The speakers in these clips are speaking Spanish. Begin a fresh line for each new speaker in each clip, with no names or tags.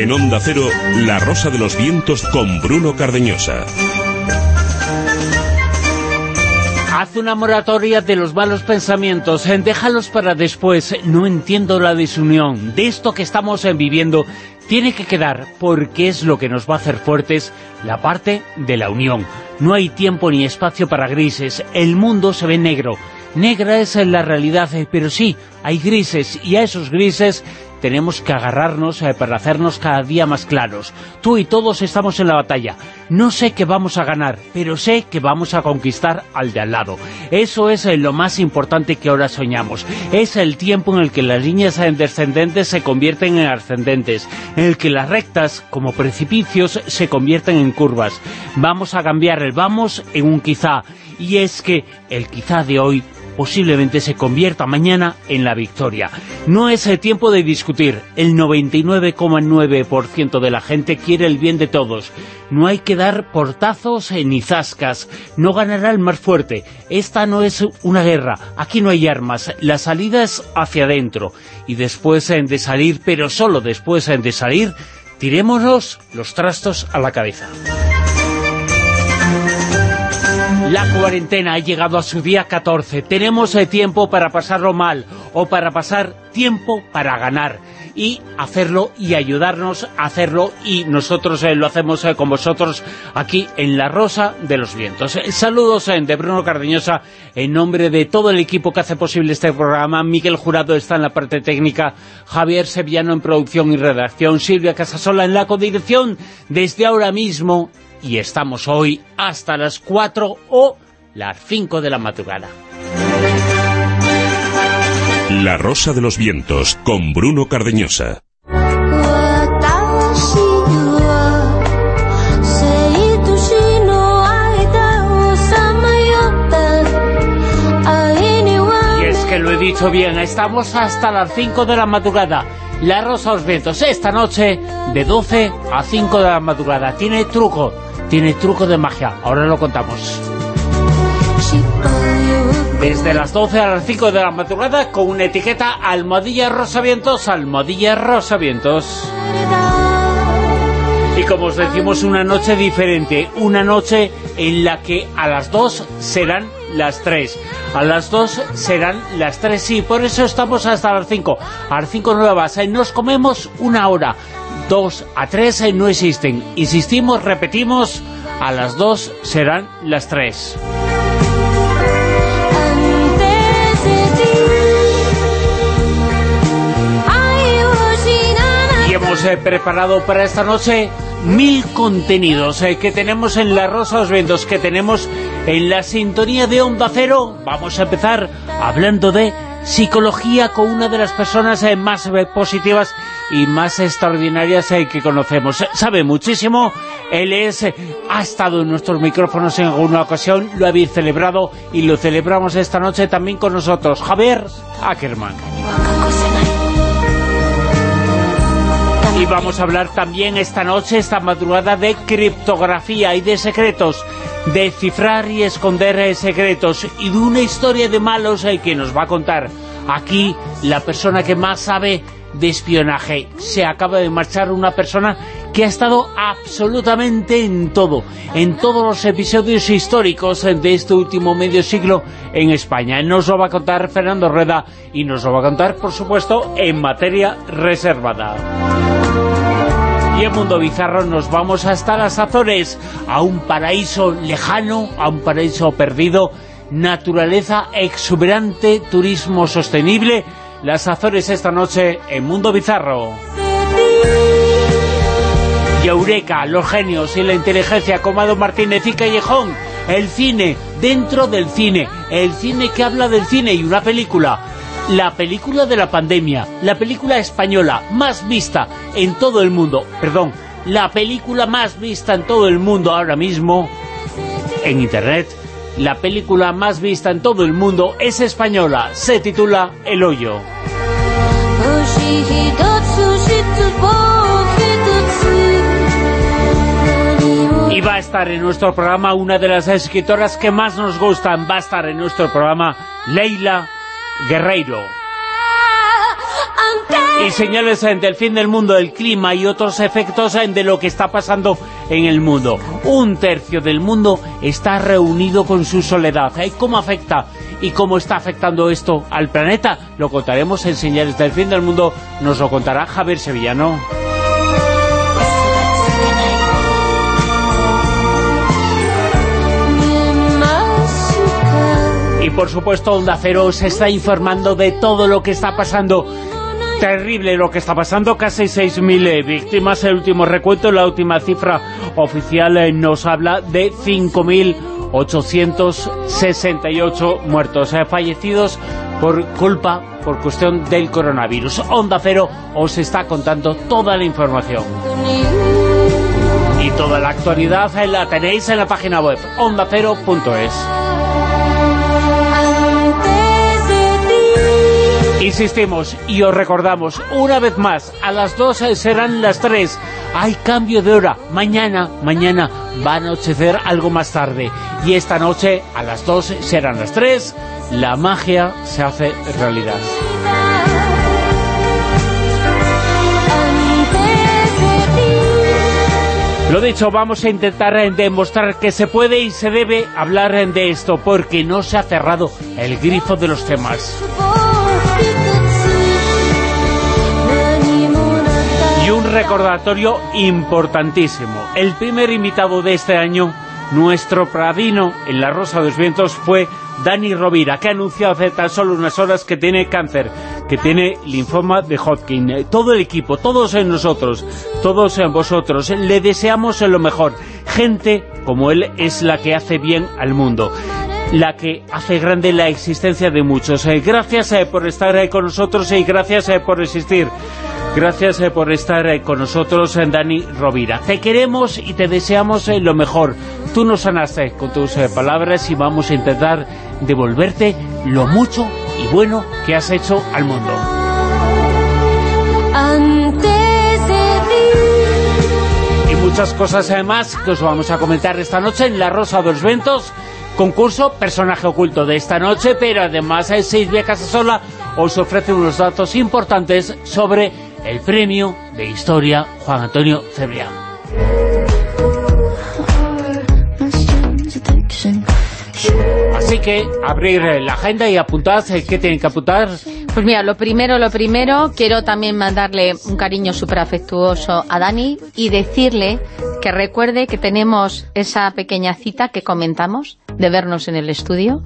En Onda Cero, La Rosa de los Vientos con Bruno Cardeñosa.
Haz una moratoria de los malos pensamientos, eh, déjalos para después. No entiendo la desunión. De esto que estamos eh, viviendo tiene que quedar, porque es lo que nos va a hacer fuertes, la parte de la unión. No hay tiempo ni espacio para grises. El mundo se ve negro. Negra es la realidad, eh, pero sí, hay grises, y a esos grises tenemos que agarrarnos eh, para hacernos cada día más claros. Tú y todos estamos en la batalla. No sé qué vamos a ganar, pero sé que vamos a conquistar al de al lado. Eso es eh, lo más importante que ahora soñamos. Es el tiempo en el que las líneas descendentes se convierten en ascendentes, en el que las rectas, como precipicios, se convierten en curvas. Vamos a cambiar el vamos en un quizá. Y es que el quizá de hoy posiblemente se convierta mañana en la victoria. No es el tiempo de discutir. El 99,9% de la gente quiere el bien de todos. No hay que dar portazos ni zascas. No ganará el más fuerte. Esta no es una guerra. Aquí no hay armas. La salida es hacia adentro. Y después de salir, pero solo después de salir, tirémonos los trastos a la cabeza. La cuarentena ha llegado a su día 14. Tenemos el tiempo para pasarlo mal o para pasar tiempo para ganar y hacerlo y ayudarnos a hacerlo y nosotros eh, lo hacemos eh, con vosotros aquí en La Rosa de los Vientos. Eh, saludos de Bruno Cardeñosa en nombre de todo el equipo que hace posible este programa. Miguel Jurado está en la parte técnica, Javier Sevillano en producción y redacción, Silvia Casasola en la codirección. Desde ahora mismo y estamos hoy hasta las 4 o las 5 de la madrugada.
La Rosa de los Vientos con Bruno Cardeñosa.
Y es que lo he dicho bien, estamos hasta las 5 de la madrugada. La Rosa de los Vientos, esta noche de 12 a 5 de la madrugada. Tiene truco tiene truco de magia, ahora lo contamos. Desde las 12 a las 5 de la madrugada con una etiqueta Almohadilla Rosavientos, Almohadilla Rosavientos. Y como os decimos, una noche diferente, una noche en la que a las 2 serán las 3. A las 2 serán las 3, sí, por eso estamos hasta las 5. A las 5 nuevas, nos comemos una hora. 2 a 3 no existen. Insistimos, repetimos, a las 2 serán las 3. Y hemos eh, preparado para esta noche mil contenidos eh, que tenemos en La Rosa de los Ventos, que tenemos en la sintonía de Onda Cero. Vamos a empezar hablando de psicología con una de las personas eh, más positivas y más extraordinarias eh, que conocemos. Sabe muchísimo, él es, ha estado en nuestros micrófonos en alguna ocasión, lo habéis celebrado y lo celebramos esta noche también con nosotros, Javier Ackerman. Y vamos a hablar también esta noche, esta madrugada, de criptografía y de secretos de cifrar y esconder eh, secretos y de una historia de malos eh, que nos va a contar aquí la persona que más sabe de espionaje. Se acaba de marchar una persona que ha estado absolutamente en todo, en todos los episodios históricos de este último medio siglo en España. Nos lo va a contar Fernando Rueda y nos lo va a contar, por supuesto, en materia reservada. Y en Mundo Bizarro nos vamos hasta las Azores, a un paraíso lejano, a un paraíso perdido, naturaleza exuberante, turismo sostenible. Las Azores esta noche en Mundo Bizarro. Y Eureka, los genios y la inteligencia, Comado Martínez y Callejón, el cine, dentro del cine, el cine que habla del cine y una película. La película de la pandemia, la película española más vista en todo el mundo, perdón, la película más vista en todo el mundo ahora mismo, en internet, la película más vista en todo el mundo es española, se titula El Hoyo. Y va a estar en nuestro programa una de las escritoras que más nos gustan, va a estar en nuestro programa Leila Guerreiro. Y señales del fin del mundo, del clima y otros efectos de lo que está pasando en el mundo. Un tercio del mundo está reunido con su soledad. ¿Cómo afecta y cómo está afectando esto al planeta? Lo contaremos en Señales del fin del mundo, nos lo contará Javier Sevillano. Y por supuesto Onda Cero se está informando de todo lo que está pasando terrible lo que está pasando, casi 6.000 eh, víctimas, el último recuento, la última cifra oficial eh, nos habla de 5.868 muertos, eh, fallecidos por culpa, por cuestión del coronavirus. Onda Cero os está contando toda la información. Y toda la actualidad la tenéis en la página web ondacero.es. Insistimos y os recordamos una vez más, a las 2 serán las 3. Hay cambio de hora. Mañana, mañana va a anochecer algo más tarde. Y esta noche, a las 2 serán las 3. La magia se hace realidad. Lo dicho, vamos a intentar demostrar que se puede y se debe hablar de esto, porque no se ha cerrado el grifo de los temas. Recordatorio importantísimo. El primer invitado de este año, nuestro pradino en La Rosa de los Vientos, fue Dani Rovira, que ha anunciado hace tan solo unas horas que tiene cáncer, que tiene linfoma de Hodgkin. Todo el equipo, todos en nosotros, todos en vosotros, le deseamos lo mejor. Gente como él es la que hace bien al mundo la que hace grande la existencia de muchos. Eh, gracias eh, por estar ahí con nosotros y gracias eh, por existir. Gracias por estar con nosotros, Dani Rovira. Te queremos y te deseamos lo mejor. Tú nos sanaste con tus palabras y vamos a intentar devolverte lo mucho y bueno que has hecho al mundo. Y muchas cosas además que os vamos a comentar esta noche en La Rosa de los Ventos concurso Personaje Oculto de esta noche, pero además hay seis viejas a sola os ofrece unos datos importantes sobre el premio de Historia Juan Antonio Cebrián. Así que abrir la agenda y apuntad, ¿qué tienen que apuntar?
Pues mira, lo primero, lo primero, quiero también mandarle un cariño súper afectuoso a Dani y decirle que recuerde que tenemos esa pequeña cita que comentamos de vernos en el estudio.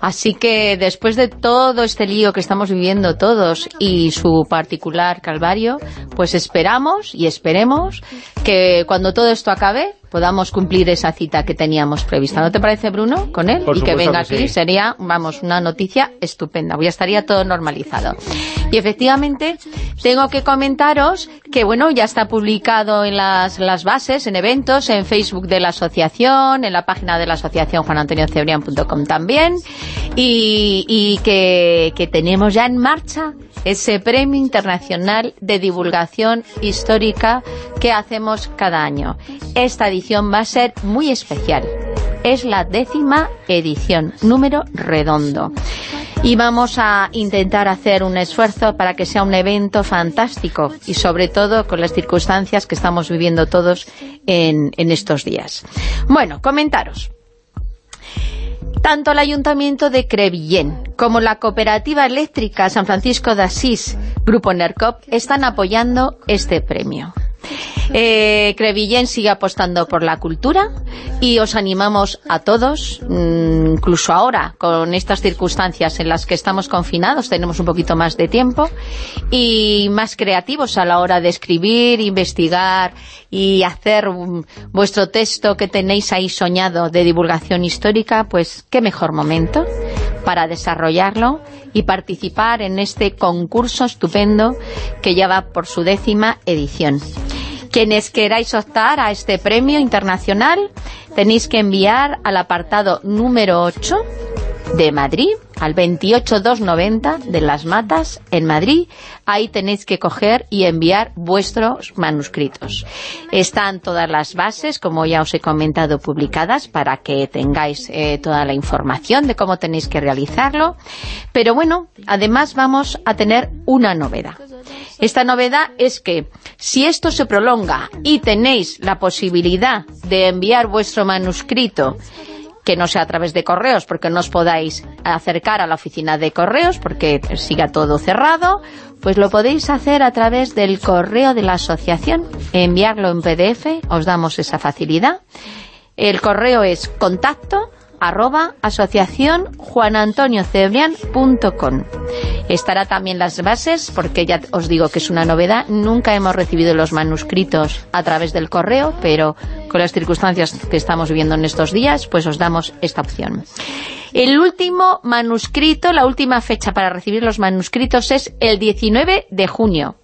Así que después de todo este lío que estamos viviendo todos y su particular calvario, pues esperamos y esperemos que cuando todo esto acabe podamos cumplir esa cita que teníamos prevista. ¿No te parece, Bruno, con él? y que venga aquí sería, vamos, una noticia estupenda. Ya estaría todo normalizado. Y efectivamente, tengo que comentaros que, bueno, ya está publicado en las, las bases, en eventos, en Facebook de la asociación, en la página de la asociación juanantoniocebrian.com también, y, que tenemos ya en marcha ese premio internacional de divulgación histórica que hacemos cada año. Esta edición va a ser muy especial. Es la décima edición, número redondo. Y vamos a intentar hacer un esfuerzo para que sea un evento fantástico y sobre todo con las circunstancias que estamos viviendo todos en, en estos días. Bueno, comentaros. Tanto el Ayuntamiento de Crevillén como la Cooperativa Eléctrica San Francisco de Asís, Grupo NERCOP, están apoyando este premio. Eh, Crevillén sigue apostando por la cultura y os animamos a todos, mm, incluso ahora, con estas circunstancias en las que estamos confinados, tenemos un poquito más de tiempo, y más creativos a la hora de escribir, investigar y hacer vuestro texto que tenéis ahí soñado de divulgación histórica, pues qué mejor momento para desarrollarlo y participar en este concurso estupendo que ya va por su décima edición. Quienes queráis optar a este premio internacional tenéis que enviar al apartado número 8 de Madrid, al 28290 de Las Matas, en Madrid. Ahí tenéis que coger y enviar vuestros manuscritos. Están todas las bases, como ya os he comentado, publicadas para que tengáis eh, toda la información de cómo tenéis que realizarlo. Pero bueno, además vamos a tener una novedad. Esta novedad es que si esto se prolonga y tenéis la posibilidad de enviar vuestro manuscrito que no sea a través de correos, porque no os podáis acercar a la oficina de correos, porque siga todo cerrado, pues lo podéis hacer a través del correo de la asociación, enviarlo en PDF, os damos esa facilidad. El correo es contacto arroba asociación juanantoniocebrian.com Estará también las bases, porque ya os digo que es una novedad. Nunca hemos recibido los manuscritos a través del correo, pero con las circunstancias que estamos viviendo en estos días, pues os damos esta opción. El último manuscrito, la última fecha para recibir los manuscritos es el 19 de junio.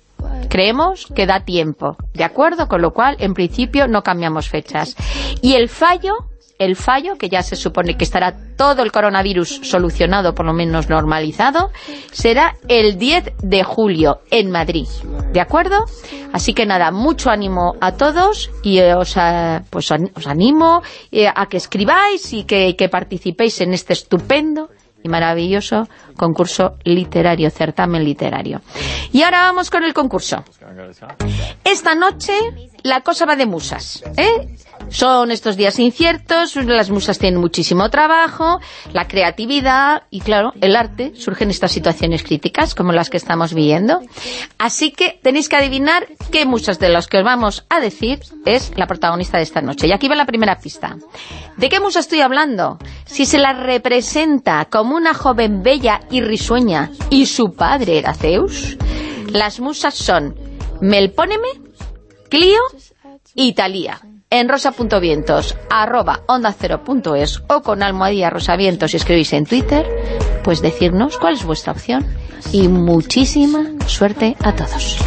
Creemos que da tiempo, ¿de acuerdo? Con lo cual, en principio, no cambiamos fechas. Y el fallo el fallo, que ya se supone que estará todo el coronavirus solucionado, por lo menos normalizado, será el 10 de julio en Madrid. ¿De acuerdo? Así que nada, mucho ánimo a todos y os, eh, pues, os animo eh, a que escribáis y que, que participéis en este estupendo y maravilloso concurso literario, certamen literario. Y ahora vamos con el concurso. Esta noche la cosa va de musas, ¿eh? Son estos días inciertos, las musas tienen muchísimo trabajo, la creatividad y, claro, el arte surgen estas situaciones críticas como las que estamos viviendo. Así que tenéis que adivinar qué musas de las que os vamos a decir es la protagonista de esta noche. Y aquí va la primera pista. ¿De qué musa estoy hablando? Si se la representa como una joven bella y risueña y su padre era Zeus, las musas son Melpóneme, Clio y Talía en rosa.vientos, arroba onda cero punto es, o con almohadilla rosavientos si escribís en Twitter, pues decirnos cuál es vuestra opción. Y muchísima suerte a todos.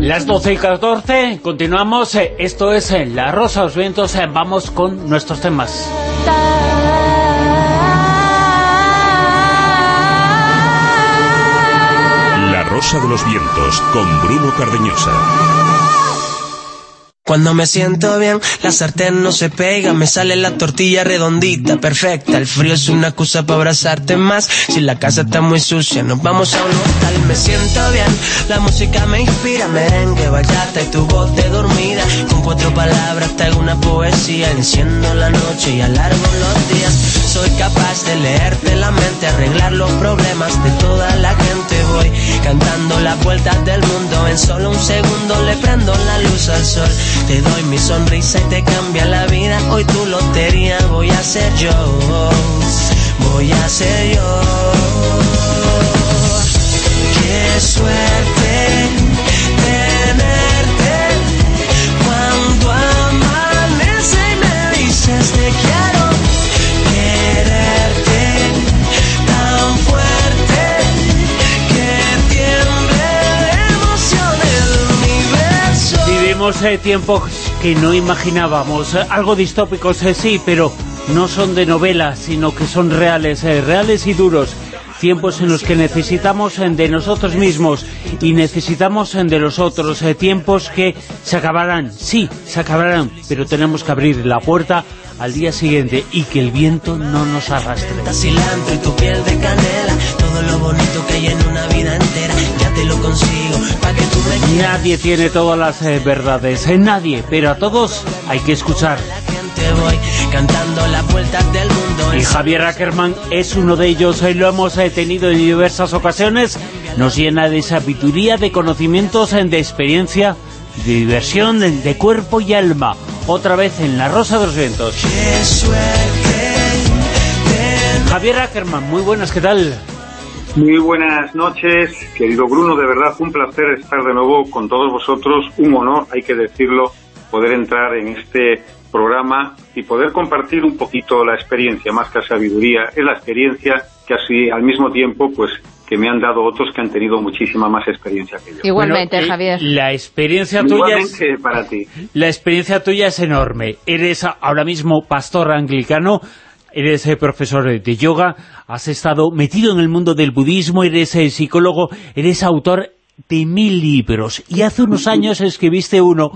Las 12 y 14, continuamos. Esto es eh, La Rosa de los Vientos. Eh, vamos con nuestros temas.
La Rosa de los Vientos, con Bruno Cardeñosa.
Cuando me siento bien, la sartén no se pega, me sale la tortilla redondita, perfecta. El frío es una excusa para abrazarte más. Si la casa está muy sucia, nos vamos a un hotel. Me siento bien, la música me inspira, merengue, bachata y tu voz de dormida. Con cuatro palabras te hago una poesía, enciendo la noche y alargo los días. Soy capaz de leerte la mente, arreglar los problemas de toda la gente. Voy cantando las vueltas del mundo, en solo un segundo le prendo la luz al sol. Te doy mi sonrisa y te cambia la vida. Hoy tu lotería voy a ser yo. Voy a ser yo. Qué suerte
Vivimos eh, tiempos que no imaginábamos, eh, algo distópicos, eh, sí, pero no son de novela, sino que son reales, eh, reales y duros. Tiempos en los que necesitamos de nosotros mismos y necesitamos de los otros. tiempos que se acabarán, sí, se acabarán, pero tenemos que abrir la puerta al día siguiente y que el viento no nos arrastre.
Te lo consigo, pa' que tú me quieras
Nadie tiene todas las eh, verdades, eh, nadie, pero a todos hay que escuchar. Y Javier Ackerman es uno de ellos, hoy lo hemos eh, tenido en diversas ocasiones, nos llena de sabiduría, de conocimientos, eh, de experiencia, de diversión, de, de cuerpo y alma. Otra vez en La Rosa de los Vientos. Javier Ackerman, muy buenas, ¿qué tal?
Muy buenas noches, querido Bruno, de verdad un placer estar de nuevo con todos vosotros, un honor, hay que decirlo, poder entrar en este programa y poder compartir un poquito la experiencia, más que la sabiduría, es la experiencia que así al mismo tiempo pues que me han dado otros que han tenido muchísima más experiencia que yo.
Igualmente,
Bueno, eh,
Javier.
La experiencia tuya es...
Igualmente para ti.
La experiencia tuya es enorme. Eres ahora mismo pastor anglicano, eres eh, profesor de yoga, has estado metido en el mundo del budismo, eres eh, psicólogo, eres autor de mil libros. Y hace unos años escribiste uno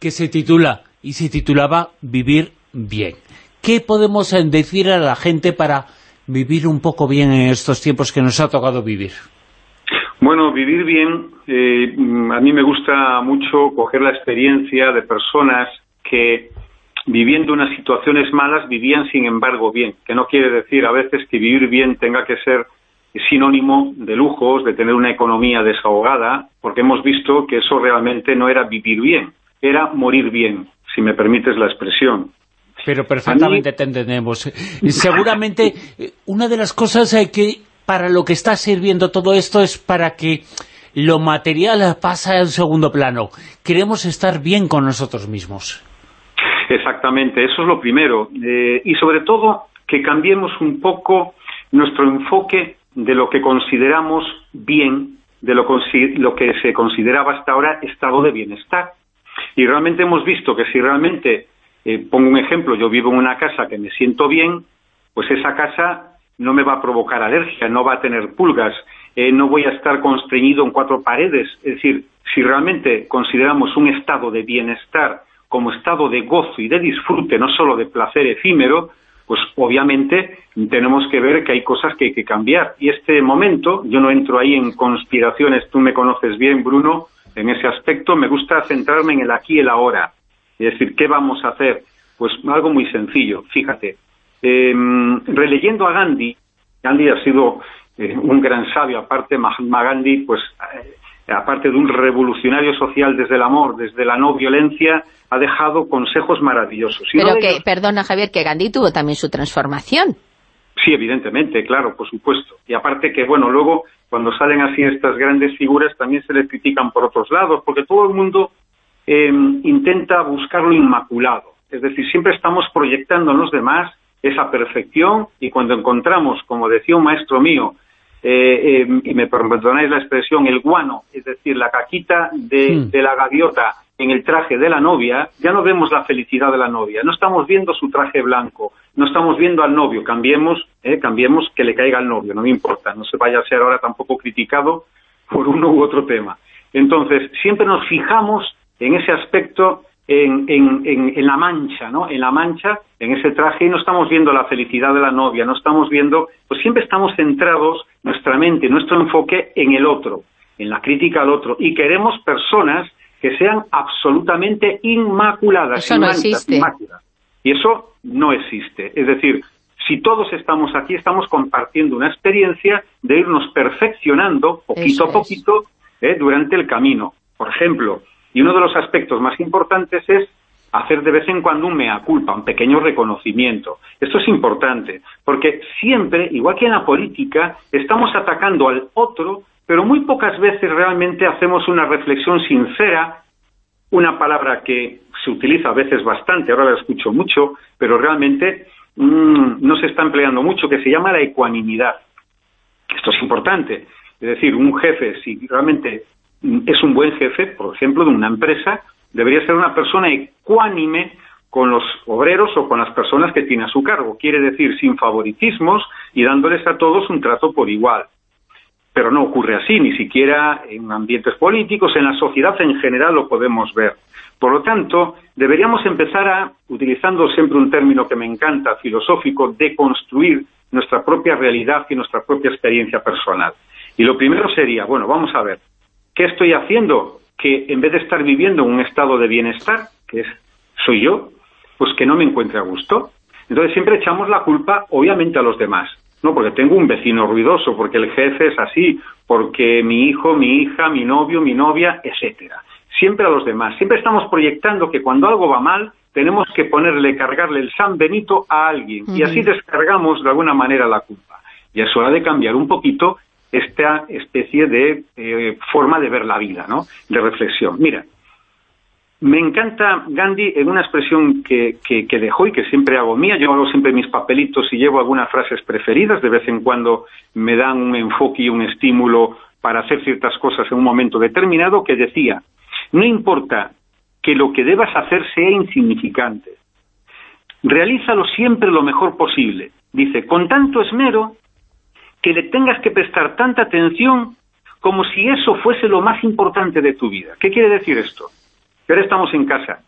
que se titula, y se titulaba Vivir bien. ¿Qué podemos eh, decir a la gente para vivir un poco bien en estos tiempos que nos ha tocado vivir?
Bueno, vivir bien, eh, a mí me gusta mucho coger la experiencia de personas que viviendo unas situaciones malas vivían sin embargo bien, que no quiere decir a veces que vivir bien tenga que ser sinónimo de lujos, de tener una economía desahogada, porque hemos visto que eso realmente no era vivir bien, era morir bien, si me permites la expresión.
Pero perfectamente te entendemos. Seguramente eh, una de las cosas eh, que para lo que está sirviendo todo esto es para que lo material pasa en segundo plano. Queremos estar bien con nosotros mismos.
Exactamente, eso es lo primero. Eh, y sobre todo que cambiemos un poco nuestro enfoque de lo que consideramos bien, de lo, lo que se consideraba hasta ahora estado de bienestar. Y realmente hemos visto que si realmente, eh, pongo un ejemplo, yo vivo en una casa que me siento bien, pues esa casa no me va a provocar alergia, no va a tener pulgas, eh, no voy a estar constreñido en cuatro paredes. Es decir, si realmente consideramos un estado de bienestar como estado de gozo y de disfrute, no solo de placer efímero, pues obviamente tenemos que ver que hay cosas que hay que cambiar. Y este momento, yo no entro ahí en conspiraciones, tú me conoces bien, Bruno, en ese aspecto, me gusta centrarme en el aquí y el ahora. Es decir, ¿qué vamos a hacer? Pues algo muy sencillo, fíjate. Em, releyendo a Gandhi, Gandhi ha sido eh, un gran sabio, aparte Mahatma Gandhi, pues eh, aparte de un revolucionario social desde el amor, desde la no violencia, ha dejado consejos maravillosos.
Pero que, perdona Javier, que Gandhi tuvo también su transformación.
Sí, evidentemente, claro, por supuesto. Y aparte que, bueno, luego cuando salen así estas grandes figuras también se les critican por otros lados, porque todo el mundo eh, intenta buscar lo inmaculado. Es decir, siempre estamos proyectando en los demás esa perfección y cuando encontramos, como decía un maestro mío, eh, eh, y me perdonáis la expresión, el guano, es decir, la caquita de, hmm. de, la gaviota en el traje de la novia, ya no vemos la felicidad de la novia, no estamos viendo su traje blanco, no estamos viendo al novio, cambiemos, eh, cambiemos que le caiga al novio, no me importa, no se vaya a ser ahora tampoco criticado por uno u otro tema. Entonces, siempre nos fijamos en ese aspecto en, en, en, la mancha, ¿no? En la mancha, en ese traje, y no estamos viendo la felicidad de la novia, no estamos viendo, pues siempre estamos centrados, nuestra mente, nuestro enfoque en el otro, en la crítica al otro, y queremos personas que sean absolutamente inmaculadas.
Eso no existe.
Y eso no existe. Es decir, si todos estamos aquí, estamos compartiendo una experiencia de irnos perfeccionando poquito a poquito ¿eh? durante el camino. Por ejemplo, y uno de los aspectos más importantes es hacer de vez en cuando un mea culpa, un pequeño reconocimiento. Esto es importante, porque siempre, igual que en la política, estamos atacando al otro, pero muy pocas veces realmente hacemos una reflexión sincera, una palabra que se utiliza a veces bastante, ahora la escucho mucho, pero realmente mm, no se está empleando mucho, que se llama la ecuanimidad. Esto es importante. Es decir, un jefe, si realmente es un buen jefe, por ejemplo, de una empresa, debería ser una persona ecuánime con los obreros o con las personas que tiene a su cargo. Quiere decir, sin favoritismos y dándoles a todos un trato por igual. Pero no ocurre así, ni siquiera en ambientes políticos, en la sociedad en general lo podemos ver. Por lo tanto, deberíamos empezar a, utilizando siempre un término que me encanta, filosófico, de construir nuestra propia realidad y nuestra propia experiencia personal. Y lo primero sería, bueno, vamos a ver, ¿Qué estoy haciendo? Que en vez de estar viviendo en un estado de bienestar, que es soy yo, pues que no me encuentre a gusto. Entonces siempre echamos la culpa, obviamente, a los demás. No, porque tengo un vecino ruidoso, porque el jefe es así, porque mi hijo, mi hija, mi novio, mi novia, etcétera. Siempre a los demás. Siempre estamos proyectando que cuando algo va mal, tenemos que ponerle, cargarle el San Benito a alguien. Y así descargamos de alguna manera la culpa. Y es hora de cambiar un poquito esta especie de eh, forma de ver la vida, ¿no? De reflexión. Mira, me encanta Gandhi en una expresión que, que, dejó y que siempre hago mía. Yo hago siempre mis papelitos y llevo algunas frases preferidas. De vez en cuando me dan un enfoque y un estímulo para hacer ciertas cosas en un momento determinado que decía, no importa que lo que debas hacer sea insignificante, realízalo siempre lo mejor posible. Dice, con tanto esmero que le tengas que prestar tanta atención como si eso fuese lo más importante de tu vida. ¿Qué quiere decir esto? Que ahora estamos en casa,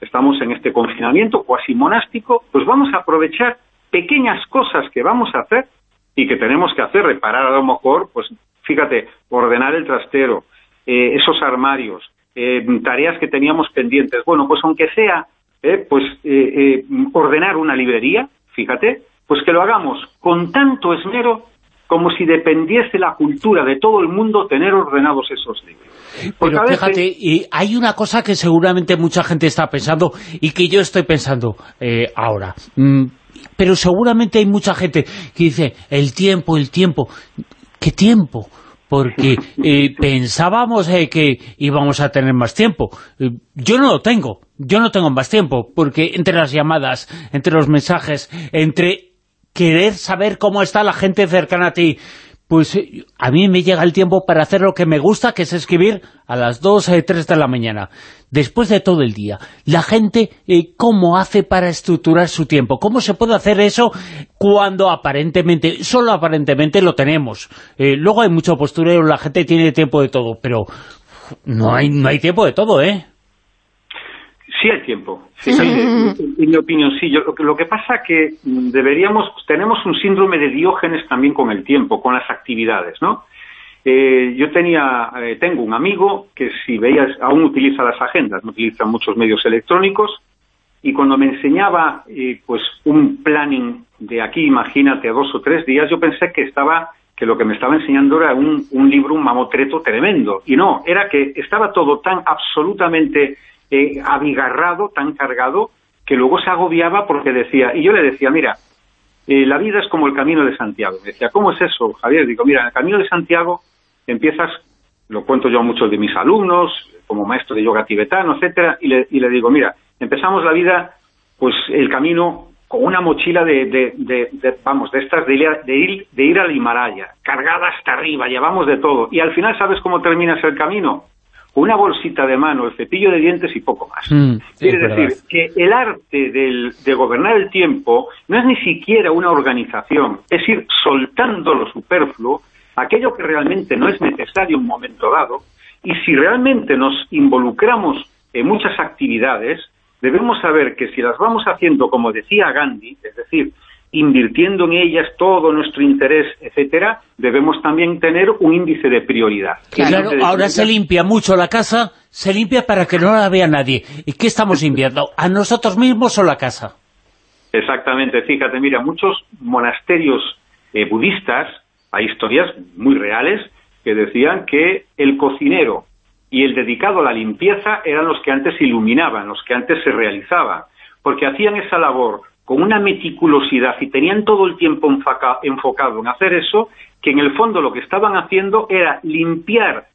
estamos en este confinamiento cuasi monástico, pues vamos a aprovechar pequeñas cosas que vamos a hacer y que tenemos que hacer, reparar a lo mejor, pues fíjate, ordenar el trastero, eh, esos armarios, eh, tareas que teníamos pendientes. Bueno, pues aunque sea pues ordenar una librería, fíjate, pues que lo hagamos con tanto esmero como si dependiese la cultura de todo el mundo tener ordenados esos libros.
Pero fíjate, y hay una cosa que seguramente mucha gente está pensando y que yo estoy pensando ahora. Mm, pero seguramente hay mucha gente que dice, el tiempo, el tiempo. ¿Qué tiempo? Porque eh, pensábamos eh, que íbamos a tener más tiempo. Eh, yo no lo tengo, yo no tengo más tiempo, porque entre las llamadas, entre los mensajes, entre querer saber cómo está la gente cercana a ti, pues eh, a mí me llega el tiempo para hacer lo que me gusta, que es escribir a las 2 o 3 de la mañana, después de todo el día. La gente, eh, ¿cómo hace para estructurar su tiempo? ¿Cómo se puede hacer eso cuando aparentemente, solo aparentemente lo tenemos? Eh, luego hay mucho postureo, la gente tiene tiempo de todo, pero no hay, no hay tiempo de todo, ¿eh?
Sí hay tiempo. en mi opinión, sí. Yo, lo, que pasa que deberíamos, tenemos un síndrome de Diógenes también con el tiempo, con las actividades, ¿no? Eh, yo tenía, eh, tengo un amigo que si veías, aún utiliza las agendas, no utiliza muchos medios electrónicos, y cuando me enseñaba eh, pues un planning de aquí, imagínate, a dos o tres días, yo pensé que estaba que lo que me estaba enseñando era un, un libro, un mamotreto tremendo. Y no, era que estaba todo tan absolutamente eh, abigarrado, tan cargado, que luego se agobiaba porque decía, y yo le decía, mira, eh, la vida es como el camino de Santiago. Me decía, ¿cómo es eso, Javier? Digo, mira, en el camino de Santiago empiezas, lo cuento yo a muchos de mis alumnos, como maestro de yoga tibetano, etcétera, y le, y le digo, mira, empezamos la vida, pues el camino con una mochila de, vamos, de estas de ir, de ir, de ir al Himalaya, cargada hasta arriba, llevamos de todo. Y al final, ¿sabes cómo terminas el camino? Una bolsita de mano, el cepillo de dientes y poco más. Mm, Quiere decir que el arte de gobernar el tiempo no es ni siquiera una organización, es ir soltando lo superfluo, aquello que realmente no es necesario en un momento dado, y si realmente nos involucramos en muchas actividades, debemos saber que si las vamos haciendo como decía Gandhi, es decir, invirtiendo en ellas todo nuestro interés, etcétera, debemos también tener un índice de prioridad.
Claro, ahora se limpia mucho la casa, se limpia para que no la vea nadie. ¿Y qué estamos limpiando? ¿A nosotros mismos o la casa?
Exactamente, fíjate, mira, muchos monasterios eh, budistas, hay historias muy reales que decían que el cocinero y el dedicado a la limpieza eran los que antes iluminaban, los que antes se realizaban, porque hacían esa labor con una meticulosidad y tenían todo el tiempo enfocado en hacer eso, que en el fondo lo que estaban haciendo era limpiar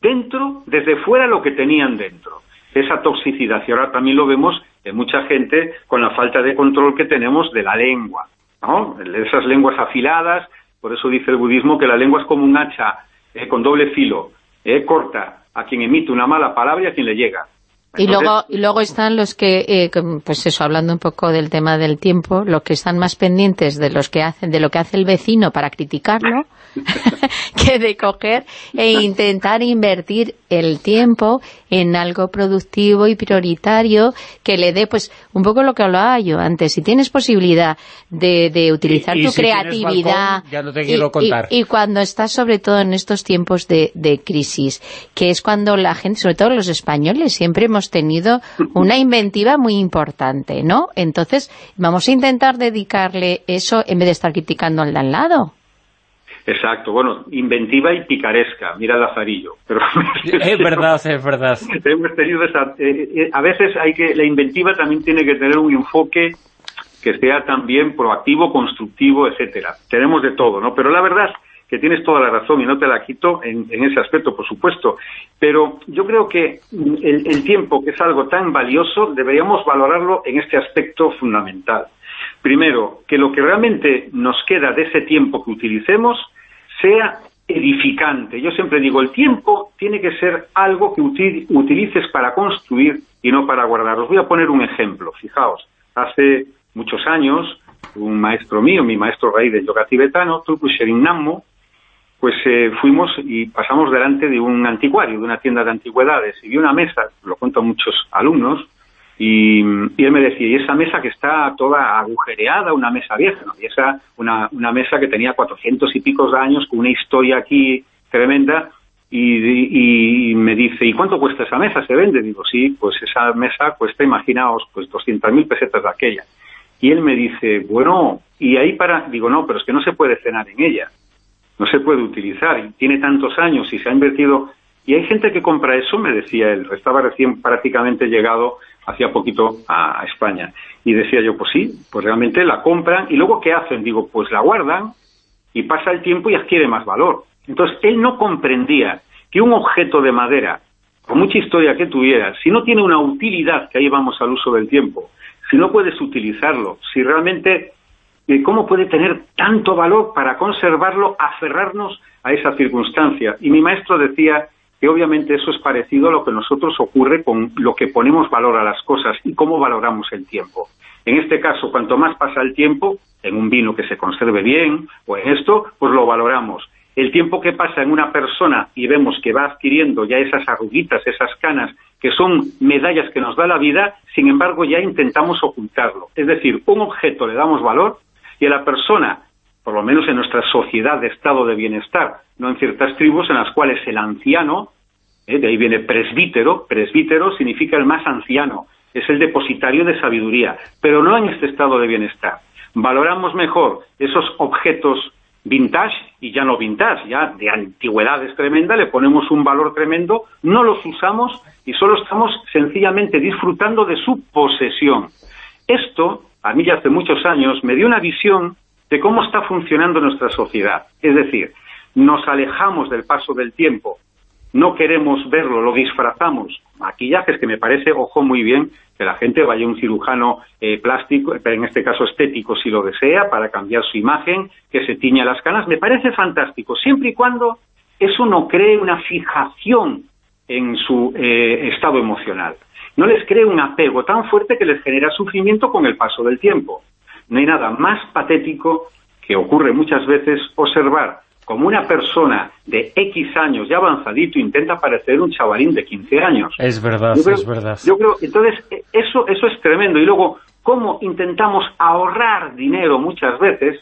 dentro, desde fuera, lo que tenían dentro. Esa toxicidad. Y ahora también lo vemos en mucha gente con la falta de control que tenemos de la lengua. ¿no? Esas lenguas afiladas, por eso dice el budismo que la lengua es como un hacha eh, con doble filo, eh, corta a quien emite una mala palabra y a quien le llega.
Y luego, y luego están los que, eh, pues eso, hablando un poco del tema del tiempo, los que están más pendientes de los que hacen, de lo que hace el vecino para criticarlo, que de coger e intentar invertir el tiempo en algo productivo y prioritario que le dé, pues, un poco lo que hablaba yo antes. Si tienes posibilidad de, de utilizar tu creatividad... y, cuando estás, sobre todo en estos tiempos de, de crisis, que es cuando la gente, sobre todo los españoles, siempre hemos tenido una inventiva muy importante, ¿no? Entonces, vamos a intentar dedicarle eso en vez de estar criticando al de al lado.
Exacto, bueno, inventiva y picaresca, mira Lazarillo. Pero,
es verdad, es verdad.
Hemos tenido esa, eh, eh, a veces hay que, la inventiva también tiene que tener un enfoque que sea también proactivo, constructivo, etcétera. Tenemos de todo, ¿no? Pero la verdad que tienes toda la razón y no te la quito en, ese aspecto, por supuesto. Pero yo creo que el, el tiempo, que es algo tan valioso, deberíamos valorarlo en este aspecto fundamental. Primero, que lo que realmente nos queda de ese tiempo que utilicemos sea edificante. Yo siempre digo, el tiempo tiene que ser algo que utilices para construir y no para guardar. Os voy a poner un ejemplo. Fijaos, hace muchos años, un maestro mío, mi maestro raíz del yoga tibetano, Tulku Sherin Nammo, pues eh, fuimos y pasamos delante de un anticuario, de una tienda de antigüedades, y vi una mesa, lo cuento a muchos alumnos, y, él me decía, y esa mesa que está toda agujereada, una mesa vieja, ¿no? y esa, una, una mesa que tenía cuatrocientos y pico de años, con una historia aquí tremenda, y, me dice, ¿y cuánto cuesta esa mesa? ¿Se vende? Digo, sí, pues esa mesa cuesta, imaginaos, pues 200.000 pesetas de aquella. Y él me dice, bueno, y ahí para, digo, no, pero es que no se puede cenar en ella, no se puede utilizar, y tiene tantos años y se ha invertido, y hay gente que compra eso, me decía él, estaba recién prácticamente llegado hacía poquito a, España, y decía yo, pues sí, pues realmente la compran, y luego ¿qué hacen? Digo, pues la guardan, y pasa el tiempo y adquiere más valor. Entonces, él no comprendía que un objeto de madera, con mucha historia que tuviera, si no tiene una utilidad, que ahí vamos al uso del tiempo, si no puedes utilizarlo, si realmente, eh, ¿cómo puede tener tanto valor para conservarlo, aferrarnos a esa circunstancia? Y mi maestro decía que obviamente eso es parecido a lo que nosotros ocurre con lo que ponemos valor a las cosas y cómo valoramos el tiempo. En este caso, cuanto más pasa el tiempo, en un vino que se conserve bien o en esto, pues lo valoramos el tiempo que pasa en una persona y vemos que va adquiriendo ya esas arruguitas, esas canas, que son medallas que nos da la vida, sin embargo ya intentamos ocultarlo. Es decir, un objeto le damos valor y a la persona, por lo menos en nuestra sociedad de estado de bienestar, no en ciertas tribus en las cuales el anciano, ¿eh? de ahí viene presbítero, presbítero significa el más anciano, es el depositario de sabiduría, pero no en este estado de bienestar. Valoramos mejor esos objetos vintage y ya no vintage, ya de antigüedad es tremenda, le ponemos un valor tremendo, no los usamos y solo estamos sencillamente disfrutando de su posesión. Esto, a mí ya hace muchos años, me dio una visión de cómo está funcionando nuestra sociedad. Es decir, nos alejamos del paso del tiempo, no queremos verlo, lo disfrazamos. Maquillajes que me parece, ojo, muy bien, que la gente vaya a un cirujano eh, plástico, pero en este caso estético si lo desea, para cambiar su imagen, que se tiña las canas, me parece fantástico, siempre y cuando eso no cree una fijación en su eh, estado emocional. No les cree un apego tan fuerte que les genera sufrimiento con el paso del tiempo. No hay nada más patético que ocurre muchas veces observar como una persona de X años ya avanzadito intenta parecer un chavalín de 15 años.
Es verdad, es verdad.
Yo creo, entonces, eso, eso es tremendo. Y luego, cómo intentamos ahorrar dinero muchas veces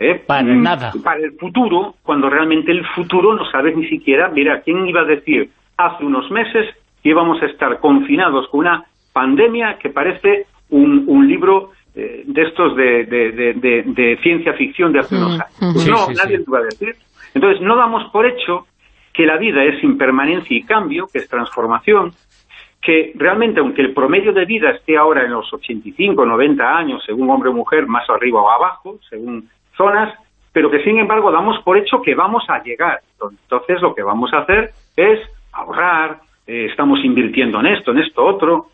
¿eh? para mm, nada.
Para el futuro, cuando realmente el futuro no sabes ni siquiera, mira, ¿quién iba a decir hace unos meses que íbamos a estar confinados con una pandemia que parece un, un libro de estos de, de, ciencia ficción de hace unos años. no, nadie lo va a decir. Entonces, no damos por hecho que la vida es impermanencia y cambio, que es transformación, que realmente, aunque el promedio de vida esté ahora en los 85, 90 años, según hombre o mujer, más arriba o abajo, según zonas, pero que sin embargo damos por hecho que vamos a llegar. Entonces, lo que vamos a hacer es ahorrar, eh, estamos invirtiendo en esto, en esto otro.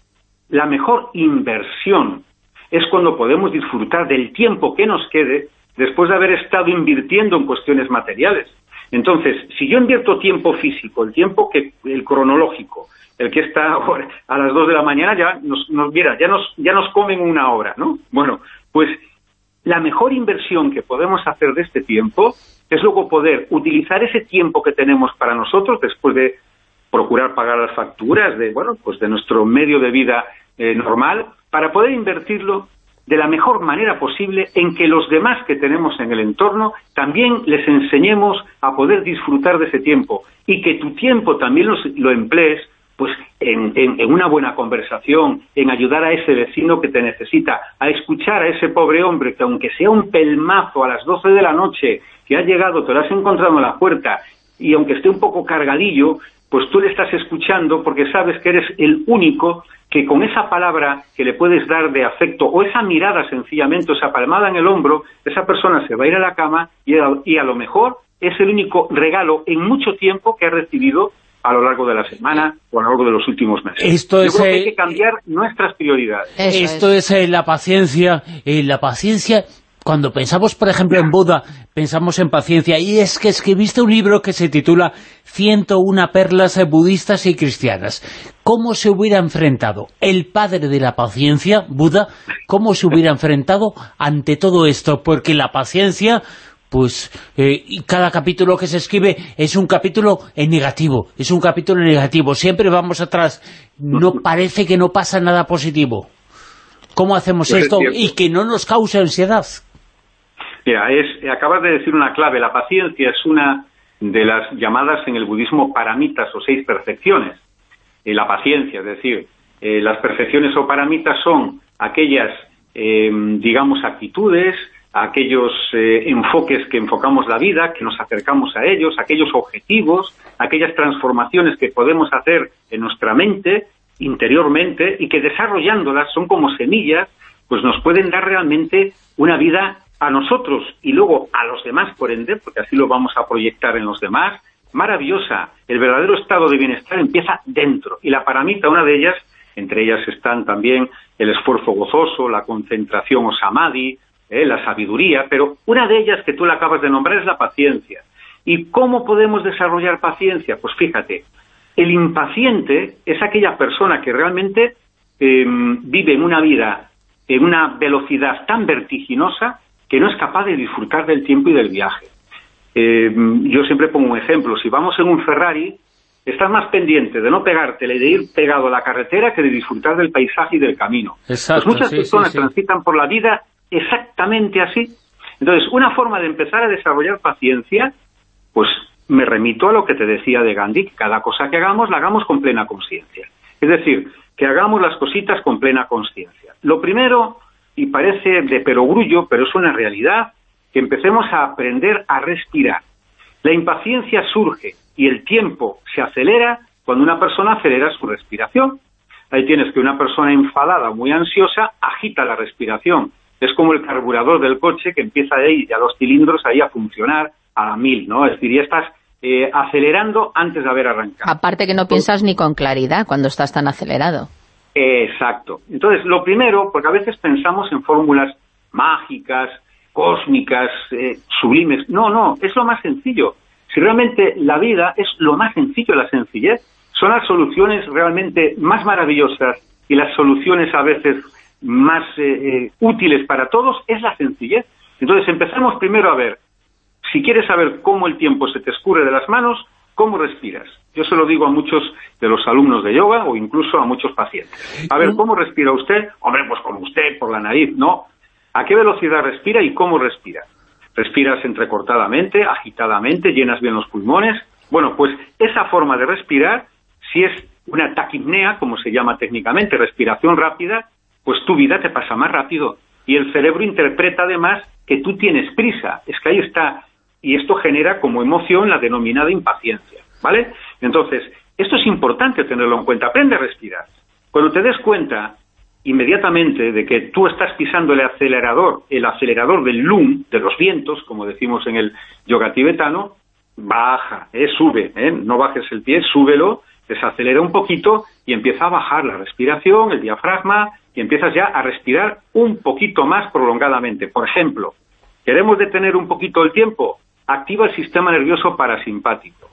La mejor inversión es cuando podemos disfrutar del tiempo que nos quede después de haber estado invirtiendo en cuestiones materiales. Entonces, si yo invierto tiempo físico, el tiempo que el cronológico, el que está a las dos de la mañana ya nos, nos mira, ya nos ya nos comen una hora, ¿no? Bueno, pues la mejor inversión que podemos hacer de este tiempo es luego poder utilizar ese tiempo que tenemos para nosotros después de procurar pagar las facturas de bueno, pues de nuestro medio de vida eh, normal para poder invertirlo de la mejor manera posible en que los demás que tenemos en el entorno también les enseñemos a poder disfrutar de ese tiempo y que tu tiempo también lo, emplees pues en, en, una buena conversación, en ayudar a ese vecino que te necesita, a escuchar a ese pobre hombre que aunque sea un pelmazo a las 12 de la noche, que ha llegado, te lo has encontrado en la puerta, y aunque esté un poco cargadillo, pues tú le estás escuchando porque sabes que eres el único que con esa palabra que le puedes dar de afecto o esa mirada sencillamente, o esa palmada en el hombro, esa persona se va a ir a la cama y a, lo mejor es el único regalo en mucho tiempo que ha recibido a lo largo de la semana o a lo largo de los últimos meses.
Esto
Yo creo que hay que cambiar nuestras prioridades.
Esto es, eh, la paciencia, eh, la paciencia cuando pensamos, por ejemplo, en Buda, pensamos en paciencia, y es que escribiste un libro que se titula 101 perlas budistas y cristianas. ¿Cómo se hubiera enfrentado el padre de la paciencia, Buda, cómo se hubiera enfrentado ante todo esto? Porque la paciencia, pues eh, cada capítulo que se escribe es un capítulo en negativo, es un capítulo negativo, siempre vamos atrás, no parece que no pasa nada positivo. ¿Cómo hacemos pues esto y que no nos cause ansiedad?
Mira, es, acabas de decir una clave, la paciencia es una de las llamadas en el budismo paramitas o seis perfecciones. Eh, la paciencia, es decir, eh, las perfecciones o paramitas son aquellas, eh, digamos, actitudes, aquellos enfoques que enfocamos la vida, que nos acercamos a ellos, aquellos objetivos, aquellas transformaciones que podemos hacer en nuestra mente, interiormente, y que desarrollándolas son como semillas, pues nos pueden dar realmente una vida a nosotros y luego a los demás, por ende, porque así lo vamos a proyectar en los demás, maravillosa. El verdadero estado de bienestar empieza dentro. Y la paramita, una de ellas, entre ellas están también el esfuerzo gozoso, la concentración o samadhi, eh, la sabiduría, pero una de ellas que tú la acabas de nombrar es la paciencia. ¿Y cómo podemos desarrollar paciencia? Pues fíjate, el impaciente es aquella persona que realmente em, vive en una vida en una velocidad tan vertiginosa que no es capaz de disfrutar del tiempo y del viaje. Eh, yo siempre pongo un ejemplo, si vamos en un Ferrari, estás más pendiente de no pegártela y de ir pegado a la carretera que de disfrutar del paisaje y del camino. pues muchas personas transitan por la vida exactamente así. Entonces, una forma de empezar a desarrollar paciencia, pues me remito a lo que te decía de Gandhi, que cada cosa que hagamos la hagamos con plena conciencia. Es decir, que hagamos las cositas con plena conciencia. Lo primero, y parece de perogrullo, pero es una realidad, que empecemos a aprender a respirar. La impaciencia surge y el tiempo se acelera cuando una persona acelera su respiración. Ahí tienes que una persona enfadada, muy ansiosa, agita la respiración. Es como el carburador del coche que empieza ahí ya los cilindros ahí a funcionar a la mil, ¿no? Es decir, ya estás eh, acelerando antes de haber arrancado.
Aparte que no piensas ni con claridad cuando estás tan acelerado.
Exacto. Entonces, lo primero, porque a veces pensamos en fórmulas mágicas, cósmicas, eh, sublimes. No, no, es lo más sencillo. Si realmente la vida es lo más sencillo, la sencillez, son las soluciones realmente más maravillosas y las soluciones a veces más eh, útiles para todos, es la sencillez. Entonces empezamos primero a ver si quieres saber cómo el tiempo se te escurre de las manos, ¿cómo respiras? Yo se lo digo a muchos de los alumnos de yoga o incluso a muchos pacientes. A ver, ¿cómo respira usted? Hombre, pues con usted, por la nariz. No. ¿A qué velocidad respira y cómo respira? ¿Respiras entrecortadamente, agitadamente, llenas bien los pulmones? Bueno, pues esa forma de respirar, si es una taquipnea, como se llama técnicamente, respiración rápida, pues tu vida te pasa más rápido. Y el cerebro interpreta además que tú tienes prisa. Es que ahí está y esto genera como emoción la denominada impaciencia, ¿vale? Entonces, esto es importante tenerlo en cuenta. Aprende a respirar. Cuando te des cuenta inmediatamente de que tú estás pisando el acelerador, el acelerador del lum, de los vientos, como decimos en el yoga tibetano, baja, eh, sube, eh, no bajes el pie, súbelo, desacelera un poquito y empieza a bajar la respiración, el diafragma, y empiezas ya a respirar un poquito más prolongadamente. Por ejemplo, ¿queremos detener un poquito el tiempo? Activa el sistema nervioso parasimpático.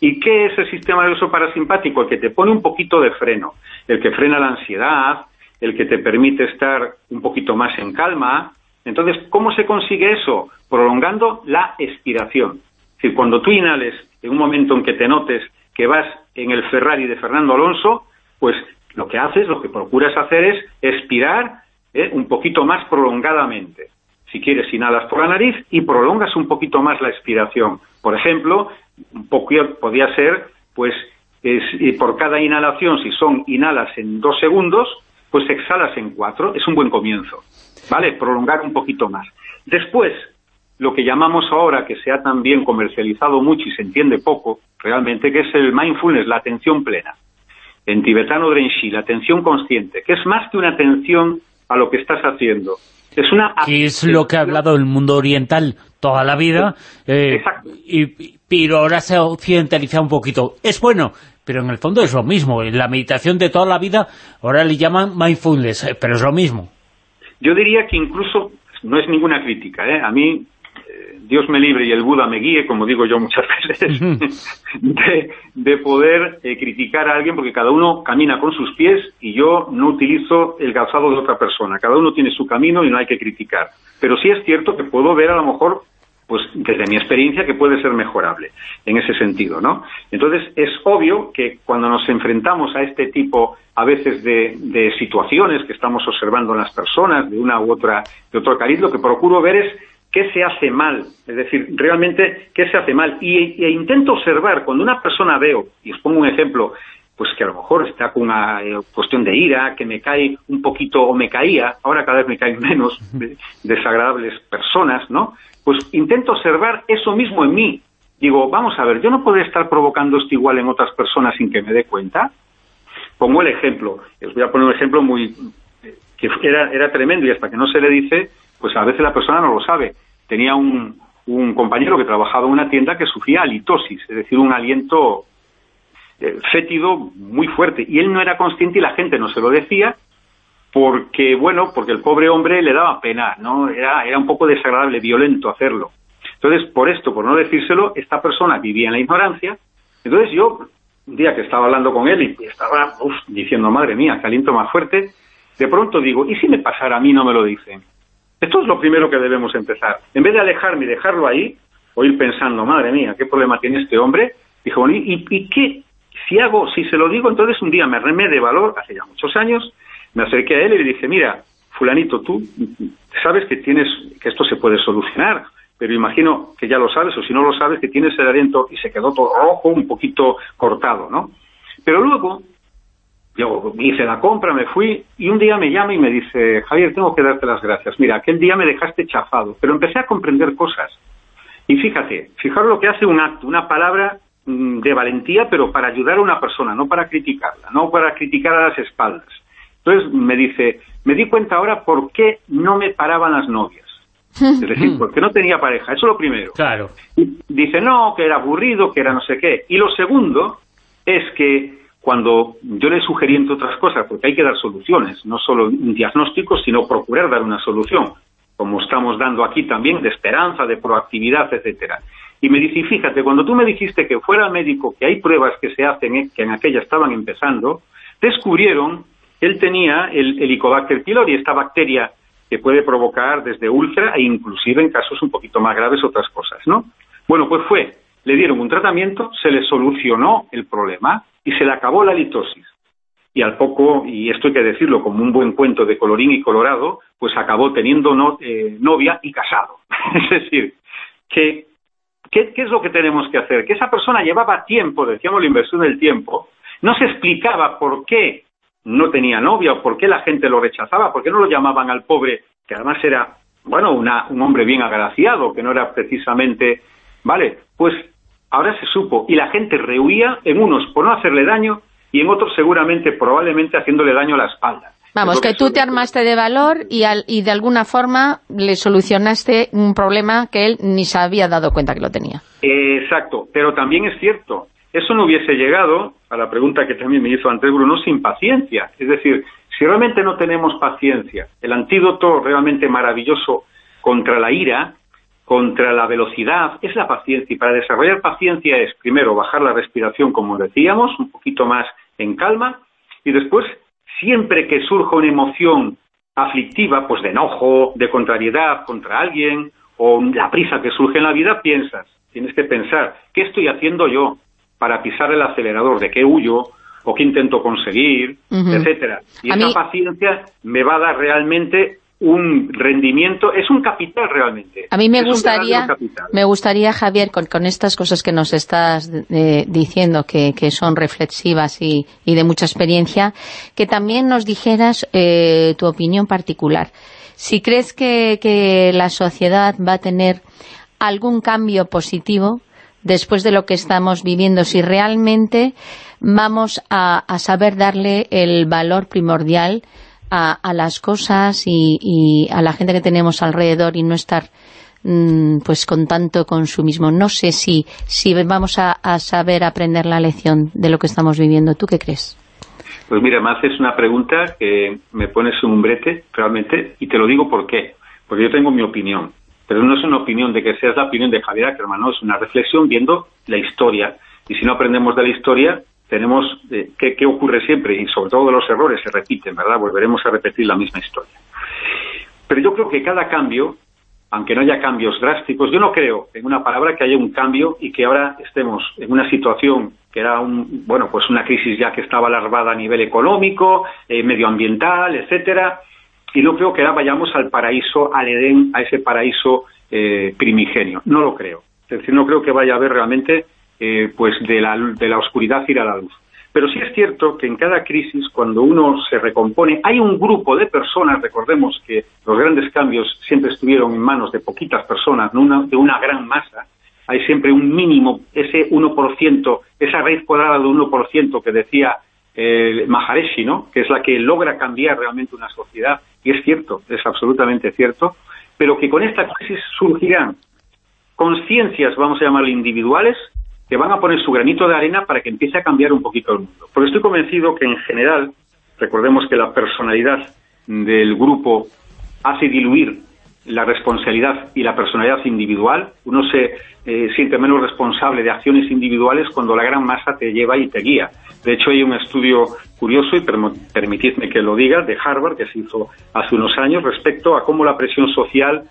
¿Y qué es el sistema nervioso parasimpático? El que te pone un poquito de freno, el que frena la ansiedad, el que te permite estar un poquito más en calma. Entonces, ¿cómo se consigue eso? Prolongando la expiración. Es decir, cuando tú inhales en un momento en que te notes que vas en el Ferrari de Fernando Alonso, pues lo que haces, lo que procuras hacer es expirar ¿eh? un poquito más prolongadamente. Si quieres, inhalas por la nariz y prolongas un poquito más la expiración. Por ejemplo, un podría ser, pues, por cada inhalación, si son inhalas en dos segundos, pues exhalas en cuatro. Es un buen comienzo. ¿Vale? Prolongar un poquito más. Después, lo que llamamos ahora, que se ha también comercializado mucho y se entiende poco, realmente, que es el mindfulness, la atención plena. En tibetano Drenshi, la atención consciente, que es más que una atención a lo que estás haciendo, es una...
Que es lo que ha hablado el mundo oriental toda la vida, eh, y, pero ahora se ha occidentalizado un poquito. Es bueno, pero en el fondo es lo mismo. En la meditación de toda la vida ahora le llaman mindfulness, eh, pero es lo mismo.
Yo diría que incluso, no es ninguna crítica, ¿eh? a mí Dios me libre y el Buda me guíe, como digo yo muchas veces, de, poder eh, criticar a alguien porque cada uno camina con sus pies y yo no utilizo el calzado de otra persona. Cada uno tiene su camino y no hay que criticar. Pero sí es cierto que puedo ver a lo mejor pues desde mi experiencia que puede ser mejorable en ese sentido, ¿no? Entonces es obvio que cuando nos enfrentamos a este tipo a veces de, de situaciones que estamos observando en las personas de una u otra de otro cariz, lo que procuro ver es qué se hace mal, es decir, realmente qué se hace mal. Y, e intento observar, cuando una persona veo, y os pongo un ejemplo, pues que a lo mejor está con una eh, cuestión de ira, que me cae un poquito, o me caía, ahora cada vez me caen menos desagradables personas, ¿no? Pues intento observar eso mismo en mí. Digo, vamos a ver, yo no puedo estar provocando esto igual en otras personas sin que me dé cuenta. Pongo el ejemplo, os voy a poner un ejemplo muy que era, era tremendo y hasta que no se le dice, pues a veces la persona no lo sabe. Tenía un, un compañero que trabajaba en una tienda que sufría halitosis, es decir, un aliento eh, fétido muy fuerte. Y él no era consciente y la gente no se lo decía porque, bueno, porque el pobre hombre le daba pena, ¿no? Era, era un poco desagradable, violento hacerlo. Entonces, por esto, por no decírselo, esta persona vivía en la ignorancia. Entonces yo, un día que estaba hablando con él y estaba diciendo, madre mía, qué aliento más fuerte, de pronto digo, ¿y si me pasara a mí no me lo dicen? Esto es lo primero que debemos empezar. En vez de alejarme y dejarlo ahí, o ir pensando, madre mía, ¿qué problema tiene este hombre? Dijo, ¿y, y qué? Si hago, si se lo digo, entonces un día me remé de valor, hace ya muchos años, me acerqué a él y le dije, mira, fulanito, tú sabes que tienes, que esto se puede solucionar, pero imagino que ya lo sabes, o si no lo sabes, que tienes el aliento y se quedó todo rojo, un poquito cortado, ¿no? Pero luego yo hice la compra, me fui y un día me llama y me dice, Javier, tengo que darte las gracias. Mira, aquel día me dejaste chafado, pero empecé a comprender cosas. Y fíjate, fijaros lo que hace un acto, una palabra mm, de valentía, pero para ayudar a una persona, no para criticarla, no para criticar a las espaldas. Entonces me dice, me di cuenta ahora por qué no me paraban las novias. Es decir, porque no tenía pareja, eso es lo primero.
Claro.
dice, no, que era aburrido, que era no sé qué. Y lo segundo es que cuando yo le sugerí, entre otras cosas, porque hay que dar soluciones, no solo un diagnóstico, sino procurar dar una solución, como estamos dando aquí también, de esperanza, de proactividad, etcétera. Y me dice, fíjate, cuando tú me dijiste que fuera médico, que hay pruebas que se hacen, eh, que en aquella estaban empezando, descubrieron que él tenía el Helicobacter pylori, esta bacteria que puede provocar desde úlcera e inclusive en casos un poquito más graves otras cosas, ¿no? Bueno, pues fue, le dieron un tratamiento, se le solucionó el problema, y se le acabó la litosis. Y al poco, y esto hay que decirlo como un buen cuento de colorín y colorado, pues acabó teniendo eh, novia y casado. es decir, que, ¿qué, es lo que tenemos que hacer? Que esa persona llevaba tiempo, decíamos la inversión del tiempo, no se explicaba por qué no tenía novia o por qué la gente lo rechazaba, por qué no lo llamaban al pobre, que además era, bueno, una, un hombre bien agraciado, que no era precisamente, vale, pues Ahora se supo y la gente rehuía en unos por no hacerle daño y en otros seguramente, probablemente haciéndole daño a la espalda.
Vamos, que, tú te armaste de valor y, y de alguna forma le solucionaste un problema que él ni se había dado cuenta que lo tenía.
exacto, pero también es cierto, eso no hubiese llegado, a la pregunta que también me hizo antes Bruno, sin paciencia. Es decir, si realmente no tenemos paciencia, el antídoto realmente maravilloso contra la ira contra la velocidad es la paciencia y para desarrollar paciencia es primero bajar la respiración como decíamos, un poquito más en calma y después siempre que surja una emoción aflictiva, pues de enojo, de contrariedad contra alguien o la prisa que surge en la vida, piensas, tienes que pensar, ¿qué estoy haciendo yo para pisar el acelerador? ¿De qué huyo? ¿O qué intento conseguir? Etcétera. Y esa paciencia me va a dar realmente un rendimiento, es un capital realmente.
A mí me gustaría, me gustaría Javier, con, estas cosas que nos estás eh, diciendo, que, son reflexivas y, de mucha experiencia, que también nos dijeras eh, tu opinión particular. Si crees que, la sociedad va a tener algún cambio positivo después de lo que estamos viviendo, si realmente vamos a saber darle el valor primordial a, las cosas y, a la gente que tenemos alrededor y no estar mm, pues con tanto consumismo. No sé si, si vamos a, saber aprender la lección de lo que estamos viviendo. ¿Tú qué crees?
Pues mira, me haces una pregunta que me pones un brete, realmente, y te lo digo por qué. Porque yo tengo mi opinión, pero no es una opinión de que seas la opinión de Javier Ackerman, no, es una reflexión viendo la historia. Y si no aprendemos de la historia, tenemos eh, ¿qué, ocurre siempre y sobre todo los errores se repiten, ¿verdad? Volveremos a repetir la misma historia. Pero yo creo que cada cambio, aunque no haya cambios drásticos, yo no creo en una palabra que haya un cambio y que ahora estemos en una situación que era un, bueno, pues una crisis ya que estaba alarmada a nivel económico, eh, medioambiental, etcétera, y no creo que ahora vayamos al paraíso, al Edén, a ese paraíso eh, primigenio. No lo creo. Es decir, no creo que vaya a haber realmente eh, pues de la, de la oscuridad ir a la luz. Pero sí es cierto que en cada crisis, cuando uno se recompone, hay un grupo de personas, recordemos que los grandes cambios siempre estuvieron en manos de poquitas personas, no de una gran masa, hay siempre un mínimo, ese 1%, esa raíz cuadrada de 1% que decía eh, Maharishi, ¿no? que es la que logra cambiar realmente una sociedad, y es cierto, es absolutamente cierto, pero que con esta crisis surgirán conciencias, vamos a llamarle individuales, que van a poner su granito de arena para que empiece a cambiar un poquito el mundo. Porque estoy convencido que en general, recordemos que la personalidad del grupo hace diluir la responsabilidad y la personalidad individual. Uno se eh, siente menos responsable de acciones individuales cuando la gran masa te lleva y te guía. De hecho, hay un estudio curioso, y permitidme que lo diga, de Harvard, que se hizo hace unos años, respecto a cómo la presión social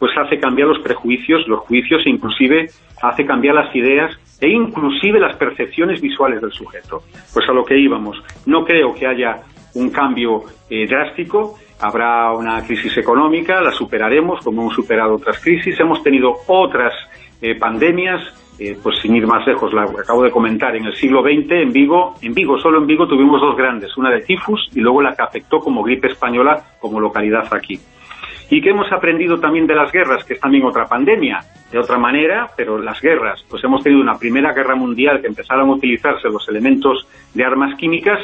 pues hace cambiar los prejuicios, los juicios e inclusive hace cambiar las ideas e inclusive las percepciones visuales del sujeto. Pues a lo que íbamos. No creo que haya un cambio eh, drástico, habrá una crisis económica, la superaremos como hemos superado otras crisis, hemos tenido otras eh, pandemias, eh, pues sin ir más lejos, la acabo de comentar, en el siglo XX en Vigo, en Vigo, solo en Vigo tuvimos dos grandes, una de tifus y luego la que afectó como gripe española como localidad aquí. ¿Y qué hemos aprendido también de las guerras? Que es también otra pandemia, de otra manera, pero las guerras. Pues hemos tenido una primera guerra mundial que empezaron a utilizarse los elementos de armas químicas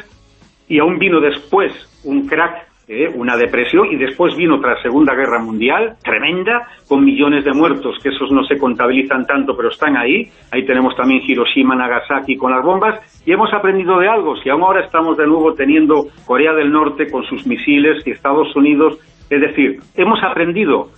y aún vino después un crack, eh, una depresión, y después vino otra Segunda Guerra Mundial, tremenda, con millones de muertos, que esos no se contabilizan tanto, pero están ahí. Ahí tenemos también Hiroshima, Nagasaki con las bombas, y hemos aprendido de algo. Si aún ahora estamos de nuevo teniendo Corea del Norte con sus misiles y Estados Unidos es decir, ¿hemos aprendido?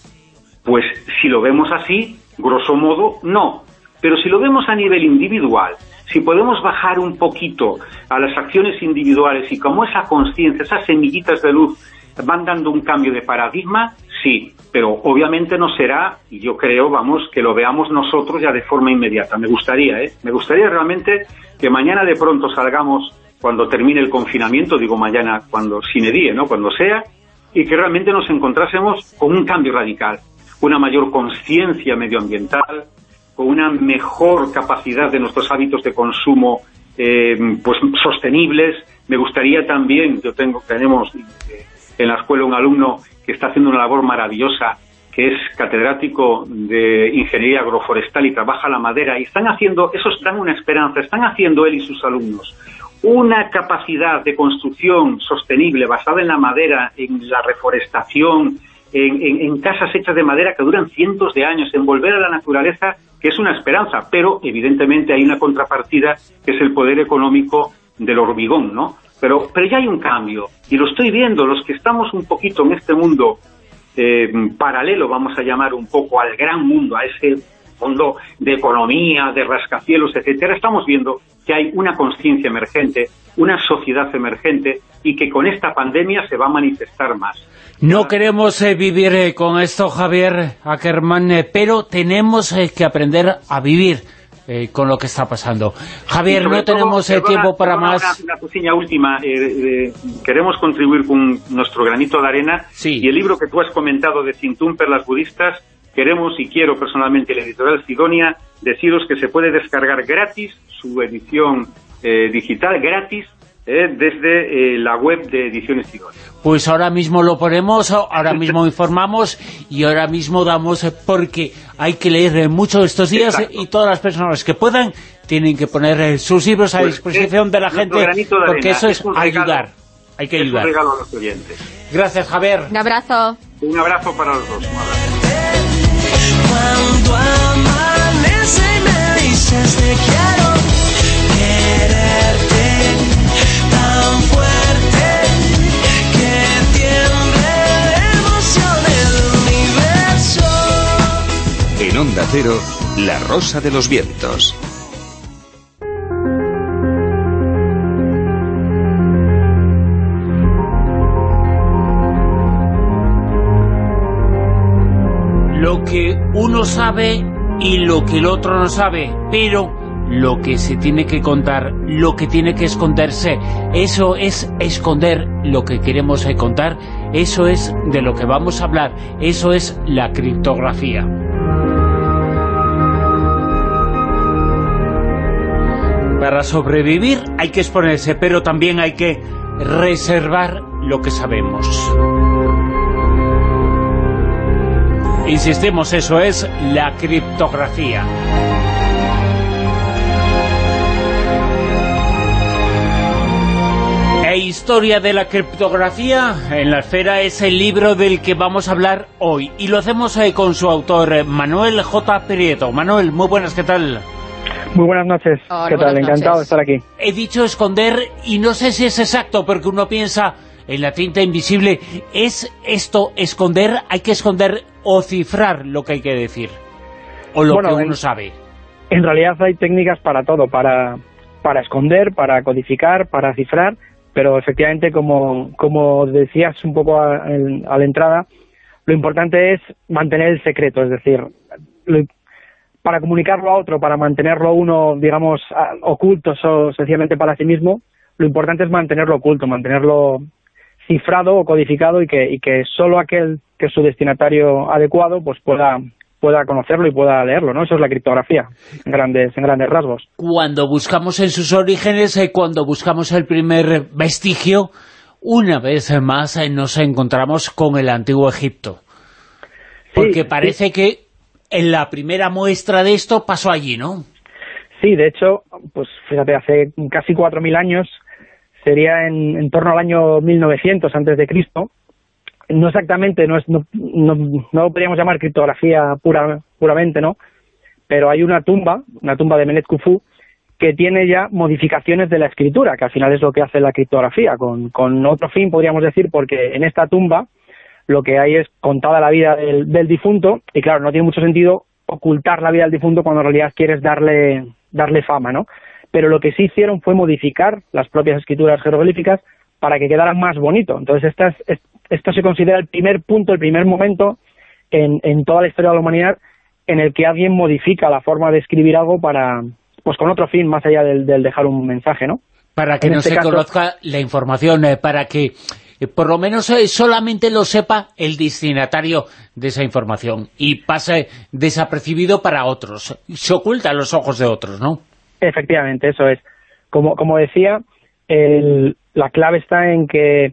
Pues si lo vemos así, grosso modo, no. Pero si lo vemos a nivel individual, si podemos bajar un poquito a las acciones individuales y como esa conciencia, esas semillitas de luz van dando un cambio de paradigma, sí, pero obviamente no será, y yo creo, vamos, que lo veamos nosotros ya de forma inmediata. Me gustaría, ¿eh? Me gustaría realmente que mañana de pronto salgamos cuando termine el confinamiento, digo mañana cuando sin edie, ¿no? Cuando sea, y que realmente nos encontrásemos con un cambio radical, una mayor conciencia medioambiental, con una mejor capacidad de nuestros hábitos de consumo eh, pues sostenibles. Me gustaría también, yo tengo, tenemos en la escuela un alumno que está haciendo una labor maravillosa, que es catedrático de ingeniería agroforestal y trabaja la madera, y están haciendo, eso dan una esperanza, están haciendo él y sus alumnos una capacidad de construcción sostenible basada en la madera, en la reforestación, en, casas hechas de madera que duran cientos de años, en volver a la naturaleza, que es una esperanza, pero evidentemente hay una contrapartida que es el poder económico del hormigón, ¿no? Pero, pero ya hay un cambio, y lo estoy viendo, los que estamos un poquito en este mundo eh, paralelo, vamos a llamar un poco al gran mundo, a ese mundo de economía, de rascacielos, etcétera, estamos viendo que hay una conciencia emergente, una sociedad emergente y que con esta pandemia se va a manifestar más.
No queremos eh, vivir eh, con esto, Javier Ackerman, eh, pero tenemos que aprender a vivir con lo que está pasando. Javier, no tenemos tiempo para más.
Una, cocina última. queremos contribuir con nuestro granito de arena y el libro que tú has comentado de Cintún las budistas queremos y quiero personalmente la editorial Sidonia deciros que se puede descargar gratis su edición eh, digital, gratis, eh, desde eh, la web de Ediciones Sidonia.
Pues ahora mismo lo ponemos, ahora mismo informamos y ahora mismo damos, porque hay que leer mucho estos días y todas las personas que puedan tienen que poner sus libros a pues disposición de la gente, porque eso es, ayudar. Hay que ayudar.
un regalo a los oyentes.
Gracias, Javier.
Un abrazo.
Un abrazo para los dos.
La Rosa de los Vientos.
Sabe y lo que el otro no sabe, pero lo que se tiene que contar, lo que tiene que esconderse, eso es esconder lo que queremos contar, eso es de lo que vamos a hablar, eso es la criptografía. Para sobrevivir hay que exponerse, pero también hay que reservar lo que sabemos. Insistimos, eso es la criptografía. E Historia de la criptografía en la esfera es el libro del que vamos a hablar hoy. Y lo hacemos eh, con su autor, eh, Manuel J. Prieto. Manuel, muy buenas, ¿qué tal?
Muy buenas noches.
Hola,
¿Qué tal?
buenas
Encantado
noches.
de estar aquí.
He dicho esconder y no sé si es exacto, porque uno piensa en la tinta invisible. ¿Es esto esconder? ¿Hay que esconder o cifrar lo que hay que decir? ¿O lo
Bueno,
que uno
en-
sabe?
En realidad hay técnicas para todo, para, para esconder, para codificar, para cifrar, pero efectivamente, como, como decías un poco a, la entrada, lo importante es mantener el secreto, es decir, lo- para comunicarlo a otro, para mantenerlo uno, digamos, oculto o sencillamente para sí mismo, lo importante es mantenerlo oculto, mantenerlo cifrado o codificado y que, y que solo aquel que su destinatario adecuado pues pueda pueda conocerlo y pueda leerlo, ¿no? Eso es la criptografía, en grandes, en grandes rasgos.
Cuando buscamos en sus orígenes, eh, cuando buscamos el primer vestigio, una vez más eh, nos encontramos con el antiguo Egipto. Porque
Sí,
parece que en la primera muestra de esto pasó allí, ¿no?
Sí, de hecho, pues fíjate, hace casi 4.000 años, sería en, en torno al año 1900 antes de Cristo. No exactamente, no, es, no, no, no podríamos llamar criptografía pura, puramente, ¿no? Pero hay una tumba, una tumba de Menet Khufu, que tiene ya modificaciones de la escritura, que al final es lo que hace la criptografía, con, con otro fin, podríamos decir, porque en esta tumba lo que hay es contada la vida del, del difunto, y claro, no tiene mucho sentido ocultar la vida del difunto cuando en realidad quieres darle, darle fama, ¿no? Pero lo que sí hicieron fue modificar las propias escrituras jeroglíficas para que quedaran más bonito. Entonces, esta es- es- esto se considera el primer punto, el primer momento en, en toda la historia de la humanidad en el que alguien modifica la forma de escribir algo para, pues con otro fin, más allá del, del dejar un mensaje, ¿no?
Para que
En
no
este
se
caso-
conozca la información, eh, para que eh, por lo menos eh, solamente lo sepa el destinatario de esa información y pase desapercibido para otros. Se oculta a los ojos de otros, ¿no?
Efectivamente, eso es. Como, como decía, el- la clave está en que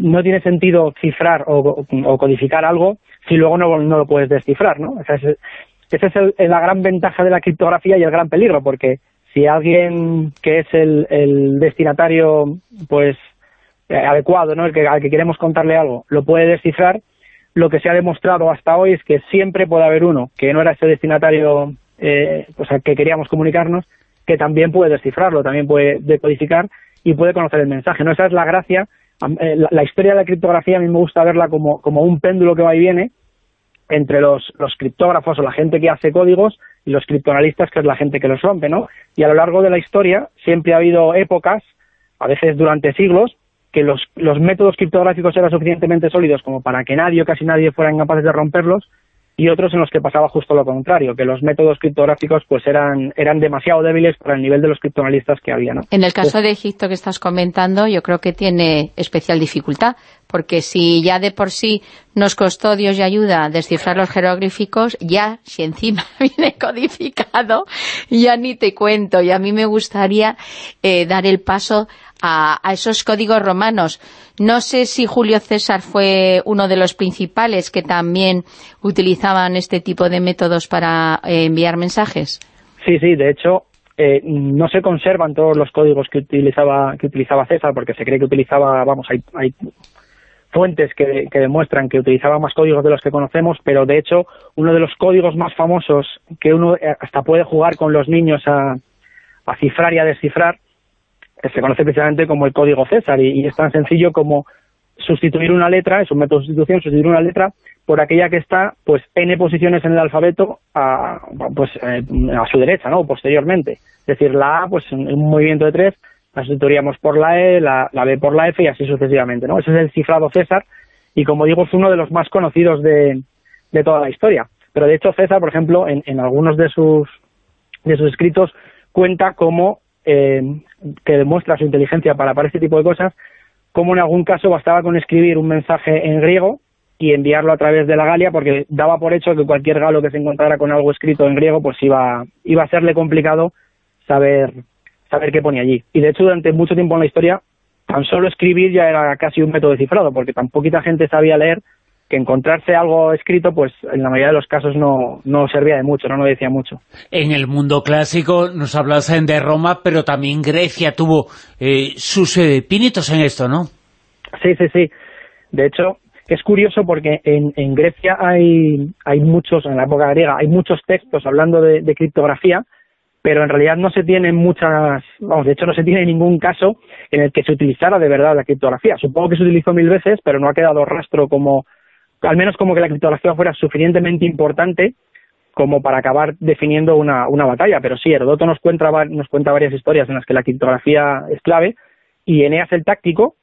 no tiene sentido cifrar o, o codificar algo si luego no, no lo puedes descifrar, ¿no? O sea, ese, esa es el- la gran ventaja de la criptografía y el gran peligro, porque si alguien que es el, el destinatario, pues, eh, adecuado, ¿no? El que, al que queremos contarle algo, lo puede descifrar, lo que se ha demostrado hasta hoy es que siempre puede haber uno que no era ese destinatario eh, pues al que queríamos comunicarnos, que también puede descifrarlo, también puede decodificar y puede conocer el mensaje. ¿no? Esa es la gracia. Eh, La, la historia de la criptografía a mí me gusta verla como, como un péndulo que va y viene entre los, los criptógrafos o la gente que hace códigos y los criptoanalistas, que es la gente que los rompe, ¿no? Y a lo largo de la historia siempre ha habido épocas, a veces durante siglos, que los, los métodos criptográficos eran suficientemente sólidos como para que nadie o casi nadie fueran capaces de romperlos y otros en los que pasaba justo lo contrario, que los métodos criptográficos pues eran, eran demasiado débiles para el nivel de los criptoanalistas que había, ¿no?
En el caso de Egipto que estás comentando, yo creo que tiene especial dificultad, porque si ya de por sí nos costó Dios y ayuda a descifrar los jeroglíficos, ya si encima viene codificado, ya ni te cuento. Y a mí me gustaría eh, dar el paso a, a esos códigos romanos. No sé si Julio César fue uno de los principales que también utilizaban este tipo de métodos para eh, enviar mensajes.
Sí, sí, de hecho, eh, no se conservan todos los códigos que utilizaba que utilizaba César, porque se cree que utilizaba, vamos, hay, hay fuentes que, que demuestran que utilizaba más códigos de los que conocemos, pero de hecho, uno de los códigos más famosos que uno eh, hasta puede jugar con los niños a, a cifrar y a descifrar, se conoce precisamente como el código César, y, es tan sencillo como sustituir una letra, es un método de sustitución, sustituir una letra por aquella que está pues n posiciones en el alfabeto a, pues eh, a su derecha, ¿no? posteriormente. Es decir, la A, pues en un movimiento de tres, la sustituiríamos por la E, la, la B por la F y así sucesivamente, ¿no? Ese es el cifrado César y como digo es uno de los más conocidos de, de toda la historia. Pero de hecho César, por ejemplo, en, en algunos de sus de sus escritos cuenta cómo eh, que demuestra su inteligencia para, para este tipo de cosas, como en algún caso bastaba con escribir un mensaje en griego y enviarlo a través de la Galia porque daba por hecho que cualquier galo que se encontrara con algo escrito en griego pues iba, iba a serle complicado saber, saber qué ponía allí. Y de hecho durante mucho tiempo en la historia tan solo escribir ya era casi un método cifrado porque tan poquita gente sabía leer que encontrarse algo escrito, pues en la mayoría de los casos no, no servía de mucho, no nos decía mucho.
En el mundo clásico nos hablas de Roma, pero también Grecia tuvo eh, sus eh, pinitos en esto, ¿no?
Sí, sí, sí. De hecho, es curioso porque en, en, Grecia hay, hay muchos, en la época griega, hay muchos textos hablando de, de, criptografía, pero en realidad no se tienen muchas, vamos, de hecho no se tiene ningún caso en el que se utilizara de verdad la criptografía. Supongo que se utilizó mil veces, pero no ha quedado rastro como al menos como que la criptografía fuera suficientemente importante como para acabar definiendo una, una batalla. Pero sí, Herodoto nos cuenta, nos cuenta varias historias en las que la criptografía es clave y Eneas el Táctico,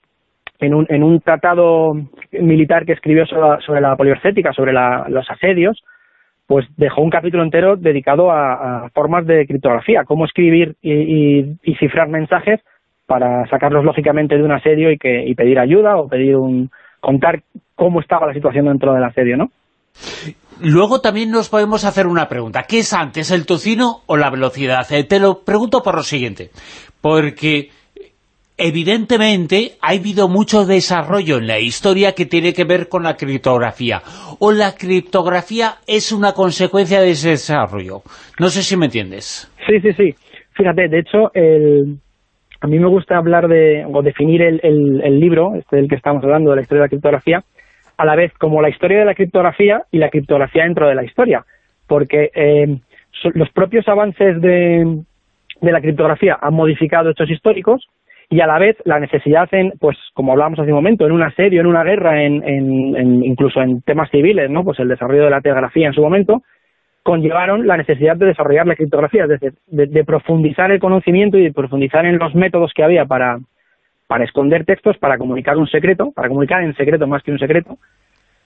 en un, en un tratado militar que escribió sobre la, poliorcética, sobre los asedios, pues dejó un capítulo entero dedicado a, formas de criptografía, cómo escribir y, y, cifrar mensajes para sacarlos lógicamente de un asedio y, que, y pedir ayuda o pedir un, contar cómo estaba la situación dentro del asedio, ¿no?
Luego también nos podemos hacer una pregunta. ¿Qué es antes, el tocino o la velocidad? Eh, te lo pregunto por lo siguiente. Porque evidentemente ha habido mucho desarrollo en la historia que tiene que ver con la criptografía. O la criptografía es una consecuencia de ese desarrollo. No sé si me entiendes.
Sí, sí, sí. Fíjate, de hecho, el, a mí me gusta hablar de, o definir el, el, libro, este del que estamos hablando, de la historia de la criptografía, a la vez como la historia de la criptografía y la criptografía dentro de la historia, porque eh, los propios avances de, de la criptografía han modificado hechos históricos y a la vez la necesidad en, pues como hablábamos hace un momento, en un asedio, en una guerra, en, incluso en temas civiles, ¿no? pues el desarrollo de la telegrafía en su momento, conllevaron la necesidad de desarrollar la criptografía, es decir, de, profundizar el conocimiento y de profundizar en los métodos que había para, para esconder textos, para comunicar un secreto, para comunicar en secreto más que un secreto,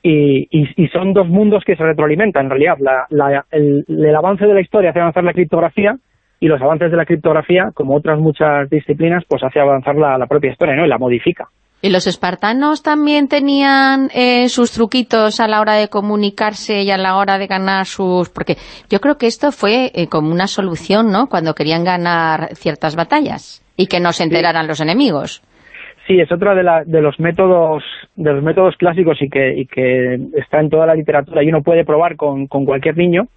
y, y, son dos mundos que se retroalimentan, en realidad. La, el, el, avance de la historia hace avanzar la criptografía y los avances de la criptografía, como otras muchas disciplinas, pues hace avanzar la, la propia historia, ¿no? Y la modifica.
¿Y los espartanos también tenían eh, sus truquitos a la hora de comunicarse y a la hora de ganar sus...? Porque yo creo que esto fue eh, como una solución, ¿no?, cuando querían ganar ciertas batallas y que no se enteraran los enemigos.
Sí, es otro de, de, los métodos de los métodos clásicos y que, está en toda la literatura y uno puede probar con, con cualquier niño,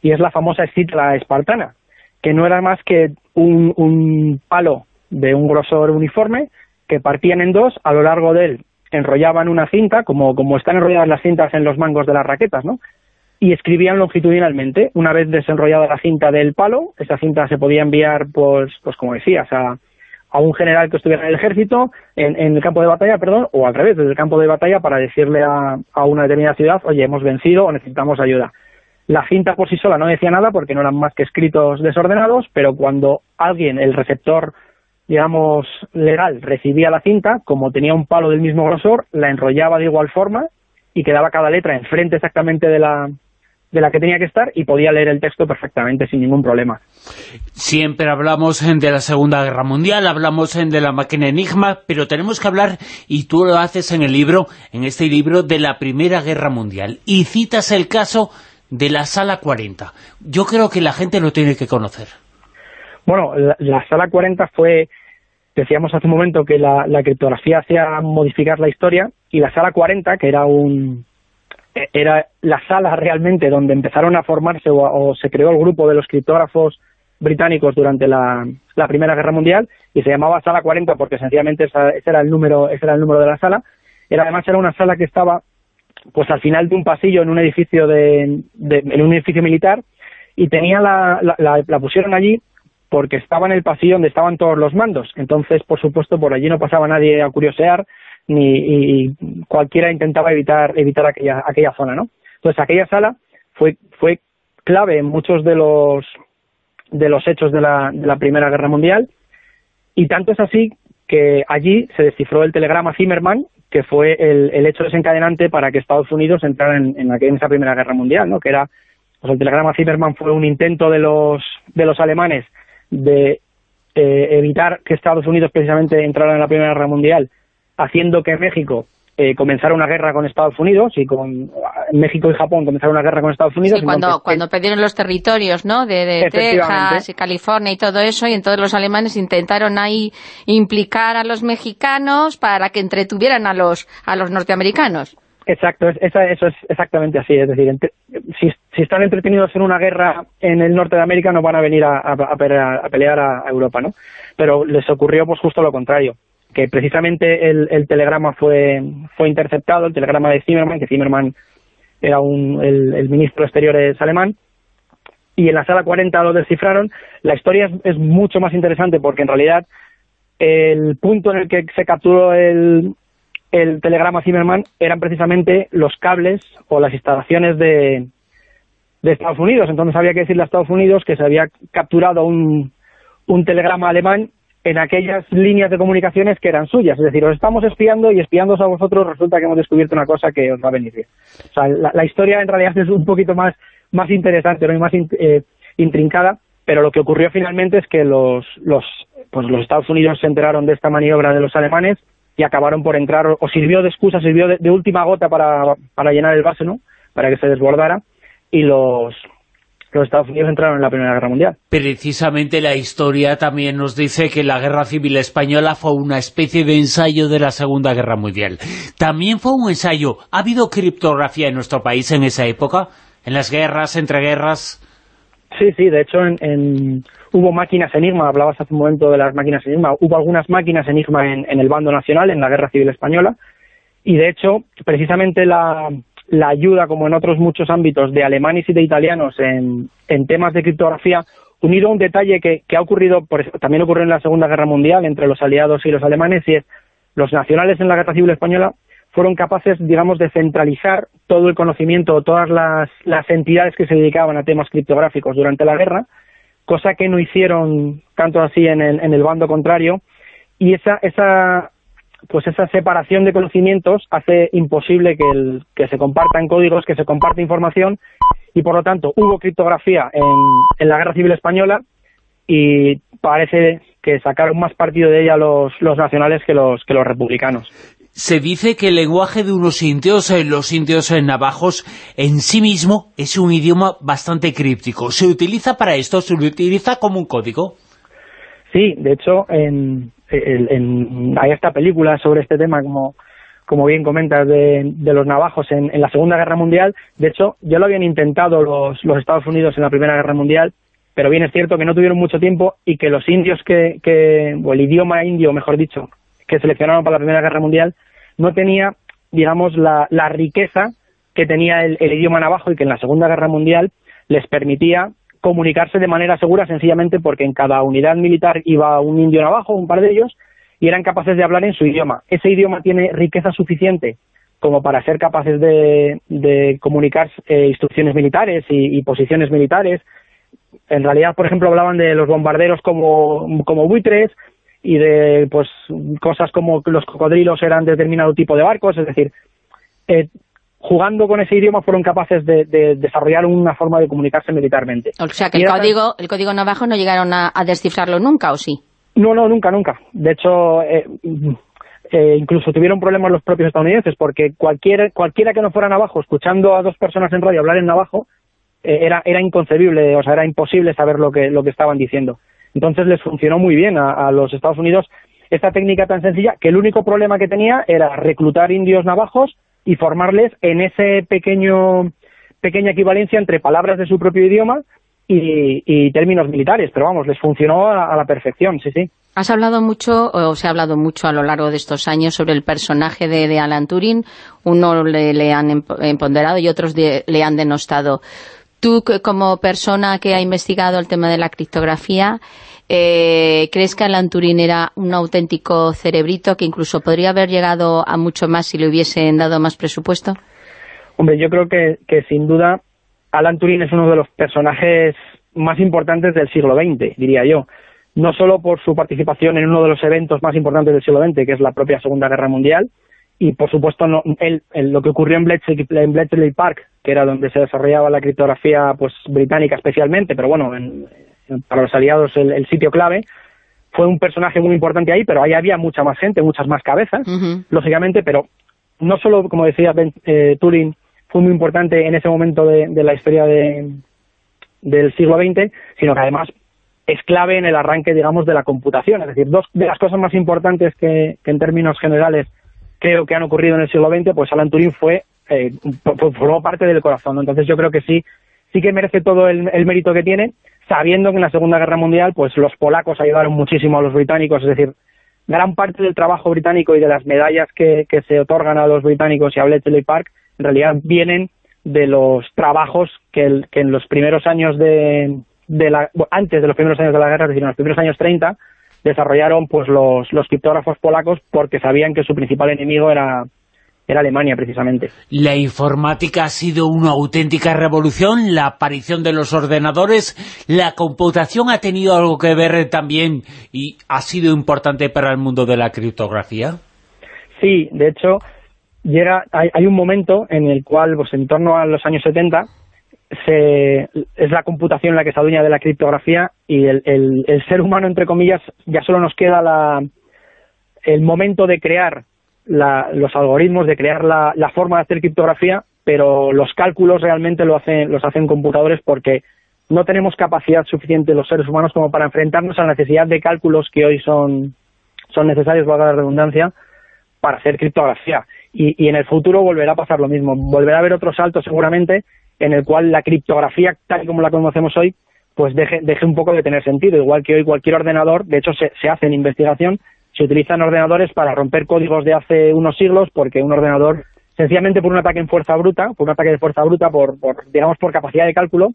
y es la famosa escitra espartana, que no era más que un, un palo de un grosor uniforme que partían en dos, a lo largo de él enrollaban una cinta, como, como están enrolladas las cintas en los mangos de las raquetas, ¿no? Y escribían longitudinalmente. Una vez desenrollada la cinta del palo, esa cinta se podía enviar, pues, pues como decías, a, a un general que estuviera en el ejército, en, en, el campo de batalla, perdón, o al revés, desde el campo de batalla para decirle a, a una determinada ciudad, oye, hemos vencido o necesitamos ayuda. La cinta por sí sola no decía nada porque no eran más que escritos desordenados, pero cuando alguien, el receptor digamos, legal recibía la cinta, como tenía un palo del mismo grosor, la enrollaba de igual forma y quedaba cada letra enfrente exactamente de la, de la que tenía que estar y podía leer el texto perfectamente sin ningún problema.
Siempre hablamos de la Segunda Guerra Mundial, hablamos de la máquina Enigma, pero tenemos que hablar, y tú lo haces en el libro, en este libro, de la Primera Guerra Mundial. Y citas el caso de la Sala 40. Yo creo que la gente lo tiene que conocer.
Bueno, la Sala 40 fue Decíamos hace un momento que la, criptografía hacía modificar la historia y la sala 40, que era un era la sala realmente donde empezaron a formarse o, se creó el grupo de los criptógrafos británicos durante la, Primera Guerra Mundial y se llamaba Sala 40 porque sencillamente ese era el número ese era el número de la sala. Era además era una sala que estaba pues al final de un pasillo en un edificio de, en un edificio militar y tenía la, la pusieron allí porque estaba en el pasillo donde estaban todos los mandos. Entonces, por supuesto, por allí no pasaba nadie a curiosear, ni y cualquiera intentaba evitar evitar aquella aquella zona, ¿no? Entonces, aquella sala fue fue clave en muchos de los de los hechos de la, de la Primera Guerra Mundial y tanto es así que allí se descifró el telegrama Zimmerman, que fue el, el hecho desencadenante para que Estados Unidos entrara en, en, en, esa Primera Guerra Mundial, ¿no? Que era, pues el telegrama Zimmerman fue un intento de los, de los alemanes de eh, evitar que Estados Unidos precisamente entrara en la Primera Guerra Mundial, haciendo que México eh, comenzara una guerra con Estados Unidos y con México y Japón comenzaron una guerra con Estados Unidos.
Sí, cuando, cuando perdieron los territorios, ¿no? De, de Texas y California y todo eso, y entonces los alemanes intentaron ahí implicar a los mexicanos para que entretuvieran a los, a los norteamericanos.
Exacto, eso es exactamente así. Es decir, si, están entretenidos en una guerra en el norte de América, no van a venir a, pelear a, Europa, ¿no? Pero les ocurrió pues justo lo contrario, que precisamente el, telegrama fue, fue interceptado, el telegrama de Zimmermann, que Zimmermann era un, el, ministro de Exteriores alemán, y en la sala 40 lo descifraron. La historia es, es mucho más interesante porque en realidad el punto en el que se capturó el, el telegrama Zimmerman eran precisamente los cables o las instalaciones de, de Estados Unidos. Entonces había que decirle a Estados Unidos que se había capturado un, un telegrama alemán en aquellas líneas de comunicaciones que eran suyas. Es decir, os estamos espiando y espiándoos a vosotros resulta que hemos descubierto una cosa que os va a venir bien. O sea, la, historia en realidad es un poquito más, más interesante ¿no? y más eh, intrincada, pero lo que ocurrió finalmente es que los, los, pues los Estados Unidos se enteraron de esta maniobra de los alemanes y acabaron por entrar, o sirvió de excusa, sirvió de, última gota para, para, llenar el vaso, ¿no? Para que se desbordara, y los, los Estados Unidos entraron en la Primera Guerra Mundial.
Precisamente la historia también nos dice que la Guerra Civil Española fue una especie de ensayo de la Segunda Guerra Mundial. También fue un ensayo. ¿Ha habido criptografía en nuestro país en esa época? ¿En las guerras, entre guerras?
Sí, sí, de hecho en, hubo máquinas Enigma, hablabas hace un momento de las máquinas Enigma, hubo algunas máquinas Enigma en, en el bando nacional, en la Guerra Civil Española, y de hecho, precisamente la, la ayuda, como en otros muchos ámbitos, de alemanes y de italianos en, en temas de criptografía, unido a un detalle que, que ha ocurrido, por, también ocurrió en la Segunda Guerra Mundial entre los aliados y los alemanes, y es los nacionales en la Guerra Civil Española fueron capaces, digamos, de centralizar todo el conocimiento, todas las, las entidades que se dedicaban a temas criptográficos durante la guerra, cosa que no hicieron tanto así en el, en el bando contrario, y esa, esa, pues esa separación de conocimientos hace imposible que, el, que se compartan códigos, que se comparte información, y por lo tanto hubo criptografía en, en la Guerra Civil Española, y parece que sacaron más partido de ella los, los nacionales que los, que los republicanos
se dice que el lenguaje de unos indios, eh, los indios en navajos, en sí mismo es un idioma bastante críptico. ¿Se utiliza para esto? ¿Se utiliza como un código?
Sí, de hecho, en, hay esta película sobre este tema, como, como bien comentas, de, los navajos en, la Segunda Guerra Mundial. De hecho, ya lo habían intentado los, los Estados Unidos en la Primera Guerra Mundial, pero bien es cierto que no tuvieron mucho tiempo y que los indios que, que o el idioma indio, mejor dicho, que seleccionaron para la Primera Guerra Mundial no tenía, digamos, la, riqueza que tenía el, idioma navajo y que en la Segunda Guerra Mundial les permitía comunicarse de manera segura sencillamente porque en cada unidad militar iba un indio navajo, un par de ellos, y eran capaces de hablar en su idioma. Ese idioma tiene riqueza suficiente como para ser capaces de, comunicar eh, instrucciones militares y, y, posiciones militares. En realidad, por ejemplo, hablaban de los bombarderos como, como buitres, y de pues cosas como los cocodrilos eran determinado tipo de barcos, es decir, eh, jugando con ese idioma fueron capaces de, desarrollar una forma de comunicarse militarmente.
O sea, que el código, el código navajo no llegaron a, descifrarlo nunca, ¿o sí?
No, no, nunca, nunca. De hecho, eh, eh, incluso tuvieron problemas los propios estadounidenses, porque cualquier, cualquiera que no fuera navajo, escuchando a dos personas en radio hablar en navajo, era, era inconcebible, o sea, era imposible saber lo que, lo que estaban diciendo. Entonces les funcionó muy bien a, los Estados Unidos esta técnica tan sencilla que el único problema que tenía era reclutar indios navajos y formarles en ese pequeño pequeña equivalencia entre palabras de su propio idioma y, términos militares, pero vamos, les funcionó a, la perfección, sí, sí.
Has hablado mucho, o se ha hablado mucho a lo largo de estos años sobre el personaje de, Alan Turing, uno le, han empoderado y otros le han denostado. Tú, como persona que ha investigado el tema de la criptografía, eh, ¿crees que Alan Turing era un auténtico cerebrito que incluso podría haber llegado a mucho más si le hubiesen dado más presupuesto?
Hombre, yo creo que, sin duda Alan Turing es uno de los personajes más importantes del siglo XX, diría yo. No solo por su participación en uno de los eventos más importantes del siglo XX, que es la propia Segunda Guerra Mundial, y por supuesto no, lo que ocurrió en Bletchley, en Bletchley Park, que era donde se desarrollaba la criptografía pues británica especialmente, pero bueno, para los aliados el, sitio clave, fue un personaje muy importante ahí, pero ahí había mucha más gente, muchas más cabezas, lógicamente, pero no solo, como decía eh, Turing, fue muy importante en ese momento de, la historia del siglo XX, sino que además es clave en el arranque, digamos, de la computación. Es decir, dos de las cosas más importantes que, en términos generales creo que han ocurrido en el siglo XX, pues Alan Turing fue, eh, formó parte del corazón. Entonces yo creo que sí, sí que merece todo el, mérito que tiene, sabiendo que en la Segunda Guerra Mundial, pues los polacos ayudaron muchísimo a los británicos, es decir, gran parte del trabajo británico y de las medallas que, se otorgan a los británicos y a Bletchley Park, en realidad vienen de los trabajos que, en los primeros años de, antes de los primeros años de la guerra, es decir, en los primeros años 30, desarrollaron pues los criptógrafos polacos porque sabían que su principal enemigo era, era Alemania, precisamente.
La informática ha sido una auténtica revolución, la aparición de los ordenadores, la computación ha tenido algo que ver también y ha sido importante para el mundo de la criptografía.
Sí, de hecho, llega, hay, hay un momento en el cual, pues en torno a los años 70, se, es la computación la que se adueña de la criptografía y el, el, ser humano, entre comillas, ya solo nos queda la, el momento de crear los algoritmos, de crear la, la, forma de hacer criptografía, pero los cálculos realmente lo hacen, los hacen computadores porque no tenemos capacidad suficiente los seres humanos como para enfrentarnos a la necesidad de cálculos que hoy son, son necesarios, valga la redundancia, para hacer criptografía. Y, y en el futuro volverá a pasar lo mismo. Volverá a haber otros saltos seguramente en el cual la criptografía, tal como la conocemos hoy, pues deje, deje un poco de tener sentido. Igual que hoy cualquier ordenador, de hecho se, se hace en investigación, se utilizan ordenadores para romper códigos de hace unos siglos, porque un ordenador, sencillamente por un ataque en fuerza bruta, por un ataque de fuerza bruta, por, por digamos, por capacidad de cálculo,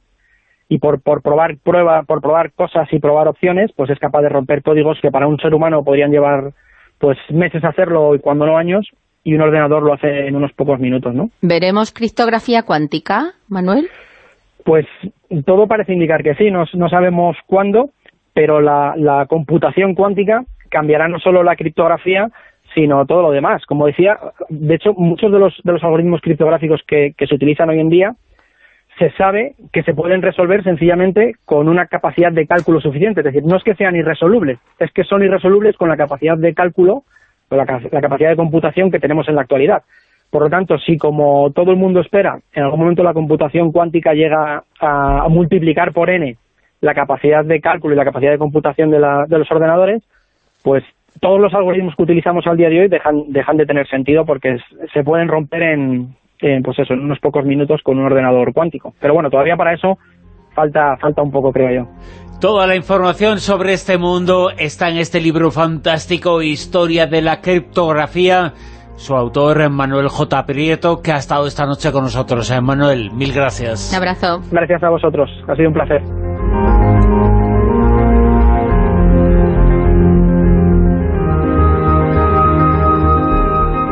y por, por probar prueba, por probar cosas y probar opciones, pues es capaz de romper códigos que para un ser humano podrían llevar pues meses hacerlo y cuando no años, y un ordenador lo hace en unos pocos minutos, ¿no?
¿Veremos criptografía cuántica, Manuel?
Pues todo parece indicar que sí, no, no sabemos cuándo, pero la, la, computación cuántica cambiará no solo la criptografía, sino todo lo demás. Como decía, de hecho, muchos de los, de los algoritmos criptográficos que, que se utilizan hoy en día se sabe que se pueden resolver sencillamente con una capacidad de cálculo suficiente. Es decir, no es que sean irresolubles, es que son irresolubles con la capacidad de cálculo la, capacidad de computación que tenemos en la actualidad. Por lo tanto, si como todo el mundo espera, en algún momento la computación cuántica llega a, multiplicar por n la capacidad de cálculo y la capacidad de computación de, los ordenadores, pues todos los algoritmos que utilizamos al día de hoy dejan, dejan de tener sentido porque se pueden romper en, pues eso, en unos pocos minutos con un ordenador cuántico. Pero bueno, todavía para eso falta, falta un poco, creo yo.
Toda la información sobre este mundo está en este libro fantástico, Historia de la criptografía. Su autor, Manuel J. Prieto, que ha estado esta noche con nosotros. Eh, Manuel, mil gracias.
Un abrazo.
Gracias a vosotros. Ha sido un placer.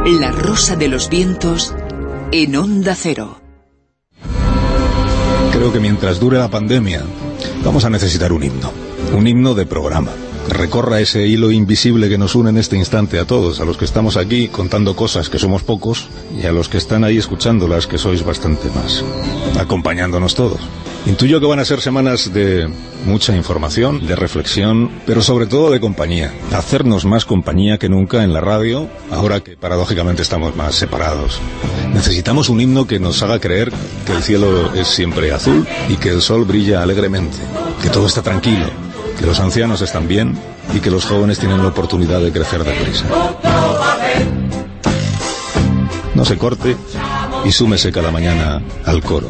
La rosa de los vientos en Onda Cero.
Creo que mientras dure la pandemia vamos a necesitar un himno, un himno de programa. Recorra ese hilo invisible que nos une en este instante a todos, a los que estamos aquí contando cosas que somos pocos y a los que están ahí escuchándolas que sois bastante más, acompañándonos todos. Intuyo que van a ser semanas de mucha información, de reflexión, pero sobre todo de compañía. Hacernos más compañía que nunca en la radio, ahora que paradójicamente estamos más separados. Necesitamos un himno que nos haga creer que el cielo es siempre azul y que el sol brilla alegremente, que todo está tranquilo, que los ancianos están bien y que los jóvenes tienen la oportunidad de crecer deprisa. No se corte y súmese cada mañana al coro.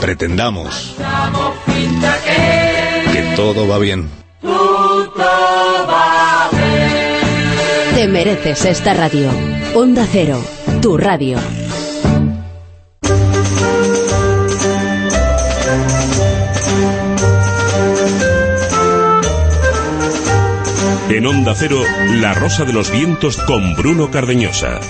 Pretendamos que todo va bien.
Te mereces esta radio. Onda Cero, tu radio.
En Onda Cero, La Rosa de los Vientos con Bruno Cardeñosa.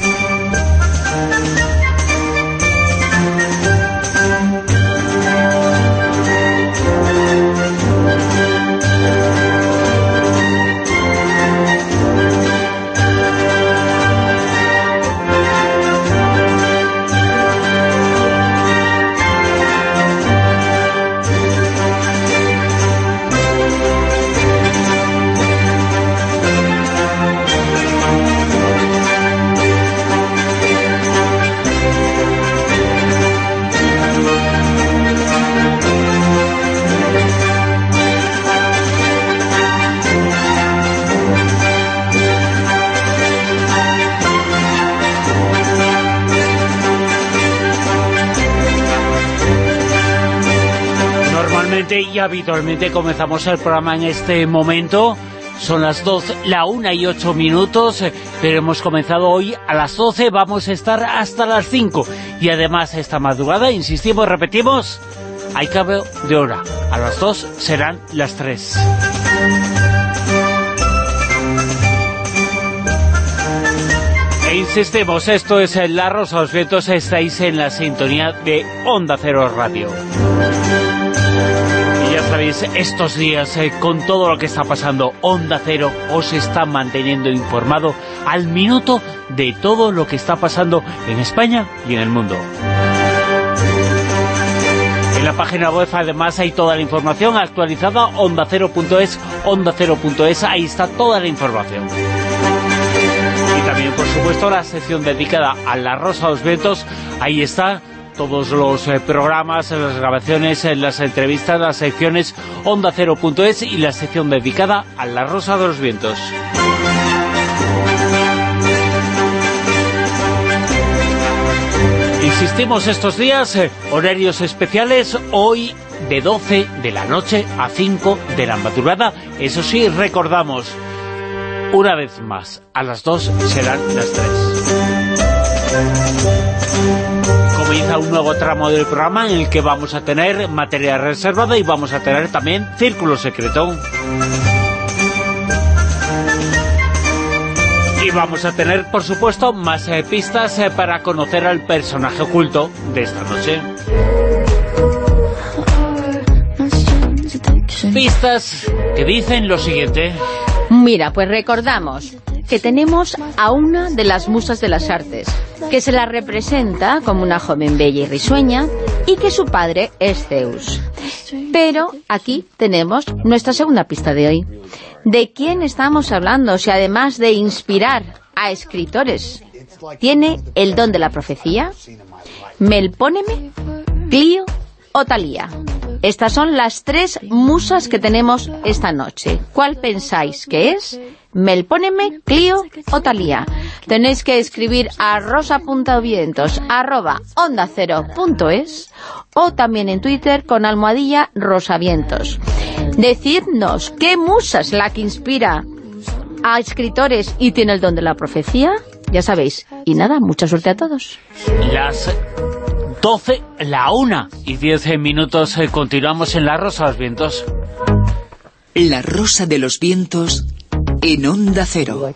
Y habitualmente comenzamos el programa en este momento. Son las 12, la 1 y 8 minutos, eh, pero hemos comenzado hoy a las 12, vamos a estar hasta las 5. Y además esta madrugada, insistimos, repetimos, hay cambio de hora. A las 2 serán las 3. E insistimos, esto es La Rosa los Vientos, estáis en la sintonía de Onda Cero Radio. Sabéis, estos días, eh, con todo lo que está pasando, Onda Cero os está manteniendo informado al minuto de todo lo que está pasando en España y en el mundo. En la página web además hay toda la información actualizada, ondacero.es, ondacero.es, ahí está toda la información. Y también, por supuesto, la sección dedicada a la Rosa de los Vientos, ahí está todos los eh, programas, las grabaciones, eh, las entrevistas, las secciones ondacero.es y la sección dedicada a la Rosa de los Vientos. Insistimos estos días, eh, horarios especiales, hoy de 12 de la noche a 5 de la madrugada. Eso sí, recordamos, una vez más, a las 2 serán las 3. Comienza un nuevo tramo del programa en el que vamos a tener materia reservada y vamos a tener también Círculo Secreto. Y vamos a tener, por supuesto, más eh, pistas eh, para conocer al personaje oculto de esta noche. Pistas que dicen lo siguiente.
Mira, pues recordamos que tenemos a una de las musas de las artes, que se la representa como una joven bella y risueña, y que su padre es Zeus. Pero aquí tenemos nuestra segunda pista de hoy. ¿De quién estamos hablando si además de inspirar a escritores, tiene el don de la profecía? ¿Melpóneme, Clio o Talía? Estas son las tres musas que tenemos esta noche. ¿Cuál pensáis que es? Melpóneme, Clio o Talía. Tenéis que escribir a rosa.vientos arroba onda cero o también en Twitter con almohadilla rosavientos. Decidnos, ¿qué musa es la que inspira a escritores y tiene el don de la profecía? Ya sabéis. Y nada, mucha suerte a todos.
12, la 1 y 10 minutos eh, continuamos en La Rosa de los Vientos.
La Rosa de los Vientos en Onda Cero.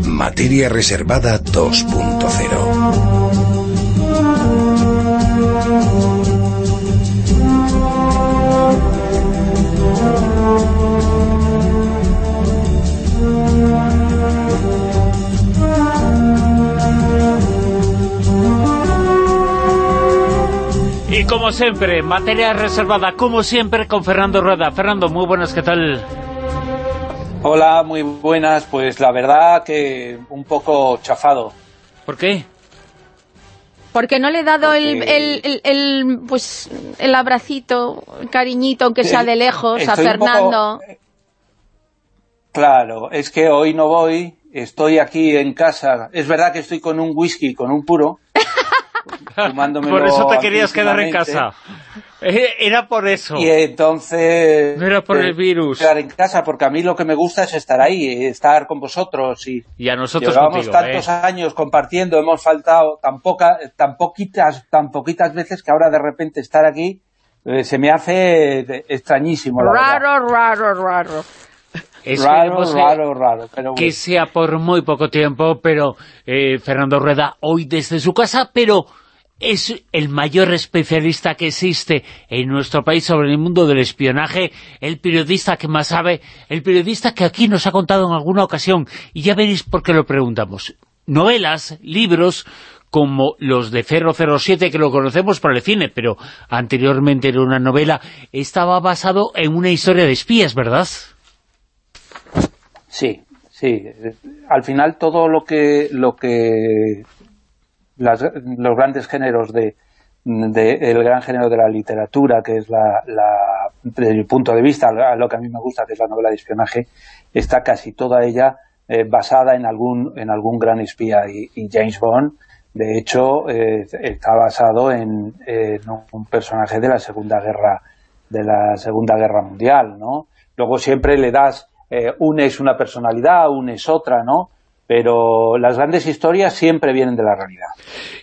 Materia reservada 2.0
como siempre, materia reservada, como siempre, con Fernando Rueda. Fernando, muy buenas, ¿qué tal?
Hola, muy buenas. Pues la verdad que un poco chafado.
¿Por qué?
Porque no le he dado el,
Porque-
el, el- el, pues, el abracito, el cariñito, aunque sea de lejos, a
poco-
Fernando.
Claro, es que hoy no voy, estoy aquí en casa. Es verdad que estoy con un whisky, con un puro.
Por eso te querías quedar en casa. Eh, Era por eso.
Y entonces...
No era por
eh,
el virus.
Quedar en casa, porque a mí lo que me gusta es estar ahí, estar con vosotros y...
Y a nosotros
Llevábamos
contigo,
tantos
¿eh?
años compartiendo, hemos faltado tan, poca, tan, poquitas, tan poquitas veces que ahora de repente estar aquí eh, se me hace eh, extrañísimo, la verdad.
Raro, raro, raro.
Raro,
eh,
raro, raro. Pero
que sea por muy poco tiempo, pero eh, Fernando Rueda hoy desde su casa, pero es el mayor especialista que existe en nuestro país sobre el mundo del espionaje, el periodista que más sabe, el periodista que aquí nos ha contado en alguna ocasión, y ya veréis por qué lo preguntamos. Novelas, libros, como los de 007, que lo conocemos por el cine, pero anteriormente era una novela, estaba basado en una historia de espías, ¿verdad?
Sí, sí. Al final todo lo que lo que las- los grandes géneros de, de- el gran género de la literatura, que es la, desde mi punto de vista, lo que a mí me gusta, que es la novela de espionaje, está casi toda ella eh, basada en algún en algún gran espía y, y James Bond De hecho, eh, está basado en, un personaje de la Segunda Guerra de la Segunda Guerra Mundial, ¿no? Luego siempre le das, eh, unes una personalidad, unes otra, ¿no? Pero las grandes historias siempre vienen de la realidad.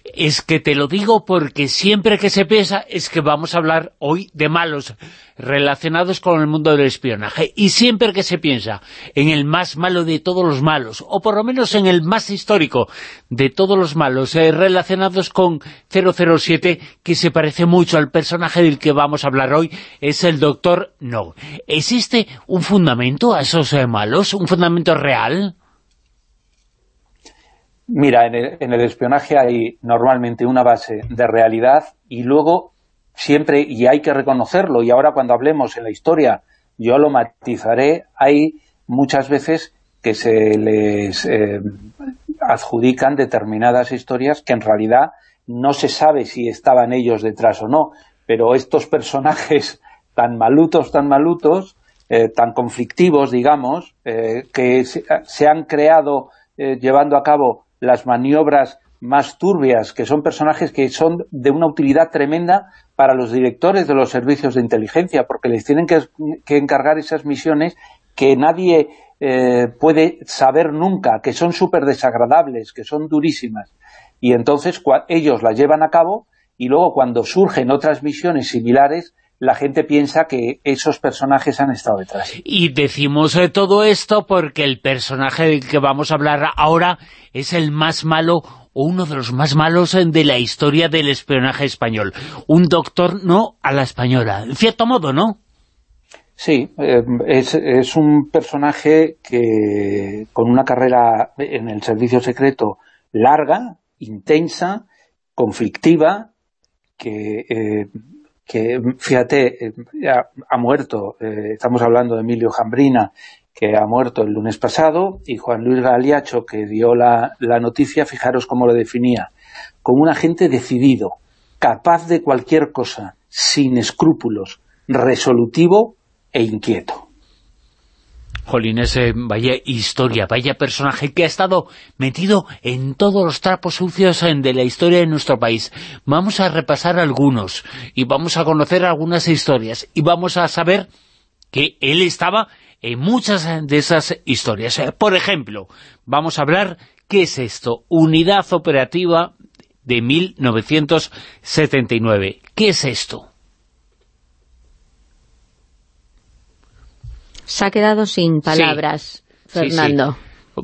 Es que te lo digo porque siempre que se piensa es que vamos a hablar hoy de malos relacionados con el mundo del espionaje. Y siempre que se piensa en el más malo de todos los malos, o por lo menos en el más histórico de todos los malos eh, relacionados con 007, que se parece mucho al personaje del que vamos a hablar hoy, es el Doctor No. ¿Existe un fundamento a esos eh, malos? ¿Un fundamento real?
Mira, en el, espionaje hay normalmente una base de realidad y luego siempre, y hay que reconocerlo, y ahora cuando hablemos en la historia yo lo matizaré, hay muchas veces que se les eh, adjudican determinadas historias que en realidad no se sabe si estaban ellos detrás o no, pero estos personajes tan malutos, tan malutos, eh, tan conflictivos, digamos, eh, que se, han creado llevando a cabo las maniobras más turbias, que son personajes que son de una utilidad tremenda para los directores de los servicios de inteligencia, porque les tienen que, encargar esas misiones que nadie eh, puede saber nunca, que son súper desagradables, que son durísimas. Y entonces ellos las llevan a cabo y luego cuando surgen otras misiones similares, la gente piensa que esos personajes han estado detrás.
Y decimos eh, todo esto porque el personaje del que vamos a hablar ahora es el más malo o uno de los más malos eh, de la historia del espionaje español. Un doctor no a la española, en cierto modo, ¿no?
Sí, eh, es, es, un personaje que con una carrera en el servicio secreto larga, intensa, conflictiva, que que fíjate, eh, ha, muerto, eh, estamos hablando de Emilio Jambrina, que ha muerto el lunes pasado, y Juan Luis Galiacho, que dio la, la noticia, fijaros cómo lo definía, como un agente decidido, capaz de cualquier cosa, sin escrúpulos, resolutivo e inquieto.
Jolines, vaya historia, vaya personaje que ha estado metido en todos los trapos sucios de la historia de nuestro país. Vamos a repasar algunos y vamos a conocer algunas historias y vamos a saber que él estaba en muchas de esas historias. Por ejemplo, vamos a hablar, ¿qué es esto? Unidad Operativa de 1979. ¿Qué es esto?
Se ha quedado sin palabras, Fernando.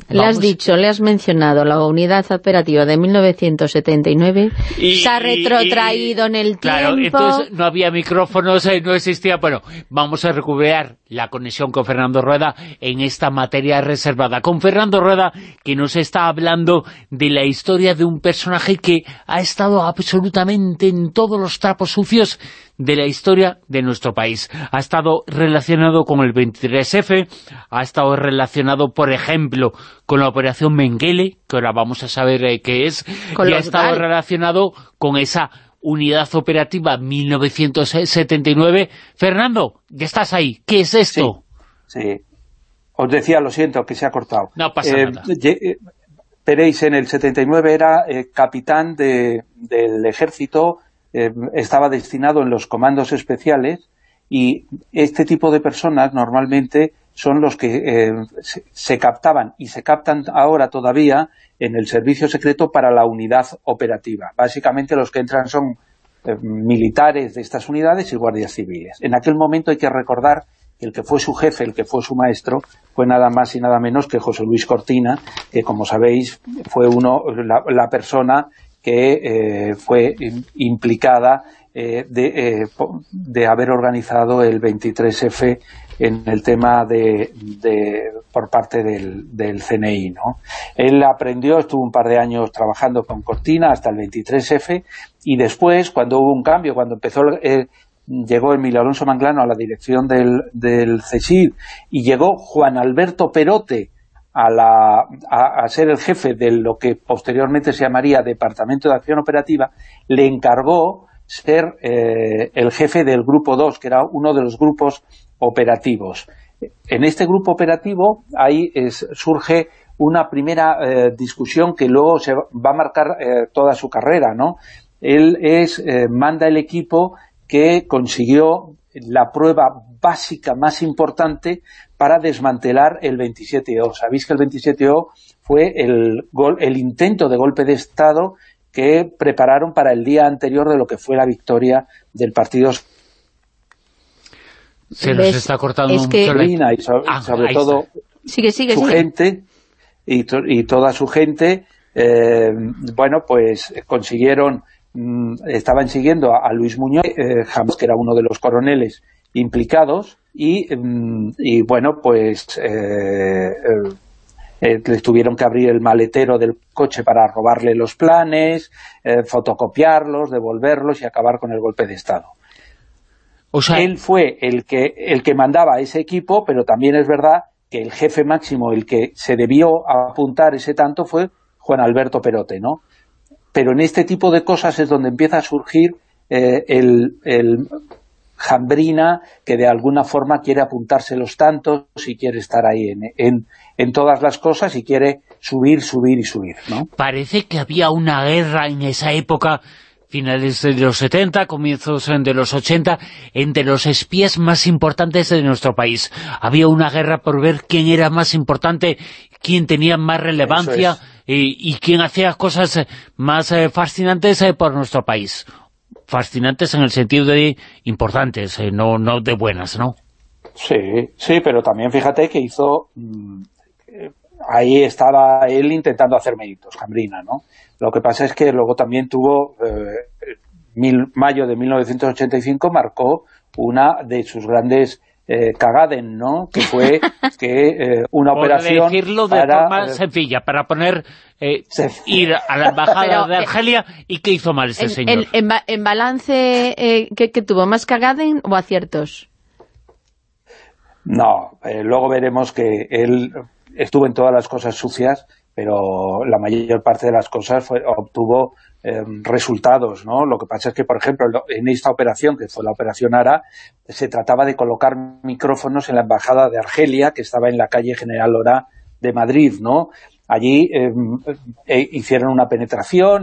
Le has dicho, le has mencionado la unidad operativa de 1979, se ha retrotraído en el
claro, entonces no había micrófonos, eh, no existía... Bueno, vamos a recuperar la conexión con Fernando Rueda en esta materia reservada. Con Fernando Rueda, que nos está hablando de la historia de un personaje que ha estado absolutamente en todos los trapos sucios de la historia de nuestro país. Ha estado relacionado con el 23F, ha estado relacionado, por ejemplo, con la operación Mengele, que ahora vamos a saber eh, qué es, y ha estado relacionado con esa unidad operativa 1979. Fernando, ya estás ahí. ¿Qué es esto?
Sí, Os decía, lo siento, que se ha cortado.
No pasa eh, nada. Eh,
Pereis en el 79 era capitán del ejército eh, estaba destinado en los comandos especiales y este tipo de personas normalmente son los que eh, se, captaban y se captan ahora todavía en el servicio secreto para la unidad operativa. Básicamente los que entran son eh, militares de estas unidades y guardias civiles. En aquel momento hay que recordar que el que fue su jefe, el que fue su maestro, fue nada más y nada menos que José Luis Cortina, que como sabéis fue uno la persona que eh, fue implicada eh, de, eh, de, haber organizado el 23F en el tema de, de por parte del, del, CNI. ¿no? Él aprendió, estuvo un par de años trabajando con Cortina hasta el 23F y después, cuando hubo un cambio, cuando empezó llegó Emilio Alonso Manglano a la dirección del, del y llegó Juan Alberto Perote a, la, a, ser el jefe de lo que posteriormente se llamaría Departamento de Acción Operativa, le encargó ser eh, el jefe del Grupo 2, que era uno de los grupos operativos. En este grupo operativo ahí surge una primera eh, discusión que luego se va a marcar eh, toda su carrera, ¿no? Él es, manda el equipo que consiguió la prueba básica más importante para desmantelar el 27O. Sabéis que el 27O fue el, el intento de golpe de Estado que prepararon para el día anterior de lo que fue la victoria del Partido.
Se nos está cortando
mucho la... y sobre, ah, todo
sigue, sigue,
su gente y, y, toda su gente eh, bueno pues consiguieron mm, estaban siguiendo a, Luis Muñoz eh, que era uno de los coroneles implicados y, mm, y bueno pues eh, eh, les tuvieron que abrir el maletero del coche para robarle los planes, eh, fotocopiarlos, devolverlos y acabar con el golpe de Estado. O sea, Él fue el que, el que mandaba ese equipo, pero también es verdad que el jefe máximo, el que se debió apuntar ese tanto fue Juan Alberto Perote, ¿no? Pero en este tipo de cosas es donde empieza a surgir eh, el, el jambrina que de alguna forma quiere apuntarse los tantos y quiere estar ahí en, en, todas las cosas y quiere subir, subir y subir, ¿no?
Parece que había una guerra en esa época finales de los 70, comienzos de los 80, entre los espías más importantes de nuestro país. Había una guerra por ver quién era más importante, quién tenía más relevancia y, quién hacía cosas más eh, fascinantes eh, por nuestro país fascinantes en el sentido de importantes, eh, no, no de buenas, ¿no?
Sí, sí, pero también fíjate que hizo... Mm, ahí estaba él intentando hacer méritos, Cambrina, ¿no? Lo que pasa es que luego también tuvo... Eh, mayo de 1985 marcó una de sus grandes eh, cagaden, ¿no? Que fue que eh, una operación...
decirlo de forma sencilla, para poner... Eh, ir a la embajada de Argelia y qué hizo mal ese señor.
En, balance, ¿qué, tuvo? ¿Más cagaden o aciertos?
No, luego veremos que él estuvo en todas las cosas sucias, pero la mayor parte de las cosas fue, obtuvo Em, resultados, ¿no? Lo que pasa es que, por ejemplo, en esta operación, que fue la operación ARA, se trataba de colocar micrófonos en la embajada de Argelia, que estaba en la calle General Ora de Madrid, ¿no? Allí em, e hicieron una penetración,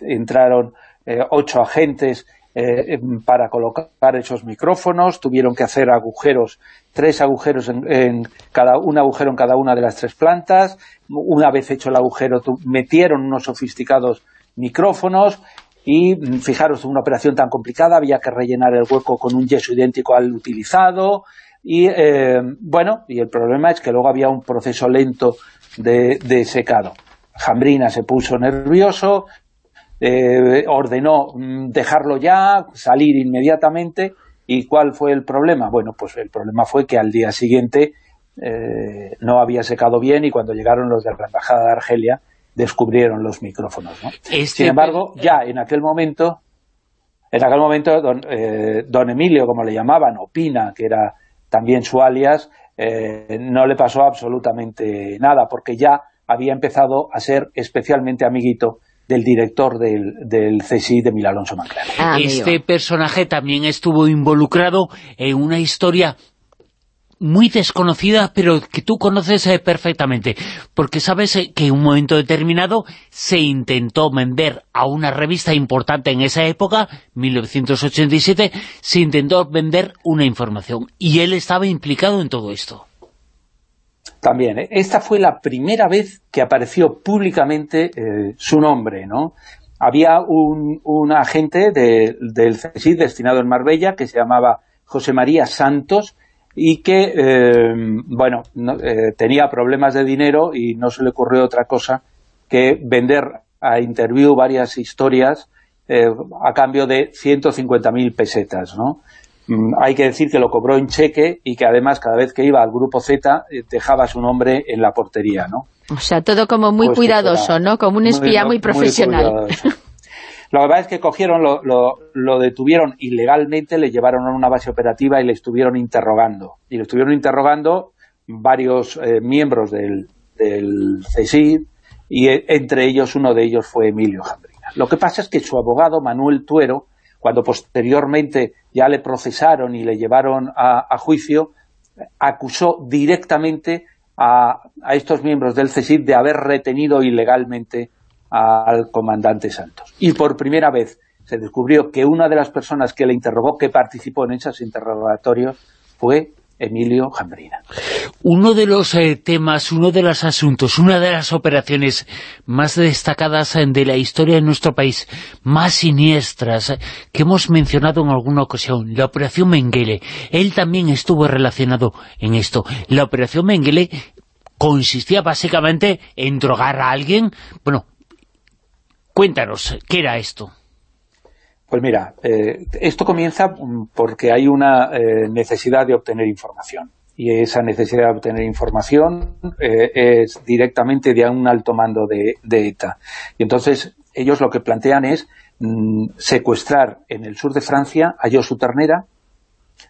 entraron eh, ocho agentes eh, em, para colocar esos micrófonos, tuvieron que hacer agujeros, tres agujeros en, cada un agujero en cada una de las tres plantas, una vez hecho el agujero metieron unos sofisticados micrófonos. Y mm, fijaros, una operación tan complicada, había que rellenar el hueco con un yeso idéntico al utilizado. Y eh, bueno, y el problema es que luego había un proceso lento de, secado. Jambrina se puso nervioso, eh, ordenó mm, dejarlo ya, salir inmediatamente, ¿y cuál fue el problema? Bueno, pues el problema fue que al día siguiente eh, no había secado bien y cuando llegaron los de la Embajada de Argelia descubrieron los micrófonos. ¿no? Este Sin embargo, ya en aquel momento, en aquel momento don, eh, don, Emilio, como le llamaban, Opina, que era también su alias, eh, no le pasó absolutamente nada, porque ya había empezado a ser especialmente amiguito del director del, del CSI de Mil Alonso
ah, este personaje también estuvo involucrado en una historia muy desconocida, pero que tú conoces eh, perfectamente, porque sabes eh, que en un momento determinado se intentó vender a una revista importante en esa época, 1987, se intentó vender una información, y él estaba implicado en todo esto.
También, ¿eh? esta fue la primera vez que apareció públicamente su nombre, ¿no? Había un, un agente del CSI destinado en Marbella que se llamaba José María Santos, y que, eh, bueno, eh, tenía problemas de dinero y no se le ocurrió otra cosa que vender a Interview varias historias eh, a cambio de 150.000 pesetas, ¿no? Mm, hay que decir que lo cobró en cheque y que además cada vez que iba al Grupo Z dejaba su nombre en la portería, ¿no?
O sea, todo como muy pues cuidadoso, ¿no? Como un espía muy, profesional.
Lo que pasa es que cogieron, lo, lo, detuvieron ilegalmente, le llevaron a una base operativa y le estuvieron interrogando. Y le estuvieron interrogando varios eh, miembros del, del y eh, entre ellos uno de ellos fue Emilio Jambrina. Lo que pasa es que su abogado, Manuel Tuero, cuando posteriormente ya le procesaron y le llevaron a, a juicio, acusó directamente a, estos miembros del CSIC de haber retenido ilegalmente al comandante Santos. Y por primera vez se descubrió que una de las personas que le interrogó, que participó en esos interrogatorios, fue Emilio Jambrina.
Uno de los eh, temas, uno de los asuntos, una de las operaciones más destacadas de la historia de nuestro país, más siniestras, eh, que hemos mencionado en alguna ocasión, la Operación Mengele. Él también estuvo relacionado en esto. La Operación Mengele consistía básicamente en drogar a alguien. Bueno, cuéntanos, ¿qué era esto?
Pues mira, eh, esto comienza porque hay una eh, necesidad de obtener información. Y esa necesidad de obtener información eh, es directamente de un alto mando de, ETA. Y entonces ellos lo que plantean es mm, secuestrar en el sur de Francia a Josu Ternera,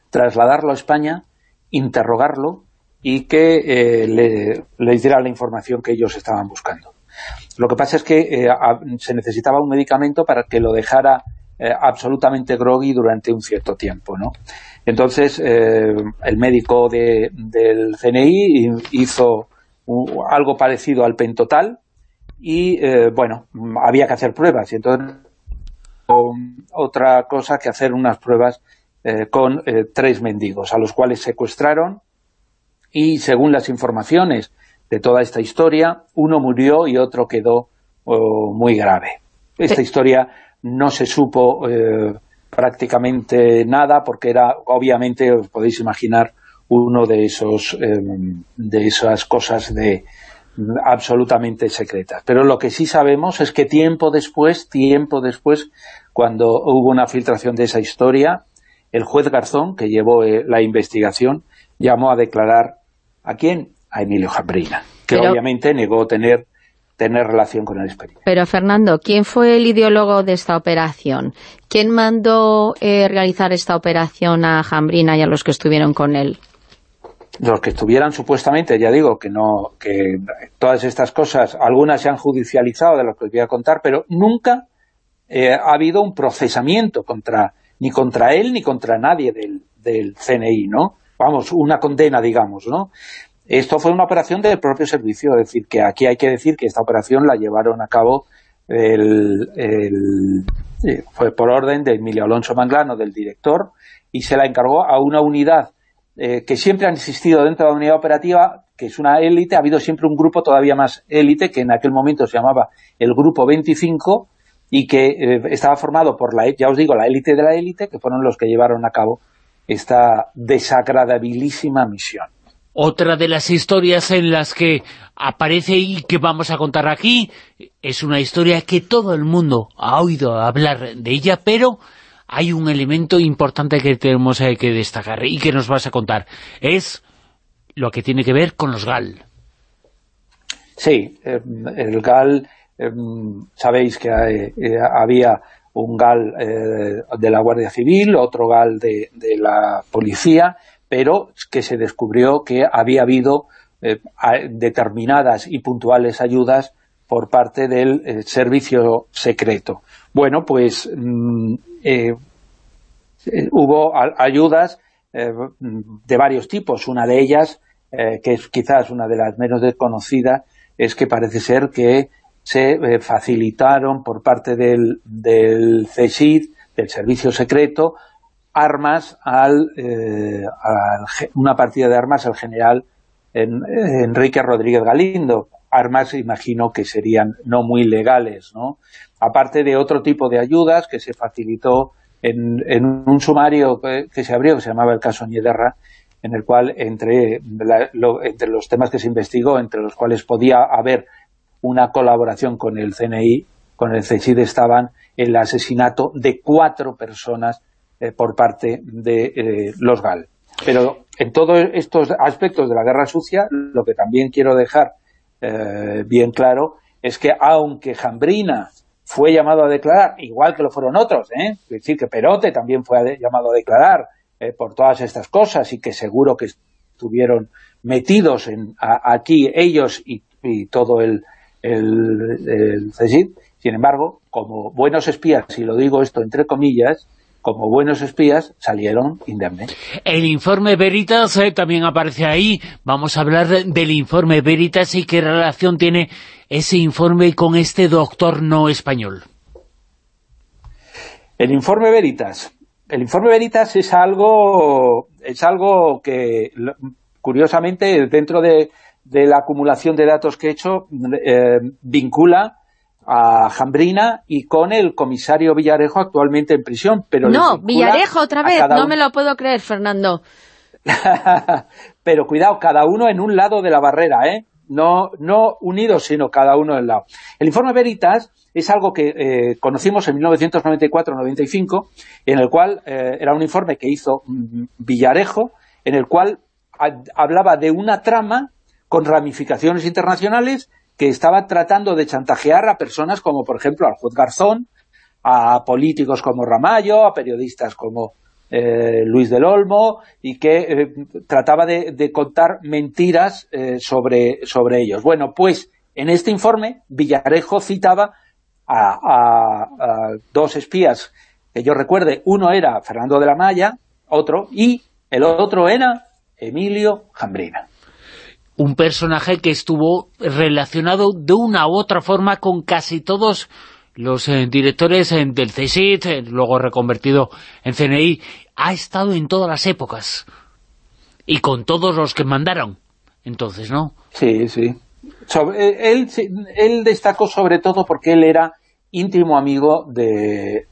trasladarlo a España, interrogarlo y que le, les diera la información que ellos estaban buscando. Lo que pasa es que se necesitaba un medicamento para que lo dejara eh, absolutamente groggy durante un cierto tiempo, ¿no? Entonces, eh, el médico del CNI hizo algo parecido al pentotal y, eh, bueno, había que hacer pruebas. Y entonces, otra cosa que hacer unas pruebas con tres mendigos, a los cuales secuestraron y, según las informaciones de toda esta historia, uno murió y otro quedó oh, muy grave. Esta historia no se supo eh, prácticamente nada porque era, obviamente, os podéis imaginar, uno de esos em, de esas cosas de absolutamente secretas. Pero lo que sí sabemos es que tiempo después, tiempo después, cuando hubo una filtración de esa historia, el juez Garzón, que llevó eh, la investigación, llamó a declarar ¿a quién? A Emilio Jambrina, que obviamente negó tener tener relación con el experimento.
Pero Fernando, ¿quién fue el ideólogo de esta operación? ¿Quién mandó eh, realizar esta operación a Jambrina y a los que estuvieron con él?
Los que estuvieran supuestamente, ya digo, que no que todas estas cosas, algunas se han judicializado de lo que os voy a contar, pero nunca eh, ha habido un procesamiento contra ni contra él ni contra nadie del, del CNI, ¿no? Vamos, una condena, digamos, ¿no? Esto fue una operación del propio servicio, es decir, que aquí hay que decir que esta operación la llevaron a cabo el, fue por orden de Emilio Alonso Manglano, del director, y se la encargó a una unidad eh, que siempre han existido dentro de la unidad operativa, que es una élite, ha habido siempre un grupo todavía más élite, que en aquel momento se llamaba el Grupo 25, y que eh, estaba formado por, la ya os digo, la élite de la élite, que fueron los que llevaron a cabo esta desagradabilísima misión.
Otra de las historias en las que aparece y que vamos a contar aquí es una historia que todo el mundo ha oído hablar de ella, pero hay un elemento importante que tenemos eh, que destacar y que nos vas a contar. Es lo que tiene que ver con los GAL.
Sí, eh, el GAL, eh, sabéis que había un GAL de la Guardia Civil, otro GAL de la Policía, pero que se descubrió que había habido eh, determinadas y puntuales ayudas por parte del eh, servicio secreto. Bueno, pues mm, eh, hubo ayudas de varios tipos. Una de ellas, que es quizás una de las menos desconocidas, es que parece ser que se facilitaron por parte del, del del Servicio Secreto, armas al, eh, una partida de armas al general Enrique Rodríguez Galindo. Armas, imagino, que serían no muy legales, ¿no? Aparte de otro tipo de ayudas que se facilitó en, un sumario que, se abrió, que se llamaba el caso Niederra, en el cual, entre, entre los temas que se investigó, entre los cuales podía haber una colaboración con el CNI, con el CSID, estaban el asesinato de cuatro personas eh, por parte de eh, los GAL. Pero en todos estos aspectos de la guerra sucia, lo que también quiero dejar eh, bien claro es que aunque Jambrina fue llamado a declarar, igual que lo fueron otros, es decir, que Perote también fue llamado a declarar por todas estas cosas y que seguro que estuvieron metidos aquí ellos y, todo el, el, CSID, sin embargo, como buenos espías, si lo digo esto entre comillas, como buenos espías, salieron indemnes.
El informe Veritas eh, también aparece ahí. Vamos a hablar del informe Veritas y qué relación tiene ese informe con este doctor no español.
El informe Veritas. El informe Veritas es algo, es algo que, curiosamente, dentro de, la acumulación de datos que he hecho, eh, vincula a Jambrina y con el comisario Villarejo actualmente en prisión. Pero
no, Villarejo otra vez, no me lo puedo creer, Fernando.
pero cuidado, cada uno en un lado de la barrera, ¿eh? No, no unidos, sino cada uno del lado. El informe Veritas es algo que eh, conocimos en 1994-95, en el cual eh, era un informe que hizo mm, Villarejo, en el cual hablaba de una trama con ramificaciones internacionales que estaba tratando de chantajear a personas como, por ejemplo, al juez Garzón, a políticos como Ramallo, a periodistas como eh, Luis del Olmo, y que eh, trataba de, contar mentiras eh, sobre, sobre ellos. Bueno, pues en este informe Villarejo citaba a, dos espías que yo recuerde, uno era Fernando de la Maya, otro, y el otro era Emilio Jambrina
un personaje que estuvo relacionado de una u otra forma con casi todos los eh, directores eh, del CSIT, eh, luego reconvertido en CNI, ha estado en todas las épocas y con todos los que mandaron entonces, ¿no?
Sí, sí. él, él destacó sobre todo porque él era íntimo amigo de...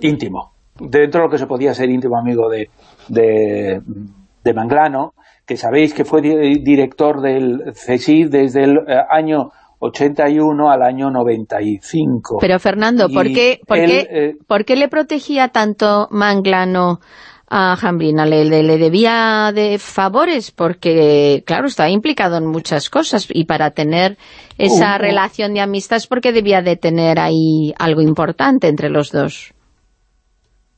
íntimo, dentro de lo que se podía ser íntimo amigo de, de Manglano, que sabéis que fue director del CSIC desde el eh, año 81 al año 95.
Pero Fernando, ¿por qué, por, qué, eh, ¿por qué le protegía tanto Manglano a Jambrina? ¿Le, ¿Le, debía de favores? Porque, claro, estaba implicado en muchas cosas y para tener esa relación de amistad es porque debía de tener ahí algo importante entre los dos.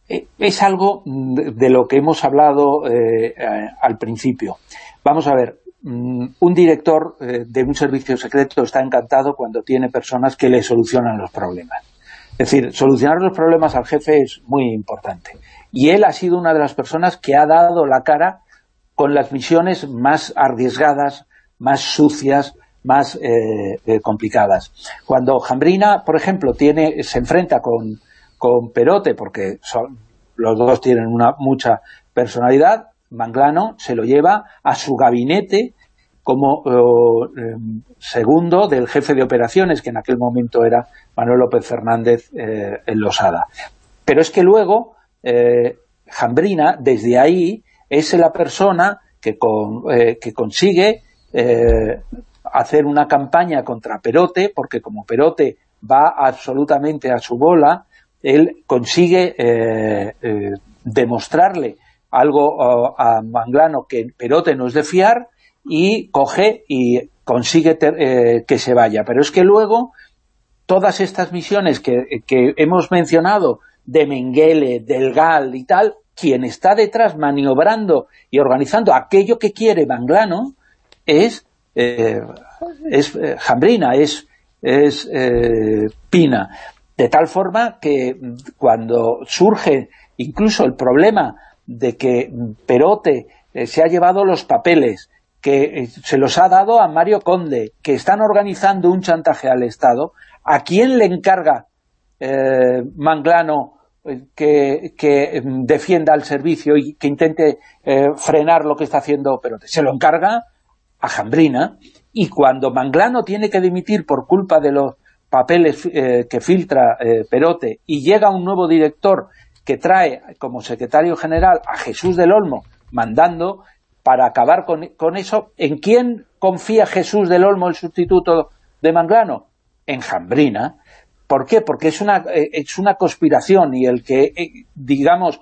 Eh, es algo de lo que hemos hablado eh, eh, al principio. Vamos a ver, mm, un director de un servicio secreto está encantado cuando tiene personas que le solucionan los problemas. Es decir, solucionar los problemas al jefe es muy importante. Y él ha sido una de las personas que ha dado la cara con las misiones más arriesgadas, más sucias, más complicadas. Cuando Jambrina, por ejemplo, tiene se enfrenta con con Perote, porque son, los dos tienen una mucha personalidad, Manglano se lo lleva a su gabinete como eh, segundo del jefe de operaciones, que en aquel momento era Manuel López Fernández eh, en Losada. Pero es que luego eh, Jambrina, desde ahí, es la persona que, que consigue hacer una campaña contra Perote, porque como Perote va absolutamente a su bola, él consigue eh, eh, demostrarle algo a Manglano que Perote no es de fiar y coge y consigue eh, que se vaya. Pero es que luego todas estas misiones que, hemos mencionado de Mengele, del Gal y tal, quien está detrás maniobrando y organizando aquello que quiere Manglano es, es Jambrina, es, es Pina. De tal forma que cuando surge incluso el problema de que Perote eh, se ha llevado los papeles, que eh, se los ha dado a Mario Conde, que están organizando un chantaje al Estado, ¿a quién le encarga eh, Manglano que, defienda el servicio y que intente frenar lo que está haciendo Perote? Se lo encarga a Jambrina, y cuando Manglano tiene que dimitir por culpa de los papeles eh, que filtra eh, Perote y llega un nuevo director que trae como secretario general a Jesús del Olmo mandando para acabar con, eso, ¿en quién confía Jesús del Olmo, el sustituto de Manglano? En Jambrina. ¿Por qué? Porque es una, eh, es una conspiración y el que, digamos,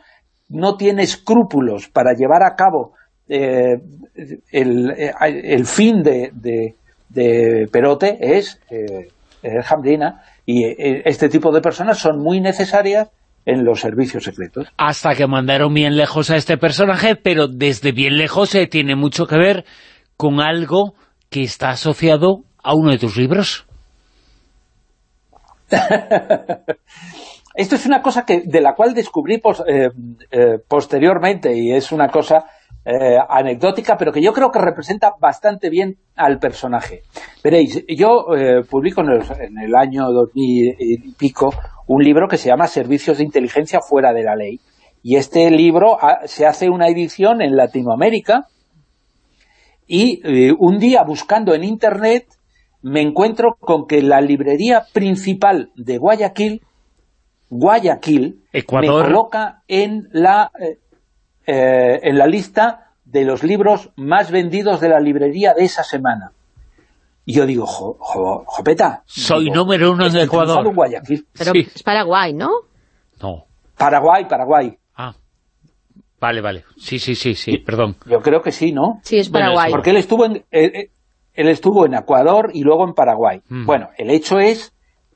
no tiene escrúpulos para llevar a cabo el, el, fin de, de, Perote es eh, Jambrina, y eh, este tipo de personas son muy necesarias en los servicios secretos.
Hasta que mandaron bien lejos a este personaje, pero desde bien lejos se tiene mucho que ver con algo que está asociado a uno de tus libros.
esto es una cosa que de la cual descubrí eh, eh, posteriormente y es una cosa eh, anecdótica, pero que yo creo que representa bastante bien al personaje. Veréis, yo publico en el, año 2000 y pico un libro que se llama Servicios de Inteligencia fuera de la ley, y este libro ah, se hace una edición en Latinoamérica, y un día buscando en internet me encuentro con que la librería principal de Guayaquil Guayaquil
Ecuador.
me coloca en la, eh, eh, en la lista de los libros más vendidos de la librería de esa semana. Y yo digo, Jopeta...
Soy número uno en Ecuador.
Guayaquil.
Pero es Paraguay, ¿no?
No.
Paraguay, Paraguay.
Ah, vale, vale. Sí, sí, sí, sí, perdón.
Yo creo que sí, ¿no?
Sí, es Paraguay.
porque él estuvo en, él, estuvo en Ecuador y luego en Paraguay. Mm. Bueno, el hecho es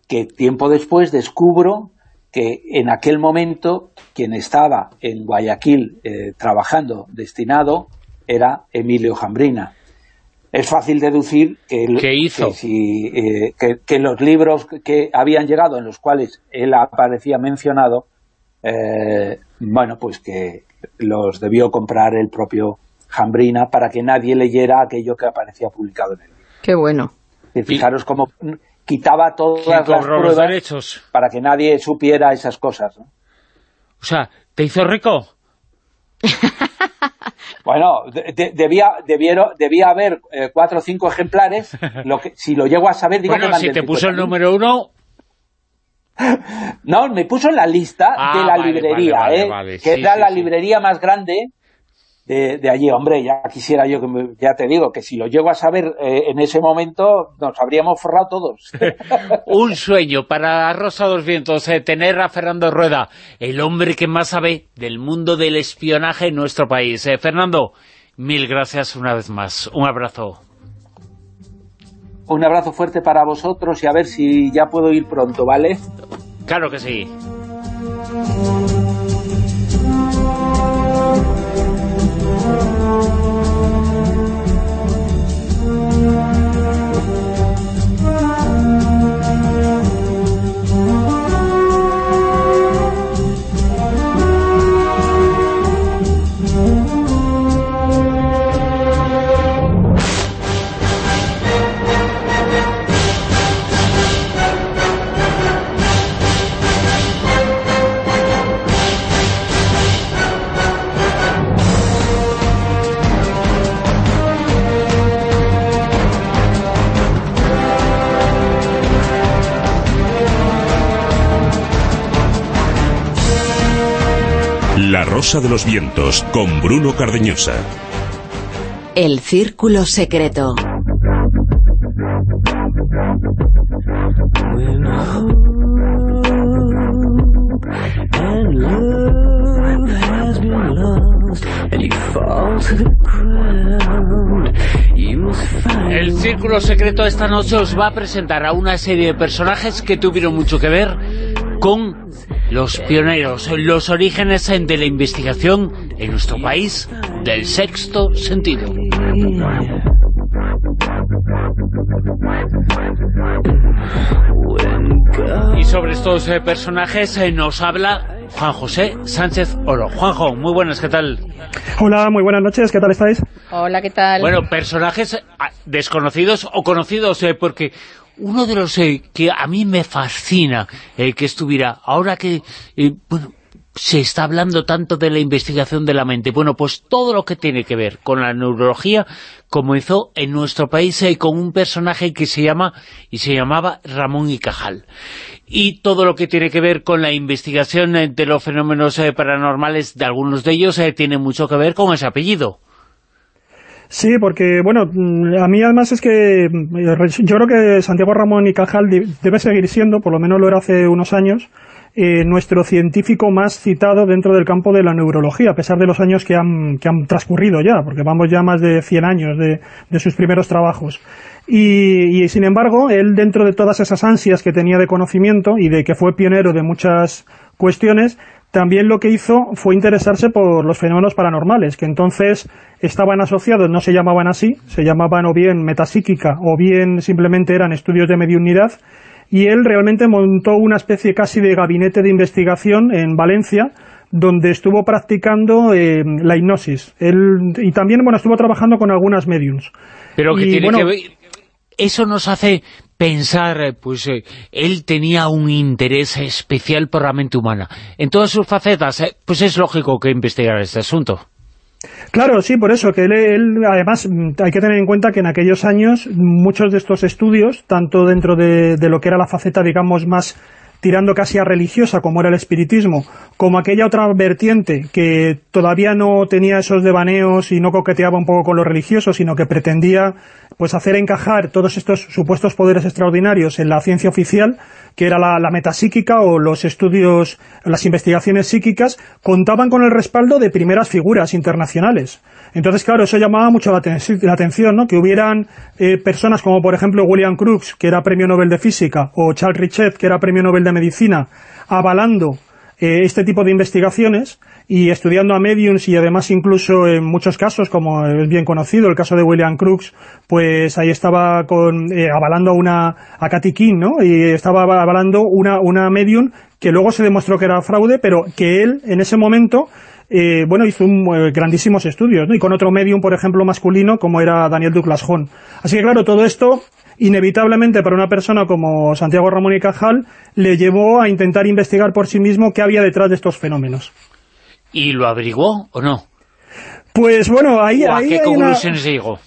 que tiempo después descubro que en aquel momento quien estaba en Guayaquil eh, trabajando, destinado, era Emilio Jambrina. Es fácil deducir que, eh, que, los libros que habían llegado, en los cuales él aparecía mencionado, eh, bueno, pues que los debió comprar el propio Jambrina para que nadie leyera aquello que aparecía publicado en él.
Qué bueno.
Y fijaros cómo quitaba todas las pruebas
derechos?
para que nadie supiera esas cosas. O
sea, ¿te hizo rico?
bueno, debía, debía haber eh, cuatro o cinco ejemplares. Lo que, si lo llego a saber, digo
bueno, si te puso el número uno...
No, me puso en la lista de
ah,
la librería, ¿eh? que era la librería más grande de, allí. Hombre, ya quisiera yo, que ya te digo, que si lo llego a saber eh, en ese momento, nos habríamos forrado todos.
Un sueño para Rosa dos Vientos, eh, tener a Fernando Rueda, el hombre que más sabe del mundo del espionaje en nuestro país. Eh, Fernando, mil gracias una vez más. Un abrazo.
Un abrazo fuerte para vosotros y a ver si ya puedo ir pronto, ¿vale?
Claro que sí.
Rosa de los Vientos, con Bruno Cardeñosa.
El Círculo Secreto.
El Círculo Secreto esta noche os va a presentar a una serie de personajes que tuvieron mucho que ver con los pioneros, los orígenes de la investigación en nuestro país del sexto sentido. Y sobre estos eh, personajes eh, nos habla Juan José Sánchez Oro. Juanjo, muy buenas, ¿qué tal?
Hola, muy buenas noches, ¿qué tal estáis?
Hola, ¿qué tal?
Bueno, personajes ah, desconocidos o conocidos, eh, porque uno de los eh, que a mí me fascina eh, que estuviera, ahora que eh, bueno, se está hablando tanto de la investigación de la mente, bueno, pues todo lo que tiene que ver con la neurología comenzó en nuestro país con un personaje que se llama y se llamaba Ramón y Cajal. Y todo lo que tiene que ver con la investigación de los fenómenos paranormales de algunos de ellos tiene mucho que ver con ese apellido.
Sí, porque, bueno, mm, a mí además es que mm, yo creo que Santiago Ramón y Cajal debe seguir siendo, por lo menos lo era hace unos años, eh, nuestro científico más citado dentro del campo de la neurología, a pesar de los años que han, que han transcurrido ya, porque vamos ya más de 100 años de, de sus primeros trabajos. Y, y, sin embargo, él dentro de todas esas ansias que tenía de conocimiento y de que fue pionero de muchas cuestiones, también lo que hizo fue interesarse por los fenómenos paranormales, que entonces estaban asociados, no se llamaban así, se llamaban o bien metapsíquica o bien simplemente eran estudios de mediunidad, y él realmente montó una especie casi de gabinete de investigación en Valencia, donde estuvo practicando eh, la hipnosis. Él, y también, bueno, estuvo trabajando con algunas mediums.
Pero que
Y,
tiene
bueno,
que ver... Eso nos hace pensar, eh, pues eh, él tenía un interés especial por la mente humana. En todas sus facetas, eh, pues es lógico que investigara este asunto.
Claro, sí, por eso, que él, él, además mm, hay que tener en cuenta que en aquellos años muchos de estos estudios, tanto dentro de, de lo que era la faceta, digamos, más tirando casi a religiosa, como era el espiritismo, como aquella otra vertiente que todavía no tenía esos devaneos y no coqueteaba un poco con lo religioso, sino que pretendía pues hacer encajar todos estos supuestos poderes extraordinarios en la ciencia oficial, que era la, la o los estudios, las investigaciones psíquicas, contaban con el respaldo de primeras figuras internacionales. Entonces, claro, eso llamaba mucho la atención, ¿no? Que hubieran eh, personas como, por ejemplo, William Crookes, que era premio Nobel de Física, o Charles Richet, que era premio Nobel de Medicina, avalando eh, este tipo de investigaciones y estudiando a mediums y además incluso en muchos casos, como es bien conocido, el caso de William Crookes, pues ahí estaba con, eh, avalando a una a Katy King, ¿no? Y estaba avalando una, una medium que luego se demostró que era fraude, pero que él en ese momento eh, bueno, hizo un, eh, grandísimos estudios, ¿no? y con otro medium, por ejemplo, masculino, como era Daniel Douglas Hone. Así que, claro, todo esto, inevitablemente, para una persona como Santiago Ramón y Cajal, le llevó a intentar investigar por sí mismo qué había detrás de estos fenómenos.
¿Y lo averiguó o no?
Pues bueno, ahí,
¿O ¿A qué
hay una-
conclusiones llegó?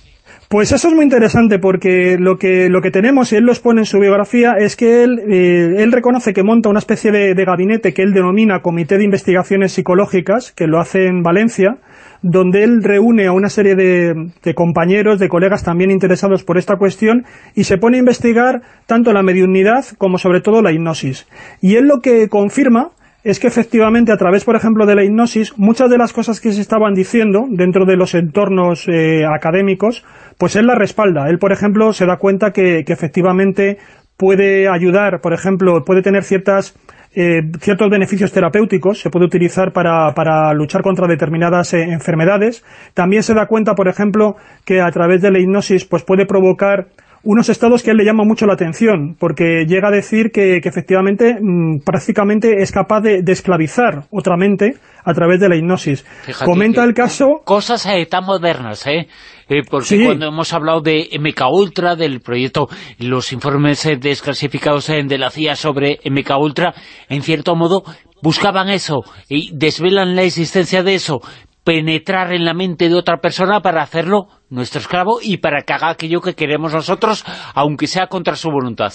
Pues eso es muy interesante porque lo que, lo que tenemos, y él lo expone en su biografía, es que él, eh, él reconoce que monta una especie de, de gabinete que él denomina Comité de Investigaciones Psicológicas, que lo hace en Valencia, donde él reúne a una serie de, de compañeros, de colegas también interesados por esta cuestión, y se pone a investigar tanto la mediunidad como sobre todo la hipnosis. Y él lo que confirma es que efectivamente a través, por ejemplo, de la hipnosis, muchas de las cosas que se estaban diciendo dentro de los entornos eh, académicos, pues él la respalda. Él, por ejemplo, se da cuenta que, efectivamente puede ayudar, por ejemplo, puede tener ciertas eh, ciertos beneficios terapéuticos, se puede utilizar para, para luchar contra determinadas eh, enfermedades. También se da cuenta, por ejemplo, que a través de la hipnosis pues puede provocar unos estados que a él le llama mucho la atención, porque llega a decir que, que efectivamente mm, prácticamente es capaz de, de esclavizar otra mente a través de la hipnosis.
Fíjate
Comenta el caso...
Cosas eh, tan modernas, ¿eh? Eh, porque
Sí.
cuando hemos hablado de MK Ultra, del proyecto, los informes eh, desclasificados eh, de la CIA sobre MK Ultra, en cierto modo buscaban eso y desvelan la existencia de eso, penetrar en la mente de otra persona para hacerlo nuestro esclavo y para que haga aquello que queremos nosotros, aunque sea contra su voluntad.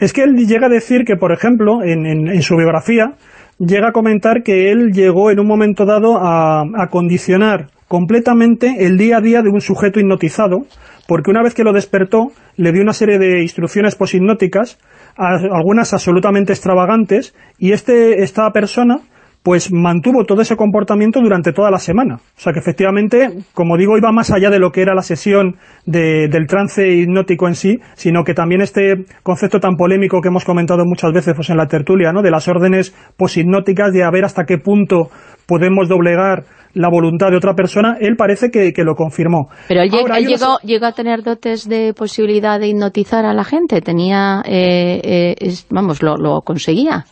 Es que él llega a decir que, por ejemplo, en, su biografía, llega a comentar que él llegó en un momento dado a, a condicionar completamente el día a día de un sujeto hipnotizado, porque una vez que lo despertó, le dio una serie de instrucciones poshipnóticas, algunas absolutamente extravagantes, y este esta persona pues mantuvo todo ese comportamiento durante toda la semana. O sea que efectivamente, como digo, iba más allá de lo que era la sesión de- del trance hipnótico en sí, sino que también este concepto tan polémico que hemos comentado muchas veces pues, en la tertulia, ¿no? de las órdenes poshipnóticas, de a ver hasta qué punto podemos doblegar la voluntad de otra persona, él parece que, que lo confirmó.
Pero él,
Ahora,
llegó, llegó a tener dotes de posibilidad de hipnotizar a la gente. Tenía, eh, eh, es- vamos, lo, lo conseguía.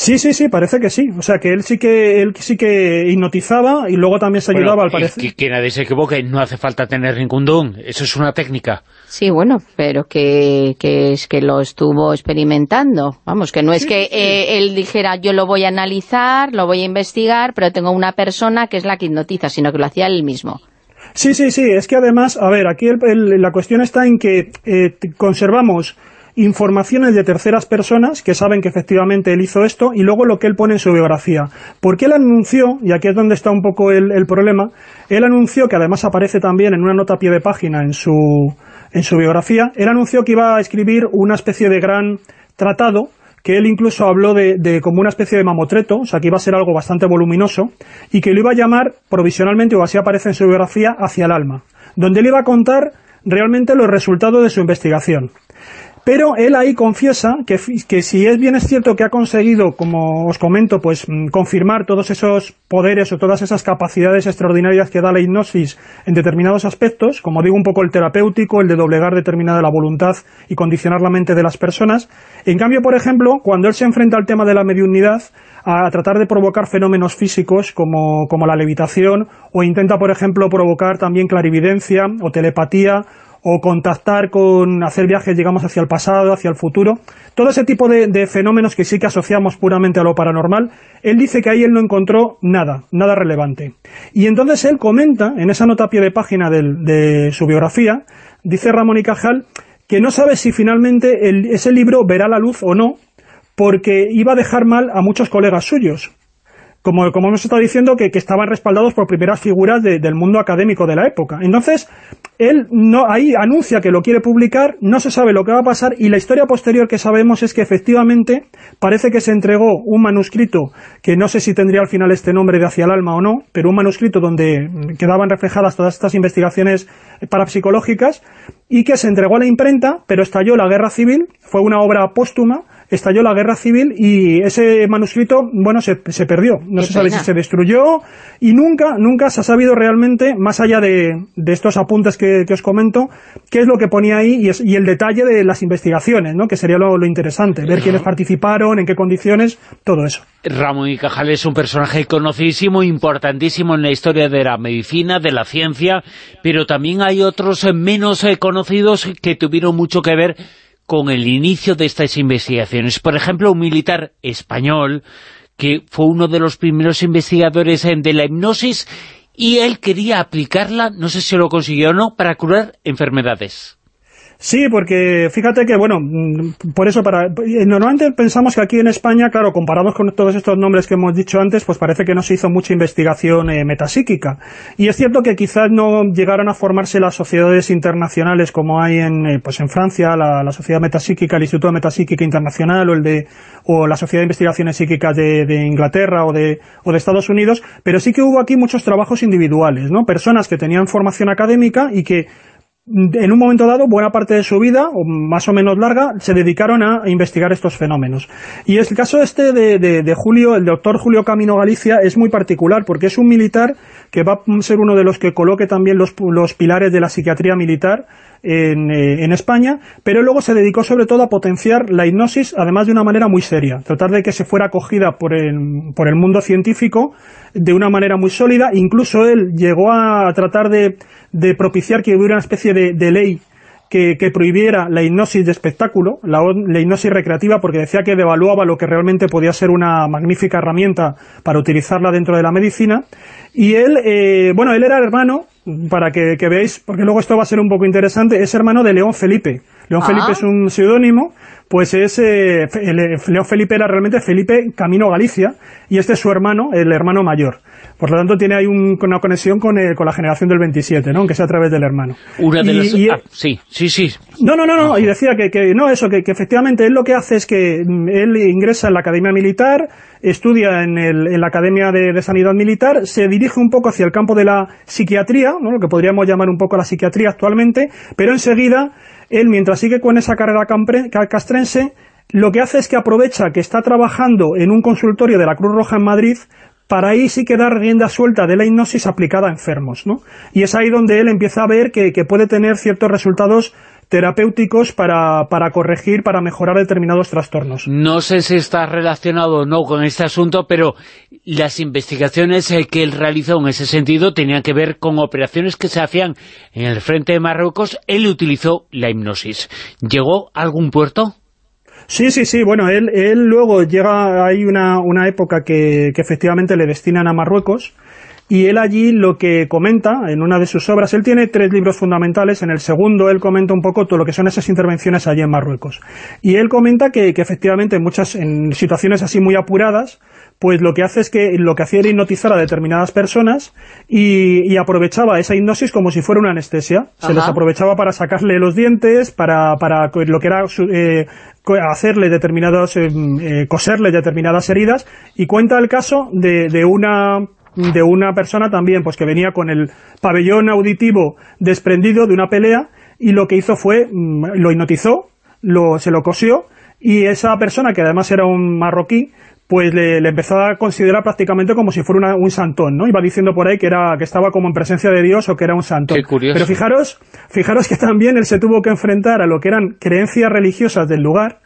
Sí, sí, sí, parece que sí. O sea, que él sí que él sí que hipnotizaba y luego también se ayudaba,
Bueno,
al parecer.
que, que nadie se equivoque, no hace falta tener ningún don, eso es una técnica.
Sí, bueno, pero que, que es que lo estuvo experimentando. Vamos, que no es que eh, él dijera yo lo voy a analizar, lo voy a investigar, pero tengo una persona que es la que hipnotiza, sino que lo hacía él mismo.
Sí, sí, sí, es que además, a ver, aquí el- el- la cuestión está en que eh, conservamos informaciones de terceras personas que saben que efectivamente él hizo esto y luego lo que él pone en su biografía. Porque él anunció, y aquí es donde está un poco el, problema, él anunció, que además aparece también en una nota a pie de página en su, en su biografía, él anunció que iba a escribir una especie de gran tratado que él incluso habló de, de como una especie de mamotreto, o sea que iba a ser algo bastante voluminoso, y que lo iba a llamar provisionalmente, o así aparece en su biografía, Hacia el alma, donde él iba a contar realmente los resultados de su investigación. Pero él ahí confiesa que, si es bien es cierto que ha conseguido, como os comento, pues mm, confirmar todos esos poderes o todas esas capacidades extraordinarias que da la hipnosis en determinados aspectos, como digo un poco el terapéutico, el de doblegar determinada la voluntad y condicionar la mente de las personas. En cambio, por ejemplo, cuando él se enfrenta al tema de la mediunidad, a tratar de provocar fenómenos físicos como, como la levitación, o intenta, por ejemplo, provocar también clarividencia o telepatía, o contactar con, hacer viajes, digamos, hacia el pasado, hacia el futuro. Todo ese tipo de, fenómenos que sí que asociamos puramente a lo paranormal, él dice que ahí él no encontró nada, nada relevante. Y entonces él comenta, en esa nota a pie de página de, su biografía, dice Ramón y Cajal, que no sabe si finalmente ese libro verá la luz o no, porque iba a dejar mal a muchos colegas suyos como, como hemos estado diciendo, que, estaban respaldados por primeras figuras del mundo académico de la época. Entonces, él no ahí anuncia que lo quiere publicar, no se sabe lo que va a pasar, y la historia posterior que sabemos es que efectivamente parece que se entregó un manuscrito, que no sé si tendría al final este nombre de Hacia el Alma o no, pero un manuscrito donde quedaban reflejadas todas estas investigaciones parapsicológicas, y que se entregó a la imprenta, pero estalló la guerra civil, fue una obra póstuma, estalló la guerra civil y ese manuscrito, bueno, se, se perdió. No se sabe si se destruyó y nunca, nunca se ha sabido realmente, más allá de, de estos apuntes que, que, os comento, qué es lo que ponía ahí y, es, y el detalle de las investigaciones, ¿no? que sería lo, lo interesante, ver quiénes participaron, en qué condiciones, todo eso.
Ramón y Cajal es un personaje conocidísimo, importantísimo en la historia de la medicina, de la ciencia, pero también hay otros menos eh, conocidos que tuvieron mucho que ver con el inicio de estas investigaciones. Por ejemplo, un militar español que fue uno de los primeros investigadores de la hipnosis y él quería aplicarla, no sé si lo consiguió o no, para curar enfermedades.
Sí, porque fíjate que, bueno, mm, por eso, para eh, normalmente pensamos que aquí en España, claro, comparados con todos estos nombres que hemos dicho antes, pues parece que no se hizo mucha investigación eh, metapsíquica. Y es cierto que quizás no llegaron a formarse las sociedades internacionales como hay en, eh, pues en Francia, la, Sociedad Metapsíquica, el Instituto de Metapsíquica Internacional o el de o la Sociedad de Investigaciones Psíquicas de, de Inglaterra o de, o de Estados Unidos, pero sí que hubo aquí muchos trabajos individuales, ¿no? Personas que tenían formación académica y que en un momento dado, buena parte de su vida, o más o menos larga, se dedicaron a investigar estos fenómenos. Y el caso este de, de, Julio, el doctor Julio Camino Galicia, es muy particular, porque es un militar que va a ser uno de los que coloque también los, los pilares de la psiquiatría militar en, eh, España, pero luego se dedicó sobre todo a potenciar la hipnosis, además de una manera muy seria, tratar de que se fuera acogida por por el mundo científico de una manera muy sólida, incluso él llegó a tratar de, de propiciar que hubiera una especie de, de ley que, que, prohibiera la hipnosis de espectáculo, la, la, hipnosis recreativa, porque decía que devaluaba lo que realmente podía ser una magnífica herramienta para utilizarla dentro de la medicina. Y él, eh, bueno, él era hermano, para que, que, veáis, porque luego esto va a ser un poco interesante, es hermano de León Felipe. León Felipe ah. es un seudónimo, pues es, eh, León Felipe era realmente Felipe Camino Galicia, y este es su hermano, el hermano mayor. Por lo tanto, tiene ahí una conexión con, con, la generación del 27, ¿no? Aunque sea a través del hermano.
Una de las... Ah, sí, sí, sí.
No, no, no, no. y decía que, que no, eso, que, que, efectivamente él lo que hace es que mm, él ingresa en la Academia Militar, estudia en, el, en la Academia de, de, Sanidad Militar, se dirige un poco hacia el campo de la psiquiatría, ¿no? lo que podríamos llamar un poco la psiquiatría actualmente, pero enseguida, él mientras sigue con esa carrera castrense, lo que hace es que aprovecha que está trabajando en un consultorio de la Cruz Roja en Madrid para ahí sí que dar rienda suelta de la hipnosis aplicada a enfermos, ¿no? Y es ahí donde él empieza a ver que, puede tener ciertos resultados terapéuticos para, para, corregir, para mejorar determinados trastornos.
No sé si está relacionado o no con este asunto, pero las investigaciones eh, que él realizó en ese sentido tenían que ver con operaciones que se hacían en el frente de Marruecos. Él utilizó la hipnosis. ¿Llegó a algún puerto?
Sí, sí, sí, bueno, él, él luego llega, hay una, una época que, que efectivamente le destinan a Marruecos, y él allí lo que comenta en una de sus obras, él tiene tres libros fundamentales, en el segundo él comenta un poco todo lo que son esas intervenciones allí en Marruecos. Y él comenta que, que efectivamente en muchas en situaciones así muy apuradas, pues lo que hace es que lo que hacía era hipnotizar a determinadas personas y, aprovechaba esa hipnosis como si fuera una anestesia. Se les aprovechaba para sacarle los dientes, para, para lo que era eh, hacerle determinados, eh, eh, coserle determinadas heridas y cuenta el caso de, de una de una persona también pues que venía con el pabellón auditivo desprendido de una pelea y lo que hizo fue, mm, lo hipnotizó lo, se lo cosió y esa persona, que además era un marroquí, pues le, empezó a considerar prácticamente como si fuera un santón, ¿no? Iba diciendo por ahí que era que estaba como en presencia de Dios o que era un santón.
Qué curioso.
Pero fijaros, fijaros que también él se tuvo que enfrentar a lo que eran creencias religiosas del lugar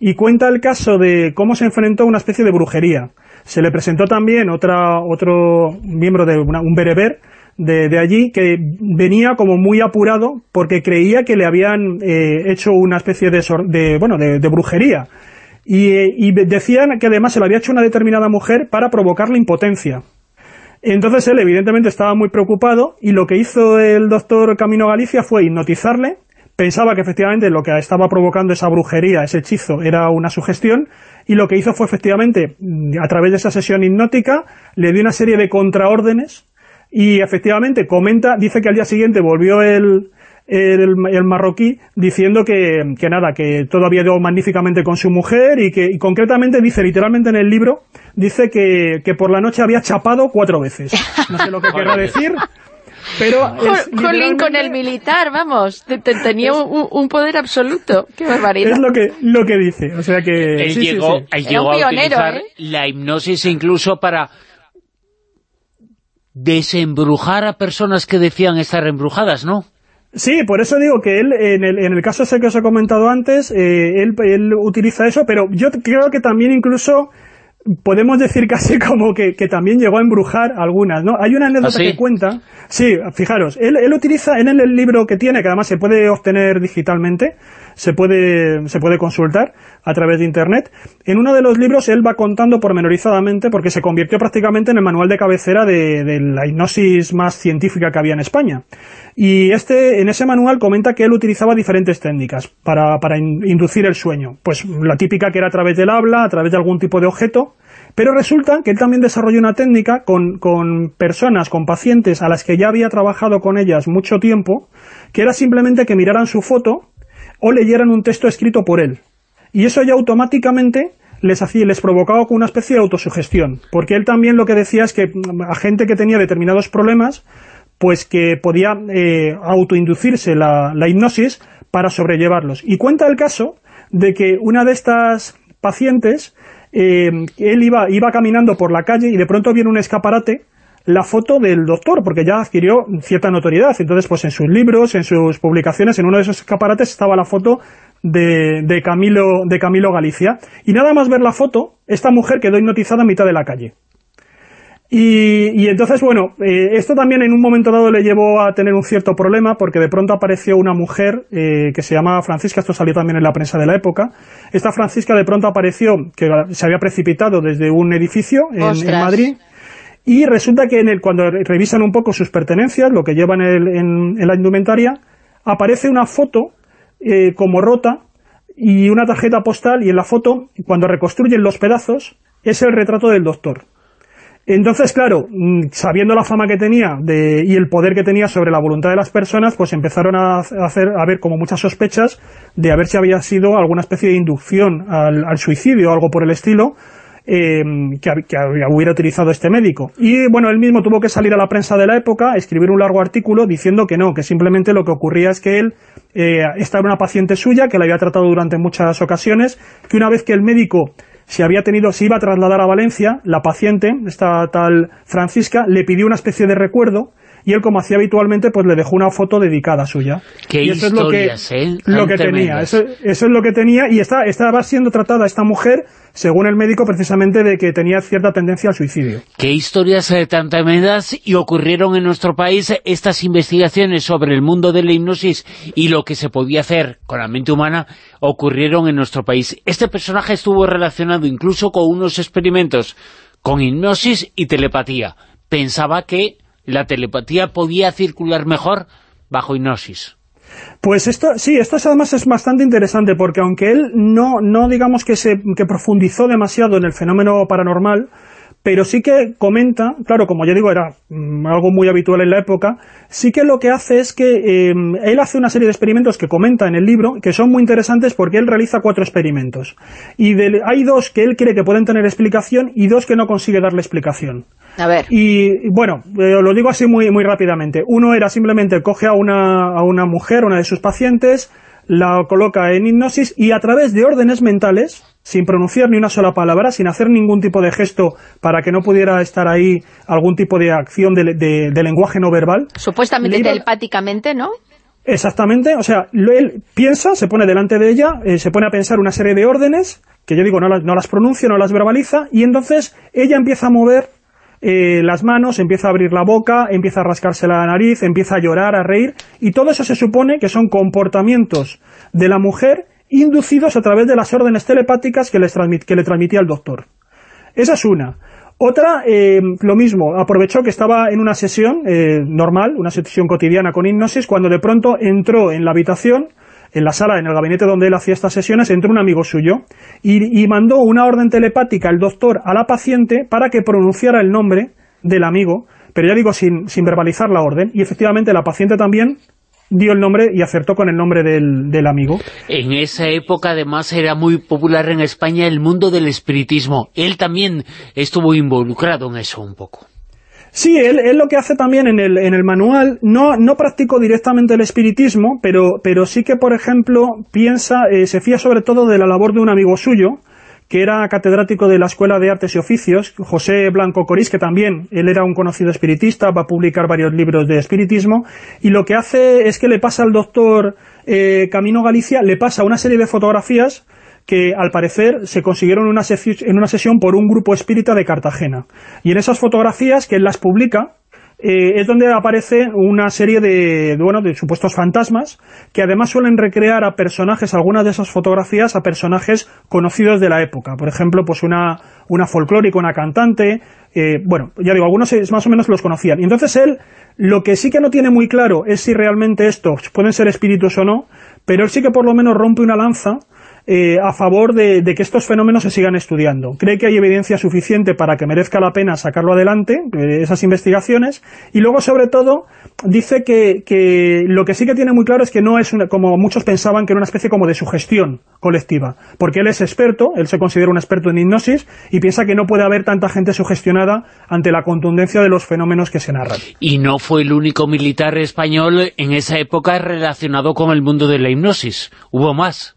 y cuenta el caso de cómo se enfrentó a una especie de brujería. Se le presentó también otra, otro miembro de un bereber de, allí que venía como muy apurado porque creía que le habían eh, hecho una especie de, de bueno, de brujería y, decían que además se lo había hecho una determinada mujer para provocarle impotencia. Entonces él evidentemente estaba muy preocupado y lo que hizo el doctor Camino Galicia fue hipnotizarle, pensaba que efectivamente lo que estaba provocando esa brujería, ese hechizo, era una sugestión, y lo que hizo fue efectivamente, a través de esa sesión hipnótica, le dio una serie de contraórdenes, y efectivamente comenta, dice que al día siguiente volvió el, el, marroquí diciendo que, nada, que todo había ido magníficamente con su mujer y que concretamente dice, literalmente en el libro, dice que, que por la noche había chapado cuatro veces. No sé lo que querrá decir, pero
Colin con el militar, vamos, tenía un, poder absoluto. Qué barbaridad.
Es lo que, lo que dice, o sea que...
Él llegó, a utilizar ¿eh? la hipnosis incluso para desembrujar a personas que decían estar embrujadas, ¿no?
Sí, por eso digo que él, en el, en el caso ese que os he comentado antes, eh, él, él utiliza eso, pero yo creo que también incluso podemos decir casi como que, que, también llegó a embrujar algunas, ¿no? Hay una anécdota ¿Ah, que cuenta, sí, fijaros, él, él utiliza en el libro que tiene, que además se puede obtener digitalmente, se puede, se puede consultar a través de internet, en uno de los libros él va contando pormenorizadamente, porque se convirtió prácticamente en el manual de cabecera de, de la hipnosis más científica que había en España. Y este, en ese manual comenta que él utilizaba diferentes técnicas para, para inducir el sueño. Pues la típica que era a través del habla, a través de algún tipo de objeto, pero resulta que él también desarrolló una técnica con, con, personas, con pacientes a las que ya había trabajado con ellas mucho tiempo, que era simplemente que miraran su foto o leyeran un texto escrito por él. Y eso ya automáticamente les, hacía, les provocaba con una especie de autosugestión, porque él también lo que decía es que mm, a gente que tenía determinados problemas pues que podía eh, autoinducirse la, hipnosis para sobrellevarlos. Y cuenta el caso de que una de estas pacientes, eh, él iba, iba caminando por la calle y de pronto viene un escaparate la foto del doctor, porque ya adquirió cierta notoriedad. Entonces, pues en sus libros, en sus publicaciones, en uno de esos escaparates estaba la foto de, de, Camilo, de Camilo Galicia. Y nada más ver la foto, esta mujer quedó hipnotizada a mitad de la calle. Y, entonces, bueno, eh, esto también en un momento dado le llevó a tener un cierto problema, porque de pronto apareció una mujer eh, que se llama Francisca, esto salió también en la prensa de la época. Esta Francisca de pronto apareció, que se había precipitado desde un edificio en, Madrid, y resulta que en el, cuando revisan un poco sus pertenencias, lo que llevan en, la indumentaria, aparece una foto eh, como rota y una tarjeta postal, y en la foto, cuando reconstruyen los pedazos, es el retrato del doctor. Entonces, claro, mm, sabiendo la fama que tenía y el poder que tenía sobre la voluntad de las personas, pues empezaron a, hacer, a ver como muchas sospechas de a ver si había sido alguna especie de inducción al, suicidio o algo por el estilo, eh, que, hubiera utilizado este médico. Y bueno, él mismo tuvo que salir a la prensa de la época, escribir un largo artículo diciendo que no, que simplemente lo que ocurría es que él, eh, estaba una paciente suya, que la había tratado durante muchas ocasiones, que una vez que el médico si había tenido, se iba a trasladar a Valencia, la paciente, esta tal Francisca, le pidió una especie de recuerdo y él, como hacía habitualmente, pues le dejó una foto dedicada suya.
Qué
y
eso es lo que,
¿eh? lo que tenía. Eso, es lo que tenía y está, estaba siendo tratada esta mujer, según el médico, precisamente de que tenía cierta tendencia al suicidio.
Qué historias eh, tan tremendas y ocurrieron en nuestro país estas investigaciones sobre el mundo de la hipnosis y lo que se podía hacer con la mente humana ocurrieron en nuestro país. Este personaje estuvo relacionado incluso con unos experimentos con hipnosis y telepatía. Pensaba que la telepatía podía circular mejor bajo hipnosis.
Pues esto, sí, esto además es bastante interesante, porque aunque él no, no digamos que, se, que profundizó demasiado en el fenómeno paranormal, pero sí que comenta, claro, como ya digo, era mm, algo muy habitual en la época, sí que lo que hace es que em, él hace una serie de experimentos que comenta en el libro, que son muy interesantes porque él realiza cuatro experimentos. Y hay dos que él cree que pueden tener explicación y dos que no consigue darle explicación.
A ver.
Y bueno, eh, lo digo así muy, muy rápidamente. Uno era simplemente coge a una, a una mujer, una de sus pacientes, la coloca en hipnosis y a través de órdenes mentales, sin pronunciar ni una sola palabra, sin hacer ningún tipo de gesto para que no pudiera estar ahí algún tipo de acción de, lenguaje no verbal.
Supuestamente telepáticamente, ¿no?
Exactamente, o sea, él piensa, se pone delante de ella, eh, se pone a pensar una serie de órdenes, que yo digo, no las, no las pronuncia, no las verbaliza, y entonces ella empieza a mover eh, las manos, empieza a abrir la boca, empieza a rascarse la nariz, empieza a llorar, a reír, y todo eso se supone que son comportamientos de la mujer inducidos a través de las órdenes telepáticas que, que le transmitía el doctor. Esa es una. Otra, eh, lo mismo, aprovechó que estaba en una sesión eh, normal, una sesión cotidiana con hipnosis, cuando de pronto entró en la habitación, en la sala, en el gabinete donde él hacía estas sesiones, entró un amigo suyo y, mandó una orden telepática el doctor a la paciente para que pronunciara el nombre del amigo, pero ya digo, sin verbalizar la orden, y efectivamente la paciente también dio el nombre y acertó con el nombre del, del, amigo.
En esa época, además, era muy popular en España el mundo del espiritismo. Él también estuvo involucrado en eso un poco.
Sí, él, él, lo que hace también en el, en el manual, no, no practicó directamente el espiritismo, pero, pero sí que, por ejemplo, piensa, eh, se fía sobre todo de la labor de un amigo suyo, que era catedrático de la Escuela de Artes y Oficios, José Blanco Corís, que también, él era un conocido espiritista, va a publicar varios libros de espiritismo, y lo que hace es que le pasa al doctor eh, Camino Galicia, le pasa una serie de fotografías que al parecer se consiguieron en una, en una sesión por un grupo espírita de Cartagena. Y en esas fotografías que él las publica, eh, es donde aparece una serie de, bueno, de supuestos fantasmas que además suelen recrear a personajes, algunas de esas fotografías, a personajes conocidos de la época. Por ejemplo, pues una, una folclórica, una cantante, eh, bueno, ya digo, algunos más o menos los conocían. Y entonces él, lo que sí que no tiene muy claro es si realmente estos pueden ser espíritus o no, pero él sí que por lo menos rompe una lanza eh, a favor de, que estos fenómenos se sigan estudiando. Cree que hay evidencia suficiente para que merezca la pena sacarlo adelante, eh, esas investigaciones, y luego, sobre todo, dice que, lo que sí que tiene muy claro es que no es, como muchos pensaban, que era una especie como de sugestión colectiva, porque él es experto, él se considera un experto en hipnosis, y piensa que no puede haber tanta gente sugestionada ante la contundencia de los fenómenos que se narran.
Y no fue el único militar español en esa época relacionado con el mundo de la hipnosis, hubo más.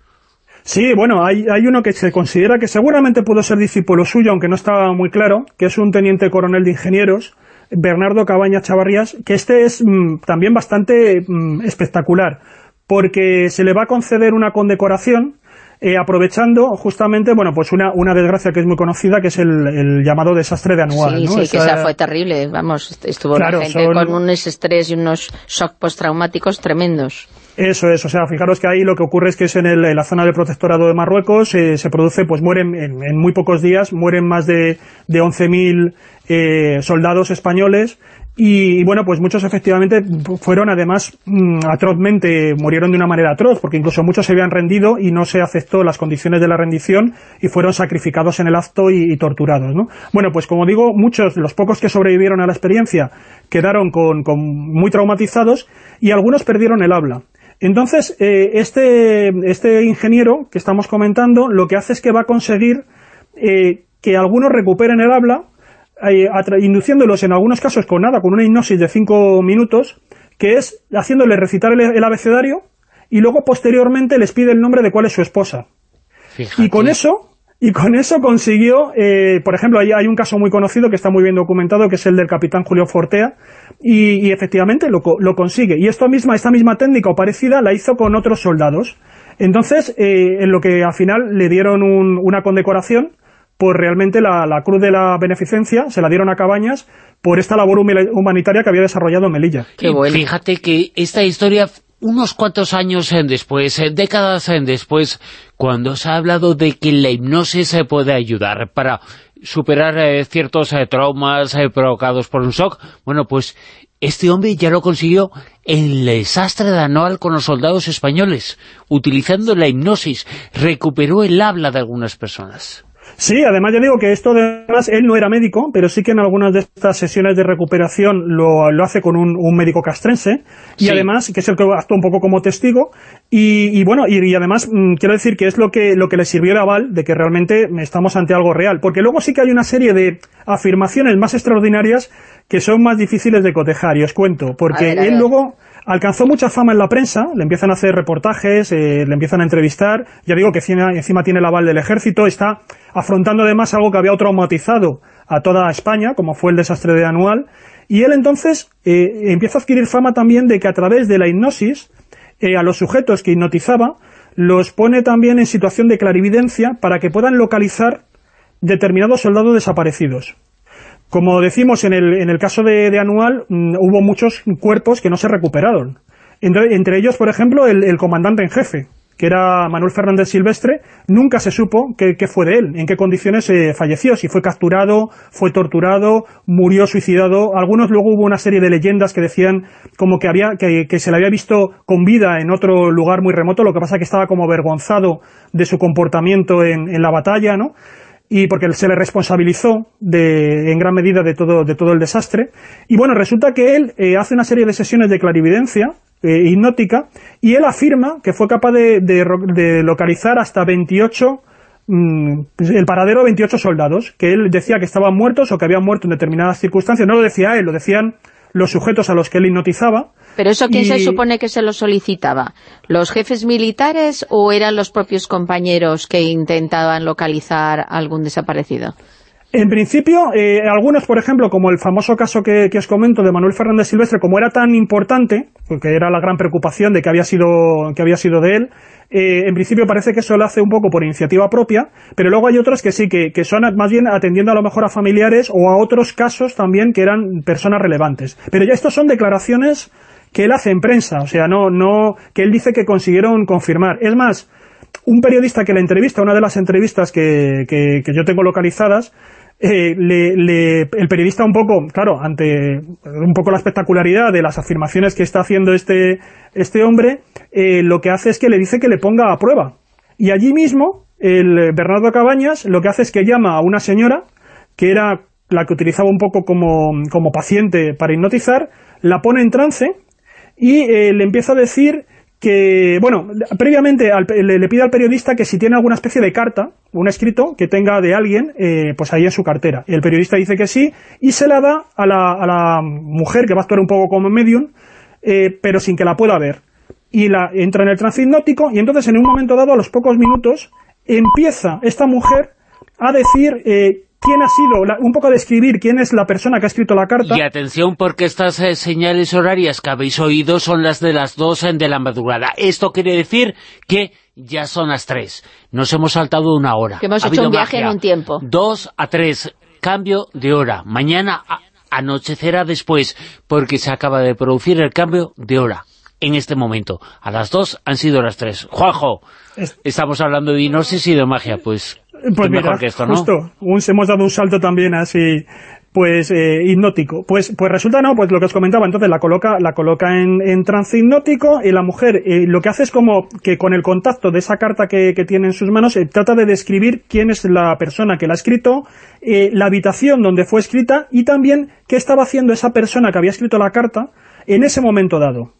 Sí, bueno, hay, hay uno que se considera que seguramente pudo ser discípulo suyo, aunque no estaba muy claro, que es un teniente coronel de ingenieros, Bernardo Cabañas Chavarrías, que este es mm, también bastante mm, espectacular, porque se le va a conceder una condecoración eh, aprovechando justamente, bueno, pues una, una desgracia que es muy conocida, que es el, llamado desastre de anual.
Sí, sí, que esa fue terrible, vamos, estuvo la gente con un estrés y unos shock postraumáticos tremendos.
Eso es, o sea, fijaros que ahí lo que ocurre es que es en, la zona del protectorado de Marruecos, eh, se produce, pues mueren en, muy pocos días, mueren más de, de 11.000 eh, soldados españoles, y, bueno, pues muchos efectivamente fueron además mm, atrozmente, murieron de una manera atroz, porque incluso muchos se habían rendido y no se aceptó las condiciones de la rendición y fueron sacrificados en el acto y, torturados, ¿no? Bueno, pues como digo, muchos, los pocos que sobrevivieron a la experiencia, quedaron con, con muy traumatizados y algunos perdieron el habla. Entonces, eh, este, este ingeniero que estamos comentando, lo que hace es que va a conseguir eh, que algunos recuperen el habla, eh, induciéndolos en algunos casos con nada, con una hipnosis de cinco minutos, que es haciéndole recitar el, abecedario y luego posteriormente les pide el nombre de cuál es su esposa. Y con eso y con eso consiguió, por ejemplo, hay, hay, un caso muy conocido que está muy bien documentado, que es el del capitán Julio Fortea, y, efectivamente lo, lo, consigue. Y esto misma, esta misma técnica o parecida la hizo con otros soldados. Entonces, eh, en lo que al final le dieron una condecoración, pues realmente la, la, Cruz de la Beneficencia se la dieron a Cabañas por esta labor humanitaria que había desarrollado Melilla.
Qué Fíjate que esta historia unos cuantos años después, décadas después, cuando se ha hablado de que la hipnosis se puede ayudar para superar eh, ciertos eh, traumas eh, provocados por un shock, bueno, pues este hombre ya lo consiguió en el desastre de anual con los soldados españoles, utilizando la hipnosis, recuperó el habla de algunas personas.
Sí, además ya digo que esto, además, él no era médico, pero sí que en algunas de estas sesiones de recuperación lo, lo hace con un, un, médico castrense, y además, que es el que actúa un poco como testigo, y, y bueno, y, además, mm, quiero decir que es lo que, lo que le sirvió de aval de que realmente estamos ante algo real, porque luego sí que hay una serie de afirmaciones más extraordinarias que son más difíciles de cotejar, y os cuento, porque él luego alcanzó mucha fama en la prensa, le empiezan a hacer reportajes, eh, le empiezan a entrevistar, ya digo que encima, tiene el aval del ejército, está afrontando además algo que había traumatizado a toda España, como fue el desastre de Anual, y él entonces eh, empieza a adquirir fama también de que a través de la hipnosis, eh, a los sujetos que hipnotizaba, los pone también en situación de clarividencia para que puedan localizar determinados soldados desaparecidos. Como decimos en el, en el caso de, Anual, mm, hubo muchos cuerpos que no se recuperaron. Entre, ellos, por ejemplo, el, comandante en jefe, que era Manuel Fernández Silvestre, nunca se supo qué, fue de él, en qué condiciones eh, falleció, si fue capturado, fue torturado, murió suicidado. Algunos luego hubo una serie de leyendas que decían como que, había, que, se le había visto con vida en otro lugar muy remoto, lo que pasa que estaba como avergonzado de su comportamiento en, en la batalla, ¿no? Y porque se le responsabilizó de, en gran medida de todo, de todo el desastre. Y bueno, resulta que él eh, hace una serie de sesiones de clarividencia eh, hipnótica y él afirma que fue capaz de, de, localizar hasta 28 mm, el paradero de 28 soldados, que él decía que estaban muertos o que habían muerto en determinadas circunstancias. No lo decía él, lo decían los sujetos a los que él hipnotizaba.
¿Pero eso quién se supone que se lo solicitaba? ¿Los jefes militares o eran los propios compañeros que intentaban localizar algún desaparecido?
En principio, eh, algunos, por ejemplo, como el famoso caso que, os comento de Manuel Fernández Silvestre, como era tan importante, porque era la gran preocupación de que había sido, que había sido de él, eh, en principio parece que eso lo hace un poco por iniciativa propia, pero luego hay otros que sí, que, que son más bien atendiendo a lo mejor a familiares o a otros casos también que eran personas relevantes. Pero ya estos son declaraciones que él hace en prensa, o sea, no, no, que él dice que consiguieron confirmar. Es más, un periodista que le entrevista, una de las entrevistas que, que, que yo tengo localizadas, eh, le, el periodista un poco, claro, ante un poco la espectacularidad de las afirmaciones que está haciendo este, este hombre, eh, lo que hace es que le dice que le ponga a prueba. Y allí mismo, el Bernardo Cabañas lo que hace es que llama a una señora, que era la que utilizaba un poco como, como paciente para hipnotizar, la pone en trance y eh, le empieza a decir que, bueno, previamente le, pide al periodista que si tiene alguna especie de carta, un escrito que tenga de alguien, eh, pues ahí en su cartera. El periodista dice que sí, y se la da a la, a la mujer, que va a actuar un poco como medium, eh, pero sin que la pueda ver. Y la entra en el trance hipnótico, y entonces en un momento dado, a los pocos minutos, empieza esta mujer a decir quién ha sido, un poco describir quién es la persona que ha escrito la carta.
Y atención porque estas eh, señales horarias que habéis oído son las de las dos de la madrugada. Esto quiere decir que ya son las tres. Nos hemos saltado una hora.
Que hemos hecho un viaje en un tiempo.
Dos a tres, cambio de hora. Mañana anochecerá después, porque se acaba de producir el cambio de hora en este momento. A las dos han sido las tres. Juanjo, estamos hablando de hipnosis y de magia, pues
pues mira, justo, hemos dado un salto también así pues eh, hipnótico. Pues pues resulta, no, pues lo que os comentaba, entonces la coloca la coloca en, en trance hipnótico y la mujer eh, lo que hace es como que con el contacto de esa carta que, que tiene en sus manos eh, trata de describir quién es la persona que la ha escrito, la habitación donde fue escrita y también qué estaba haciendo esa persona que había escrito la carta en ese momento dado.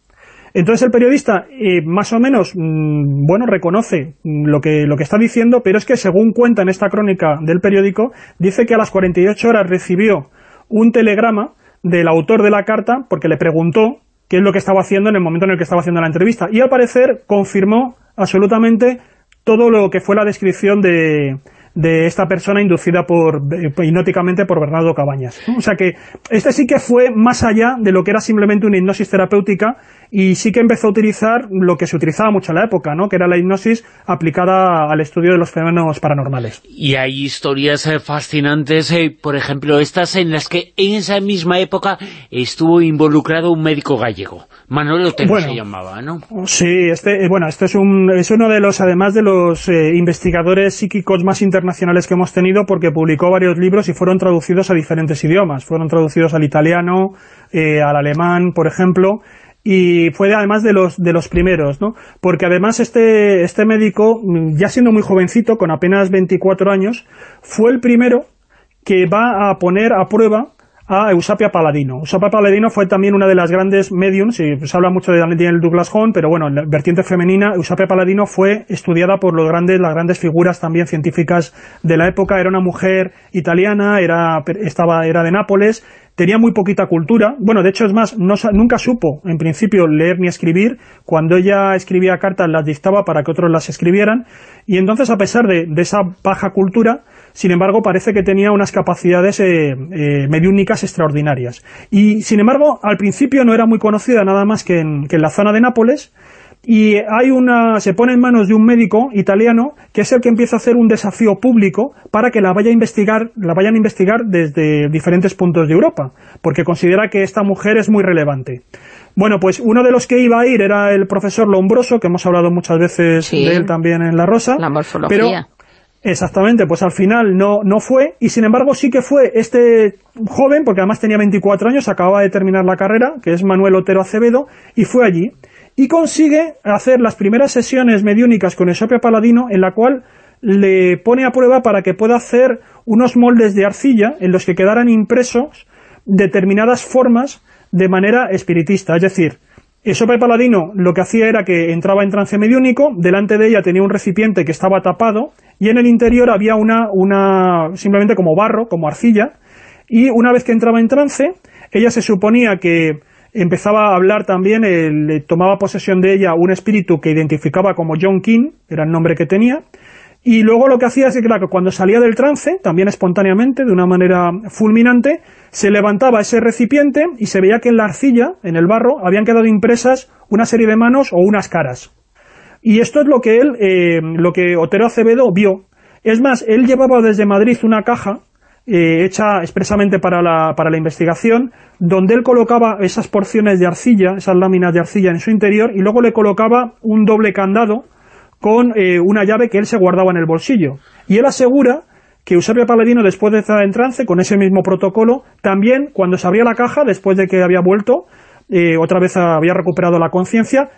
Entonces el periodista eh, más o menos, mm, bueno, reconoce lo que, lo que está diciendo, pero es que según cuenta en esta crónica del periódico, dice que a las 48 horas recibió un telegrama del autor de la carta porque le preguntó qué es lo que estaba haciendo en el momento en el que estaba haciendo la entrevista. Y al parecer confirmó absolutamente todo lo que fue la descripción de, de esta persona inducida por eh, hipnóticamente por Bernardo Cabañas. O sea que este sí que fue más allá de lo que era simplemente una hipnosis terapéutica y sí que empezó a utilizar lo que se utilizaba mucho en la época, ¿no? que era la hipnosis aplicada al estudio de los fenómenos paranormales.
Y hay historias eh, fascinantes, eh, por ejemplo, estas en las que en esa misma época estuvo involucrado un médico gallego. Manuel Otero se llamaba, ¿no?
Sí, este, bueno, este es, un, es uno de los, además de los investigadores psíquicos más internacionales nacionales que hemos tenido porque publicó varios libros y fueron traducidos a diferentes idiomas. Fueron traducidos al italiano, eh, al alemán, por ejemplo, y fue además de los, de los primeros, ¿no? Porque además este, este médico, ya siendo muy jovencito, con apenas 24 años, fue el primero que va a poner a prueba a Eusapia Paladino. Eusapia Paladino fue también una de las grandes mediums, y se habla mucho de Daniel Douglas Home, pero bueno, en la vertiente femenina, Eusapia Paladino fue estudiada por los grandes, las grandes figuras también científicas de la época, era una mujer italiana, era, estaba, era de Nápoles, tenía muy poquita cultura. Bueno, de hecho, es más, no, nunca supo, en principio, leer ni escribir. Cuando ella escribía cartas, las dictaba para que otros las escribieran. Y entonces, a pesar de, esa baja cultura, sin embargo, parece que tenía unas capacidades eh, eh, mediúnicas extraordinarias. Y, sin embargo, al principio no era muy conocida nada más que en, que en la zona de Nápoles, y hay una se pone en manos de un médico italiano que es el que empieza a hacer un desafío público para que la vaya a investigar, la vayan a investigar desde diferentes puntos de Europa, porque considera que esta mujer es muy relevante. Bueno, pues uno de los que iba a ir era el profesor Lombroso, que hemos hablado muchas veces de él también en La Rosa.
La morfología.
Pero, exactamente, pues al final no, no fue, y sin embargo sí que fue este joven, porque además tenía 24 años, acababa de terminar la carrera, que es Manuel Otero Acevedo, y fue allí y consigue hacer las primeras sesiones mediúnicas con Esopia Paladino en la cual le pone a prueba para que pueda hacer unos moldes de arcilla en los que quedaran impresos determinadas formas de manera espiritista, es decir, Esopia Paladino lo que hacía era que entraba en trance mediúnico, delante de ella tenía un recipiente que estaba tapado y en el interior había una, una simplemente como barro, como arcilla, y una vez que entraba en trance, ella se suponía que empezaba a hablar también, le tomaba posesión de ella un espíritu que identificaba como John King, era el nombre que tenía, y luego lo que hacía es que, claro, cuando salía del trance, también espontáneamente, de una manera fulminante, se levantaba ese recipiente y se veía que en la arcilla, en el barro, habían quedado impresas una serie de manos o unas caras. Y esto es lo que él, eh, lo que Otero Acevedo vio. Es más, él llevaba desde Madrid una caja eh, hecha expresamente para la, para la investigación, donde él colocaba esas porciones de arcilla, esas láminas de arcilla en su interior, y luego le colocaba un doble candado con eh, una llave que él se guardaba en el bolsillo. Y él asegura que Eusebio Paladino, después de estar en trance, con ese mismo protocolo, también, cuando se abría la caja, después de que había vuelto, eh, otra vez había recuperado la conciencia,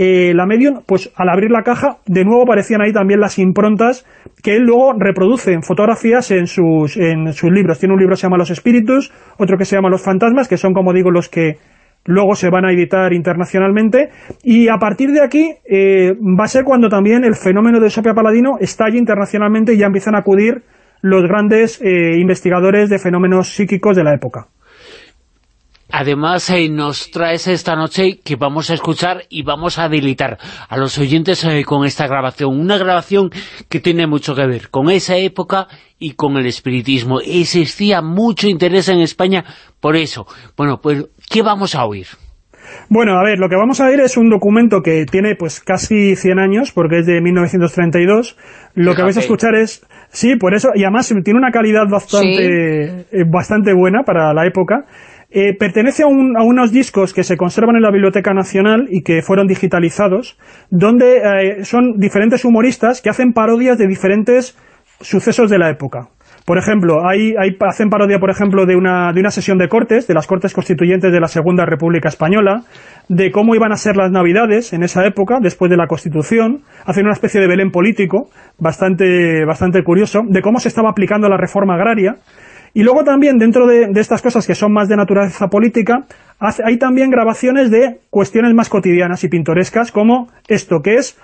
eh, la medium, pues al abrir la caja, de nuevo aparecían ahí también las improntas que él luego reproduce en fotografías en sus, en sus libros. Tiene un libro que se llama Los Espíritus, otro que se llama Los Fantasmas, que son, como digo, los que luego se van a editar internacionalmente, y a partir de aquí eh, va a ser cuando también el fenómeno de Sopia Paladino estalle internacionalmente y ya empiezan a acudir los grandes eh, investigadores de fenómenos psíquicos de la época.
Además, eh, nos traes esta noche que vamos a escuchar y vamos a delitar a los oyentes eh, con esta grabación. Una grabación que tiene mucho que ver con esa época y con el espiritismo. Existía mucho interés en España por eso. Bueno, pues, ¿qué vamos a oír?
Bueno, a ver, lo que vamos a oír es un documento que tiene pues casi 100 años, porque es de 1932. Lo que vais a escuchar es... Sí, por eso, y además tiene una calidad bastante, eh, bastante buena para la época. Eh, pertenece a, unos discos que se conservan en la Biblioteca Nacional y que fueron digitalizados, donde eh, son diferentes humoristas que hacen parodias de diferentes sucesos de la época. Por ejemplo, hay, hacen parodia, por ejemplo, de una, de una sesión de cortes, de las cortes constituyentes de la Segunda República Española, de cómo iban a ser las Navidades en esa época, después de la Constitución, hacen una especie de Belén político, bastante, bastante curioso, de cómo se estaba aplicando la reforma agraria, y luego también, dentro de, estas cosas que son más de naturaleza política, hay también grabaciones de cuestiones más cotidianas y pintorescas, como esto, que es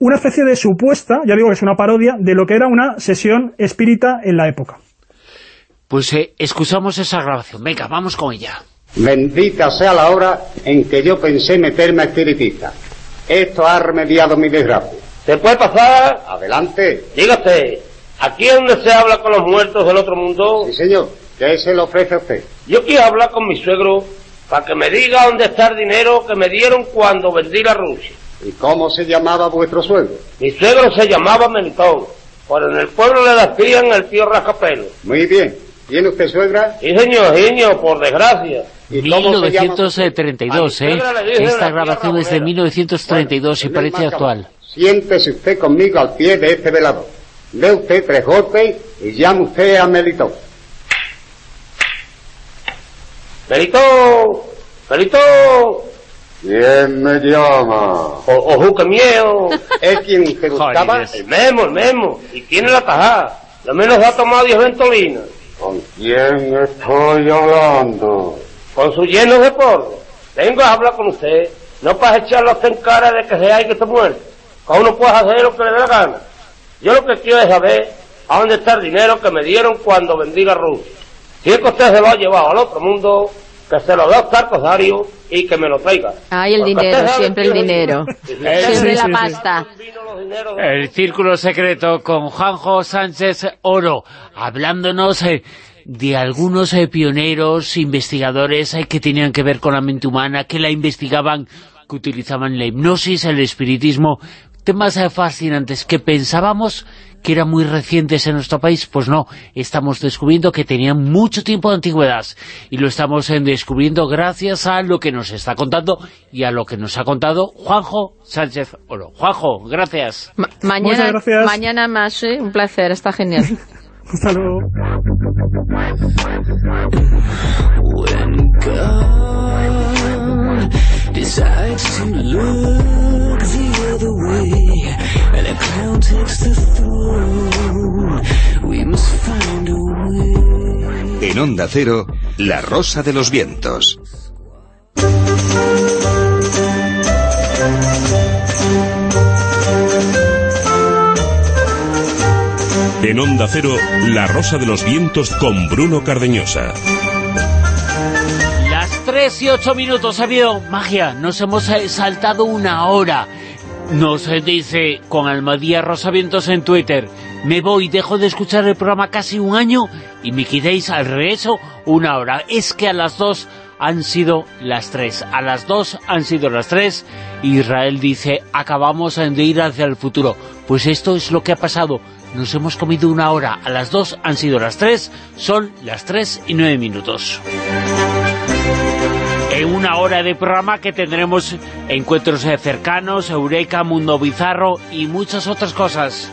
una especie de supuesta, ya digo que es una parodia, de lo que era una sesión espírita en la época.
Pues eh, escuchamos esa grabación. Venga, vamos con ella.
Bendita sea la hora en que yo pensé meterme a espiritista. Esto ha remediado mi desgracia.
¿Se puede pasar?
Adelante.
Dígate. ¿Aquí es donde se habla con los muertos del otro mundo?
Sí, señor. ¿Qué se le ofrece a usted?
Yo quiero hablar con mi suegro para que me diga dónde está el dinero que me dieron cuando vendí la Rusia.
¿Y cómo se llamaba vuestro suegro?
Mi suegro se llamaba Melitón, pero en el pueblo le decían el tío Rascapelo.
Muy bien. ¿Tiene usted suegra?
Sí, señor, señor, por desgracia.
¿Y 1932, ¿eh? Esta grabación es de 1932 y parece actual.
Siéntese usted conmigo al pie de este velador. Dé usted tres golpes y llame usted a Melitón.
Melitón, Melitón.
¿Quién me llama?
Ojo, qué miedo.
¿Es quien usted buscaba?
el memo, el memo. Y tiene la tajada. Lo menos ha tomado 10 ventolinas.
¿Con quién estoy hablando?
Con su lleno de porro. Vengo a hablar con usted. No para echarlo en cara de que sea y que esté muerto. Cada uno puede hacer lo que le dé la gana. Yo lo que quiero es saber a dónde está el dinero que me dieron cuando vendí la Rusia. Si es que usted se lo ha llevado al otro mundo, que se lo dé a Oscar Cosario y que me lo traiga.
Ay, el
Porque
dinero, siempre el dinero.
Eh,
Siempre
sí,
la
sí, sí.
pasta.
El Círculo Secreto con Juanjo Sánchez Oro, hablándonos eh, de algunos eh, pioneros, investigadores eh, que tenían que ver con la mente humana, que la investigaban, que utilizaban la hipnosis, el espiritismo, temas fascinantes que pensábamos que eran muy recientes en nuestro país, pues no, estamos descubriendo que tenían mucho tiempo de antigüedad y lo estamos descubriendo gracias a lo que nos está contando y a lo que nos ha contado Juanjo Sánchez Oro. Juanjo, gracias.
Ma- mañana,
Muchas gracias.
mañana más, ¿eh? un placer, está genial.
Hasta luego.
Decides to look the other way and a clown takes the throne we must find a way
En Onda Cero, La Rosa de los Vientos.
En Onda Cero, La Rosa de los Vientos con Bruno Cardeñosa.
Las 3 y 8 minutos ha habido magia, nos hemos saltado una hora. Nos dice con Almadía Rosavientos en Twitter, me voy, dejo de escuchar el programa casi un año y me quitéis al regreso una hora. Es que a las 2 han sido las 3, a las 2 han sido las 3. Israel dice, acabamos de ir hacia el futuro. Pues esto es lo que ha pasado. Nos hemos comido una hora, a las 2 han sido las 3, son las 3 y 9 minutos en una hora de programa que tendremos encuentros eh, cercanos, Eureka, Mundo Bizarro y muchas otras cosas.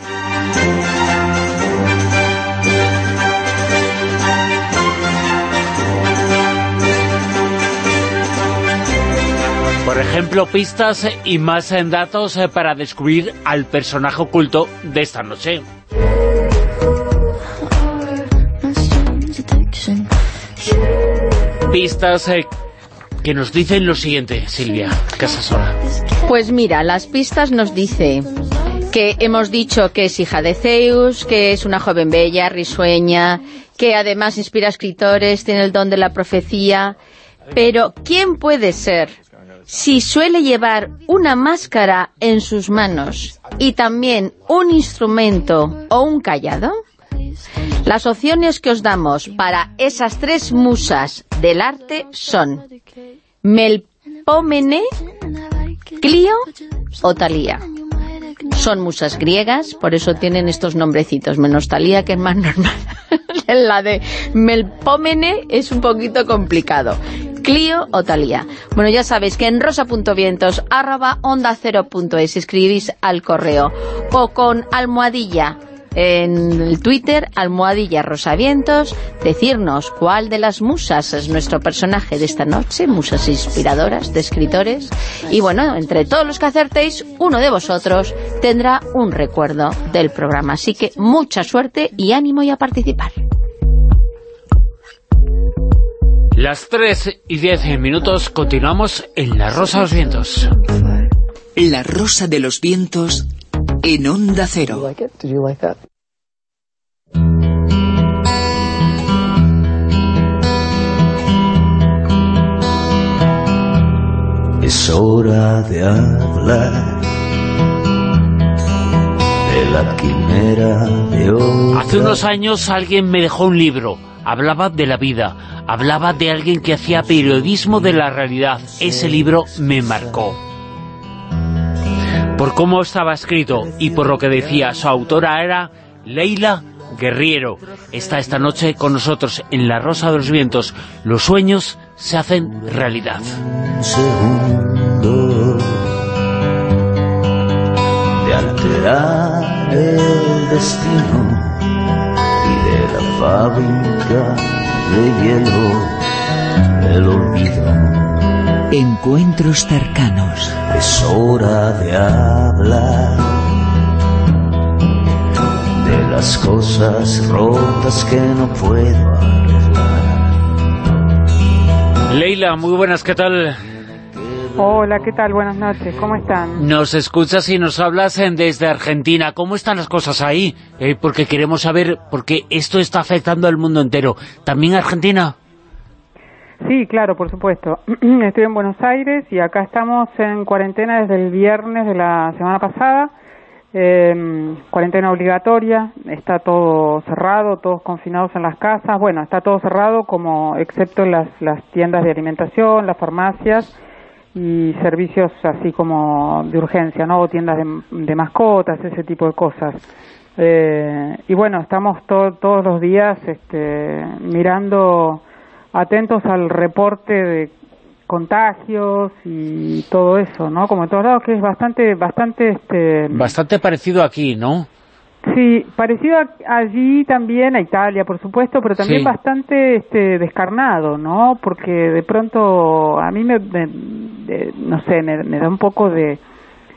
Por ejemplo, pistas y más eh, datos eh, para descubrir al personaje oculto de esta noche. Pistas eh, que nos dicen lo siguiente, Silvia Casasola.
Pues mira, las pistas nos dice que hemos dicho que es hija de Zeus, que es una joven bella, risueña, que además inspira escritores, tiene el don de la profecía, pero ¿quién puede ser si suele llevar una máscara en sus manos y también un instrumento o un callado? Las opciones que os damos para esas tres musas del arte son Melpómene, Clio o Talía. Son musas griegas, por eso tienen estos nombrecitos, menos Talía, que es más normal. La de Melpómene es un poquito complicado. Clio o Talía. Bueno, ya sabéis que en rosa.vientos arroba onda cero punto es escribís al correo o con almohadilla en el Twitter, almohadilla rosavientos, decirnos cuál de las musas es nuestro personaje de esta noche, musas inspiradoras de escritores. Y bueno, entre todos los que acertéis, uno de vosotros tendrá un recuerdo del programa. Así que mucha suerte y ánimo y a participar.
Las 3 y 10 minutos continuamos en La Rosa de los Vientos.
La Rosa de los Vientos en Onda Cero.
Es hora de hablar de la quimera de hoy.
Hace unos años alguien me dejó un libro. Hablaba de la vida. Hablaba de alguien que hacía periodismo de la realidad. Ese libro me marcó. Por cómo estaba escrito y por lo que decía, su autora era Leila Guerriero. Está esta noche con nosotros en La Rosa de los Vientos. Los sueños se hacen realidad.
segundo de alterar el destino y de la fábrica de hielo el olvido.
Encuentros cercanos.
Es hora de hablar de las cosas rotas que no puedo arreglar.
Leila, muy buenas, ¿qué tal?
Hola, ¿qué tal? Buenas noches, ¿cómo están?
Nos escuchas y nos hablas desde Argentina. ¿Cómo están las cosas ahí? Eh, porque queremos saber, porque esto está afectando al mundo entero. ¿También Argentina?
Sí, claro, por supuesto. Estoy en Buenos Aires y acá estamos en cuarentena desde el viernes de la semana pasada. Eh, cuarentena obligatoria, está todo cerrado, todos confinados en las casas. Bueno, está todo cerrado, como excepto las, las tiendas de alimentación, las farmacias y servicios así como de urgencia, ¿no? O tiendas de, de mascotas, ese tipo de cosas. Eh, y bueno, estamos to- todos los días este, mirando, atentos al reporte de contagios y todo eso, ¿no? Como en todos lados, que es bastante, bastante, este,
Bastante parecido aquí, ¿no?
Sí, parecido a- allí también a Italia, por supuesto, pero también
Sí.
bastante este, descarnado, ¿no? Porque de pronto a mí me, me- de- no sé, me, me da un poco de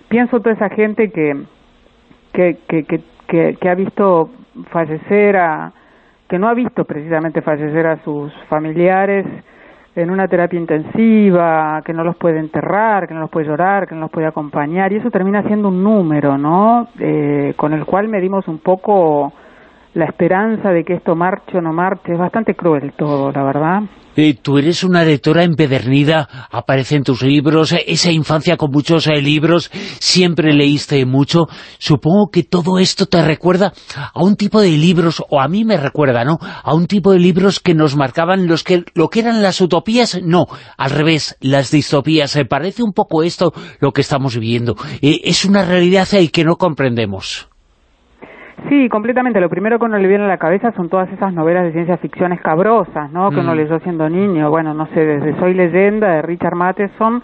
pienso toda esa gente que que, que, que, que, que ha visto fallecer a que no ha visto precisamente fallecer a sus familiares en una terapia intensiva, que no los puede enterrar, que no los puede llorar, que no los puede acompañar, y eso termina siendo un número, ¿no? Eh, con el cual medimos un poco la esperanza de que esto marche o no marche. Es bastante cruel todo, la verdad.
Eh, tú eres una lectora empedernida, aparece en tus libros, eh, esa infancia con muchos eh, libros, siempre leíste mucho. Supongo que todo esto te recuerda a un tipo de libros, o a mí me recuerda, ¿no? A un tipo de libros que nos marcaban los que lo que eran las utopías, no, al revés, las distopías. Eh, parece un poco esto lo que estamos viviendo. Eh, es una realidad que no comprendemos.
Sí, completamente. Lo primero que uno le viene a la cabeza son todas esas novelas de ciencia ficción escabrosas, ¿no? Que uno
Mm.
leyó siendo niño. Bueno, no sé, desde Soy Leyenda de Richard Matheson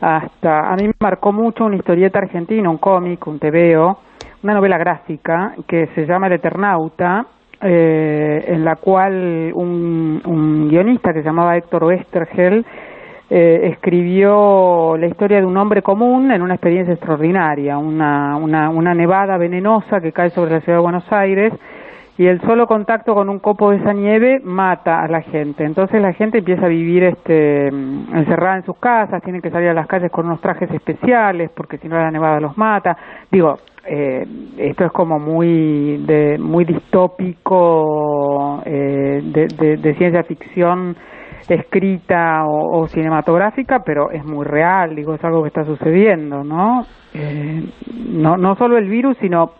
hasta... A mí me marcó mucho una historieta argentina, un cómic, un tebeo, una novela gráfica que se llama El Eternauta, eh, en la cual un, un guionista que se llamaba Héctor Westergel eh, escribió la historia de un hombre común en una experiencia extraordinaria, una, una, nevada venenosa que cae sobre la ciudad de Buenos Aires y el solo contacto con un copo de esa nieve mata a la gente. Entonces la gente empieza a vivir este, encerrada en sus casas, tienen que salir a las calles con unos trajes especiales porque si no la nevada los mata. Digo, eh, esto es como muy de, muy distópico eh, de ciencia ficción escrita o, cinematográfica, pero es muy real, digo, es algo que está sucediendo, ¿no? Eh, no, no solo el virus, sino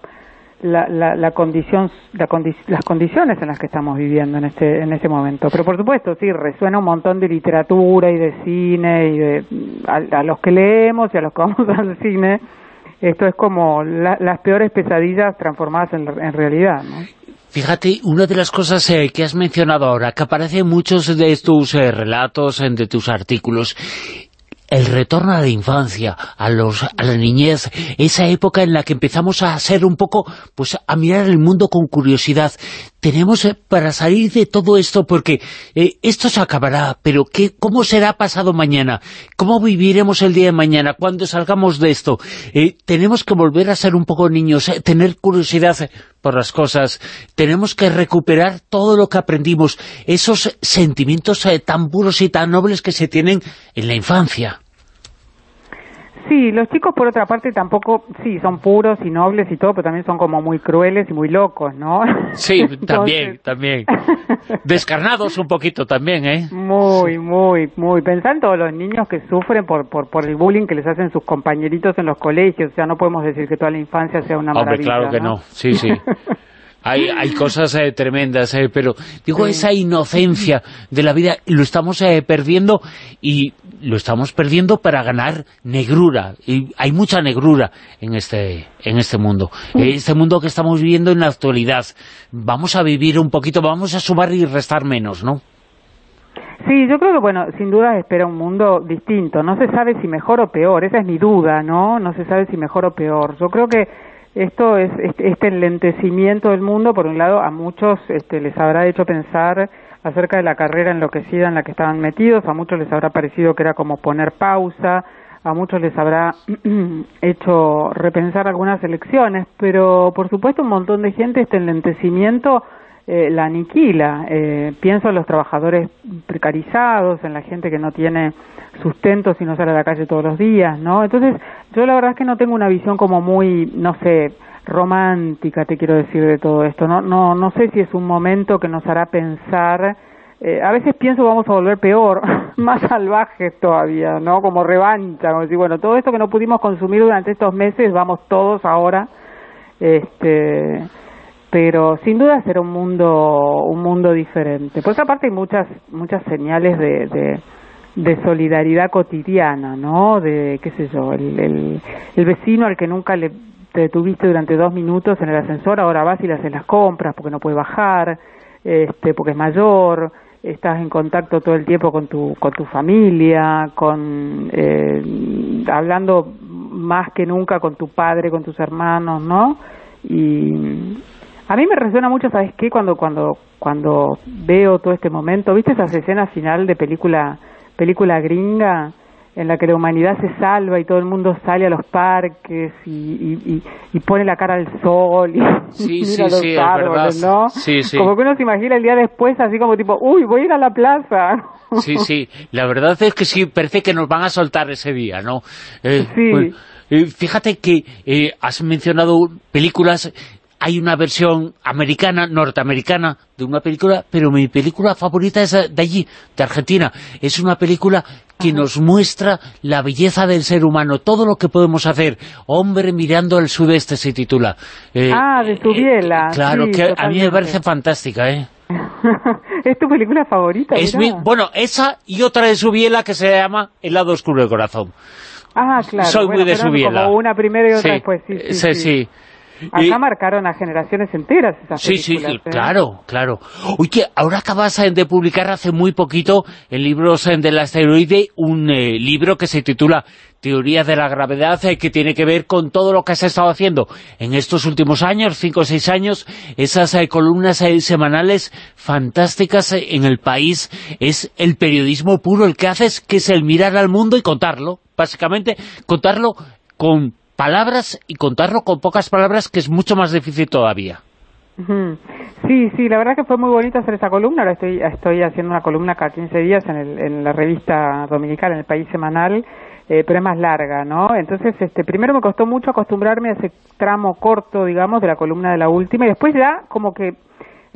la, la, la condición, la condi- las condiciones en las que estamos viviendo en este, en este momento. Pero por supuesto, sí, resuena un montón de literatura y de cine y de a, a los que leemos y a los que vamos al cine. Esto es como la- las peores pesadillas transformadas en, en realidad, ¿no?
Fíjate, una de las cosas eh, que has mencionado ahora, que aparece en muchos de tus eh, relatos, de tus artículos, el retorno a la infancia, a los a la niñez, esa época en la que empezamos a ser un poco, pues a mirar el mundo con curiosidad. Tenemos eh, para salir de todo esto, porque eh, esto se acabará, pero ¿qué, ¿cómo será pasado mañana? ¿Cómo viviremos el día de mañana cuando salgamos de esto? Tenemos que volver a ser un poco niños, tener curiosidad por las cosas. Tenemos que recuperar todo lo que aprendimos, esos sentimientos eh, tan puros y tan nobles que se tienen en la infancia.
Sí, los chicos por otra parte tampoco, sí, son puros y nobles y todo, pero también son como muy crueles y muy locos, ¿no?
Sí,
Entonces,
también, también. Descarnados un poquito también, ¿eh?
Muy, muy, muy. Pensá en todos los niños que sufren por, por, por el bullying que les hacen sus compañeritos en los colegios. O sea, no podemos decir que toda la infancia sea una
Hombre,
maravilla.
claro que no, sí, sí. Hay, hay cosas eh, tremendas, eh, pero digo, esa inocencia de la vida lo estamos eh, perdiendo y lo estamos perdiendo para ganar negrura. Y hay mucha negrura en este, en este mundo. Eh, Este mundo que estamos viviendo en la actualidad. Vamos a vivir un poquito, vamos a sumar y restar menos, ¿no?
Sí, yo creo que, bueno, sin duda espera un mundo distinto. No se sabe si mejor o peor, esa es mi duda, ¿no? No se sabe si mejor o peor. Yo creo que esto es este, este enlentecimiento del mundo, por un lado, a muchos este, les habrá hecho pensar acerca de la carrera enloquecida en la que estaban metidos, a muchos les habrá parecido que era como poner pausa, a muchos les habrá hecho repensar algunas elecciones, pero por supuesto un montón de gente este enlentecimiento eh, la aniquila. Eh, pienso en los trabajadores precarizados, en la gente que no tiene sustento si no sale a la calle todos los días, ¿no? Entonces, yo la verdad es que no tengo una visión como muy, no sé, romántica, te quiero decir, de todo esto. No, no, no sé si es un momento que nos hará pensar. Eh, a veces pienso vamos a volver peor, más salvajes todavía, ¿no? Como revancha, como decir, bueno, todo esto que no pudimos consumir durante estos meses, vamos todos ahora, este, pero sin duda será un mundo, un mundo diferente. Por otra parte hay muchas, muchas señales de, de de solidaridad cotidiana, ¿no? De, qué sé yo, el, el, vecino al que nunca le te detuviste durante dos minutos en el ascensor, ahora vas y le haces las compras porque no puede bajar, este, porque es mayor, estás en contacto todo el tiempo con tu, con tu familia, con, eh, hablando más que nunca con tu padre, con tus hermanos, ¿no? Y a mí me resuena mucho, ¿sabes qué? Cuando, cuando, cuando veo todo este momento, ¿viste esas escenas final de película, película gringa? en la que la humanidad se salva y todo el mundo sale a los parques y, y, y, pone la cara al sol y
sí,
mira
sí,
los árboles, ¿no?
Sí, sí.
Como que uno se imagina el día después así como tipo, uy, voy a ir a la plaza.
Sí, sí, la verdad es que sí, parece que nos van a soltar ese día, ¿no?
Eh, sí.
Bueno, eh, fíjate que eh, has mencionado películas hay una versión americana, norteamericana, de una película, pero mi película favorita es de allí, de Argentina. Es una película que nos muestra la belleza del ser humano, todo lo que podemos hacer. Hombre mirando al sudeste se titula.
Eh, ah, de Subiela.
Eh, claro,
sí,
que
totalmente.
a mí me parece fantástica, ¿eh?
¿Es tu película favorita?
Es mi, bueno, esa y otra de Subiela que se llama El lado oscuro del corazón.
Ah, claro.
Soy
bueno,
muy de Subiela.
Como una primero y otra
sí,
después, sí, sí.
sí, sí.
Acá marcaron a generaciones enteras esas
Sí, sí.
¿eh?
claro, claro. Oye, ahora acabas eh, de publicar hace muy poquito en Libros eh, del Asteroide un eh, libro que se titula Teoría de la Gravedad, eh, que tiene que ver con todo lo que has estado haciendo en estos últimos años, cinco o seis años, esas columnas semanales fantásticas en el país. Es el periodismo puro el que haces, que es el mirar al mundo y contarlo. Básicamente, contarlo con palabras y contarlo con pocas palabras, que es mucho más difícil todavía.
Sí, sí, la verdad que fue muy bonito hacer esa columna. Ahora estoy, estoy haciendo una columna cada 15 días en, el, en la revista dominical, en el País Semanal, eh, pero es más larga, ¿no? Entonces, este, primero me costó mucho acostumbrarme a ese tramo corto, digamos, de la columna de la última, y después ya como que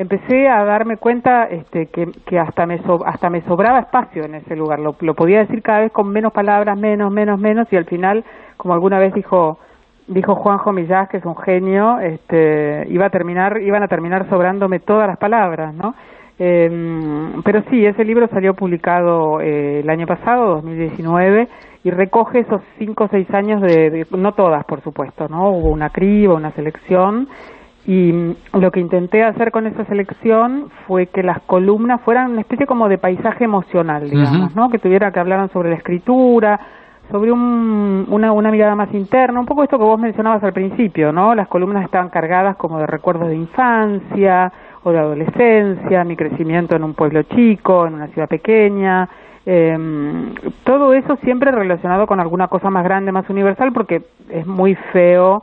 empecé a darme cuenta este, que, hasta, me so- hasta me sobraba espacio en ese lugar. Lo, lo podía decir cada vez con menos palabras, menos, menos, menos, y al final, como alguna vez dijo dijo Juanjo Millás, que es un genio, este, iba a terminar, iban a terminar sobrándome todas las palabras, ¿no? Eh, pero sí, ese libro salió publicado eh, el año pasado, 2019, y recoge esos cinco o seis años de, de- no todas, por supuesto, ¿no? Hubo una criba, una selección, y lo que intenté hacer con esa selección fue que las columnas fueran una especie como de paisaje emocional, digamos. ¿no? Que tuviera que hablaran sobre la escritura, sobre un- una, una mirada más interna, un poco esto que vos mencionabas al principio, ¿no? Las columnas estaban cargadas como de recuerdos de infancia o de adolescencia, mi crecimiento en un pueblo chico, en una ciudad pequeña, em, todo eso siempre relacionado con alguna cosa más grande, más universal, porque es muy feo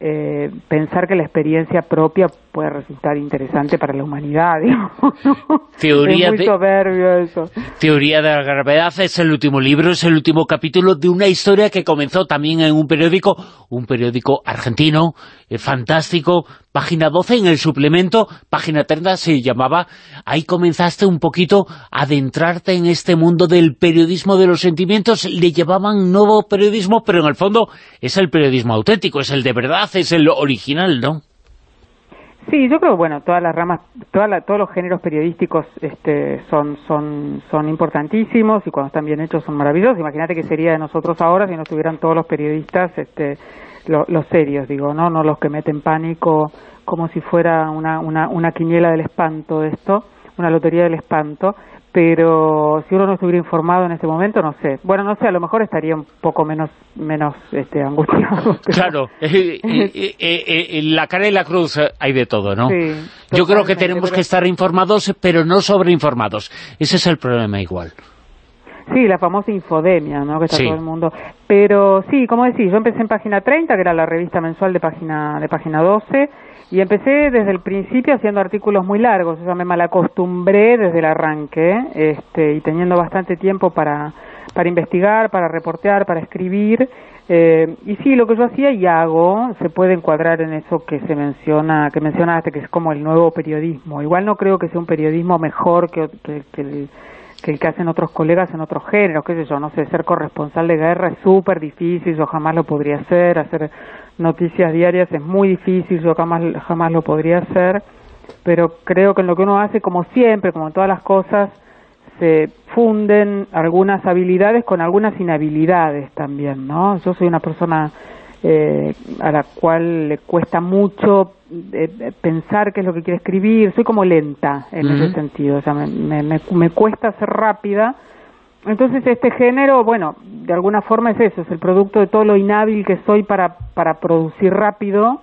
eh, pensar que la experiencia propia puede resultar interesante para la humanidad, digamos, ¿no?
Teoría
es muy
de-
soberbio eso.
Teoría de la gravedad es el último libro, es el último capítulo de una historia que comenzó también en un periódico, un periódico argentino, fantástico, página 12 en el suplemento, página 30 se llamaba, ahí comenzaste un poquito a adentrarte en este mundo del periodismo de los sentimientos, le llevaban nuevo periodismo, pero en el fondo es el periodismo auténtico, es el de verdad, es el original, ¿no?
Sí, yo creo, bueno, todas las ramas, toda todos los géneros periodísticos este, son, son, son importantísimos y cuando están bien hechos son maravillosos. Imagínate que sería de nosotros ahora si no estuvieran todos los periodistas, este, lo- los serios, digo, ¿no? No los que meten pánico como si fuera una, una, una quiniela del espanto esto, una lotería del espanto. Pero si uno no estuviera informado en ese momento, no sé. Bueno, no sé, a lo mejor estaría un poco menos menos este, angustiado. pero-
Claro, eh, eh, eh, la cara y la cruz hay de todo, ¿no?
Sí,
Yo creo que tenemos
pero-
que estar informados, pero no sobreinformados. Ese es el problema igual.
Sí, la famosa infodemia, ¿no? Que está
Sí.
todo el mundo. Pero sí, como decís, yo empecé en página 30, que era la revista mensual de página de página 12, y empecé desde el principio haciendo artículos muy largos. O sea, me malacostumbré desde el arranque, este, y teniendo bastante tiempo para para investigar, para reportear, para escribir. Eh, y sí, lo que yo hacía y hago se puede encuadrar en eso que se menciona, que mencionaste, que es como el nuevo periodismo. Igual no creo que sea un periodismo mejor que, que, que el, que el que hacen otros colegas en otros géneros, qué sé yo, no sé, ser corresponsal de guerra es súper difícil, yo jamás lo podría hacer, hacer noticias diarias es muy difícil, yo jamás, jamás lo podría hacer, pero creo que en lo que uno hace, como siempre, como en todas las cosas, se funden algunas habilidades con algunas inhabilidades también, ¿no? Yo soy una persona eh, a la cual le cuesta mucho eh, pensar qué es lo que quiere escribir, soy como lenta en ese sentido, o sea, me, me, me- me cuesta ser rápida. Entonces este género, bueno, de alguna forma es eso, es el producto de todo lo inhábil que soy para, para producir rápido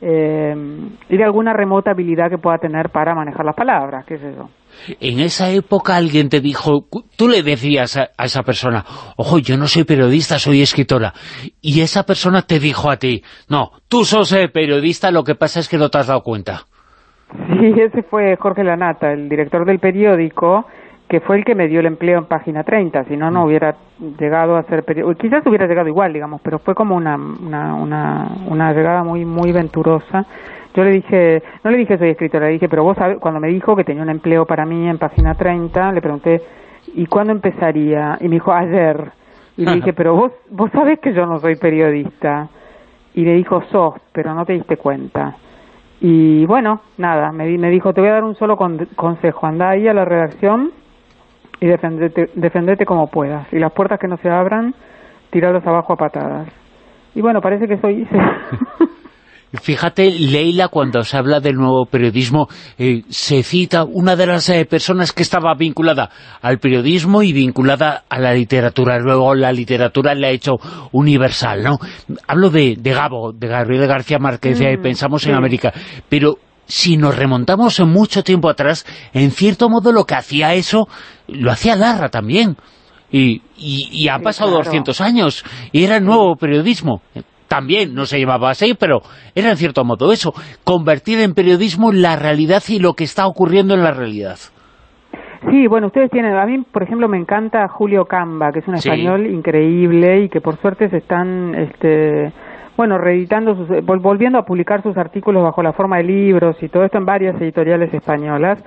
eh, y de alguna remota habilidad que pueda tener para manejar las palabras, qué sé yo.
En esa época alguien te dijo, tú le decías a, a esa persona, ojo, yo no soy periodista, soy escritora. Y esa persona te dijo a ti, no, tú sos eh, periodista, lo que pasa es que no te has dado cuenta.
Sí, ese fue Jorge Lanata, el director del periódico, que fue el que me dio el empleo en Página 30, si no, no hubiera llegado a ser periodista, quizás hubiera llegado igual, digamos, pero fue como una, una, una, una llegada muy, muy venturosa. Yo le dije, no le dije soy escritora, le dije, pero vos sabés, cuando me dijo que tenía un empleo para mí en Página 30, le pregunté, ¿y cuándo empezaría? Y me dijo, ayer. Y le dije, pero vos, vos sabés que yo no soy periodista. Y le dijo, sos, pero no te diste cuenta. Y bueno, nada, me, di- me dijo, te voy a dar un solo con- consejo, anda ahí a la redacción y defendete, defendete como puedas. Y las puertas que no se abran, tiralos abajo a patadas. Y bueno, parece que eso hice.
Fíjate, Leila, cuando se habla del nuevo periodismo, eh, se cita una de las eh, personas que estaba vinculada al periodismo y vinculada a la literatura. Luego la literatura la ha hecho universal, ¿no? Hablo de, de Gabo, de Gabriel García Márquez,
Mm,
pensamos en
sí.
América. Pero si nos remontamos mucho tiempo atrás, en cierto modo lo que hacía eso, lo hacía Larra también. Y, y, y han pasado
claro.
200 años, y era el nuevo periodismo. También no se llamaba así, pero era en cierto modo eso, convertir en periodismo la realidad y lo que está ocurriendo en la realidad.
Sí, bueno, ustedes tienen, a mí, por ejemplo, me encanta Julio Camba, que es un
Sí.
español increíble y que por suerte se están, este, bueno, reeditando, sus, vol- volviendo a publicar sus artículos bajo la forma de libros y todo esto en varias editoriales españolas.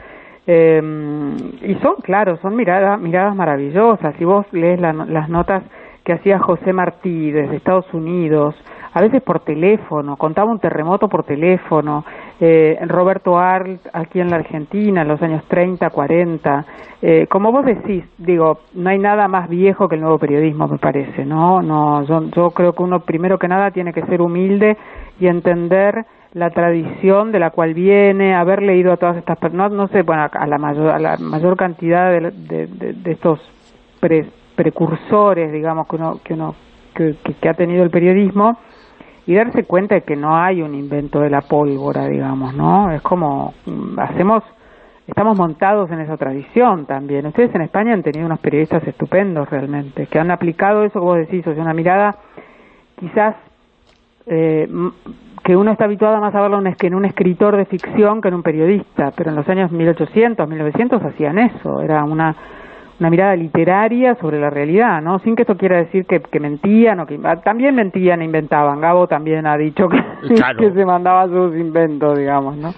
Eh, y son, claro, son miradas, miradas maravillosas. Si vos lees la- las notas que hacía José Martí desde Estados Unidos, a veces por teléfono, contaba un terremoto por teléfono, eh, Roberto Arlt aquí en la Argentina en los años 30, 40, eh, como vos decís, digo, no hay nada más viejo que el nuevo periodismo, me parece, ¿no? no yo, yo creo que uno primero que nada tiene que ser humilde y entender la tradición de la cual viene, haber leído a todas estas personas, no, sé, bueno, a la mayor, a la mayor cantidad de, de- estos pre- precursores, digamos, que uno, que uno que- que ha tenido el periodismo y darse cuenta de que no hay un invento de la pólvora, digamos, ¿no? Es como mm, hacemos, estamos montados en esa tradición también. Ustedes en España han tenido unos periodistas estupendos realmente, que han aplicado eso que vos decís, o sea, una mirada quizás eh, que uno está habituado más a verlo que en un escritor de ficción que en un periodista, pero en los años 1800, 1900 hacían eso, era una una mirada literaria sobre la realidad, ¿no? Sin que esto quiera decir que, que mentían o que también mentían e inventaban. Gabo también ha dicho que,
Claro.
que se mandaba sus inventos, digamos, ¿no?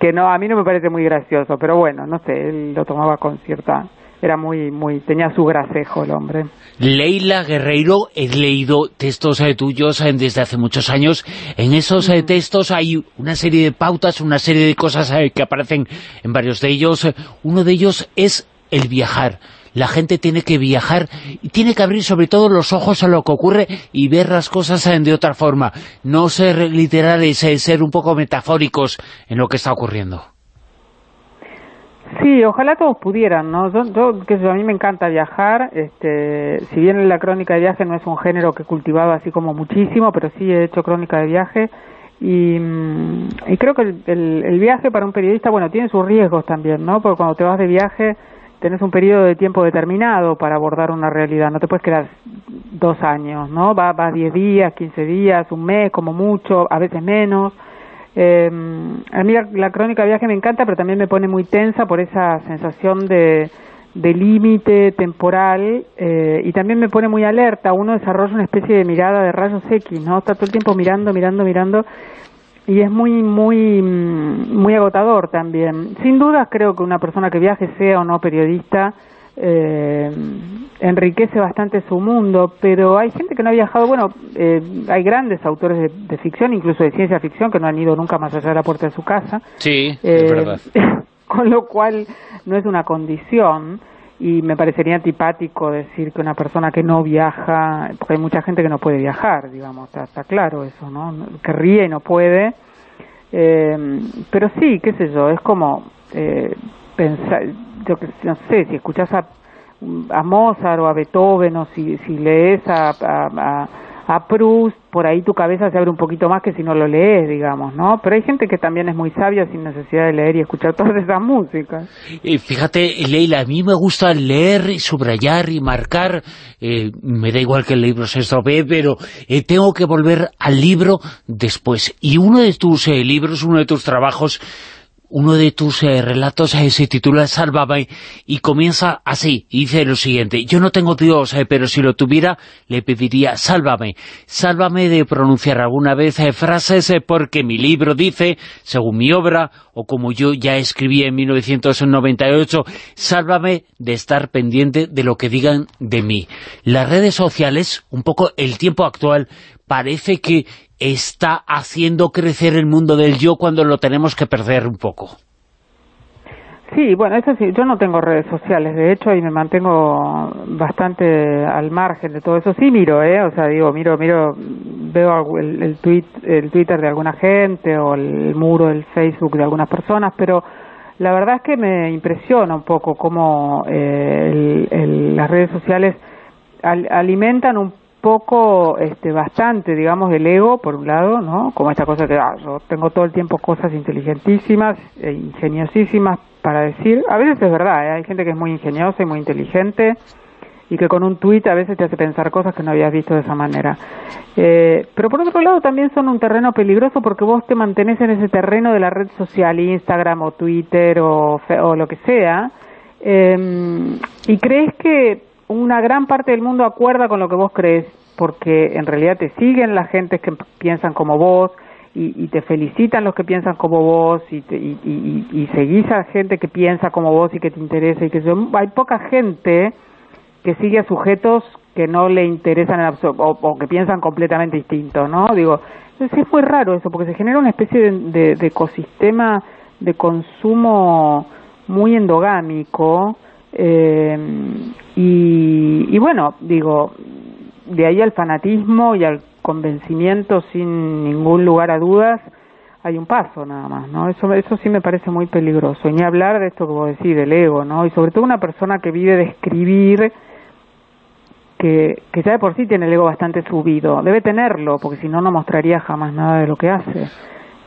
Que no, a mí no me parece muy gracioso, pero bueno, no sé, él lo tomaba con cierta, era muy, muy, tenía su gracejo el hombre.
Leila Guerreiro, he leído textos eh, tuyos eh, desde hace muchos años. En esos eh, textos hay una serie de pautas, una serie de cosas eh, que aparecen en varios de ellos. Uno de ellos es el viajar. La gente tiene que viajar y tiene que abrir sobre todo los ojos a lo que ocurre y ver las cosas de otra forma. No ser literales, ser un poco metafóricos en lo que está ocurriendo.
Sí, ojalá todos pudieran, ¿no? Yo, yo, yo, a mí me encanta viajar, este, si bien la crónica de viaje no es un género que he cultivado así como muchísimo, pero sí he hecho crónica de viaje y, mm, y creo que el, el- el viaje para un periodista, bueno, tiene sus riesgos también, ¿no? Porque cuando te vas de viaje tenés un periodo de tiempo determinado para abordar una realidad, no te puedes quedar dos años, ¿no? Va, va 10 días, 15 días, un mes como mucho, a veces menos. Eh, a mí la, la crónica de viaje me encanta, pero también me pone muy tensa por esa sensación de, de límite temporal eh, y también me pone muy alerta. Uno desarrolla una especie de mirada de rayos X, ¿no? Está todo el tiempo mirando, mirando, mirando y es muy, muy, muy agotador también. Sin duda creo que una persona que viaje, sea o no periodista, eh, enriquece bastante su mundo, pero hay gente que no ha viajado, bueno, eh, hay grandes autores de, de, ficción, incluso de ciencia ficción, que no han ido nunca más allá de la puerta de su casa.
Sí,
eh,
es verdad.
con lo cual no es una condición y me parecería antipático decir que una persona que no viaja, porque hay mucha gente que no puede viajar, digamos, está, está claro eso, ¿no? Que ríe y no puede, eh, pero sí, qué sé yo, es como eh, pensar, yo que no sé, si escuchas a, a Mozart o a Beethoven o si, si lees a, a, a Proust, por ahí tu cabeza se abre un poquito más que si no lo lees, digamos, ¿no? Pero hay gente que también es muy sabia sin necesidad de leer y escuchar todas esas músicas.
Eh, fíjate, Leila, a mí me gusta leer, y subrayar y marcar, eh, me da igual que el libro se estropee, pero eh, tengo que volver al libro después. Y uno de tus eh, libros, uno de tus trabajos, uno de tus eh, relatos eh, se titula Sálvame y comienza así, y dice lo siguiente, yo no tengo Dios, eh, pero si lo tuviera le pediría sálvame, sálvame de pronunciar alguna vez frases porque mi libro dice, según mi obra, o como yo ya escribí en 1998, sálvame de estar pendiente de lo que digan de mí. Las redes sociales, un poco el tiempo actual, parece que está haciendo crecer el mundo del yo cuando lo tenemos que perder un poco.
Sí, bueno, eso sí, yo no tengo redes sociales, de hecho, y me mantengo bastante al margen de todo eso. Sí miro, ¿eh? O sea, digo, miro, miro, veo el, el, tweet, el Twitter de alguna gente o el muro del Facebook de algunas personas, pero la verdad es que me impresiona un poco cómo eh, el, las redes sociales al, alimentan un poco, este, bastante, digamos, el ego, por un lado, ¿no? Como esta cosa que ah, yo tengo todo el tiempo cosas inteligentísimas e ingeniosísimas para decir. A veces es verdad, ¿eh? hay gente que es muy ingeniosa y muy inteligente y que con un tuit a veces te hace pensar cosas que no habías visto de esa manera. Eh, pero por otro lado también son un terreno peligroso porque vos te mantenés en ese terreno de la red social, Instagram o Twitter o, o lo que sea, eh, y crees que una gran parte del mundo acuerda con lo que vos crees, porque en realidad te siguen las gentes que piensan como vos y, te felicitan los que piensan como vos y, te, y, y, seguís a gente que piensa como vos y que te interesa y que hay poca gente que sigue a sujetos que no le interesan en o, o que piensan completamente distinto, ¿no? Digo, es muy raro eso, porque se genera una especie de, de, de ecosistema de consumo muy endogámico eh, y, y bueno, digo, de ahí al fanatismo y al convencimiento sin ningún lugar a dudas, hay un paso nada más, ¿no? Eso, eso sí me parece muy peligroso. Y ni hablar de esto que vos decís, del ego, ¿no? Y sobre todo una persona que vive de escribir, que, que ya de por sí tiene el ego bastante subido. Debe tenerlo, porque si no, no mostraría jamás nada de lo que hace.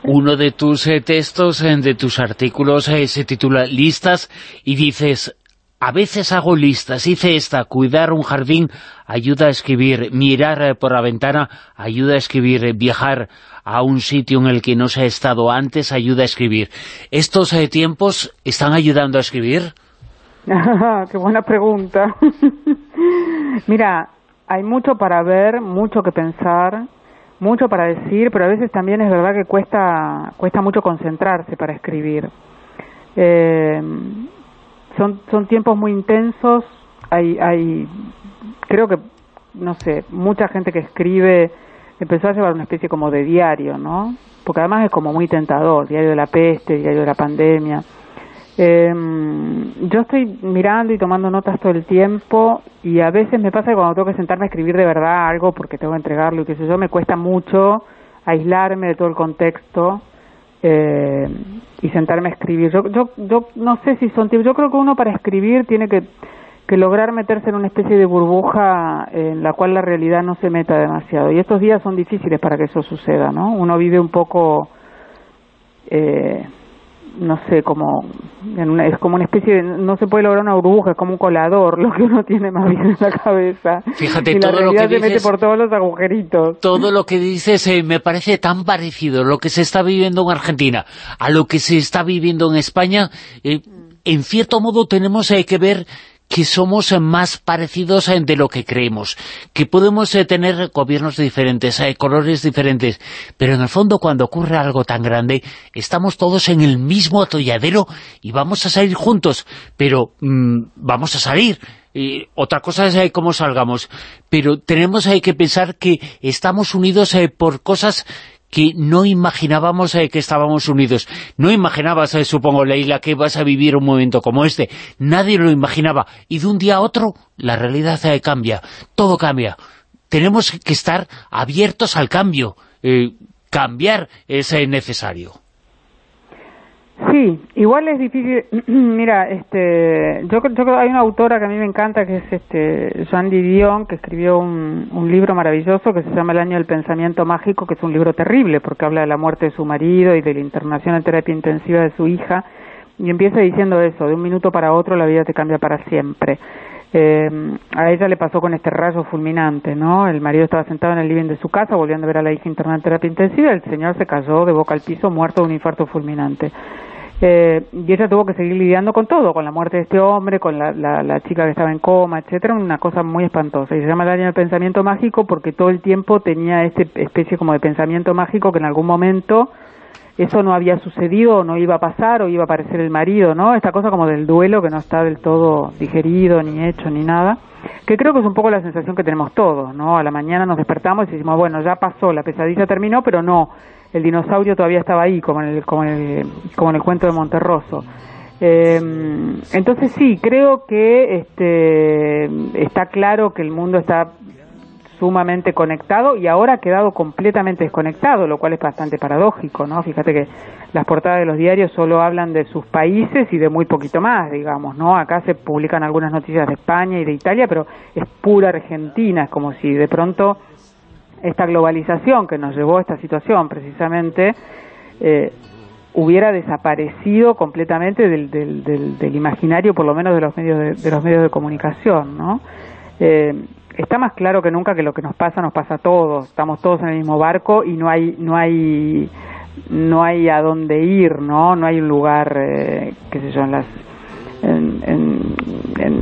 Uno de tus eh, textos, de tus artículos, eh, se titula Listas y dices, a veces hago listas, hice esta, cuidar un jardín ayuda a escribir, mirar por la ventana ayuda a escribir, viajar a un sitio en el que no se ha estado antes ayuda a escribir. ¿Estos eh, tiempos están ayudando a escribir?
¡Qué buena pregunta! Mira, hay mucho para ver, mucho que pensar, mucho para decir, pero a veces también es verdad que cuesta, cuesta mucho concentrarse para escribir. Eh, son, son tiempos muy intensos, hay, hay, creo que, no sé, mucha gente que escribe empezó a llevar una especie como de diario, ¿no? Porque además es como muy tentador, diario de la peste, diario de la pandemia. Eh, yo estoy mirando y tomando notas todo el tiempo y a veces me pasa que cuando tengo que sentarme a escribir de verdad algo porque tengo que entregarlo y qué sé yo, me cuesta mucho aislarme de todo el contexto eh, y sentarme a escribir. Yo, yo, yo no sé si son tiempos, yo creo que uno para escribir tiene que, que lograr meterse en una especie de burbuja en la cual la realidad no se meta demasiado. Y estos días son difíciles para que eso suceda, ¿no? Uno vive un poco... Eh, no sé, como en una, es como una especie de, no se puede lograr una burbuja, es como un colador, lo que uno tiene más bien en la cabeza.
Fíjate,
y
todo lo que
se mete
dices-
por todos los agujeritos.
Todo lo que dices eh, me parece tan parecido lo que se está viviendo en Argentina a lo que se está viviendo en España. eh, en cierto modo tenemos eh, que ver que somos más parecidos eh, de lo que creemos, que podemos eh, tener gobiernos diferentes, eh, colores diferentes, pero en el fondo cuando ocurre algo tan grande, estamos todos en el mismo atolladero y vamos a salir juntos, pero mm, vamos a salir, otra cosa es cómo salgamos, pero tenemos que pensar que estamos unidos por cosas que no imaginábamos eh, que estábamos unidos. No imaginabas, eh, supongo, Leila, que vas a vivir un momento como este. Nadie lo imaginaba. Y de un día a otro, la realidad eh, cambia. Todo cambia. Tenemos que estar abiertos al cambio. Eh, cambiar es necesario.
Sí, igual es difícil. Mira, este, yo, yo creo- hay una autora que a mí me encanta que es este Joan Didion que escribió un, un libro maravilloso que se llama El año del pensamiento mágico, que es un libro terrible porque habla de la muerte de su marido y de la internación en terapia intensiva de su hija y empieza diciendo eso, de un minuto para otro la vida te cambia para siempre. Eh, a ella le pasó con este rayo fulminante, ¿no? El marido estaba sentado en el living de su casa, volviendo a ver a la hija internada en terapia intensiva, el señor se cayó de boca al piso, muerto de un infarto fulminante. Eh, y ella tuvo que seguir lidiando con todo, con la muerte de este hombre, con la, la, chica que estaba en coma, etcétera, una cosa muy espantosa. Y se llama el año del pensamiento mágico porque todo el tiempo tenía esta especie como de pensamiento mágico que en algún momento eso no había sucedido o no iba a pasar o iba a aparecer el marido, ¿no? Esta cosa como del duelo que no está del todo digerido, ni hecho, ni nada, que creo que es un poco la sensación que tenemos todos, ¿no? A la mañana nos despertamos y decimos, bueno, ya pasó, la pesadilla terminó, pero no, el dinosaurio todavía estaba ahí, como en el, como en el, como en el cuento de Monterroso. Eh, entonces sí, creo que este, está claro que el mundo está sumamente conectado y ahora ha quedado completamente desconectado, lo cual es bastante paradójico, ¿no? Fíjate que las portadas de los diarios solo hablan de sus países y de muy poquito más, digamos, ¿no? Acá se publican algunas noticias de España y de Italia, pero es pura Argentina, es como si de pronto esta globalización que nos llevó a esta situación precisamente eh, hubiera desaparecido completamente del, del, del, del imaginario, por lo menos de los medios de, de los medios de comunicación, ¿no? Eh, está más claro que nunca que lo que nos pasa nos pasa a todos, estamos todos en el mismo barco y no hay no hay no hay a dónde ir, ¿no? No hay un lugar, eh, qué sé yo, en las en,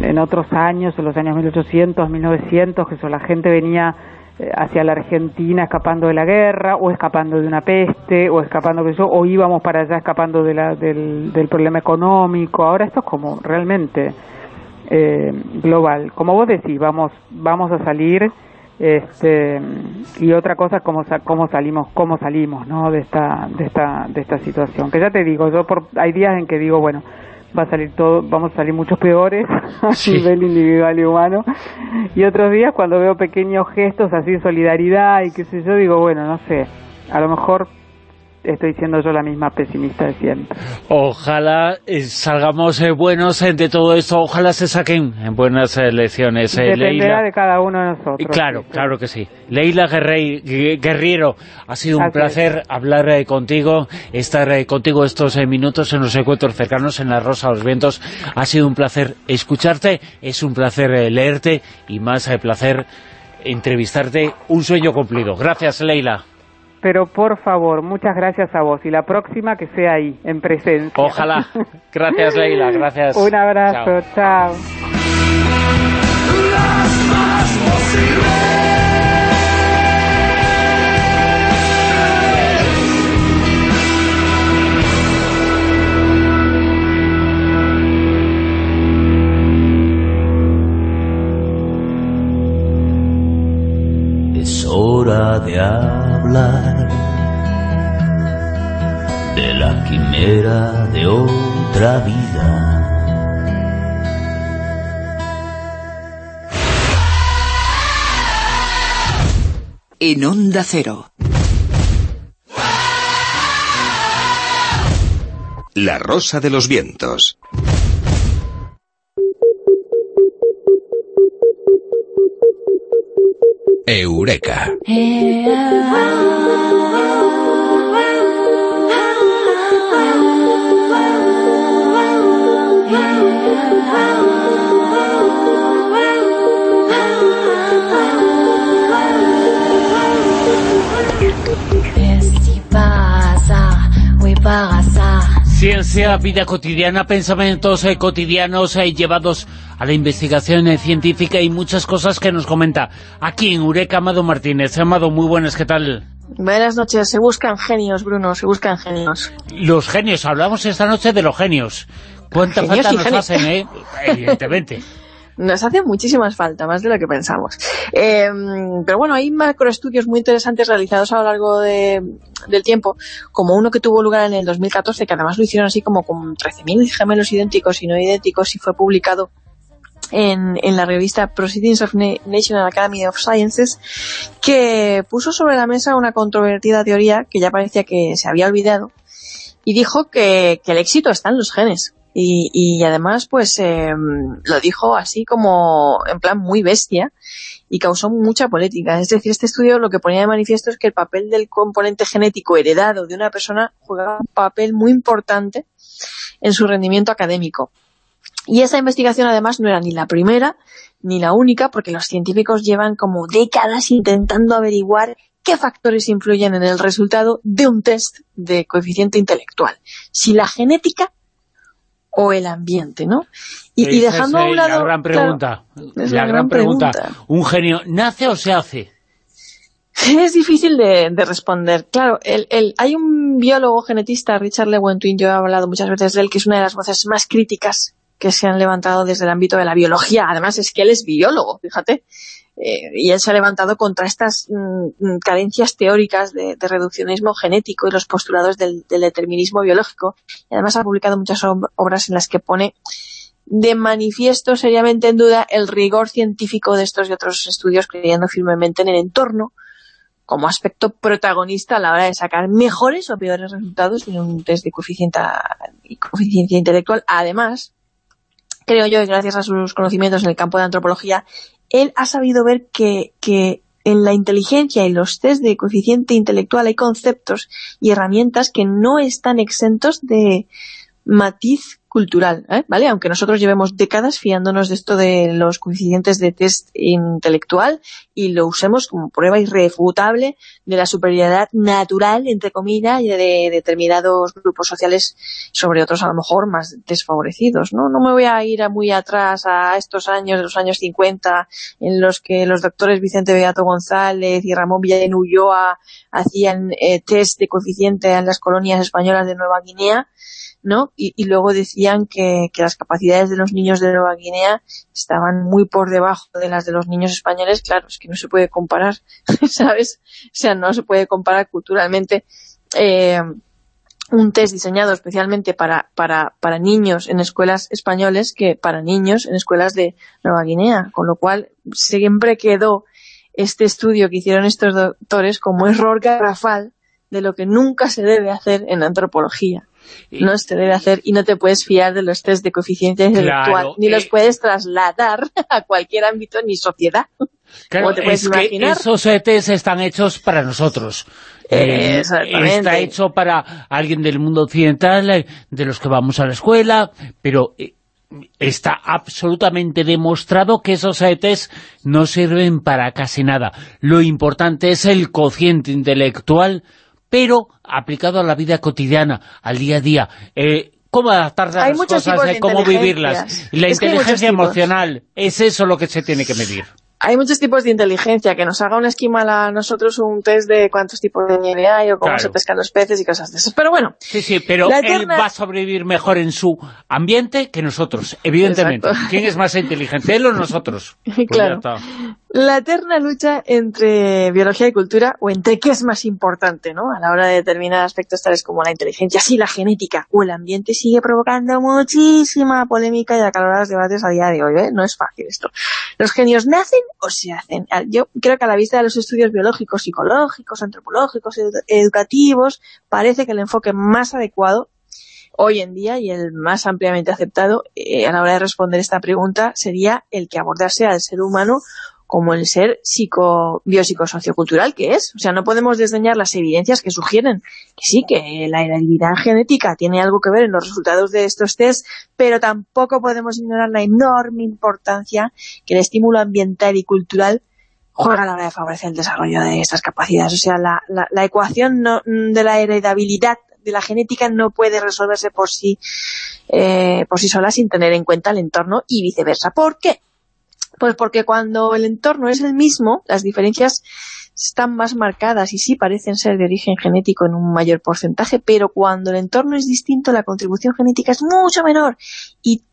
en, otros años, en los años 1800, 1900, que eso, la gente venía hacia la Argentina escapando de la guerra o escapando de una peste o escapando que yo o íbamos para allá escapando de la, del, del problema económico. Ahora esto es como realmente eh, global. Como vos decís vamos vamos a salir este y otra cosa cómo, cómo salimos cómo salimos no de esta de esta de esta situación. Que ya te digo yo por hay días en que digo bueno va a salir todo, vamos a salir muchos peores a nivel individual y humano. Y otros días cuando veo pequeños gestos así de solidaridad y qué sé yo, digo, bueno, no sé, a lo mejor estoy siendo yo la misma pesimista de siempre.
Ojalá eh, salgamos eh, buenos eh, de todo esto, ojalá se saquen eh, buenas lecciones. eh,
Dependerá
Leila.
de cada uno de nosotros.
Claro, claro que sí. Leila Guerrey- Gue- Guerriero, ha sido un
Así
placer hablar eh, contigo, estar contigo estos minutos en los encuentros cercanos en La Rosa de los Vientos. Ha sido un placer escucharte, es un placer leerte y más placer entrevistarte. Un sueño cumplido. Gracias, Leila.
Pero por favor, muchas gracias a vos. Y la próxima que sea ahí, en presencia.
Ojalá. Gracias, Leila. Gracias.
Un abrazo, chao.
Es hora de hablar de la quimera de otra vida.
En Onda Cero.
La Rosa de los Vientos. Eureka.
Ciencia, vida cotidiana, pensamientos eh, cotidianos eh, llevados a la investigación eh, científica y muchas cosas que nos comenta aquí en Eureka Amado Martínez. Amado, muy buenas, ¿qué tal?
Buenas noches, se buscan genios, Bruno, se buscan genios.
Los genios, hablamos esta noche de los genios. ¿Cuánta
Genios
falta nos
genios.
hacen, eh? Evidentemente.
Nos hace muchísimas falta, más de lo que pensamos. Eh, pero bueno, hay macroestudios muy interesantes realizados a lo largo de- del tiempo, como uno que tuvo lugar en el 2014, que además lo hicieron así como con 13.000 gemelos idénticos y no idénticos, y fue publicado en, en la revista Proceedings of Na- National Academy of Sciences, que puso sobre la mesa una controvertida teoría que ya parecía que se había olvidado, y dijo que, que el éxito está en los genes. Y, y además, pues, eh, lo dijo así como en plan muy bestia y causó mucha política. Es decir, este estudio lo que ponía de manifiesto es que el papel del componente genético heredado de una persona juega un papel muy importante en su rendimiento académico. Y esa investigación además no era ni la primera ni la única, porque los científicos llevan como décadas intentando averiguar qué factores influyen en el resultado de un test de coeficiente intelectual. Si la genética o el ambiente, ¿no? Y, dejando
es,
a un lado...
La gran
claro,
pregunta.
es
la,
la
gran
gran
pregunta.
pregunta.
¿Un genio nace o se hace?
Es difícil de, de responder. Claro, el, el- hay un biólogo genetista, Richard Lewontin, yo he hablado muchas veces de él, que es una de las voces más críticas que se han levantado desde el ámbito de la biología. Además, es que él es biólogo, fíjate. Eh, y él se ha levantado contra estas mm, mm, carencias teóricas de, reduccionismo genético y los postulados del, determinismo biológico. Y además ha publicado muchas ob- obras en las que pone de manifiesto seriamente en duda el rigor científico de estos y otros estudios, creyendo firmemente en el entorno como aspecto protagonista a la hora de sacar mejores o peores resultados en un test de coeficiente coeficiencia intelectual. Además, creo yo, y gracias a sus conocimientos en el campo de antropología, él ha sabido ver que, que en la inteligencia y los test de coeficiente intelectual hay conceptos y herramientas que no están exentos de matiz cultural, ¿eh? ¿vale? Aunque nosotros llevemos décadas fiándonos de esto de los coeficientes de test intelectual y lo usemos como prueba irrefutable de la superioridad natural, entre comillas, de determinados grupos sociales sobre otros a lo mejor más desfavorecidos, ¿no? No me voy a ir a muy atrás a estos años, de los años 50, en los que los doctores Vicente Beato González y Ramón Villarén Ulloa hacían eh, test de coeficiente en las colonias españolas de Nueva Guinea, ¿no? Y, y luego decían que, las capacidades de los niños de Nueva Guinea estaban muy por debajo de las de los niños españoles, claro, es que no se puede comparar, ¿sabes? O sea, no se puede comparar culturalmente eh, un test diseñado especialmente para, para, para niños en escuelas españoles que para niños en escuelas de Nueva Guinea, con lo cual siempre quedó este estudio que hicieron estos doctores como error garrafal de lo que nunca se debe hacer en antropología. No se debe hacer y no te puedes fiar de los test de coeficiente intelectual,
Claro,
ni
eh,
los puedes trasladar a cualquier ámbito ni sociedad.
Claro,
como te puedes
es que esos ETs están hechos para nosotros.
Eh,
Eh, está hecho para alguien del mundo occidental, eh, de los que vamos a la escuela, pero eh, está absolutamente demostrado que esos ETs no sirven para casi nada. Lo importante es el cociente intelectual, pero aplicado a la vida cotidiana, al día a día. Eh, cómo adaptar las cosas,
de
eh, cómo vivirlas. la
Es
inteligencia emocional, es eso lo que se tiene que medir.
Hay muchos tipos de inteligencia, que nos haga un esquimal a nosotros un test de cuántos tipos de nieve hay o cómo
Claro.
se pescan los peces y cosas de esas. Pero bueno,
Sí, sí, pero él va a sobrevivir mejor en su ambiente que nosotros, evidentemente.
Exacto.
¿Quién es más inteligente, él o nosotros? Pues
Claro. La eterna lucha entre biología y cultura, o entre qué es más importante, ¿no? A la hora de determinar aspectos tales como la inteligencia, sí, la genética o el ambiente, sigue provocando muchísima polémica y acalorados debates a día de hoy, ¿eh? No es fácil esto. ¿Los genios nacen o se hacen? Ah, Yo creo que a la vista de los estudios biológicos, psicológicos, antropológicos, edu- educativos, parece que el enfoque más adecuado hoy en día y el más ampliamente aceptado eh, a la hora de responder esta pregunta sería el que abordase al ser humano como el ser psico, biopsicosociocultural que es. O sea, no podemos desdeñar las evidencias que sugieren que sí, que la heredabilidad genética tiene algo que ver en los resultados de estos test, pero tampoco podemos ignorar la enorme importancia que el estímulo ambiental y cultural juega a la hora de favorecer el desarrollo de estas capacidades. O sea, la, la, la ecuación no- de la heredabilidad de la genética no puede resolverse por sí, eh, por sí sola sin tener en cuenta el entorno y viceversa. ¿Por qué? Pues porque cuando el entorno es el mismo, las diferencias están más marcadas y sí parecen ser de origen genético en un mayor porcentaje, pero cuando el entorno es distinto, la contribución genética es mucho menor. Y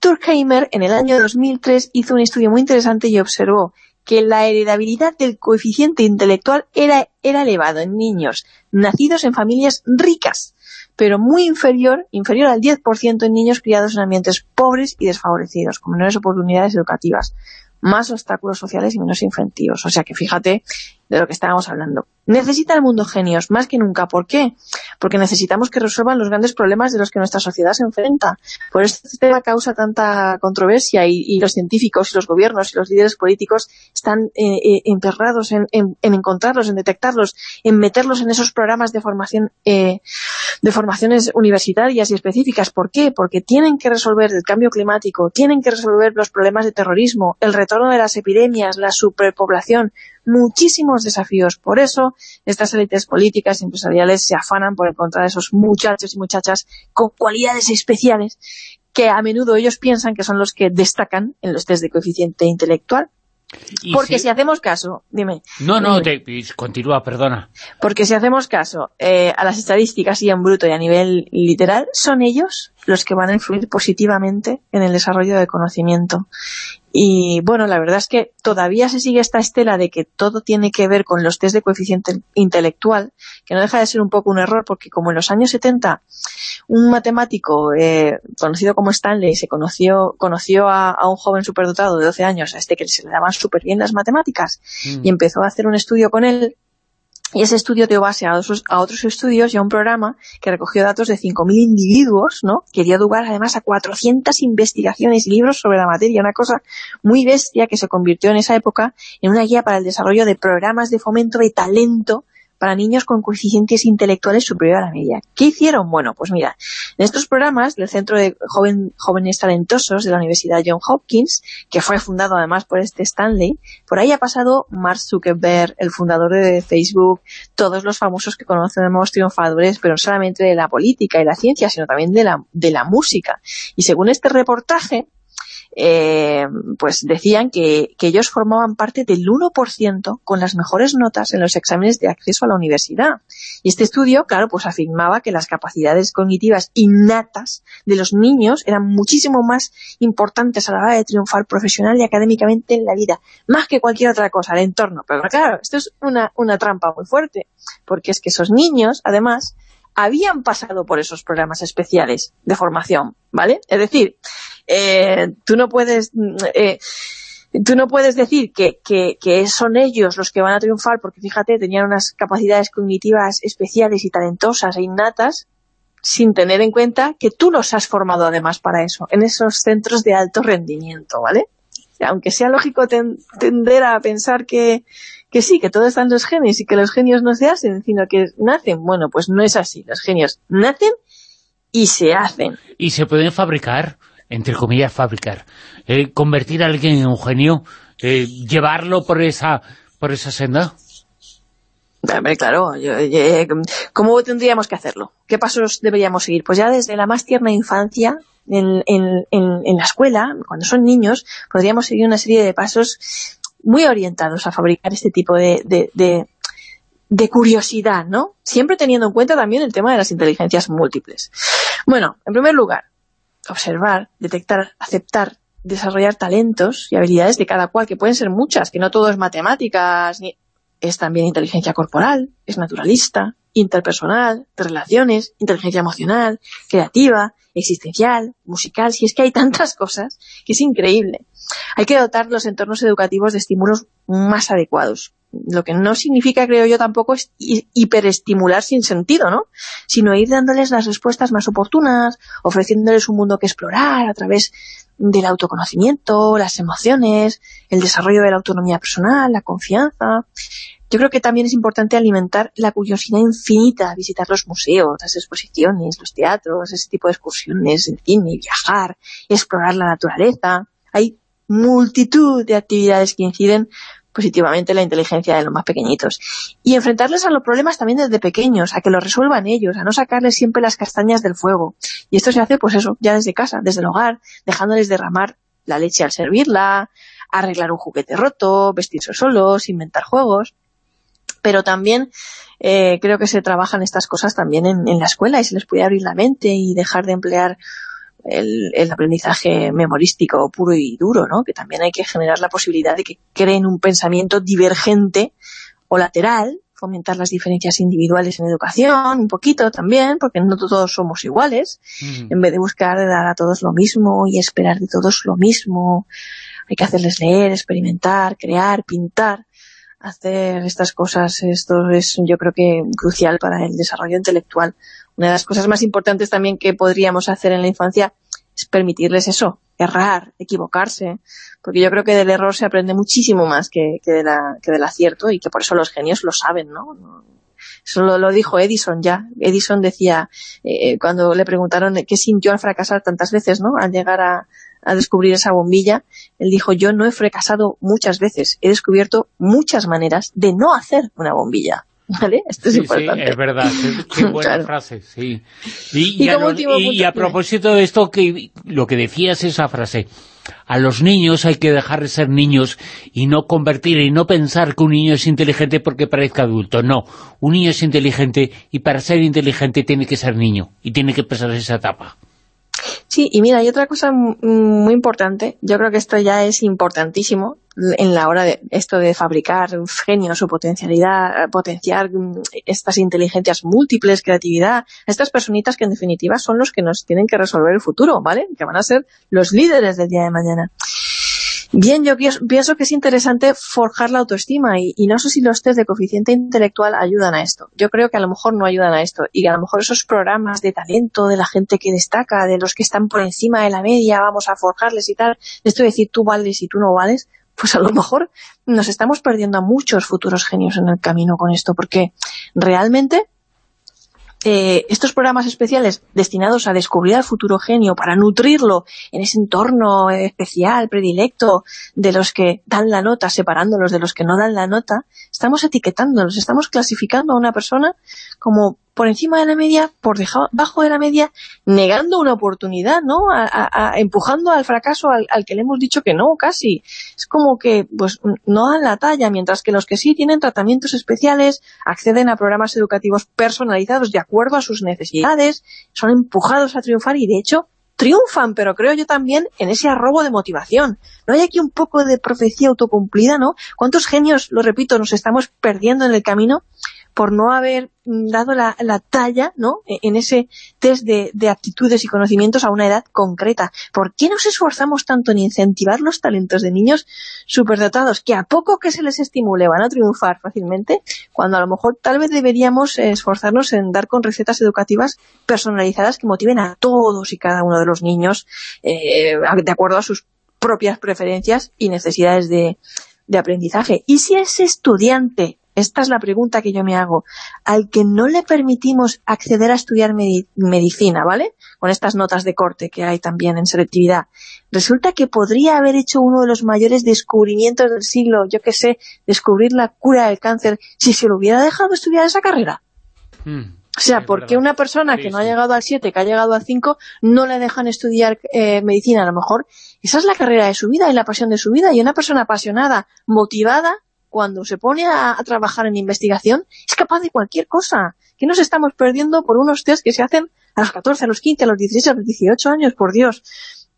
Turkheimer, en el año 2003, hizo un estudio muy interesante y observó que la heredabilidad del coeficiente intelectual era, era elevado en niños nacidos en familias ricas, pero muy inferior, inferior al 10% en niños criados en ambientes pobres y desfavorecidos, con menores oportunidades educativas, más obstáculos sociales y menos incentivos. O sea que fíjate de lo que estábamos hablando. Necesita el mundo genios, más que nunca. ¿Por qué? Porque necesitamos que resuelvan los grandes problemas de los que nuestra sociedad se enfrenta. Por eso este tema causa tanta controversia y, los científicos y los gobiernos y los líderes políticos están eh, eh, emperrados en, encontrarlos, en detectarlos, en meterlos en esos programas de formación eh, de formaciones universitarias y específicas. ¿Por qué? Porque tienen que resolver el cambio climático, tienen que resolver los problemas de terrorismo, el retorno de las epidemias, la superpoblación, muchísimos desafíos. Por eso, estas élites políticas y empresariales se afanan por encontrar esos muchachos y muchachas con cualidades especiales que a menudo ellos piensan que son los que destacan en los test de coeficiente intelectual. Porque si... hacemos caso, dime.
No, no, continúa, perdona.
Porque si hacemos caso eh, a las estadísticas y en bruto y a nivel literal, son ellos los que van a influir positivamente en el desarrollo del conocimiento. Y bueno, la verdad es que todavía se sigue esta estela de que todo tiene que ver con los test de coeficiente intelectual, que no deja de ser un poco un error, porque como en los años 70 un matemático eh, conocido como Stanley se conoció, conoció a, un joven superdotado de 12 años, a este que se le daban súper bien las matemáticas, mm. y empezó a hacer un estudio con él, y ese estudio dio base a otros, a otros estudios y a un programa que recogió datos de 5.000 individuos, ¿no? que dio lugar además a 400 investigaciones y libros sobre la materia, una cosa muy bestia que se convirtió en esa época en una guía para el desarrollo de programas de fomento de talento para niños con coeficientes intelectuales superior a la media. ¿Qué hicieron? Bueno, pues mira, en estos programas del Centro de Jóvenes Talentosos de la Universidad John Hopkins, que fue fundado además por este Stanley, por ahí ha pasado Mark Zuckerberg, el fundador de Facebook, todos los famosos que conocemos triunfadores, pero no solamente de la política y la ciencia, sino también de la, de la música. Y según este reportaje, eh, pues decían que, ellos formaban parte del 1% con las mejores notas en los exámenes de acceso a la universidad. Y este estudio, claro, pues afirmaba que las capacidades cognitivas innatas de los niños eran muchísimo más importantes a la hora de triunfar profesional y académicamente en la vida, más que cualquier otra cosa, el entorno. Pero claro, esto es una, una trampa muy fuerte, porque es que esos niños, además, habían pasado por esos programas especiales de formación, ¿vale? Es decir, eh, tú no puedes... Eh, tú no puedes decir que, que, son ellos los que van a triunfar porque, fíjate, tenían unas capacidades cognitivas especiales y talentosas e innatas sin tener en cuenta que tú los has formado además para eso, en esos centros de alto rendimiento, ¿vale? Aunque sea lógico tender a pensar que, que sí, que todo está en los genes y que los genios no se hacen, sino que nacen. Bueno, pues no es así. Los genios nacen y se hacen.
Y se pueden fabricar, entre comillas, fabricar. Eh, convertir a alguien en un genio, eh, llevarlo por esa, por esa senda.
claro, eh, ¿cómo tendríamos que hacerlo? ¿Qué pasos deberíamos seguir? Pues ya desde la más tierna infancia, en, en, en la escuela, cuando son niños, podríamos seguir una serie de pasos muy orientados a fabricar este tipo de, de, de, curiosidad, ¿no? Siempre teniendo en cuenta también el tema de las inteligencias múltiples. Bueno, en primer lugar, observar, detectar, aceptar, desarrollar talentos y habilidades de cada cual, que pueden ser muchas, que no todo es matemáticas, ni es también inteligencia corporal, es naturalista, interpersonal, relaciones, inteligencia emocional, creativa, existencial, musical, si es que hay tantas cosas que es increíble. Hay que dotar los entornos educativos de estímulos más adecuados. Lo que no significa, creo yo, tampoco es hiperestimular sin sentido, ¿no? Sino ir dándoles las respuestas más oportunas, ofreciéndoles un mundo que explorar a través del autoconocimiento, las emociones, el desarrollo de la autonomía personal, la confianza. Yo creo que también es importante alimentar la curiosidad infinita, visitar los museos, las exposiciones, los teatros, ese tipo de excursiones, el cine, viajar, explorar la naturaleza. Hay multitud de actividades que inciden positivamente la inteligencia de los más pequeñitos. Y enfrentarles a los problemas también desde pequeños, a que los resuelvan ellos, a no sacarles siempre las castañas del fuego. Y esto se hace, pues eso, ya desde casa, desde el hogar, dejándoles derramar la leche al servirla, arreglar un juguete roto, vestirse solos, inventar juegos. Pero también eh, creo que se trabajan estas cosas también en, en la escuela y se les puede abrir la mente y dejar de emplear el, aprendizaje memorístico puro y duro, ¿no? Que también hay que generar la posibilidad de que creen un pensamiento divergente o lateral, fomentar las diferencias individuales en educación, un poquito también, porque no todos somos iguales, en vez de buscar dar a todos lo mismo y esperar de todos lo mismo, hay que hacerles leer, experimentar, crear, pintar, hacer estas cosas, esto es yo creo que crucial para el desarrollo intelectual una de las cosas más importantes también que podríamos hacer en la infancia es permitirles eso, errar, equivocarse, porque yo creo que del error se aprende muchísimo más que, que del acierto y que por eso los genios lo saben, ¿no? Eso lo, dijo Edison ya. Edison decía, eh, cuando le preguntaron qué sintió al fracasar tantas veces, ¿no? Al llegar a, a descubrir esa bombilla, él dijo, yo no he fracasado muchas veces, he descubierto muchas maneras de no hacer una bombilla. ¿Vale? Esto es importante.
Sí, es verdad, qué buena frase, sí. Y, a, propósito de esto, que lo que decías esa frase, a los niños hay que dejar de ser niños y no convertir y no pensar que un niño es inteligente porque parezca adulto. No, un niño es inteligente y para ser inteligente tiene que ser niño y tiene que pasar esa etapa.
Sí, y mira, hay otra cosa muy importante, yo creo que esto ya es importantísimo en la hora de esto de fabricar genios o potencialidad, potenciar estas inteligencias múltiples, creatividad, estas personitas que en definitiva son los que nos tienen que resolver el futuro, ¿vale? Que van a ser los líderes del día de mañana. Bien, yo pienso que es interesante forjar la autoestima y, no sé si los test de coeficiente intelectual ayudan a esto. Yo creo que a lo mejor no ayudan a esto y que a lo mejor esos programas de talento de la gente que destaca, de los que están por encima de la media, vamos a forjarles y tal, esto de decir tú vales y tú no vales, pues a lo mejor nos estamos perdiendo a muchos futuros genios en el camino con esto, porque realmente eh, estos programas especiales destinados a descubrir al futuro genio para nutrirlo en ese entorno especial, predilecto, de los que dan la nota, separándolos de los que no dan la nota, estamos etiquetándolos, estamos clasificando a una persona como por encima de la media, por debajo de la media, negando una oportunidad, ¿no? Empujando al fracaso al, que le hemos dicho que no, casi. Es como que pues no dan la talla, mientras que los que sí tienen tratamientos especiales, acceden a programas educativos personalizados de acuerdo a sus necesidades, son empujados a triunfar y de hecho triunfan, pero creo yo también en ese arrobo de motivación. ¿No hay aquí un poco de profecía autocumplida, no? ¿Cuántos genios, lo repito, nos estamos perdiendo en el camino por no haber dado la, talla ¿no? E, en ese test de, de, aptitudes y conocimientos a una edad concreta. ¿Por qué nos esforzamos tanto en incentivar los talentos de niños superdotados que a poco que se les estimule van a triunfar fácilmente, cuando a lo mejor tal vez deberíamos esforzarnos en dar con recetas educativas personalizadas que motiven a todos y cada uno de los niños eh, de acuerdo a sus propias preferencias y necesidades de, de aprendizaje. Y si ese estudiante esta es la pregunta que yo me hago. Al que no le permitimos acceder a estudiar medicina, ¿vale? Con estas notas de corte que hay también en selectividad. Resulta que podría haber hecho uno de los mayores descubrimientos del siglo, yo qué sé, descubrir la cura del cáncer, si se lo hubiera dejado estudiar esa carrera. Hmm. o sea, ¿por qué una persona que no ha llegado al 7, que ha llegado al 5, no le dejan estudiar eh, medicina? A lo mejor esa es la carrera de su vida y la pasión de su vida. Y una persona apasionada, motivada, cuando se pone a, trabajar en investigación, es capaz de cualquier cosa. ¿Qué nos estamos perdiendo por unos test que se hacen a los 14, a los 15, a los 16, a los 18 años? Por Dios.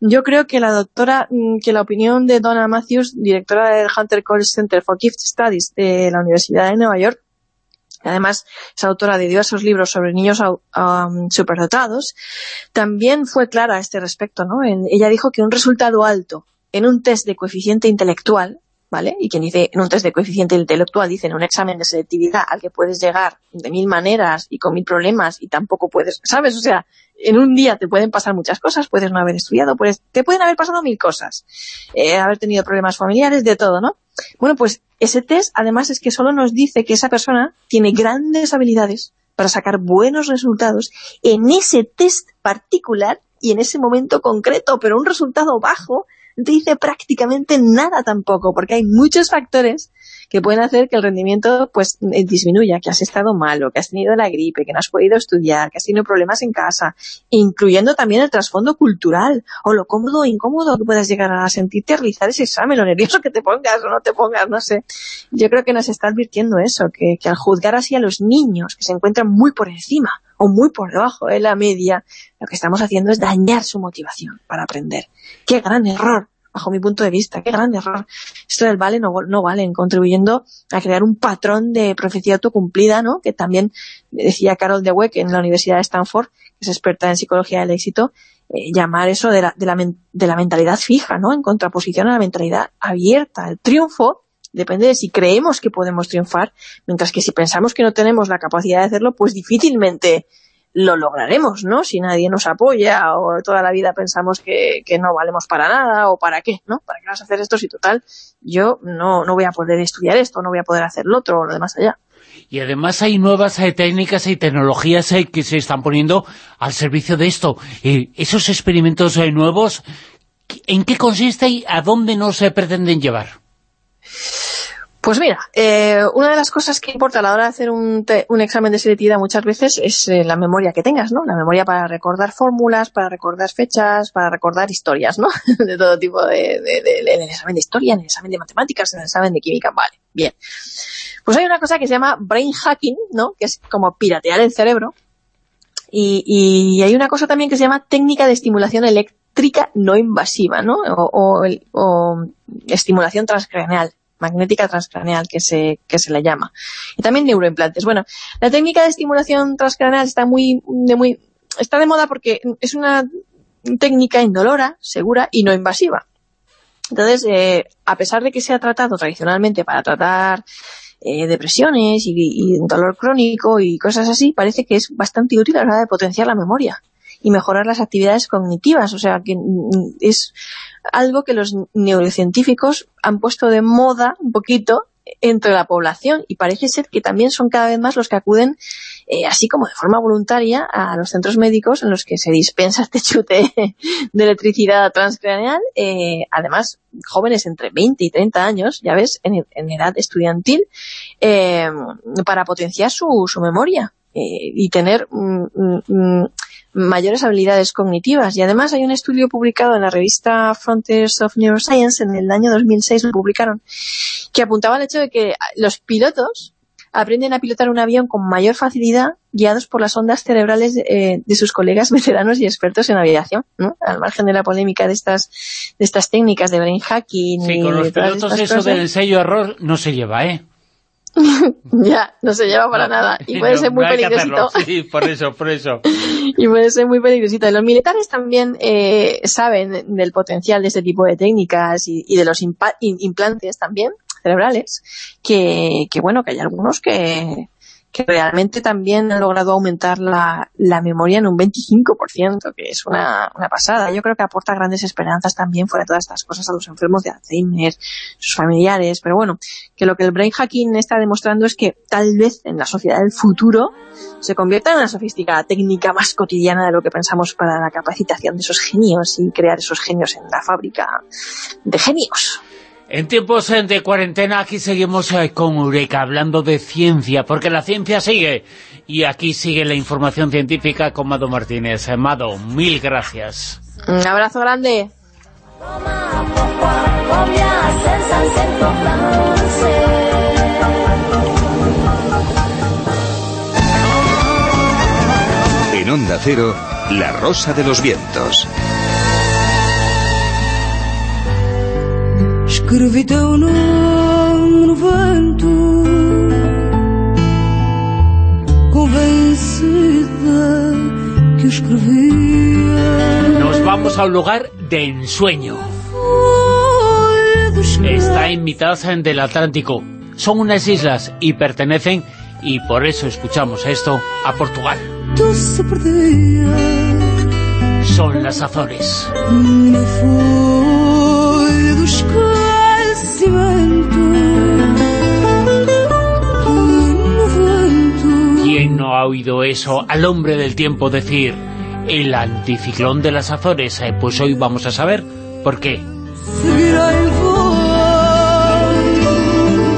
Yo creo que la doctora, mm, que la opinión de Donna Matthews, directora del Hunter College Center for Gift Studies de la Universidad de Nueva York, además es autora de diversos libros sobre niños superdotados, también fue clara a este respecto. ¿no? ella dijo que un resultado alto en un test de coeficiente intelectual ¿vale? Y quien dice en un test de coeficiente intelectual, dice en un examen de selectividad al que puedes llegar de mil maneras y con mil problemas y tampoco puedes, ¿sabes? O sea, en un día te pueden pasar muchas cosas, puedes no haber estudiado, puedes, te pueden haber pasado mil cosas, eh, haber tenido problemas familiares, de todo, ¿no? Bueno, pues ese test además es que solo nos dice que esa persona tiene grandes habilidades para sacar buenos resultados en ese test particular y en ese momento concreto, pero un resultado bajo dice prácticamente nada tampoco, porque hay muchos factores que pueden hacer que el rendimiento pues eh, disminuya, que has estado malo, que has tenido la gripe, que no has podido estudiar, que has tenido problemas en casa, incluyendo también el trasfondo cultural, o lo cómodo o incómodo que puedas llegar a sentirte a realizar ese examen, lo nervioso que te pongas o no te pongas, no sé. Yo creo que nos está advirtiendo eso, que, que al juzgar así a los niños, que se encuentran muy por encima o muy por debajo de la media, lo que estamos haciendo es dañar su motivación para aprender. ¡Qué gran error! bajo mi punto de vista. Qué gran error. Esto del vale no, no vale, contribuyendo a crear un patrón de profecía autocumplida, ¿no? Que también decía Carol Dweck en la Universidad de Stanford, que es experta en psicología del éxito, eh, llamar eso de la, de, la, de la mentalidad fija, ¿no? En contraposición a la mentalidad abierta. El triunfo depende de si creemos que podemos triunfar, mientras que si pensamos que no tenemos la capacidad de hacerlo, pues difícilmente lo lograremos, ¿no? Si nadie nos apoya o toda la vida pensamos que, que, no valemos para nada o para qué, ¿no? ¿Para qué vas a hacer esto si total yo no, no voy a poder estudiar esto, no voy a poder hacer lo otro o lo demás allá?
Y además hay nuevas eh, técnicas y tecnologías eh, que se están poniendo al servicio de esto. Eh, esos experimentos nuevos, ¿en qué consiste y a dónde nos pretenden llevar?
Pues mira, eh, una de las cosas que importa a la hora de hacer un, un examen de selectividad muchas veces es eh, la memoria que tengas, ¿no? La memoria para recordar fórmulas, para recordar fechas, para recordar historias, ¿no? de todo tipo de, en el examen de historia, en el examen de matemáticas, en el examen de química, vale, bien. Pues hay una cosa que se llama brain hacking, ¿no? Que es como piratear el cerebro. Y, y hay una cosa también que se llama técnica de estimulación eléctrica no invasiva, ¿no? O, o, o estimulación transcraneal magnética transcraneal que se, que se le llama. Y también neuroimplantes. Bueno, la técnica de estimulación transcraneal está muy, de muy, está de moda porque es una técnica indolora, segura y no invasiva. Entonces, eh, a pesar de que se ha tratado tradicionalmente para tratar eh, depresiones y, y, dolor crónico y cosas así, parece que es bastante útil a la hora de potenciar la memoria y mejorar las actividades cognitivas. O sea, que es algo que los neurocientíficos han puesto de moda un poquito entre la población y parece ser que también son cada vez más los que acuden eh, así como de forma voluntaria a los centros médicos en los que se dispensa este chute de electricidad transcraneal eh, además jóvenes entre 20 y 30 años ya ves, en, edad estudiantil eh, para potenciar su, memoria y tener mm, mm, mayores habilidades cognitivas. Y además hay un estudio publicado en la revista Frontiers of Neuroscience, en el año 2006 lo publicaron, que apuntaba al hecho de que los pilotos aprenden a pilotar un avión con mayor facilidad guiados por las ondas cerebrales eh, de sus colegas veteranos y expertos en aviación, ¿no? Al margen de la polémica de estas de estas técnicas de brain hacking
sí,
y
con los pilotos eso del ensayo error no se lleva, ¿eh?
ya, no se lleva para nada. Y puede
no,
ser muy
no
peligrosito.
Sí, por eso, por eso.
y puede ser muy peligrosito. Los militares también eh, saben del potencial de este tipo de técnicas y, y de los implantes también cerebrales, que, que bueno, que hay algunos que, que realmente también han logrado aumentar la, la memoria en un 25%, que es una, una, pasada. Yo creo que aporta grandes esperanzas también fuera de todas estas cosas a los enfermos de Alzheimer, sus familiares, pero bueno, que lo que el brain hacking está demostrando es que tal vez en la sociedad del futuro se convierta en una sofisticada técnica más cotidiana de lo que pensamos para la capacitación de esos genios y crear esos genios en la fábrica de genios.
En tiempos de cuarentena aquí seguimos eh, con Eureka hablando de ciencia, porque la ciencia sigue. Y aquí sigue la información científica con Mado Martínez. Eh, Mado, mil gracias.
Un abrazo grande.
En Onda Cero, La Rosa de los Vientos.
Escrevi teu nome no vento Convencida que escrevia
Nos vamos a un lugar de ensueño. Está en mitad del Atlántico. Son unas islas y pertenecen Y por eso escuchamos esto a Portugal. Son las Azores
No
ha oído eso al hombre del tiempo decir el anticiclón de las Azores? Eh, pues hoy vamos a saber por qué.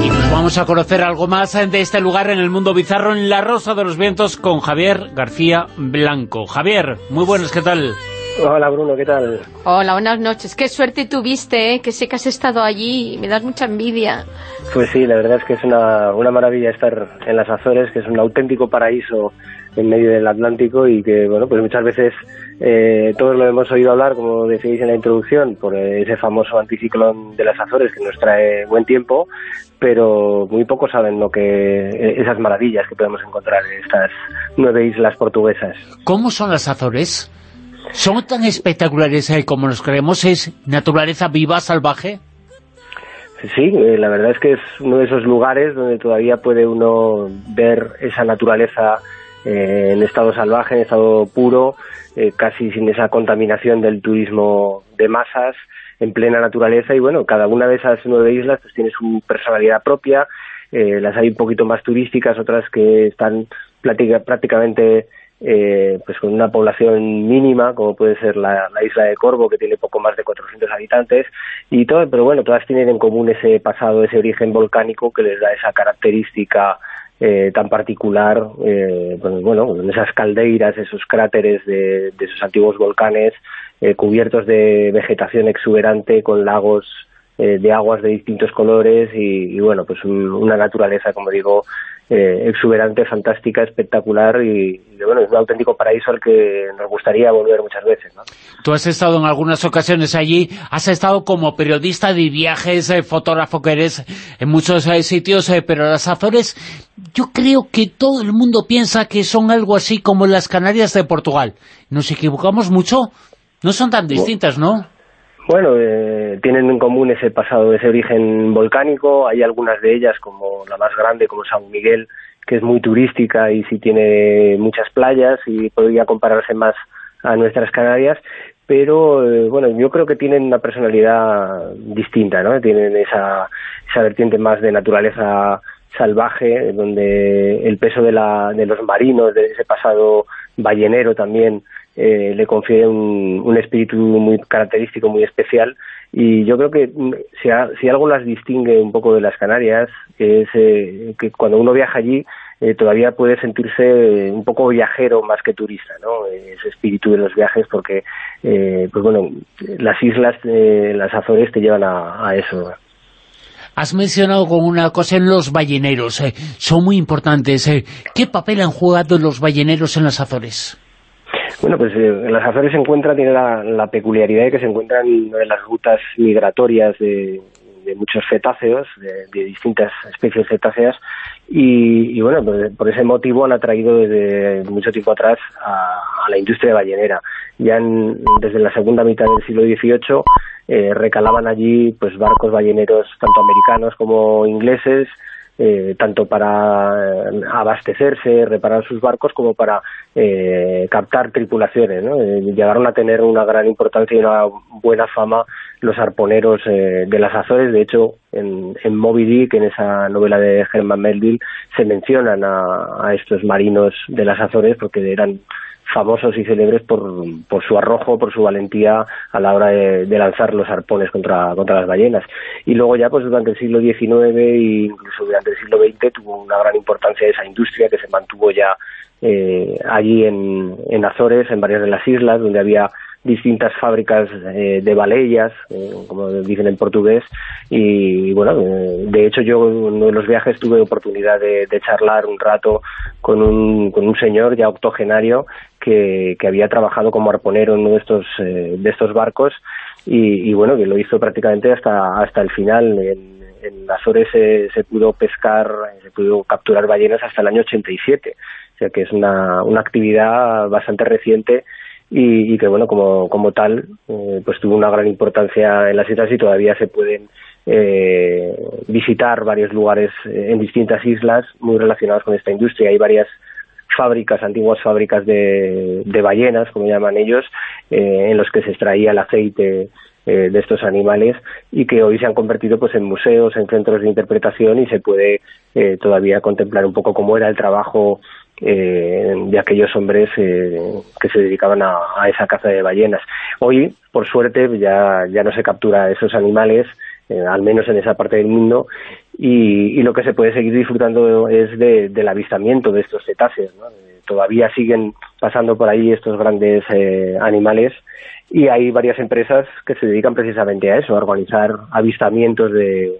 Y nos vamos a conocer algo más eh, de este lugar en el mundo bizarro, en La Rosa de los Vientos, con Javier García Blanco. Javier, muy buenas, ¿qué tal?
Hola Bruno, ¿qué tal?
Hola, buenas noches. Qué suerte tuviste, ¿eh? que sé que has estado allí. Me das mucha envidia.
Pues sí, la verdad es que es una, una maravilla estar en las Azores, que es un auténtico paraíso en medio del Atlántico y que, bueno, pues muchas veces eh, todos lo hemos oído hablar, como decíais en la introducción, por ese famoso anticiclón de las Azores que nos trae buen tiempo, pero muy pocos saben lo que esas maravillas que podemos encontrar en estas nueve islas portuguesas.
¿Cómo son las Azores? ¿Son tan espectaculares eh, como nos creemos? ¿Es naturaleza viva, salvaje?
Sí, eh, la verdad es que es uno de esos lugares donde todavía puede uno ver esa naturaleza eh, en estado salvaje, en estado puro, casi sin esa contaminación del turismo de masas, en plena naturaleza y bueno, cada una de esas nueve islas pues tiene su personalidad propia, las hay un poquito más turísticas, otras que están prácticamente eh, pues con una población mínima, como puede ser la, isla de Corvo, que tiene poco más de 400 habitantes, y todo, pero bueno, todas tienen en común ese pasado, ese origen volcánico que les da esa característica eh, tan particular, eh, pues, bueno, esas caldeiras, esos cráteres de, esos antiguos volcanes eh, cubiertos de vegetación exuberante con lagos de aguas de distintos colores y, bueno, pues una naturaleza, como digo, eh, exuberante, fantástica, espectacular y, bueno, es un auténtico paraíso al que nos gustaría volver muchas veces. ¿no?
Tú has estado en algunas ocasiones allí, has estado como periodista de viajes, eh, fotógrafo que eres en muchos eh, sitios, pero las Azores, yo creo que todo el mundo piensa que son algo así como las Canarias de Portugal. ¿Nos equivocamos mucho? No son tan distintas, ¿no?
Bueno, eh, tienen en común ese pasado, ese origen volcánico. Hay algunas de ellas, como la más grande, como San Miguel, que es muy turística y sí tiene muchas playas y podría compararse más a nuestras Canarias. Pero, eh, bueno, yo creo que tienen una personalidad distinta, ¿no? Tienen esa, esa vertiente más de naturaleza salvaje, donde el peso de, la, de los marinos, de ese pasado ballenero también, eh, le confiere un, espíritu muy característico, muy especial, y yo creo que mm, si, si algo las distingue un poco de las Canarias, es eh, que cuando uno viaja allí eh, todavía puede sentirse un poco viajero más que turista, ¿no? Ese espíritu de los viajes, porque, pues bueno, las islas, las Azores te llevan a, eso.
Has mencionado con una cosa en los balleneros, son muy importantes. ¿Qué papel han jugado los balleneros en las Azores?
Bueno, pues eh, en las Azores se encuentra, tiene la, peculiaridad de que se encuentran en las rutas migratorias de, muchos cetáceos, de, distintas especies cetáceas, y, bueno, pues, por ese motivo han atraído desde mucho tiempo atrás a, la industria ballenera. Ya desde la segunda mitad del siglo XVIII eh, recalaban allí pues barcos balleneros tanto americanos como ingleses, eh, tanto para eh, abastecerse, reparar sus barcos, como para eh, captar tripulaciones. ¿no? llegaron a tener una gran importancia y una buena fama los arponeros de las Azores. De hecho, en, en Moby Dick, en esa novela de Herman Melville, se mencionan a estos marinos de las Azores porque eran famosos y célebres por, por su arrojo, por su valentía a la hora de, lanzar los arpones contra, contra las ballenas. Y luego ya pues durante el siglo XIX e incluso durante el siglo XX tuvo una gran importancia esa industria que se mantuvo ya eh, allí en, en Azores, en varias de las islas, donde había distintas fábricas eh, de balellas, eh, como dicen en portugués, y, bueno, eh, de hecho yo en uno de los viajes tuve oportunidad de, charlar un rato con un, con un señor ya octogenario que, que había trabajado como arponero en uno de estos, de estos barcos y, bueno, que lo hizo prácticamente hasta, hasta el final. En, en Azores se, se pudo pescar, se pudo capturar ballenas hasta el año 87, o sea que es una, una actividad bastante reciente y, que bueno como, como tal eh, pues tuvo una gran importancia en las islas y todavía se pueden eh, visitar varios lugares eh, en distintas islas muy relacionados con esta industria. Hay varias fábricas, antiguas fábricas de, ballenas, como llaman ellos, en los que se extraía el aceite de estos animales y que hoy se han convertido pues en museos, en centros de interpretación y se puede todavía contemplar un poco cómo era el trabajo eh, de aquellos hombres eh, que se dedicaban a, esa caza de ballenas. Hoy, por suerte, ya, ya no se captura esos animales, eh, al menos en esa parte del mundo, y, lo que se puede seguir disfrutando es del avistamiento de estos cetáceos. Eh, todavía siguen pasando por ahí estos grandes eh, animales y hay varias empresas que se dedican precisamente a eso, a organizar avistamientos de,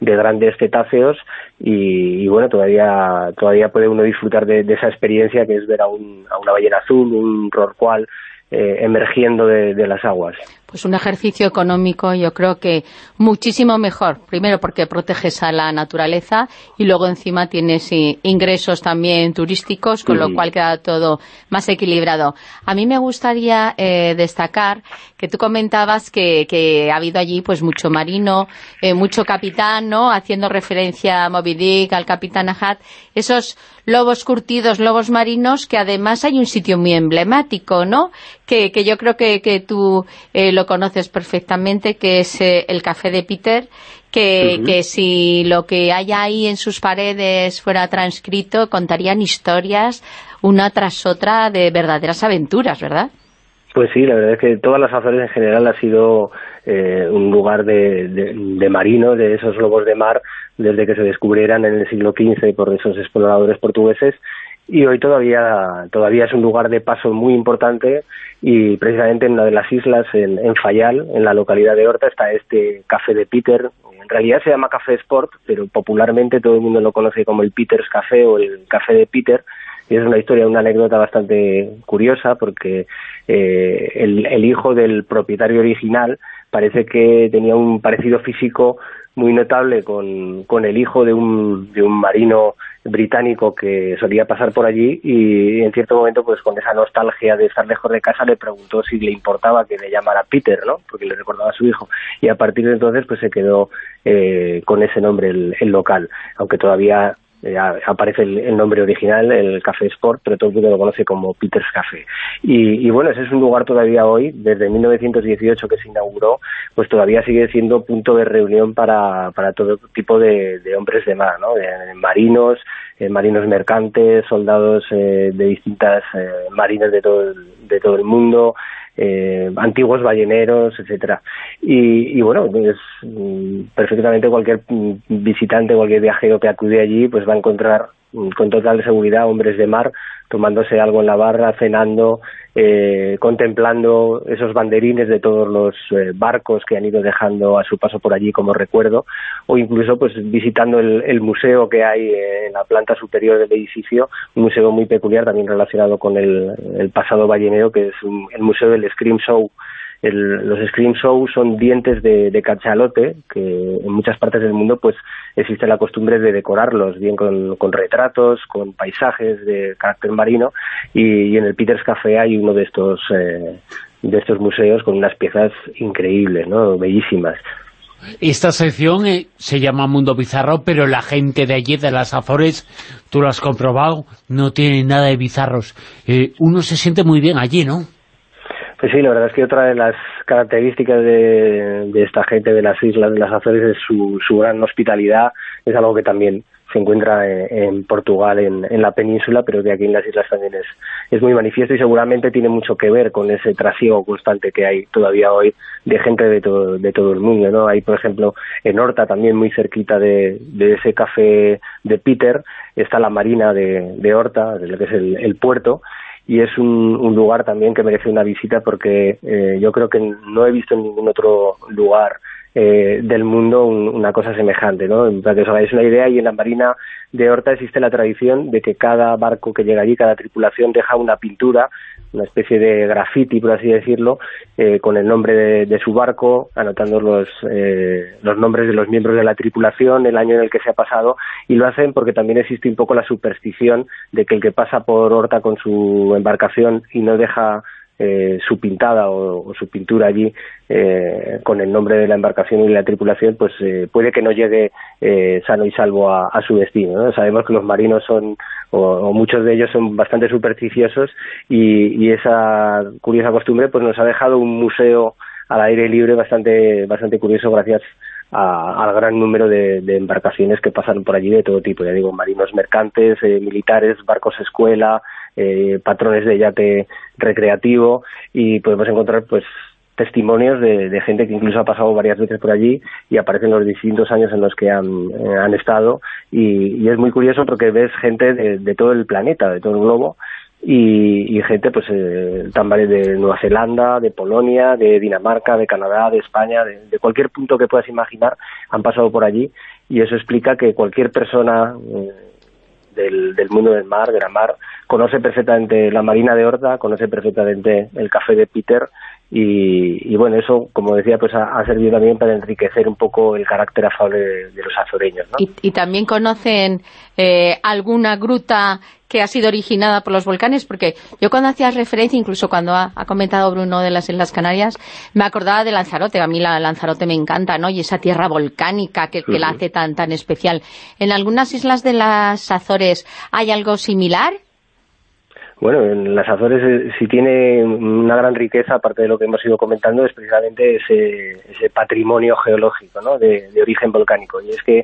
grandes cetáceos y, bueno, todavía todavía puede uno disfrutar de, esa experiencia que es ver a, una ballena azul, un rorcual eh, emergiendo de las aguas
pues un ejercicio económico yo creo que muchísimo mejor. Primero porque proteges a la naturaleza y luego encima tienes ingresos también turísticos, con lo cual queda todo más equilibrado. A mí me gustaría eh, destacar que tú comentabas que, ha habido allí pues mucho marino, eh, mucho capitán, ¿no? Haciendo referencia a Moby Dick, al capitán Ahad, esos lobos curtidos, lobos marinos, que además hay un sitio muy emblemático, ¿no? Que, yo creo que, que tú eh, lo conoces perfectamente, que es eh, el Café de Peter, que, que si lo que hay ahí en sus paredes fuera transcrito, contarían historias una tras otra de verdaderas aventuras, ¿verdad?
Pues sí, la verdad es que todas las Azores en general ha sido eh, un lugar de, de, de marinos, de esos lobos de mar, desde que se descubrieran en el siglo XV por esos exploradores portugueses y hoy todavía todavía es un lugar de paso muy importante y precisamente en una de las islas, en, en Fayal, en la localidad de Horta, está este Café de Peter. En realidad se llama Café Sport, pero popularmente todo el mundo lo conoce como el Peter's Café o el Café de Peter. Y es una historia, una anécdota bastante curiosa porque eh, el hijo del propietario original parece que tenía un parecido físico muy notable con, con el hijo de un, de un marino británico que solía pasar por allí y en cierto momento pues con esa nostalgia de estar lejos de casa le preguntó si le importaba que le llamara Peter, ¿no? Porque le recordaba a su hijo y a partir de entonces pues se quedó eh, con ese nombre el, el local, aunque todavía eh, aparece el, nombre original, el Café Sport, pero todo el mundo lo conoce como Peter's Café. Y, bueno, ese es un lugar todavía hoy, desde 1918 que se inauguró, pues todavía sigue siendo punto de reunión para, para todo tipo de, hombres de mar, ¿no? De, marinos, eh, marinos mercantes, soldados eh, de distintas marinas de todo, de todo el mundo, eh, antiguos balleneros, etcétera. Y, y, bueno, pues mm, perfectamente cualquier mm, visitante, cualquier viajero que acude allí, pues va a encontrar con total seguridad hombres de mar tomándose algo en la barra, cenando, eh, contemplando esos banderines de todos los eh, barcos que han ido dejando a su paso por allí como recuerdo, o incluso pues visitando el, museo que hay en la planta superior del edificio, un museo muy peculiar también relacionado con el, pasado ballenero, que es el Museo del Scream Show, los Scream Shows son dientes de, cachalote, que en muchas partes del mundo pues existe la costumbre de decorarlos, bien con, retratos, con paisajes de carácter marino, y, en el Peters Café hay uno de estos, eh, de estos museos con unas piezas increíbles, ¿no? bellísimas.
Esta sección eh, se llama Mundo Bizarro, pero la gente de allí, de las Azores, tú lo has comprobado, no tiene nada de bizarros. Eh, uno se siente muy bien allí, ¿no?
Pues sí, la verdad es que otra de las características de, esta gente de las islas de las Azores es su, gran hospitalidad, es algo que también se encuentra en, Portugal, en, la península, pero que aquí en las islas también es, muy manifiesto y seguramente tiene mucho que ver con ese trasiego constante que hay todavía hoy de gente de todo, de todo el mundo. ¿no? Hay, por ejemplo, en Horta, también muy cerquita de, ese café de Peter, está la marina de Horta, de lo que es el puerto, y es un, un, lugar también que merece una visita porque eh, yo creo que no he visto en ningún otro lugar eh, del mundo una cosa semejante, ¿no? Para que os hagáis una idea, y en la Marina de Horta existe la tradición de que cada barco que llega allí, cada tripulación deja una pintura una especie de graffiti, por así decirlo, eh, con el nombre de, su barco, anotando los, eh, los nombres de los miembros de la tripulación, el año en el que se ha pasado, y lo hacen porque también existe un poco la superstición de que el que pasa por Horta con su embarcación y no deja eh, su pintada o, su pintura allí eh, con el nombre de la embarcación y la tripulación, pues eh, puede que no llegue sano y salvo a, su destino. Sabemos que los marinos son, o, muchos de ellos son bastante supersticiosos y, esa curiosa costumbre pues nos ha dejado un museo al aire libre bastante, bastante curioso gracias al gran número de, embarcaciones que pasan por allí de todo tipo, ya digo, marinos mercantes, militares, barcos escuela, eh, patrones de yate recreativo y podemos encontrar pues testimonios de, gente que incluso ha pasado varias veces por allí y aparecen los distintos años en los que han, eh, estado y, es muy curioso porque ves gente de, todo el planeta, de todo el globo y, gente pues eh, de Nueva Zelanda, de Polonia, de Dinamarca, de Canadá, de España, de, cualquier punto que puedas imaginar han pasado por allí y eso explica que cualquier persona eh, del, del, mundo del mar, de la mar, conoce perfectamente la Marina de Horta, conoce perfectamente el café de Peter y, bueno, eso, como decía, pues ha, servido también para enriquecer un poco el carácter afable de, los azoreños. ¿no?
Y, también conocen eh, alguna gruta que ha sido originada por los volcanes, porque yo cuando hacías referencia, incluso cuando ha, comentado Bruno de las Islas Canarias, me acordaba de Lanzarote, a mí la Lanzarote me encanta, ¿no? Y esa tierra volcánica que, que la hace tan, tan especial. ¿En algunas islas de las Azores hay algo similar?
Bueno, en las Azores eh, si tiene una gran riqueza, aparte de lo que hemos ido comentando, es precisamente ese, patrimonio geológico ¿no? de, origen volcánico. Y es que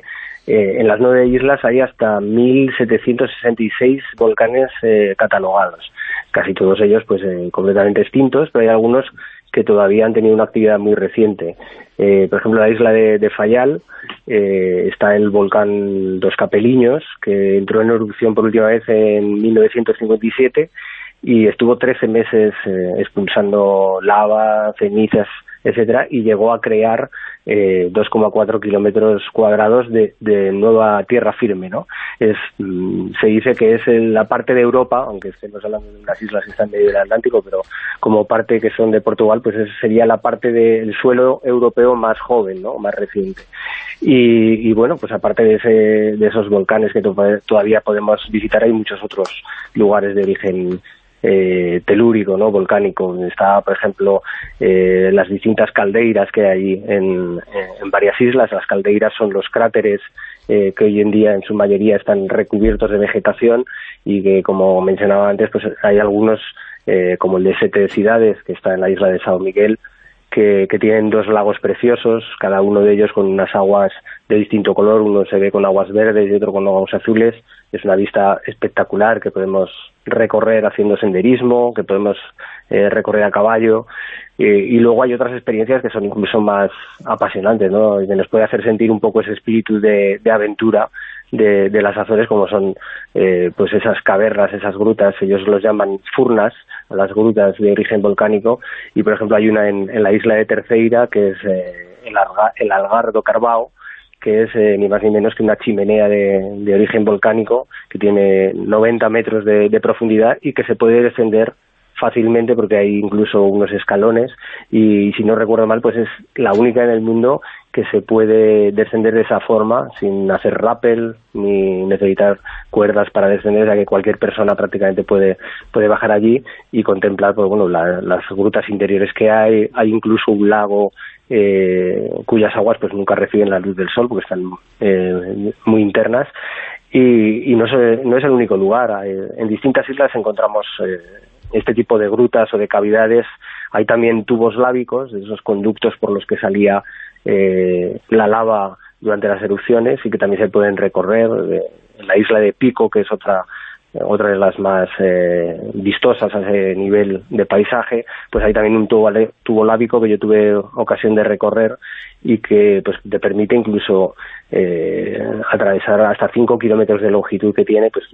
eh, en las nueve islas hay hasta 1.766 volcanes eh, catalogados. Casi todos ellos pues completamente extintos, pero hay algunos que todavía han tenido una actividad muy reciente. Eh, por ejemplo, la isla de, Fayal eh, está el volcán Dos Capeliños, que entró en erupción por última vez en 1957 y estuvo 13 meses eh, expulsando lava, cenizas, etcétera, y llegó a crear eh, 2,4 kilómetros cuadrados de, nueva tierra firme, ¿no? Es, mm, se dice que es la parte de Europa, aunque estemos hablando de unas islas que están en medio del Atlántico, pero como parte que son de Portugal, pues sería la parte del suelo europeo más joven, ¿no? Más reciente. Y, y bueno, pues aparte de, ese, de esos volcanes que todavía podemos visitar, hay muchos otros lugares de origen eh, telúrico, ¿no? volcánico. Está, por ejemplo, eh, las distintas caldeiras que hay en, varias islas. Las caldeiras son los cráteres eh, que hoy en día en su mayoría están recubiertos de vegetación y que, como mencionaba antes, pues hay algunos, eh, como el de Sete Ciudades, que está en la isla de Sao Miguel, que, que, tienen dos lagos preciosos, cada uno de ellos con unas aguas de distinto color, uno se ve con aguas verdes y otro con aguas azules. Es una vista espectacular que podemos recorrer haciendo senderismo, que podemos eh, recorrer a caballo. y luego hay otras experiencias que son incluso más apasionantes, ¿no? Que nos puede hacer sentir un poco ese espíritu de, aventura de, las Azores, como son eh, pues esas cavernas, esas grutas, ellos los llaman furnas, las grutas de origen volcánico, y por ejemplo hay una en, la isla de Terceira, que es eh, el, el Algardo Carbao, que es eh, ni más ni menos que una chimenea de, origen volcánico que tiene 90 metros de, profundidad y que se puede descender fácilmente porque hay incluso unos escalones y si no recuerdo mal pues es la única en el mundo que se puede descender de esa forma sin hacer rappel ni necesitar cuerdas para descender, ya que cualquier persona prácticamente puede, puede bajar allí y contemplar pues, bueno, las grutas interiores que hay, hay incluso un lago eh, cuyas aguas pues nunca reciben la luz del sol porque están eh, muy internas y, no, es, no es el único lugar. En distintas islas encontramos eh, este tipo de grutas o de cavidades. Hay también tubos lábicos, esos conductos por los que salía eh, la lava durante las erupciones y que también se pueden recorrer. en la isla de Pico, que es otra otra de las más eh, vistosas a ese nivel de paisaje, pues hay también un tubo, tubo lábico que yo tuve ocasión de recorrer y que pues te permite incluso eh, atravesar hasta 5 kilómetros de longitud que tiene, pues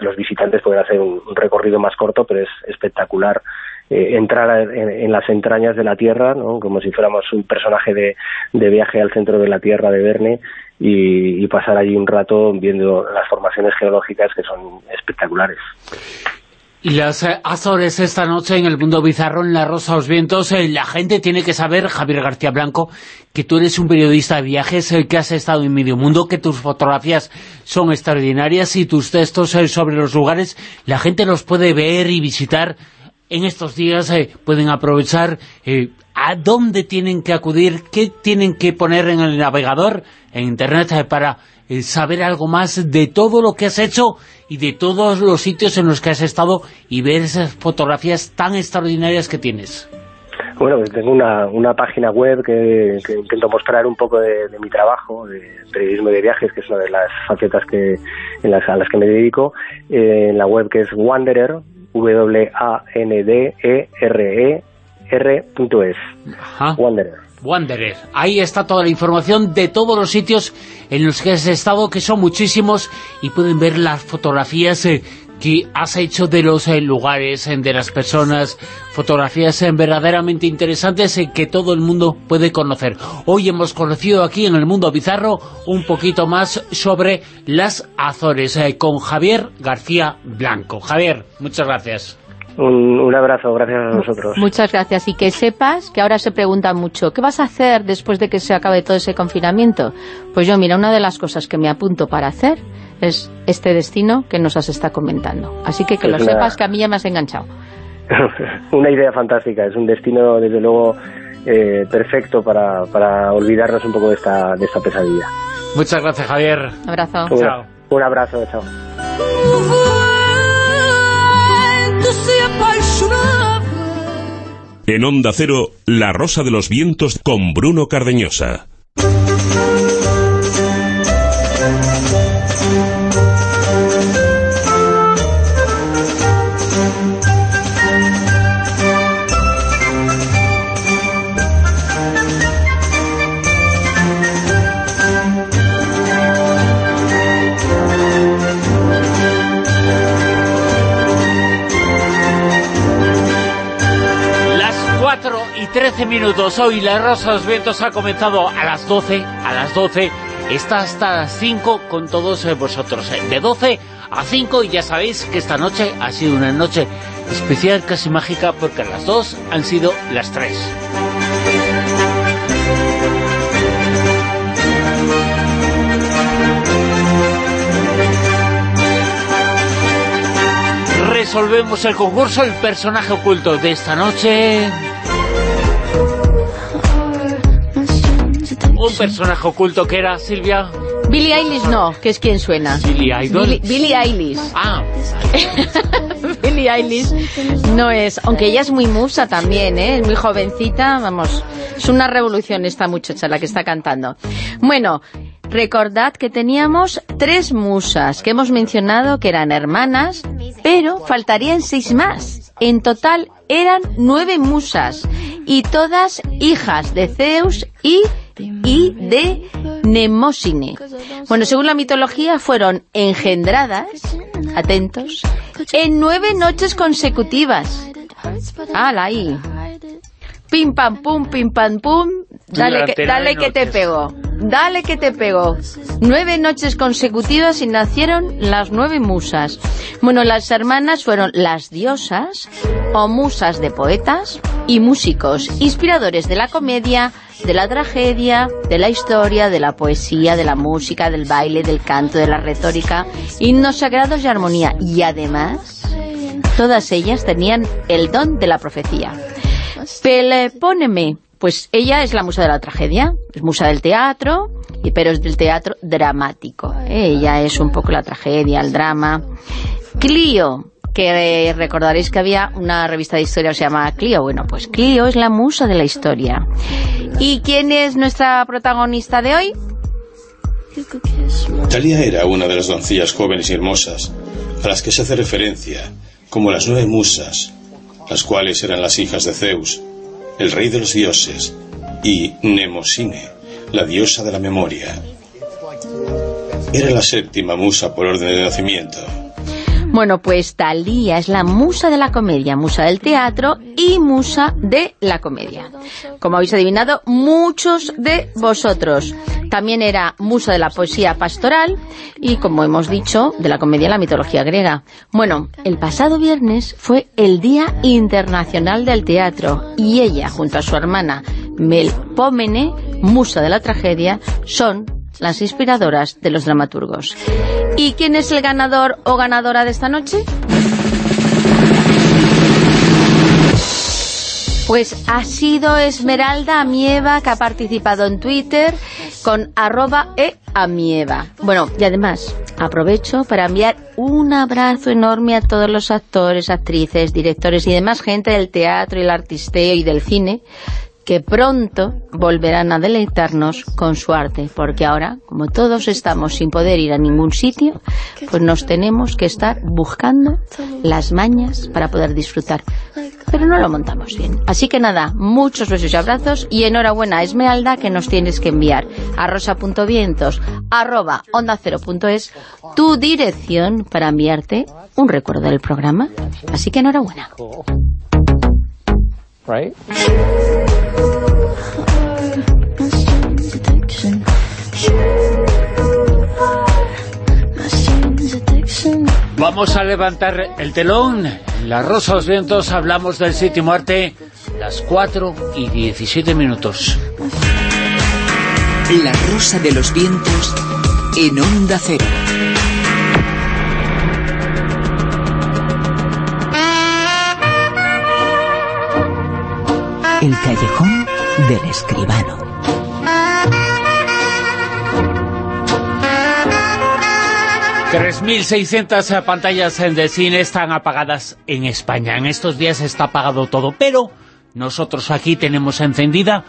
los visitantes pueden hacer un, recorrido más corto, pero es espectacular eh, entrar en, las entrañas de la Tierra, ¿no? como si fuéramos un personaje de, viaje al centro de la Tierra de Verne y, pasar allí un rato viendo las formaciones geológicas que son espectaculares.
Y las eh, Azores esta noche en el Mundo Bizarro, en La Rosa los Vientos, eh, la gente tiene que saber, Javier García Blanco, que tú eres un periodista de viajes, que has estado en medio mundo, que tus fotografías son extraordinarias y tus textos sobre los lugares, la gente los puede ver y visitar en estos días, pueden aprovechar a dónde tienen que acudir, qué tienen que poner en el navegador, en Internet, eh, para eh, saber algo más de todo lo que has hecho y de todos los sitios en los que has estado y ver esas fotografías tan extraordinarias que tienes.
Bueno, pues tengo una, una página web que, intento mostrar un poco de, mi trabajo, de periodismo de viajes, que es una de las facetas que, en las, a las que me dedico, eh, en la web que es Wanderer, W-A-N-D-E-R-E r.es. Wanderer.
Wanderer. Ahí está toda la información de todos los sitios en los que has estado, que son muchísimos, y pueden ver las fotografías eh, que has hecho de los eh, lugares, eh, de las personas, fotografías verdaderamente interesantes que todo el mundo puede conocer. Hoy hemos conocido aquí en el Mundo Bizarro un poquito más sobre las Azores con Javier García Blanco. Javier, muchas gracias.
Un, abrazo, gracias a nosotros.
Muchas gracias. Y que sepas que ahora se pregunta mucho, ¿qué vas a hacer después de que se acabe todo ese confinamiento? Pues yo, mira, una de las cosas que me apunto para hacer es este destino que nos has estado comentando. Así que que lo sepas que a mí ya me has enganchado.
una idea fantástica, es un destino desde luego eh, perfecto para, para olvidarnos un poco de esta, de esta pesadilla.
Muchas gracias Javier.
Un abrazo.
chao. Un abrazo, chao.
En Onda Cero, La Rosa de los Vientos con Bruno Cardeñosa.
13 minutos. Hoy la Rosa de los Vientos ha comenzado a las 12, a las 12, está hasta las 5 con todos eh, vosotros. Eh, de 12 a 5 y ya sabéis que esta noche ha sido una noche especial, casi mágica, porque las 2 han sido las 3. Resolvemos el concurso, el personaje oculto de esta noche... un personaje oculto que era, Silvia...
Billie Eilish no, que es quien suena.
Billie Eilish.
Billie, Eilish.
Ah.
Billie Eilish no es, aunque ella es muy musa también, ¿eh? Es muy jovencita, vamos, es una revolución esta muchacha la que está cantando. Bueno, recordad que teníamos tres musas que hemos mencionado que eran hermanas, pero faltarían seis más. En total eran nueve musas y todas hijas de Zeus y y de Nemosine. Bueno, según la mitología, fueron engendradas, atentos, en nueve noches consecutivas. ¡Hala ahí! Pim pam pum, pim pam pum, dale que, dale que te pego, dale que te pego. Nueve noches consecutivas y nacieron las nueve musas. Bueno, las hermanas fueron las diosas o musas de poetas y músicos, inspiradores de la comedia, de la tragedia, de la historia, de la poesía, de la música, del baile, del canto, de la retórica, himnos sagrados y armonía. Y además, todas ellas tenían el don de la profecía. Pelepóneme, pues ella es la musa de la tragedia, es musa del teatro, pero es del teatro dramático. Ella es un poco la tragedia, el drama. Clio, que recordaréis que había una revista de historia que se llama Clio. Bueno, pues Clio es la musa de la historia. ¿Y quién es nuestra protagonista de hoy?
Talia era una de las doncellas jóvenes y hermosas a las que se hace referencia como las nueve musas, las cuales eran las hijas de Zeus, el rey de los dioses, y Nemosine, la diosa de la memoria. Era la séptima musa por orden de nacimiento.
Bueno, pues Talía es la musa de la comedia, musa del teatro y musa de la comedia. Como habéis adivinado, muchos de vosotros. También era musa de la poesía pastoral y, como hemos dicho, de la comedia en la mitología griega. Bueno, el pasado viernes fue el Día Internacional del Teatro y ella, junto a su hermana Melpómene, musa de la tragedia, son las inspiradoras de los dramaturgos. ¿Y quién es el ganador o ganadora de esta noche? Pues ha sido Esmeralda Amieva que ha participado en Twitter con arroba eamieva. Bueno, y además aprovecho para enviar un abrazo enorme a todos los actores, actrices, directores y demás gente del teatro y el artisteo y del cine que pronto volverán a deleitarnos con su arte, porque ahora, como todos estamos sin poder ir a ningún sitio, pues nos tenemos que estar buscando las mañas para poder disfrutar. pero no lo montamos bien. Así que nada, muchos besos y abrazos y enhorabuena Esmeralda que nos tienes que enviar a rosa.vientos arroba onda es tu dirección para enviarte un recuerdo del programa. Así que enhorabuena.
Vamos a levantar el telón. En La Rosa de los Vientos hablamos del séptimo arte, las 4 y 17 minutos.
La Rosa de los Vientos en Onda Cero.
El callejón del escribano.
3.600 pantallas de cine están apagadas en España. En estos días está apagado todo, pero nosotros aquí tenemos encendida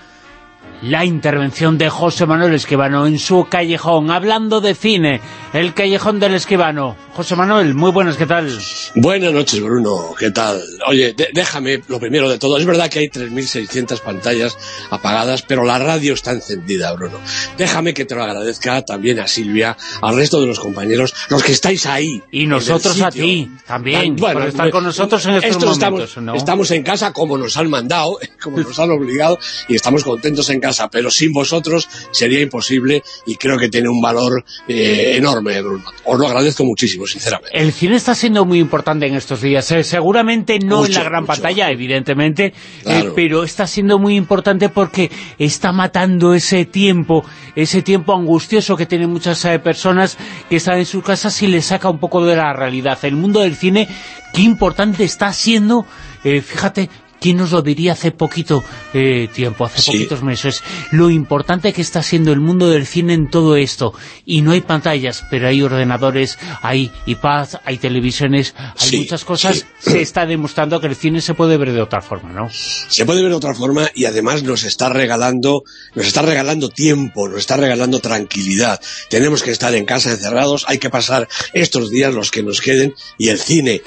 la intervención de José Manuel Esquivano en su callejón, hablando de cine, el callejón del Esquivano. José Manuel, muy buenas, ¿qué tal?
Buenas noches, Bruno, ¿qué tal? Oye, déjame lo primero de todo, es verdad que hay 3.600 pantallas apagadas, pero la radio está encendida, Bruno. Déjame que te lo agradezca también a Silvia, al resto de los compañeros, los que estáis ahí.
Y nosotros a ti, también,
bueno,
por estar con nosotros en estos momentos,
estamos,
¿no?
estamos en casa como nos han mandado, como nos han obligado, y estamos contentos en casa, pero sin vosotros sería imposible y creo que tiene un valor eh, enorme, Bruno. Os lo agradezco muchísimo, sinceramente.
El cine está siendo muy importante en estos días, eh, seguramente no en la gran
mucho.
pantalla, evidentemente, eh, pero está siendo muy importante porque está matando ese tiempo, ese tiempo angustioso que tienen muchas eh, personas que están en sus casas y les saca un poco de la realidad. El mundo del cine, qué importante está siendo, fíjate, ¿Quién nos lo diría hace poquito eh, tiempo, hace
Sí.
poquitos meses? Lo importante que está siendo el mundo del cine en todo esto. Y no hay pantallas, pero hay ordenadores, hay iPads, hay televisiones, hay
Sí,
muchas cosas.
sí.
Se está demostrando que el cine se puede ver de otra forma, ¿no?
se puede ver de otra forma y además nos está regalando nos está regalando tiempo, nos está regalando tranquilidad. Tenemos que estar en casa encerrados, hay que pasar estos días los que nos queden y el cine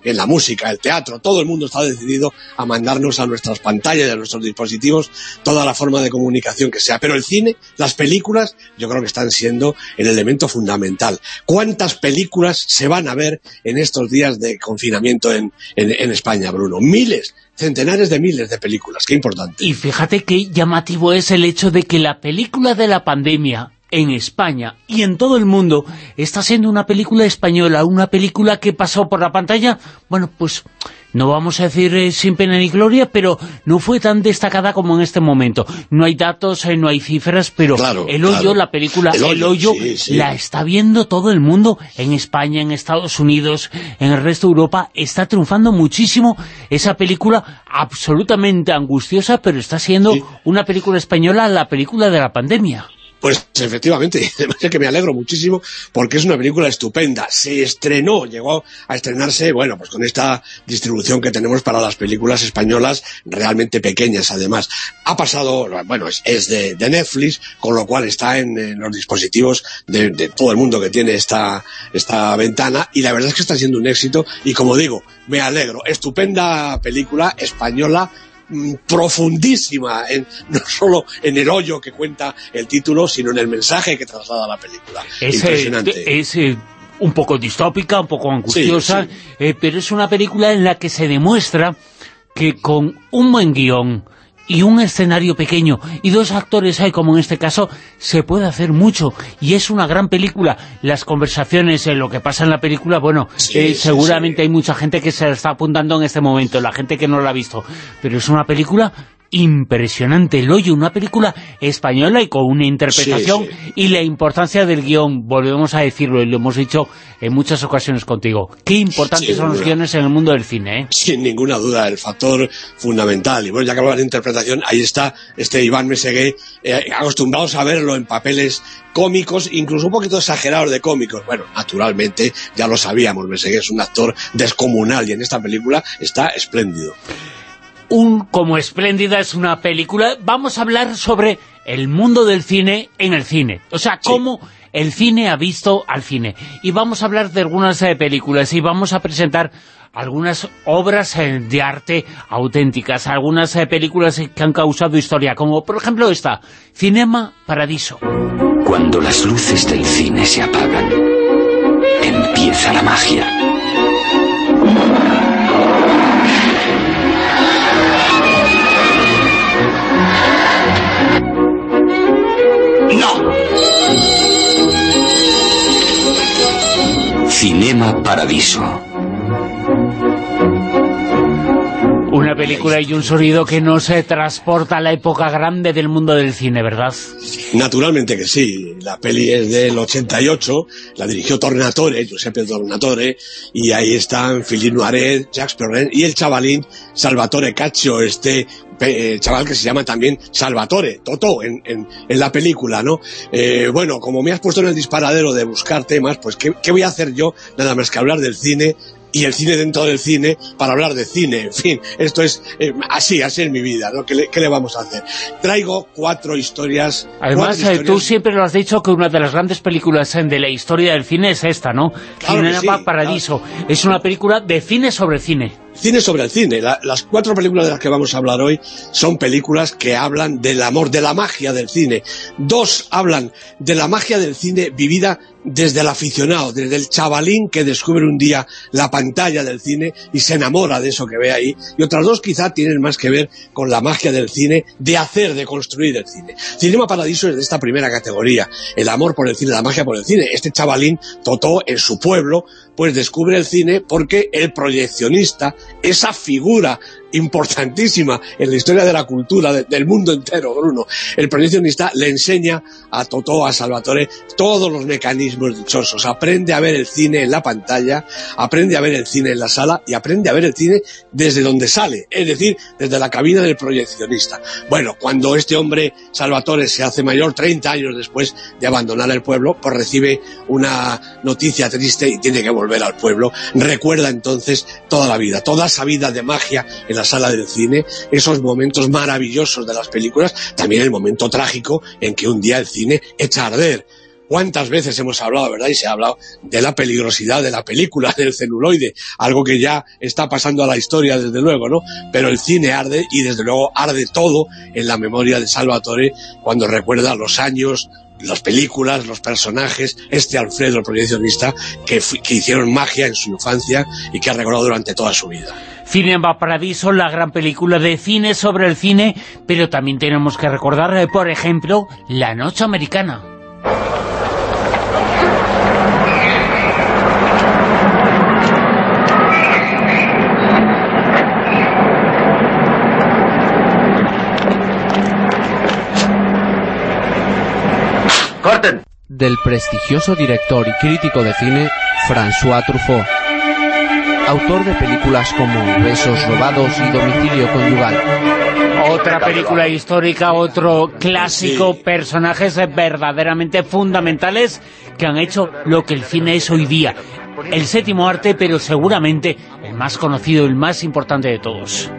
también la música, el teatro, todo el mundo está decidido a mandarnos a nuestras pantallas a nuestros dispositivos toda la forma de comunicación que sea. Pero el cine, las películas, yo creo que están siendo el elemento fundamental. ¿Cuántas películas se van a ver en estos días de confinamiento en, en- en España, Bruno? Miles, centenares de miles de películas. Qué importante.
Y fíjate qué llamativo es el hecho de que la película de la pandemia en España y en todo el mundo está siendo una película española, una película que pasó por la pantalla, bueno, pues no vamos a decir eh, sin pena ni gloria, pero no fue tan destacada como en este momento. No hay datos, eh, no hay cifras, pero
Claro,
El Hoyo,
claro.
la película
El
El
Hoyo,
Hoyo,
sí, sí.
la está viendo todo el mundo en España, en Estados Unidos, en el resto de Europa. Está triunfando muchísimo esa película absolutamente angustiosa, pero está siendo una película española, la película de la pandemia.
Pues efectivamente, además es que me alegro muchísimo porque es una película estupenda. Se estrenó, llegó a estrenarse, bueno, pues con esta distribución que tenemos para las películas españolas realmente pequeñas además. Ha pasado, bueno, es, de, de Netflix, con lo cual está en, los dispositivos de, de todo el mundo que tiene esta, esta ventana y la verdad es que está siendo un éxito y como digo, me alegro. Estupenda película española profundísima, en, no solo en el hoyo que cuenta el título, sino en el mensaje que traslada la película.
Es, eh,
Impresionante.
es, eh, un poco distópica, un poco angustiosa,
Sí,
eh, pero es una película en la que se demuestra que con un buen guion y un escenario pequeño y dos actores hay, como en este caso, se puede hacer mucho. Y es una gran película. Las conversaciones, eh, lo que pasa en la película, bueno, eh,
sí,
seguramente hay mucha gente que se la está apuntando en este momento, la gente que no la ha visto. Pero es una película impresionante. El hoyo, una película española y con una interpretación
Sí,
y la importancia del guion, volvemos a decirlo y lo hemos dicho en muchas ocasiones contigo. Qué importantes
Sin
son los guiones en el mundo del cine, ¿eh?
Sin ninguna duda, el factor fundamental. Y bueno, ya que hablabas de interpretación, ahí está este Iván Mesegué, eh, acostumbrados a verlo en papeles cómicos, incluso un poquito exagerados de cómicos. Bueno, naturalmente, ya lo sabíamos, Mesegué es un actor descomunal y en esta película está espléndido.
Un como espléndida es una película. Vamos a hablar sobre el mundo del cine en el cine. O sea, cómo El cine ha visto al cine. Y vamos a hablar de algunas eh, películas y vamos a presentar algunas obras eh, de arte auténticas, algunas eh, películas que han causado historia, como por ejemplo esta, Cinema Paradiso.
Cuando las luces del cine se apagan, empieza la magia. Cinema Paradiso.
Una película y un sonido que no se transporta a la época grande del mundo del cine, ¿verdad?
Naturalmente que sí. La peli es del 88, la dirigió Tornatore, Giuseppe Tornatore, y ahí están Philippe Noiret, Jacques Perrin y el chavalín Salvatore Caccio, este eh, chaval que se llama también Salvatore, Toto, en, en, en la película, ¿no? Eh, bueno, como me has puesto en el disparadero de buscar temas, pues ¿qué, ¿qué voy a hacer yo? Nada más que hablar del cine y el cine dentro del cine para hablar de cine. En fin, esto es eh, así, así es mi vida, ¿no? ¿Qué le, ¿Qué le, vamos a hacer? Traigo cuatro historias.
Además,
cuatro historias...
tú siempre lo has dicho que una de las grandes películas de la historia del cine es esta, ¿no?
Claro
Cinema
sí,
Paradiso. Claro. Es una película de cine sobre cine.
Cine sobre el cine. La, las cuatro películas de las que vamos a hablar hoy son películas que hablan del amor, de la magia del cine. Dos hablan de la magia del cine vivida desde el aficionado, desde el chavalín que descubre un día la pantalla del cine y se enamora de eso que ve ahí. Y otras dos quizá tienen más que ver con la magia del cine, de hacer, de construir el cine. Cinema Paradiso es de esta primera categoría, el amor por el cine, la magia por el cine. Este chavalín, Totó, en su pueblo, pues descubre el cine porque el proyeccionista, esa figura importantísima en la historia de la cultura de, del mundo entero, Bruno. El proyeccionista le enseña a Totó, a Salvatore, todos los mecanismos dichosos. Aprende a ver el cine en la pantalla, aprende a ver el cine en la sala y aprende a ver el cine desde donde sale, es decir, desde la cabina del proyeccionista. Bueno, cuando este hombre, Salvatore, se hace mayor, 30 años después de abandonar el pueblo, pues recibe una noticia triste y tiene que volver al pueblo. Recuerda entonces toda la vida, toda esa vida de magia en la sala del cine, esos momentos maravillosos de las películas, también el momento trágico en que un día el cine echa a arder. ¿Cuántas veces hemos hablado, verdad? Y se ha hablado de la peligrosidad de la película, del celuloide, algo que ya está pasando a la historia, desde luego, ¿no? Pero el cine arde y desde luego arde todo en la memoria de Salvatore cuando recuerda los años, las películas, los personajes, este Alfredo, el proyeccionista, que, que hicieron magia en su infancia y que ha recordado durante toda su vida.
Cinema Paradiso, la gran película de cine sobre el cine, pero también tenemos que recordar, por ejemplo, La Noche Americana.
¡Corten! Del prestigioso director y crítico de cine, François Truffaut autor de películas como Besos robados y Domicilio conyugal.
Otra película histórica, otro clásico, sí. personajes verdaderamente fundamentales que han hecho lo que el cine es hoy día. El séptimo arte, pero seguramente el más conocido, el más importante de todos.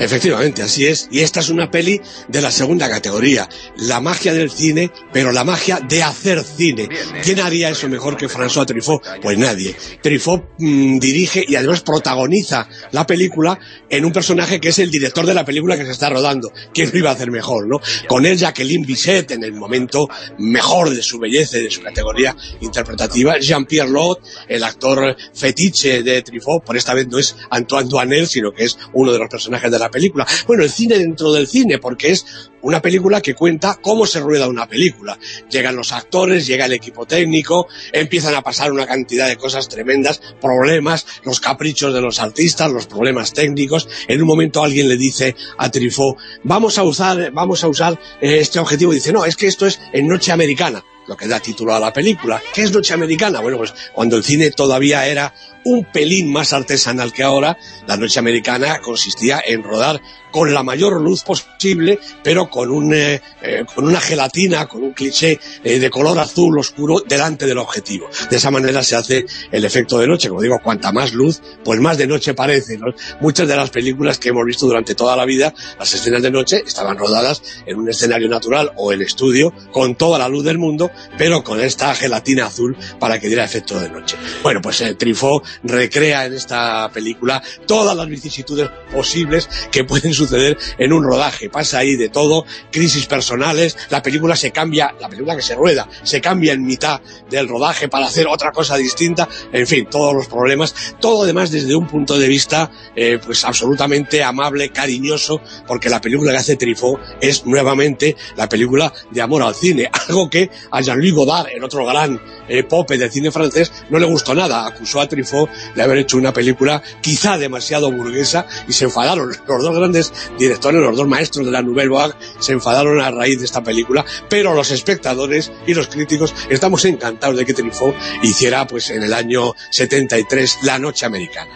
Efectivamente, así es. Y esta es una peli de la segunda categoría. La magia del cine, pero la magia de hacer cine. ¿Quién haría eso mejor que François Truffaut? Pues nadie. Truffaut mmm, dirige y además protagoniza la película en un personaje que es el director de la película que se está rodando. ¿Quién lo iba a hacer mejor, no? Con él Jacqueline Bisset en el momento mejor de su belleza y de su categoría interpretativa. Jean-Pierre Lot, el actor fetiche de Truffaut, por esta vez no es Antoine Duanel, sino que es uno de los personajes de la película. Bueno, el cine dentro del cine, porque es una película que cuenta cómo se rueda una película. Llegan los actores, llega el equipo técnico, empiezan a pasar una cantidad de cosas tremendas, problemas, los caprichos de los artistas, los problemas técnicos. En un momento alguien le dice a Truffaut, vamos a usar, vamos a usar eh, este objetivo. Y dice, no, es que esto es en Noche Americana lo que da título a la película. ¿Qué es Noche Americana? Bueno, pues cuando el cine todavía era un pelín más artesanal que ahora. La noche americana consistía en rodar con la mayor luz posible, pero con, un, eh, eh, con una gelatina, con un cliché eh, de color azul oscuro delante del objetivo. De esa manera se hace el efecto de noche. Como digo, cuanta más luz, pues más de noche parece. Muchas de las películas que hemos visto durante toda la vida, las escenas de noche, estaban rodadas en un escenario natural o en estudio, con toda la luz del mundo, pero con esta gelatina azul para que diera efecto de noche. Bueno, pues eh, Trifó recrea en esta película todas las vicisitudes posibles que pueden suceder en un rodaje. Pasa ahí de todo, crisis personales, la película se cambia, la película que se rueda, se cambia en mitad del rodaje para hacer otra cosa distinta, en fin, todos los problemas, todo además desde un punto de vista eh, pues absolutamente amable, cariñoso, porque la película que hace Trifó es nuevamente la película de amor al cine, algo que a Jean-Louis Godard, el otro gran eh, pope del cine francés, no le gustó nada, acusó a Trifó de haber hecho una película quizá demasiado burguesa y se enfadaron los dos grandes directores, los dos maestros de la Nouvelle Vague, se enfadaron a raíz de esta película, pero los espectadores y los críticos estamos encantados de que Trifó hiciera pues en el año 73 La Noche Americana.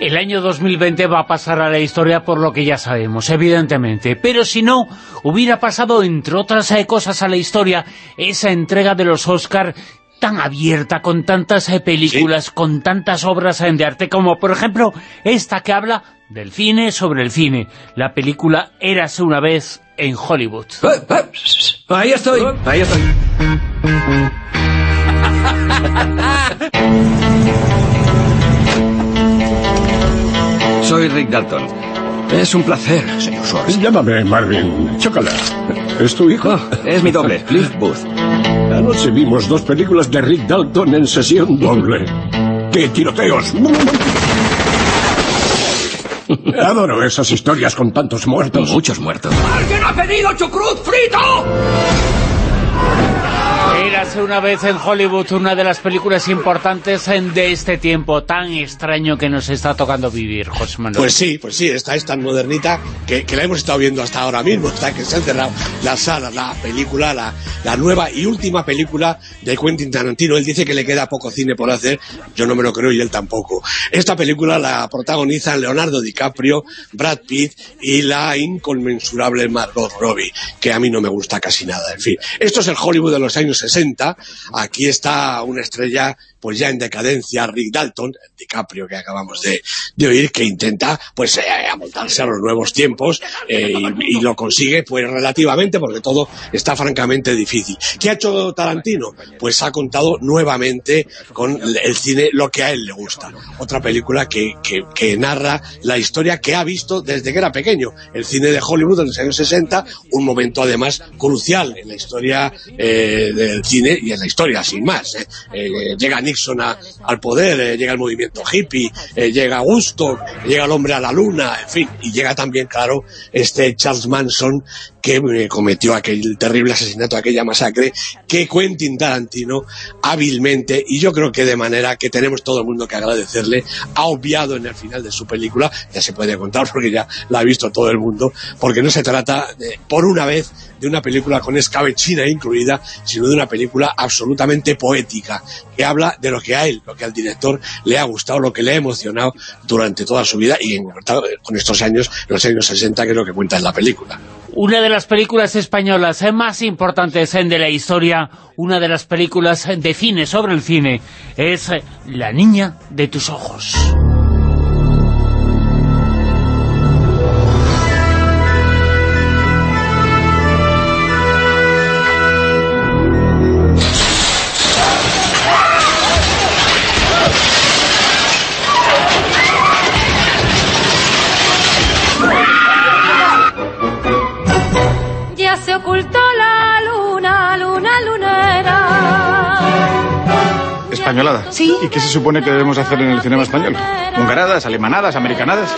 El año 2020 va a pasar a la historia por lo que ya sabemos, evidentemente, pero si no, hubiera pasado entre otras eh, cosas a la historia esa entrega de los Oscar tan abierta, con tantas eh, películas, ¿Sí? con tantas obras de arte, como por ejemplo esta que habla del cine sobre el cine, la película Érase una vez en Hollywood.
Eh, eh, ahí estoy, ahí estoy. Soy Rick Dalton. Es un placer, señor Schwartz.
Llámame Marvin. Chócala. ¿Es tu hijo?
Oh, es mi doble, Cliff Booth.
Anoche vimos dos películas de Rick Dalton en sesión doble. ¡Qué tiroteos! Adoro esas historias con tantos muertos.
Muchos muertos.
¡Alguien ha pedido chucrut frito!
Érase una vez en Hollywood una de las películas importantes de este tiempo tan extraño que nos está tocando vivir, José Manuel.
Pues sí, pues sí, esta es tan modernita que, la hemos estado viendo hasta ahora mismo, hasta que se han cerrado las salas, la película, la, la nueva y última película de Quentin Tarantino. Él dice que le queda poco cine por hacer, yo no me lo creo y él tampoco. Esta película la protagonizan Leonardo DiCaprio, Brad Pitt y la inconmensurable Margot Robbie, que a mí no me gusta casi nada. En fin, esto es el Hollywood de los años 60. Aquí está una estrella pues ya en decadencia, Rick Dalton, el DiCaprio que acabamos de, oír, que intenta pues eh, amontarse a los nuevos tiempos eh, y, lo consigue pues relativamente porque todo está francamente difícil. ¿Qué ha hecho Tarantino? Pues ha contado nuevamente con el cine lo que a él le gusta. Otra película que, narra la historia que ha visto desde que era pequeño. El cine de Hollywood en los años 60, un momento además crucial en la historia eh, del cine y en la historia sin más. llega Nixon a, al poder, eh, llega el movimiento hippie, eh, llega Gusto, llega el hombre a la luna, en fin, y llega también, claro, este Charles Manson que eh, cometió aquel terrible asesinato, aquella masacre, que Quentin Tarantino hábilmente, y yo creo que de manera que tenemos todo el mundo que agradecerle, ha obviado en el final de su película, ya se puede contar porque ya la ha visto todo el mundo, porque no se trata, de, por una vez, de una película con escabechina incluida, sino de una película absolutamente poética, que habla de lo que a él, lo que al director le ha gustado, lo que le ha emocionado durante toda su vida y en, con estos años, los años 60, que es lo que cuenta en la película.
Una de las películas españolas más importantes de la historia, una de las películas de cine sobre el cine, es La niña de tus ojos.
Ocultó
Españolada.
Sí.
¿Y qué se supone que debemos hacer en el cinema español? ¿Hungaradas, alemanadas, americanadas?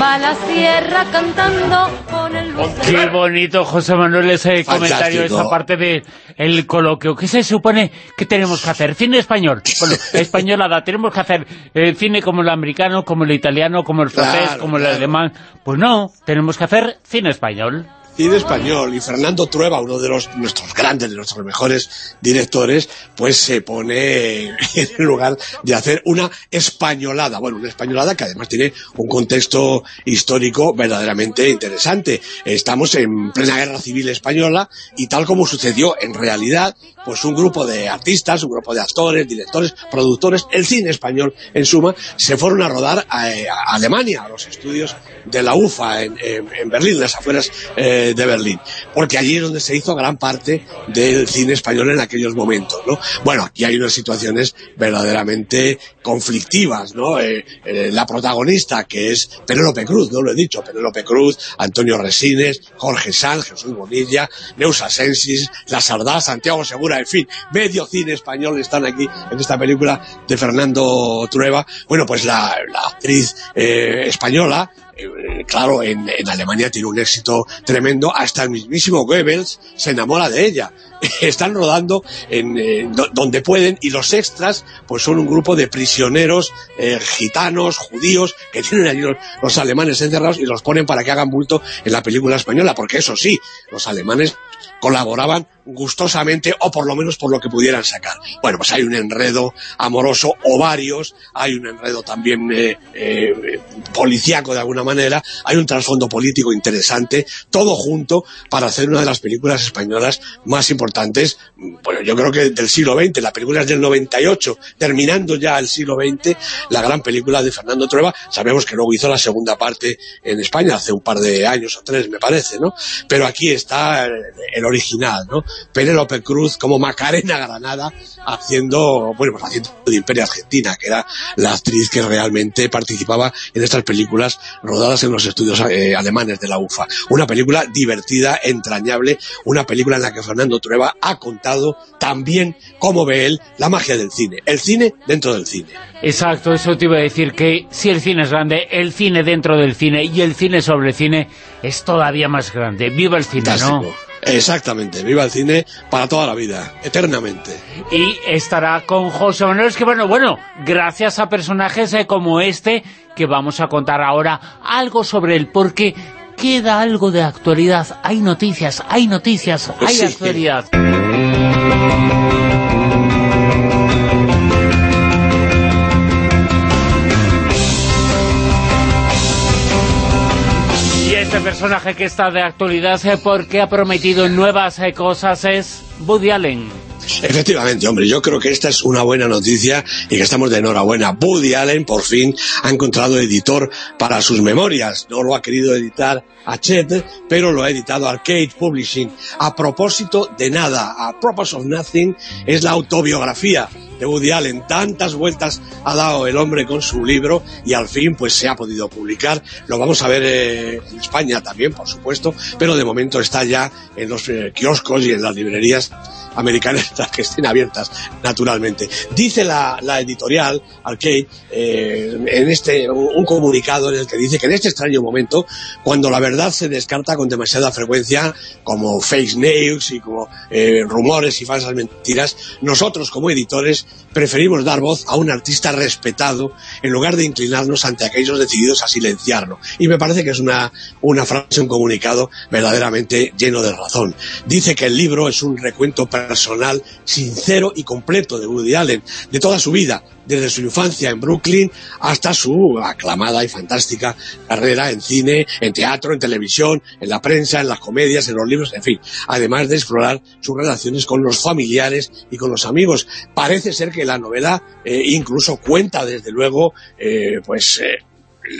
Va la sierra cantando con el
Qué bonito, José Manuel, ese comentario, esa parte de el coloquio. ¿Qué se supone que tenemos que hacer? Cine español. Bueno, españolada. Tenemos que hacer el cine como el americano, como el italiano, como el francés,
Claro,
como el
claro.
alemán. Pues no, tenemos que hacer cine español.
Cine español y Fernando Trueba, uno de los nuestros grandes, de nuestros mejores directores, pues se pone en lugar de hacer una españolada, bueno, una españolada que además tiene un contexto histórico verdaderamente interesante. Estamos en plena guerra civil española y tal como sucedió en realidad, pues un grupo de artistas, un grupo de actores, directores, productores, el cine español en suma, se fueron a rodar a, a Alemania, a los estudios de la UFA en, en, en Berlín, las afueras eh, de Berlín, porque allí es donde se hizo gran parte del cine español en aquellos momentos, ¿no? Bueno, aquí hay unas situaciones verdaderamente conflictivas, ¿no? Eh, eh, la protagonista, que es Penélope Cruz, no lo he dicho, Penélope Cruz, Antonio Resines, Jorge Sanz, Jesús Bonilla, Neusa Sensis, La Sardá, Santiago Segura, en fin, medio cine español están aquí en esta película de Fernando Trueba. Bueno, pues la, actriz eh, española, eh, claro, en, Alemania tiene un éxito tremendo, hasta el mismísimo Goebbels se enamora de ella. Están rodando en eh, do, donde pueden y los extras pues son un grupo de prisioneros eh, gitanos, judíos, que tienen allí los, alemanes encerrados y los ponen para que hagan bulto en la película española, porque eso sí, los alemanes colaboraban gustosamente o por lo menos por lo que pudieran sacar. Bueno, pues hay un enredo amoroso o varios, hay un enredo también eh, eh, policíaco de alguna manera, hay un trasfondo político interesante, todo junto para hacer una de las películas españolas más importantes, bueno, yo creo que del siglo XX, la película es del 98, terminando ya el siglo XX, la gran película de Fernando Trueba, sabemos que luego hizo la segunda parte en España hace un par de años o tres, me parece, ¿no? Pero aquí está el original, ¿no? Penélope Cruz como Macarena Granada haciendo, bueno, pues haciendo de Imperio Argentina, que era la actriz que realmente participaba en estas películas rodadas en los estudios eh, alemanes de la UFA. Una película divertida, entrañable, una película en la que Fernando Trueba ha contado también cómo ve él la magia del cine, el cine dentro del cine.
Exacto, eso te iba a decir que si el cine es grande, el cine dentro del cine y el cine sobre el cine es todavía más grande. ¡Viva el cine,
Fantástico.
¿no?
Exactamente, viva el cine para toda la vida, eternamente.
Y estará con José Manuel, es que bueno, bueno, gracias a personajes como este, que vamos a contar ahora algo sobre él, porque queda algo de actualidad, hay noticias, hay noticias, hay sí. actualidad. Personaje que está de actualidad porque ha prometido nuevas cosas es Woody Allen.
Efectivamente, hombre, yo creo que esta es una buena noticia y que estamos de enhorabuena. Woody Allen por fin ha encontrado editor para sus memorias. No lo ha querido editar a Chet, pero lo ha editado Arcade Publishing. A propósito de nada, a Purpose of Nothing, es la autobiografía de Woody Allen. Tantas vueltas ha dado el hombre con su libro y al fin pues se ha podido publicar. Lo vamos a ver eh, en España también, por supuesto, pero de momento está ya en los eh, kioscos y en las librerías americanas las que estén abiertas, naturalmente. Dice la, editorial Arcade eh, en este un, un, comunicado en el que dice que en este extraño momento, cuando la verdad se descarta con demasiada frecuencia, como fake news y como rumores y falsas mentiras, nosotros como editores preferimos dar voz a un artista respetado en lugar de inclinarnos ante aquellos decididos a silenciarlo. Y me parece que es una, una frase, un comunicado verdaderamente lleno de razón. Dice que el libro es un recuento personal, sincero y completo de Woody Allen, de toda su vida, desde su infancia en Brooklyn hasta su aclamada y fantástica carrera en cine, en teatro, en televisión, en la prensa, en las comedias, en los libros, en fin, además de explorar sus relaciones con los familiares y con los amigos. Parece ser que la novela eh, incluso cuenta, desde luego, eh, pues...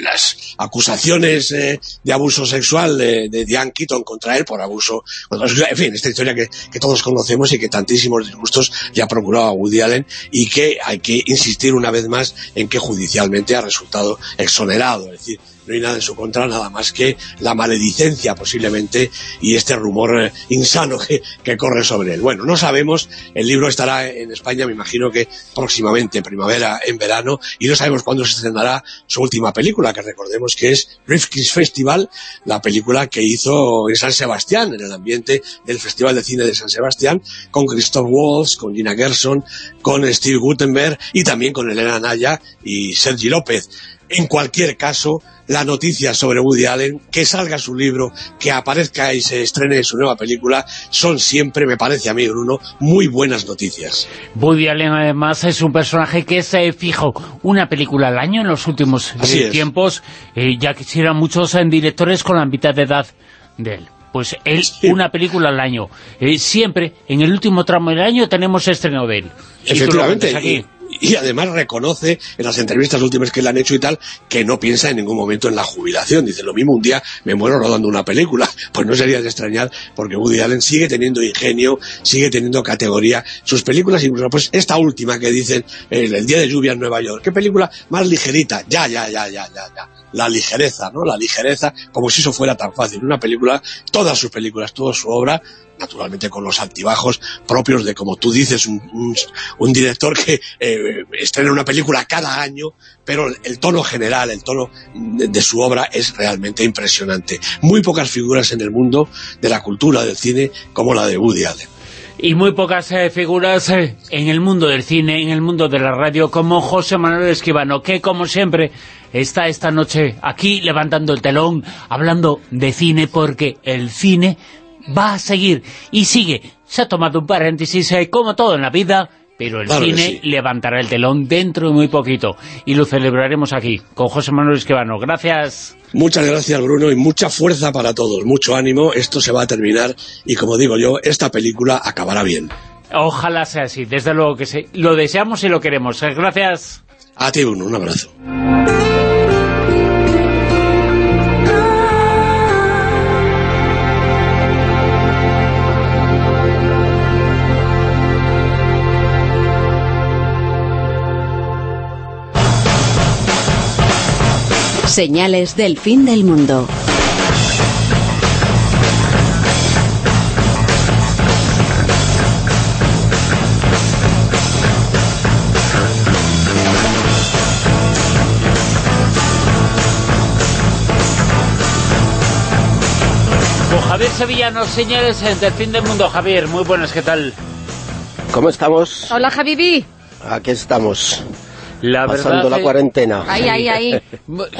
Las acusaciones eh, de abuso sexual de, de, Diane Keaton contra él por abuso, en fin, esta historia que, que, todos conocemos y que tantísimos disgustos le ha procurado a Woody Allen y que hay que insistir una vez más en que judicialmente ha resultado exonerado, es decir, no hay nada en su contra, nada más que la maledicencia posiblemente y este rumor eh, insano que, corre sobre él. Bueno, no sabemos, el libro estará en España, me imagino que próximamente, en primavera, en verano, y no sabemos cuándo se estrenará su última película, que recordemos que es Rifkin's Festival, la película que hizo en San Sebastián, en el ambiente del Festival de Cine de San Sebastián, con Christoph Waltz, con Gina Gerson, con Steve Gutenberg y también con Elena Naya y Sergi López En cualquier caso, la noticia sobre Woody Allen, que salga su libro, que aparezca y se estrene su nueva película, son siempre, me parece a mí, Bruno, muy buenas noticias.
Woody Allen, además, es un personaje que es eh, fijo, una película al año en los últimos eh, tiempos. Eh, ya quisieran muchos directores con la mitad de edad de él. Pues él, una película al año. siempre, en el último tramo del año, tenemos estreno de él.
Efectivamente. aquí y además reconoce en las entrevistas últimas que le han hecho y tal, que no piensa en ningún momento en la jubilación. Dice, lo mismo un día me muero rodando una película. Pues no sería de extrañar, porque Woody Allen sigue teniendo ingenio, sigue teniendo categoría. Sus películas, incluso pues esta última que dicen, El día de lluvia en Nueva York, qué película más ligerita, ya, ya, ya, ya, ya, ya. La ligereza, ¿no? La ligereza, como si eso fuera tan fácil. Una película, todas sus películas, toda su obra, naturalmente con los altibajos propios de, como tú dices, un, un, director que eh, estrena una película cada año, pero el tono general, el tono de, su obra es realmente impresionante. Muy pocas figuras en el mundo de la cultura del cine como la de Woody Allen.
Y muy pocas eh, figuras eh, en el mundo del cine, en el mundo de la radio, como José Manuel Esquivano, que como siempre está esta noche aquí levantando el telón, hablando de cine, porque el cine va a seguir y sigue. Se ha tomado un paréntesis, eh, como todo en la vida, pero el cine levantará el telón dentro de muy poquito. Y lo celebraremos aquí, con José Manuel Esquivano. Gracias.
Muchas gracias, Bruno, y mucha fuerza para todos. Mucho ánimo, esto se va a terminar, y como digo yo, esta película acabará bien.
Ojalá sea así, desde luego que sí. Lo deseamos y lo queremos. Gracias.
A ti, Bruno, un abrazo.
Señales del fin del mundo.
Con Javier Sevillano, señales del fin del mundo. Javier, muy buenas, ¿qué tal?
¿Cómo estamos?
Hola, Javibi.
Aquí estamos.
La
pasando la cuarentena.
Ahí, ahí, ahí.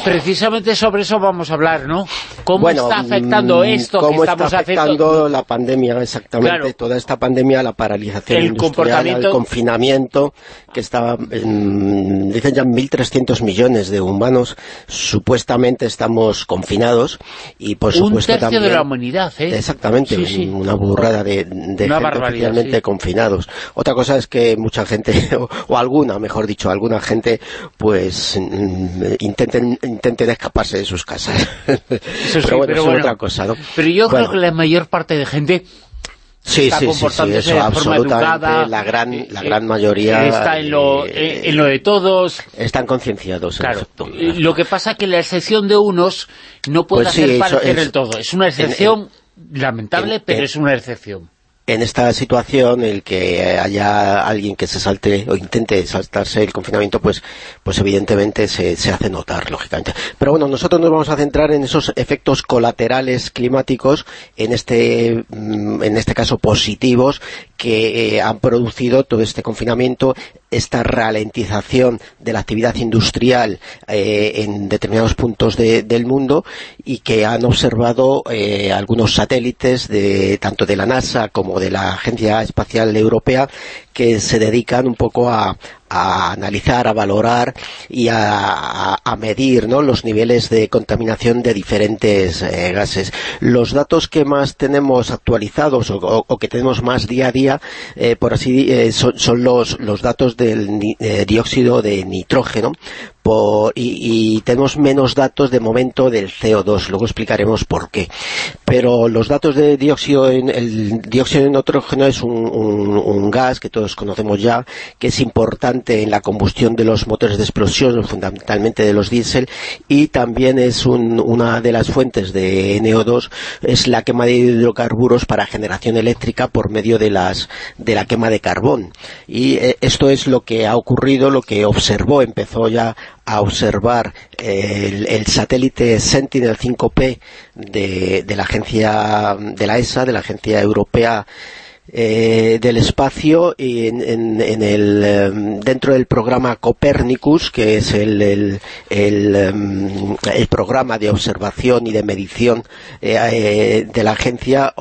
Precisamente sobre eso vamos a hablar, ¿no? ¿Cómo está afectando mm, esto
cómo
que estamos
está afectando la pandemia, exactamente, toda esta pandemia, la paralización el industrial, el confinamiento, que estaba, dicen ya 1.300 millones de humanos, supuestamente estamos confinados, y por supuesto
Un
tercio
de la humanidad, ¿eh?
Exactamente, una burrada de, de gente oficialmente confinados. Otra cosa es que mucha gente, o, alguna, mejor dicho, alguna gente, pues mm, intenten, intenten escaparse de sus casas. pero bueno, pero es otra cosa, ¿no?
Pero yo creo que la mayor parte de gente
sí,
está
sí,
comportándose
sí,
de forma educada.
La gran, la gran mayoría...
Está en lo,
eh,
en lo de todos.
Están concienciados.
Claro. Lo que pasa es que la excepción de unos no puede
pues
hacer parecer el todo. Es una excepción lamentable, pero es una excepción
en esta situación el que haya alguien que se salte o intente saltarse el confinamiento, pues pues evidentemente se, hace notar, lógicamente. Pero bueno, nosotros nos vamos a centrar en esos efectos colaterales climáticos, en este, mm, en este caso positivos, que eh, han producido todo este confinamiento, esta ralentización de la actividad industrial eh, en determinados puntos del mundo y que han observado eh, algunos satélites de tanto de la NASA como de la Agencia Espacial Europea que se dedican un poco a, analizar, a valorar y a, medir los niveles de contaminación de diferentes eh, gases. Los datos que más tenemos actualizados o, que tenemos más día a día, eh, por así eh, son, los, datos del dióxido de nitrógeno, y, tenemos menos datos de momento del CO2, luego explicaremos por qué. Pero los datos de dióxido, el dióxido de nitrógeno es un, gas que todos conocemos ya, que es importante en la combustión de los motores de explosión, fundamentalmente de los diésel, y también es una de las fuentes de NO2, es la quema de hidrocarburos para generación eléctrica por medio de, las, de la quema de carbón. Y eh, esto es lo que ha ocurrido, lo que observó, empezó ya a observar el, satélite Sentinel 5P de, la agencia de la ESA, de la Agencia Europea del espacio en, en, el, em, dentro del programa Copernicus, que es el, el, em, programa de observación y de medición de la agencia,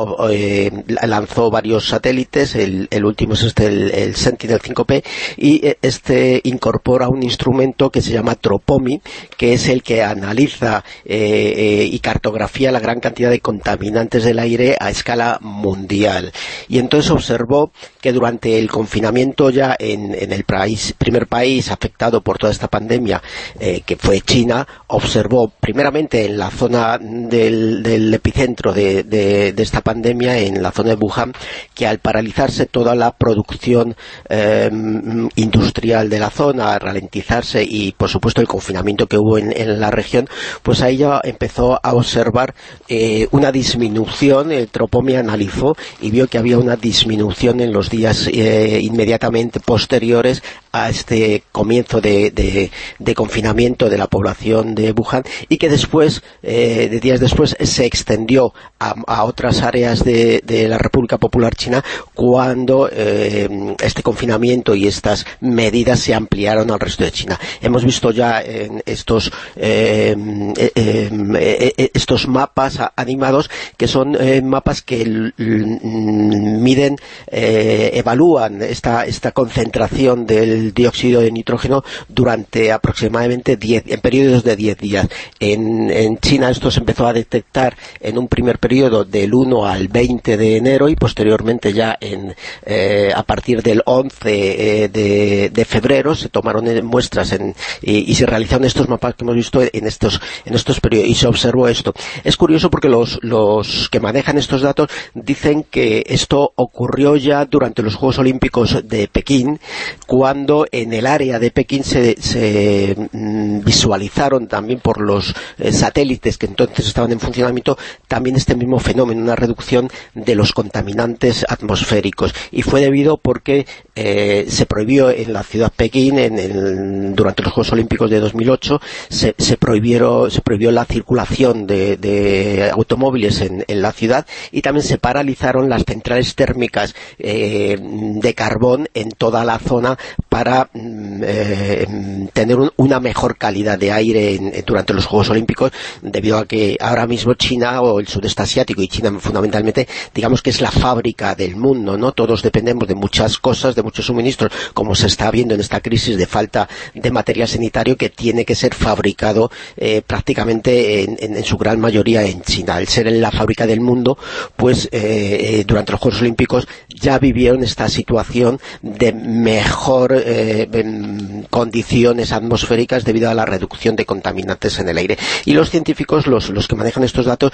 lanzó varios satélites, el, último es este, el, Sentinel-5P, y este incorpora un instrumento que se llama Tropomi, que es el que analiza y cartografía la gran cantidad de contaminantes del aire a escala mundial. Y entonces observó que durante el confinamiento ya en, el primer país afectado por toda esta pandemia, eh, que fue China, observó primeramente en la zona del, epicentro de, esta pandemia, en la zona de Wuhan, que al paralizarse toda la producción eh, industrial de la zona, ralentizarse y por supuesto el confinamiento que hubo en, la región, pues ahí ya empezó a observar eh, una disminución, el Tropomi analizó y vio que había una disminución en los días eh, inmediatamente posteriores a este comienzo de, confinamiento de la población de Wuhan y que después, eh, de días después, se extendió a, otras áreas de, la República Popular China cuando este confinamiento y estas medidas se ampliaron al resto de China. Hemos visto ya en estos, estos mapas animados que son mapas que miden, eh, evalúan esta, esta concentración del dióxido de nitrógeno durante aproximadamente 10, en periodos de 10 días. En, en, China esto se empezó a detectar en un primer periodo del 1 al 20 de enero y posteriormente ya en, eh, a partir del 11 eh, de, febrero se tomaron muestras en, y, se realizaron estos mapas que hemos visto en estos, en estos periodos y se observó esto. Es curioso porque los, los que manejan estos datos dicen que esto ocurrió ya durante los Juegos Olímpicos de Pekín, cuando en el área de Pekín se, mm, visualizaron también por los eh, satélites que entonces estaban en funcionamiento, también este mismo fenómeno, una reducción de los contaminantes atmosféricos. Y fue debido porque eh, se prohibió en la ciudad Pekín, durante los Juegos Olímpicos de 2008, se, se, prohibió, se prohibió la circulación de, automóviles en, la ciudad y también se paralizaron las centrales térmicas eh, de carbón en toda la zona para mm, eh, tener una mejor calidad de aire durante los Juegos Olímpicos debido a que ahora mismo China o el sudeste asiático y China fundamentalmente digamos que es la fábrica del mundo, ¿no? Todos dependemos de muchas cosas, muchos suministros, como se está viendo en esta crisis de falta de material sanitario que tiene que ser fabricado eh, prácticamente en, su gran mayoría en China. Al ser en la fábrica del mundo, pues eh, durante los Juegos Olímpicos ya vivieron esta situación de mejor eh, condiciones atmosféricas debido a la reducción de contaminantes en el aire. Y los científicos, los, los que manejan estos datos,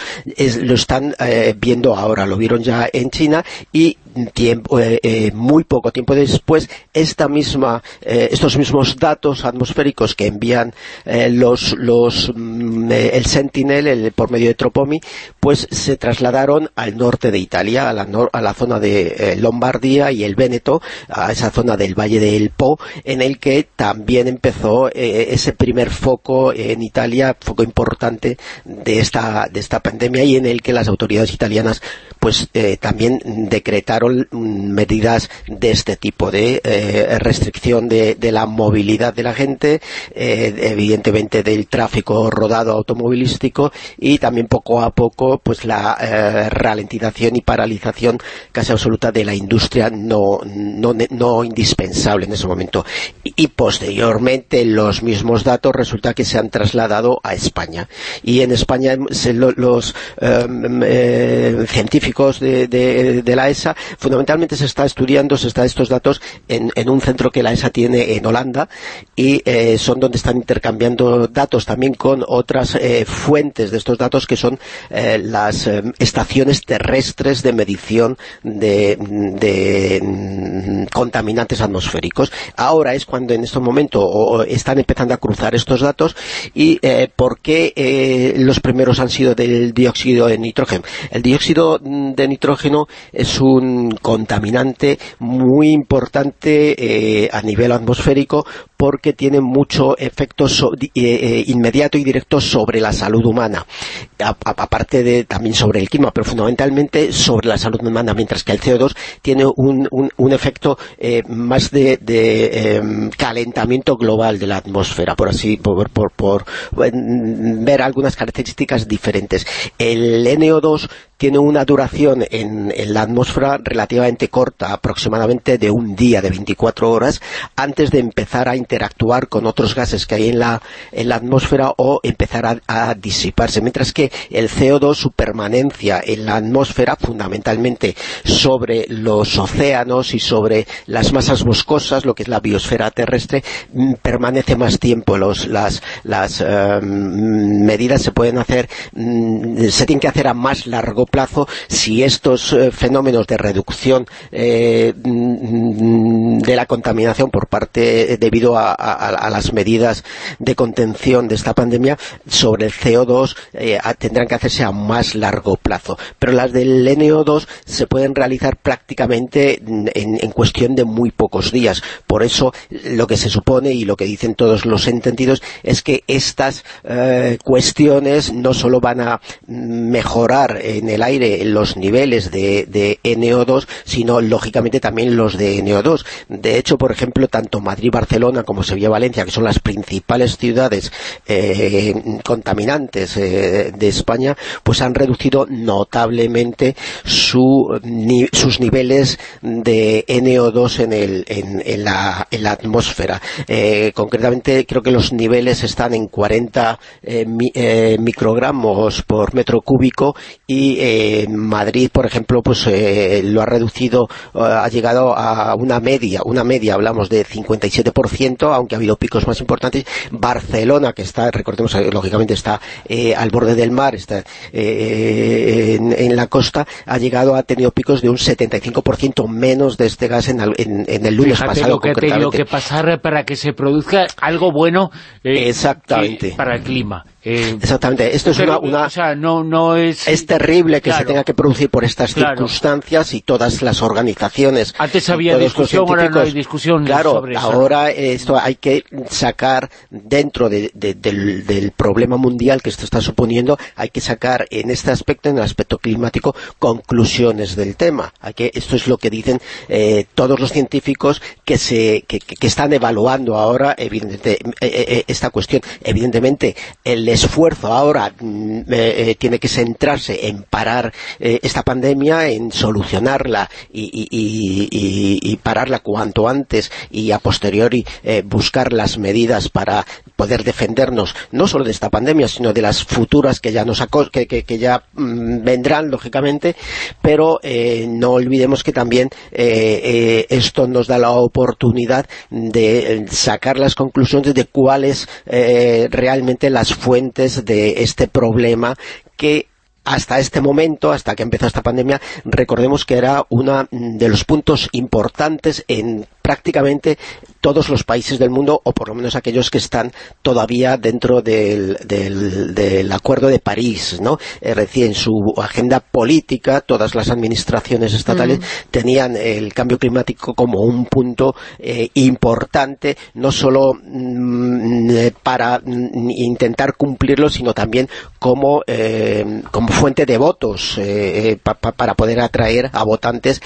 lo están eh, viendo ahora, lo vieron ya en China y eh, eh, muy poco tiempo después esta misma, eh, estos mismos datos atmosféricos que envían los, los mm, el Sentinel por medio de Tropomi pues se trasladaron al norte de Italia a la, a la zona de Lombardía y el Véneto a esa zona del Valle del Po en el que también empezó ese primer foco en Italia foco importante de esta, de esta pandemia y en el que las autoridades italianas pues también decretaron medidas de este tipo, de eh, restricción de, la movilidad de la gente, eh, evidentemente del tráfico rodado automovilístico y también poco a poco pues la eh, ralentización y paralización casi absoluta de la industria no, no, indispensable en ese momento. Y, posteriormente los mismos datos resulta que se han trasladado a España. Y en España los científicos de la ESA fundamentalmente se está estudiando, se está estos datos en, un centro que la ESA tiene en Holanda y eh, son donde están intercambiando datos también con otras eh, fuentes de estos datos que son eh, las estaciones terrestres de medición de, mm, contaminantes atmosféricos. Ahora es cuando en este momento están empezando a cruzar estos datos y ¿por qué los primeros han sido del dióxido de nitrógeno? El dióxido mm, de nitrógeno es un contaminante muy importante eh, a nivel atmosférico porque tiene mucho efecto eh, eh, inmediato y directo sobre la salud humana, aparte de también sobre el clima, pero fundamentalmente sobre la salud humana, mientras que el CO2 tiene un, un, efecto eh, más de, em, calentamiento global de la atmósfera, por así, por, por, ver algunas características diferentes. El NO2 tiene una duración en, la atmósfera relativamente corta, aproximadamente de un día, de 24 horas, antes de empezar a interactuar con otros gases que hay en la, en la atmósfera o empezar a, disiparse. Mientras que el CO2, su permanencia en la atmósfera, fundamentalmente sobre los océanos y sobre las masas boscosas, lo que es la biosfera terrestre, mm, permanece más tiempo. Las em, medidas se pueden hacer, mm, se tienen que hacer a más largo plazo si estos eh, fenómenos de reducción eh, mm, de la contaminación por parte, eh, debido a, las medidas de contención de esta pandemia, sobre el CO2 tendrán que hacerse a más largo plazo. Pero las del NO2 se pueden realizar prácticamente en, cuestión de muy pocos días. Por eso lo que se supone y lo que dicen todos los entendidos es que estas cuestiones no solo van a mejorar en el aire los niveles de, de NO2, sino lógicamente también los de NO2. De hecho, por ejemplo, tanto Madrid, Como Sevilla-Valencia, que son las principales ciudades eh, contaminantes eh, de España, pues han reducido notablemente su, sus niveles de NO2 en, la, atmósfera. Eh, concretamente, creo que los niveles están en 40 microgramos por metro cúbico y Madrid, por ejemplo, pues lo ha reducido, ha llegado a una media, una media, hablamos de 57%, aunque ha habido picos más importantes. Barcelona, que está, recordemos, eh, lógicamente está al borde del mar, está en, la costa, ha llegado, ha tenido picos de un 75% menos de este gas en, el lunes pasado,
lo que ha tenido que pasar para que se produzca algo bueno
Exactamente.
para el clima.
Exactamente, esto es una...
O sea, no, no es...
Es terrible que se tenga que producir por estas circunstancias y todas las organizaciones...
Antes había discusión, ahora no hay discusión
claro, ahora esto hay que sacar dentro del, problema mundial que esto está suponiendo, hay que sacar en este aspecto, en el aspecto climático, conclusiones del tema. Hay que, esto es lo que dicen eh, todos los científicos que, se, que, están evaluando ahora evidentemente, eh, eh, esta cuestión. Evidentemente, el esfuerzo ahora mm, eh, eh, tiene que centrarse en parar eh, esta pandemia, en solucionarla y, pararla cuanto antes y a posteriori buscar las medidas para poder defendernos no solo de esta pandemia, sino de las futuras que ya nos que, ya mm, vendrán, lógicamente, pero no olvidemos que también esto nos da la oportunidad de sacar las conclusiones de cuáles realmente las fuentes de este problema que hasta este momento, hasta que empezó esta pandemia, recordemos que era uno de los puntos importantes en prácticamente todos los países del mundo, o por lo menos aquellos que están todavía dentro del, del, Acuerdo de París, ¿no? Es decir, en su agenda política, todas las administraciones estatales mm. tenían el cambio climático como un punto eh, importante, no solo mm, eh, para mm, intentar cumplirlo, sino también como, eh, como fuente de votos para poder atraer a votantes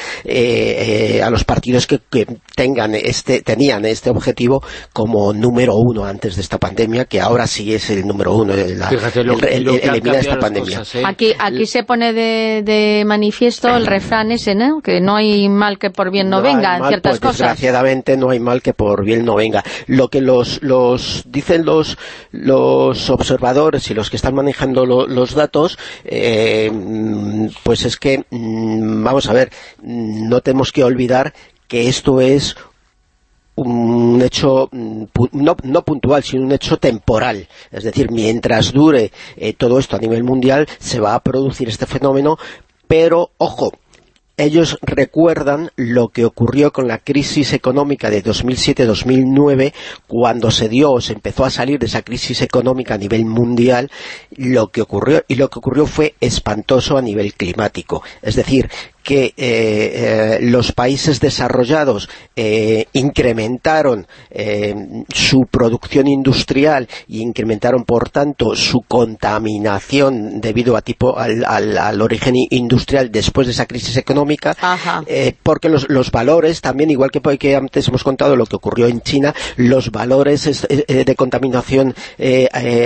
a los partidos que, que tengan este, tenían este objetivo como número uno antes de esta pandemia, que ahora sí es el número uno, el, eliminar esta pandemia.
¿eh? Aquí, aquí se pone de, manifiesto el refrán ese, ¿no? Que no hay mal que por bien no, venga en ciertas pues,
cosas. Desgraciadamente no hay mal que por bien no venga. Lo que los, los dicen los, los observadores y los que están manejando los datos, eh, pues es que, mm, vamos a ver, no tenemos que olvidar que esto es un hecho mm, no, puntual, sino un hecho temporal. Es decir, mientras dure eh, todo esto a nivel mundial, se va a producir este fenómeno, pero, ojo, ellos recuerdan lo que ocurrió con la crisis económica de 2007-2009, cuando se dio o se empezó a salir de esa crisis económica a nivel mundial, lo que ocurrió, y lo que ocurrió fue espantoso a nivel climático. Es decir, que los países desarrollados incrementaron su producción industrial y incrementaron, por tanto, su contaminación debido a tipo al, al, origen industrial después de esa crisis económica, porque los, los valores también, igual que, que antes hemos contado lo que ocurrió en China, los valores de contaminación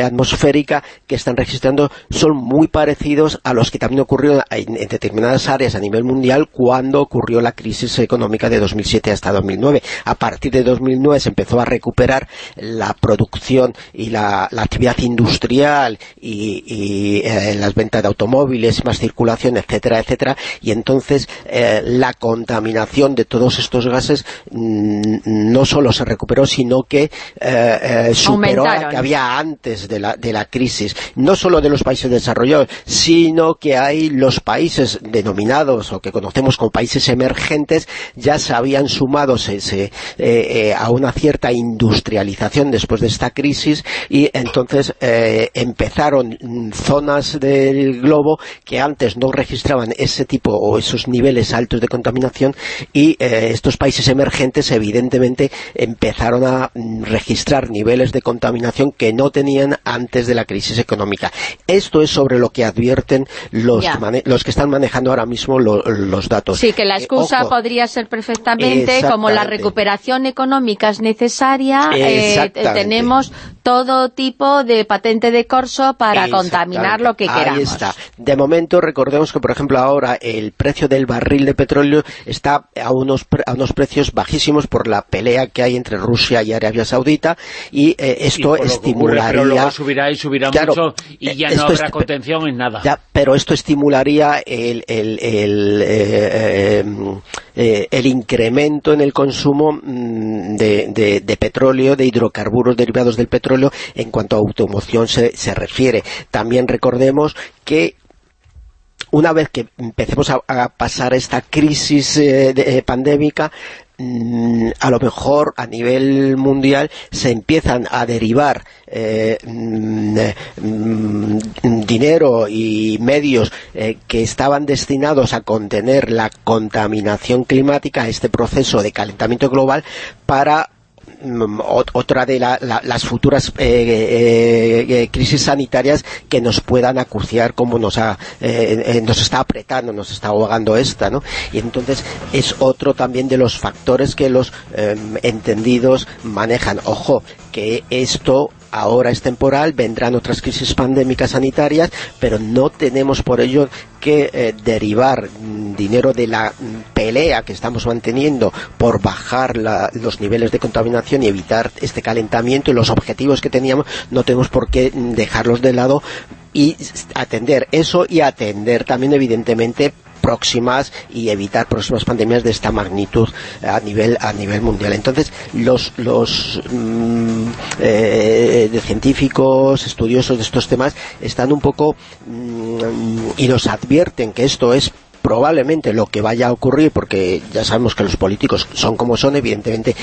atmosférica que están registrando son muy parecidos a los que también ocurrieron en, determinadas áreas a nivel mundial cuando ocurrió la crisis económica de 2007 hasta 2009. A partir de 2009 se empezó a recuperar la producción y la, actividad industrial y, eh, las ventas de automóviles, más circulación, etcétera, etcétera, y entonces eh, la contaminación de todos estos gases mm, no solo se recuperó, sino que eh, superó a la que había antes de la, de la crisis. No solo de los países desarrollados, sino que hay los países denominados o que conocemos como países emergentes ya se habían sumado se, eh, a una cierta industrialización después de esta crisis y entonces eh, empezaron zonas del globo que antes no registraban ese tipo o esos niveles altos de contaminación y eh, estos países emergentes evidentemente empezaron a registrar niveles de contaminación que no tenían antes de la crisis económica. Esto es sobre lo que advierten los, los que están manejando ahora mismo los datos.
Sí, que la eh, excusa podría ser perfectamente como la recuperación económica es necesaria, eh, tenemos todo tipo de patente de corso para contaminar lo que queramos.
Ahí está. De momento, recordemos que, por ejemplo, ahora el precio del barril de petróleo está a unos, a unos precios bajísimos por la pelea que hay entre Rusia y Arabia Saudita y eh, esto estimularía...
pero subirá y subirá mucho y ya no habrá contención en nada.
pero esto estimularía el, el, el, eh, eh, el incremento en el consumo mm, de, de, petróleo, de hidrocarburos derivados del petróleo en cuanto a automoción se, se refiere. También recordemos que una vez que empecemos a, pasar esta crisis eh, pandémica, Mm, a lo mejor a nivel mundial se empiezan a derivar eh, mm, mm, dinero y medios eh, que estaban destinados a contener la contaminación climática, este proceso de calentamiento global, para Mm, otra de las futuras eh, eh, crisis sanitarias que nos puedan acuciar como nos, eh, nos está apretando, nos está ahogando esta, ¿no? Y entonces es otro también de los factores que los em, entendidos manejan. Ojo, que esto ahora es temporal, vendrán otras crisis pandémicas sanitarias, pero no tenemos por ello que eh, derivar mm, dinero de la mm, pelea que estamos manteniendo por bajar los niveles de contaminación y evitar este calentamiento y los objetivos que teníamos, no tenemos por qué mm, dejarlos de lado y atender eso y atender también evidentemente próximas y evitar próximas pandemias de esta magnitud a nivel a nivel mundial. Entonces, los, los mm, eh, de científicos, estudiosos de estos temas, están un poco mm, y nos advierten que esto es probablemente lo que vaya a ocurrir, porque ya sabemos que los políticos son como son, evidentemente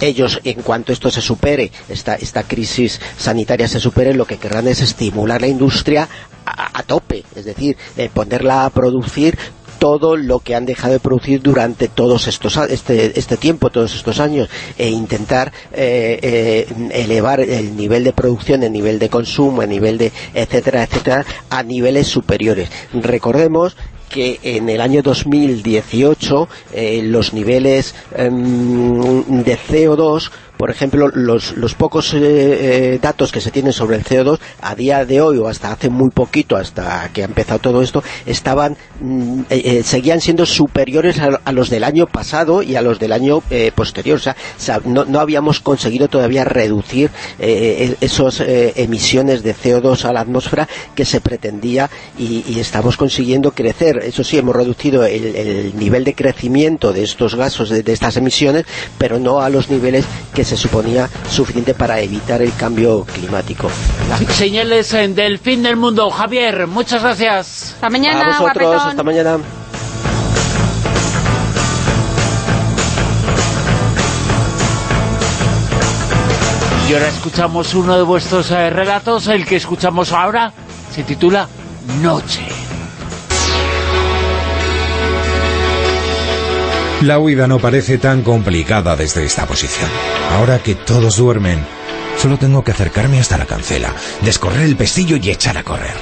ellos, en cuanto esto se supere, esta, esta crisis sanitaria se supere, lo que querrán es estimular la industria a, tope, es decir, eh, ponerla a producir todo lo que han dejado de producir durante todos estos este, este tiempo, todos estos años, e intentar eh, eh, elevar el nivel de producción, el nivel de consumo, el nivel de etcétera, etcétera, a niveles superiores. Recordemos que en el año 2018 eh, los niveles em, de CO2 por ejemplo, los, los pocos eh, eh, datos que se tienen sobre el CO2 a día de hoy o hasta hace muy poquito, hasta que ha empezado todo esto, estaban mm, eh, seguían siendo superiores a, los del año pasado y a los del año posterior. O sea, no, no, habíamos conseguido todavía reducir esas emisiones de CO2 a la atmósfera que se pretendía y, estamos consiguiendo crecer. Eso sí, hemos reducido el, nivel de crecimiento de estos gases, de, de, estas emisiones, pero no a los niveles que se se suponía suficiente para evitar el cambio climático.
Señales del fin del mundo. Javier, muchas gracias.
Hasta mañana,
A vosotros, hasta mañana.
Y ahora escuchamos uno de vuestros eh, relatos, el que escuchamos ahora se titula Noche.
La huida no parece tan complicada desde esta posición. Ahora que todos duermen, solo tengo que acercarme hasta la cancela, descorrer el pestillo y echar a correr.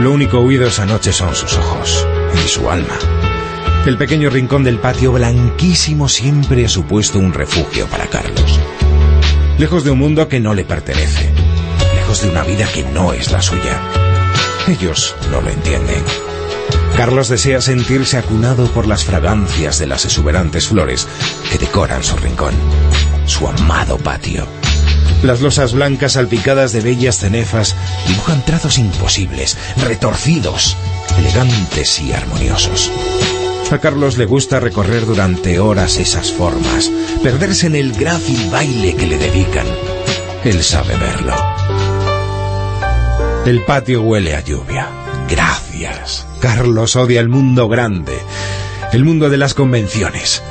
Lo único huido esa noche son sus ojos y su alma. El pequeño rincón del patio blanquísimo siempre ha supuesto un refugio para Carlos. Lejos de un mundo que no le pertenece. Lejos de una vida que no es la suya. Ellos no lo entienden. Carlos desea sentirse acunado por las fragancias de las exuberantes flores que decoran su rincón, su amado patio. Las losas blancas salpicadas de bellas cenefas dibujan trazos imposibles, retorcidos, elegantes y armoniosos. A Carlos le gusta recorrer durante horas esas formas, perderse en el grácil baile que le dedican. Él sabe verlo. El patio huele a lluvia. Gracias. Carlos odia el mundo grande, el mundo de las convenciones.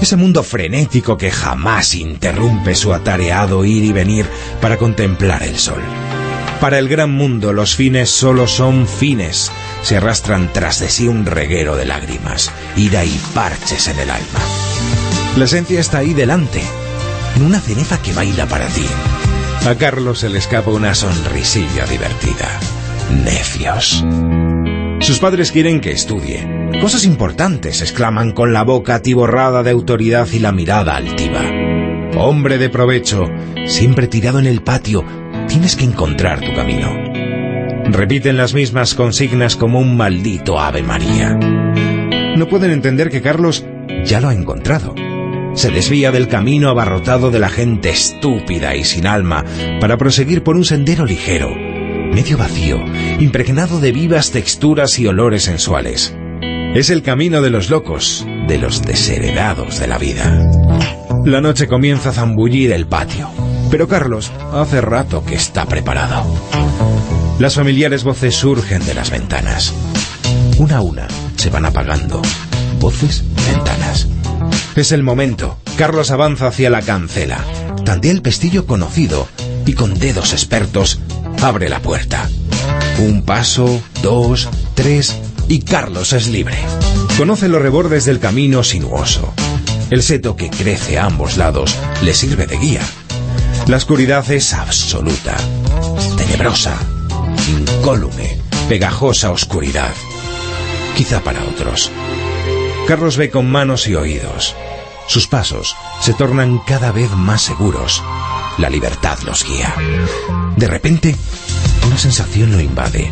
Ese mundo frenético que jamás interrumpe su atareado ir y venir para contemplar el sol. Para el gran mundo los fines solo son fines. Se arrastran tras de sí un reguero de lágrimas, ira y parches en el alma. La esencia está ahí delante, en una cenefa que baila para ti. A Carlos se le escapa una sonrisilla divertida. Necios. Sus padres quieren que estudie. Cosas importantes, exclaman con la boca atiborrada de autoridad y la mirada altiva. Hombre de provecho, siempre tirado en el patio, tienes que encontrar tu camino. Repiten las mismas consignas como un maldito Ave María. No pueden entender que Carlos ya lo ha encontrado. Se desvía del camino abarrotado de la gente estúpida y sin alma para proseguir por un sendero ligero, medio vacío, impregnado de vivas texturas y olores sensuales. Es el camino de los locos, de los desheredados de la vida. La noche comienza a zambullir el patio, pero Carlos hace rato que está preparado. Las familiares voces surgen de las ventanas. Una a una se van apagando. Voces, ventanas. Es el momento. Carlos avanza hacia la cancela. Tandea el pestillo conocido y con dedos expertos abre la puerta. Un paso, dos, tres y Carlos es libre. Conoce los rebordes del camino sinuoso. El seto que crece a ambos lados le sirve de guía. La oscuridad es absoluta, tenebrosa, incólume, pegajosa oscuridad. Quizá para otros. Carlos ve con manos y oídos. Sus pasos se tornan cada vez más seguros. La libertad los guía. De repente, una sensación lo invade.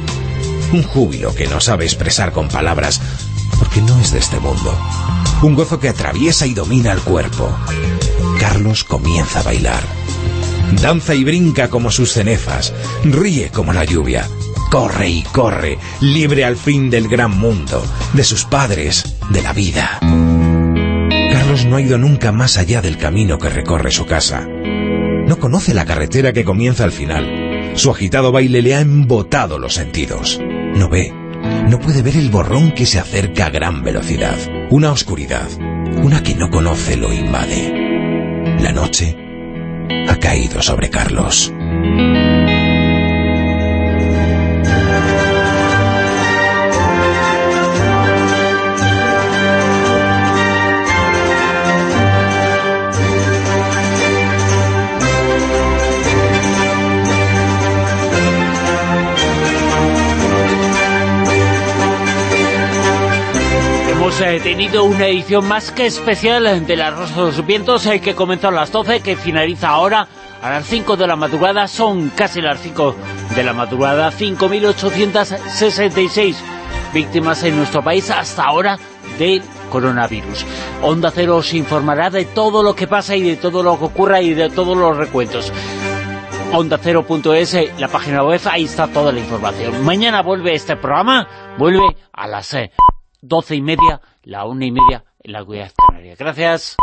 Un júbilo que no sabe expresar con palabras porque no es de este mundo. Un gozo que atraviesa y domina el cuerpo. Carlos comienza a bailar. Danza y brinca como sus cenefas. Ríe como la lluvia. Corre y corre, libre al fin del gran mundo, de sus padres, de la vida. Carlos no ha ido nunca más allá del camino que recorre su casa. No conoce la carretera que comienza al final. Su agitado baile le ha embotado los sentidos. No ve, no puede ver el borrón que se acerca a gran velocidad. Una oscuridad, una que no conoce lo invade. La noche ha caído sobre Carlos.
Eh, tenido una edición más que especial de La Rosa de los Vientos eh, que comenzó a las 12, que finaliza ahora a las 5 de la madrugada. Son casi las 5 de la madrugada. 5.866 víctimas en nuestro país hasta ahora del coronavirus. Onda Cero os informará de todo lo que pasa y de todo lo que ocurra y de todos los recuentos. Onda0.es, eh, la página web, ahí está toda la información. Mañana vuelve este programa, vuelve a las... Eh, doce y media, la una y media en la Guía Canaria. Gracias.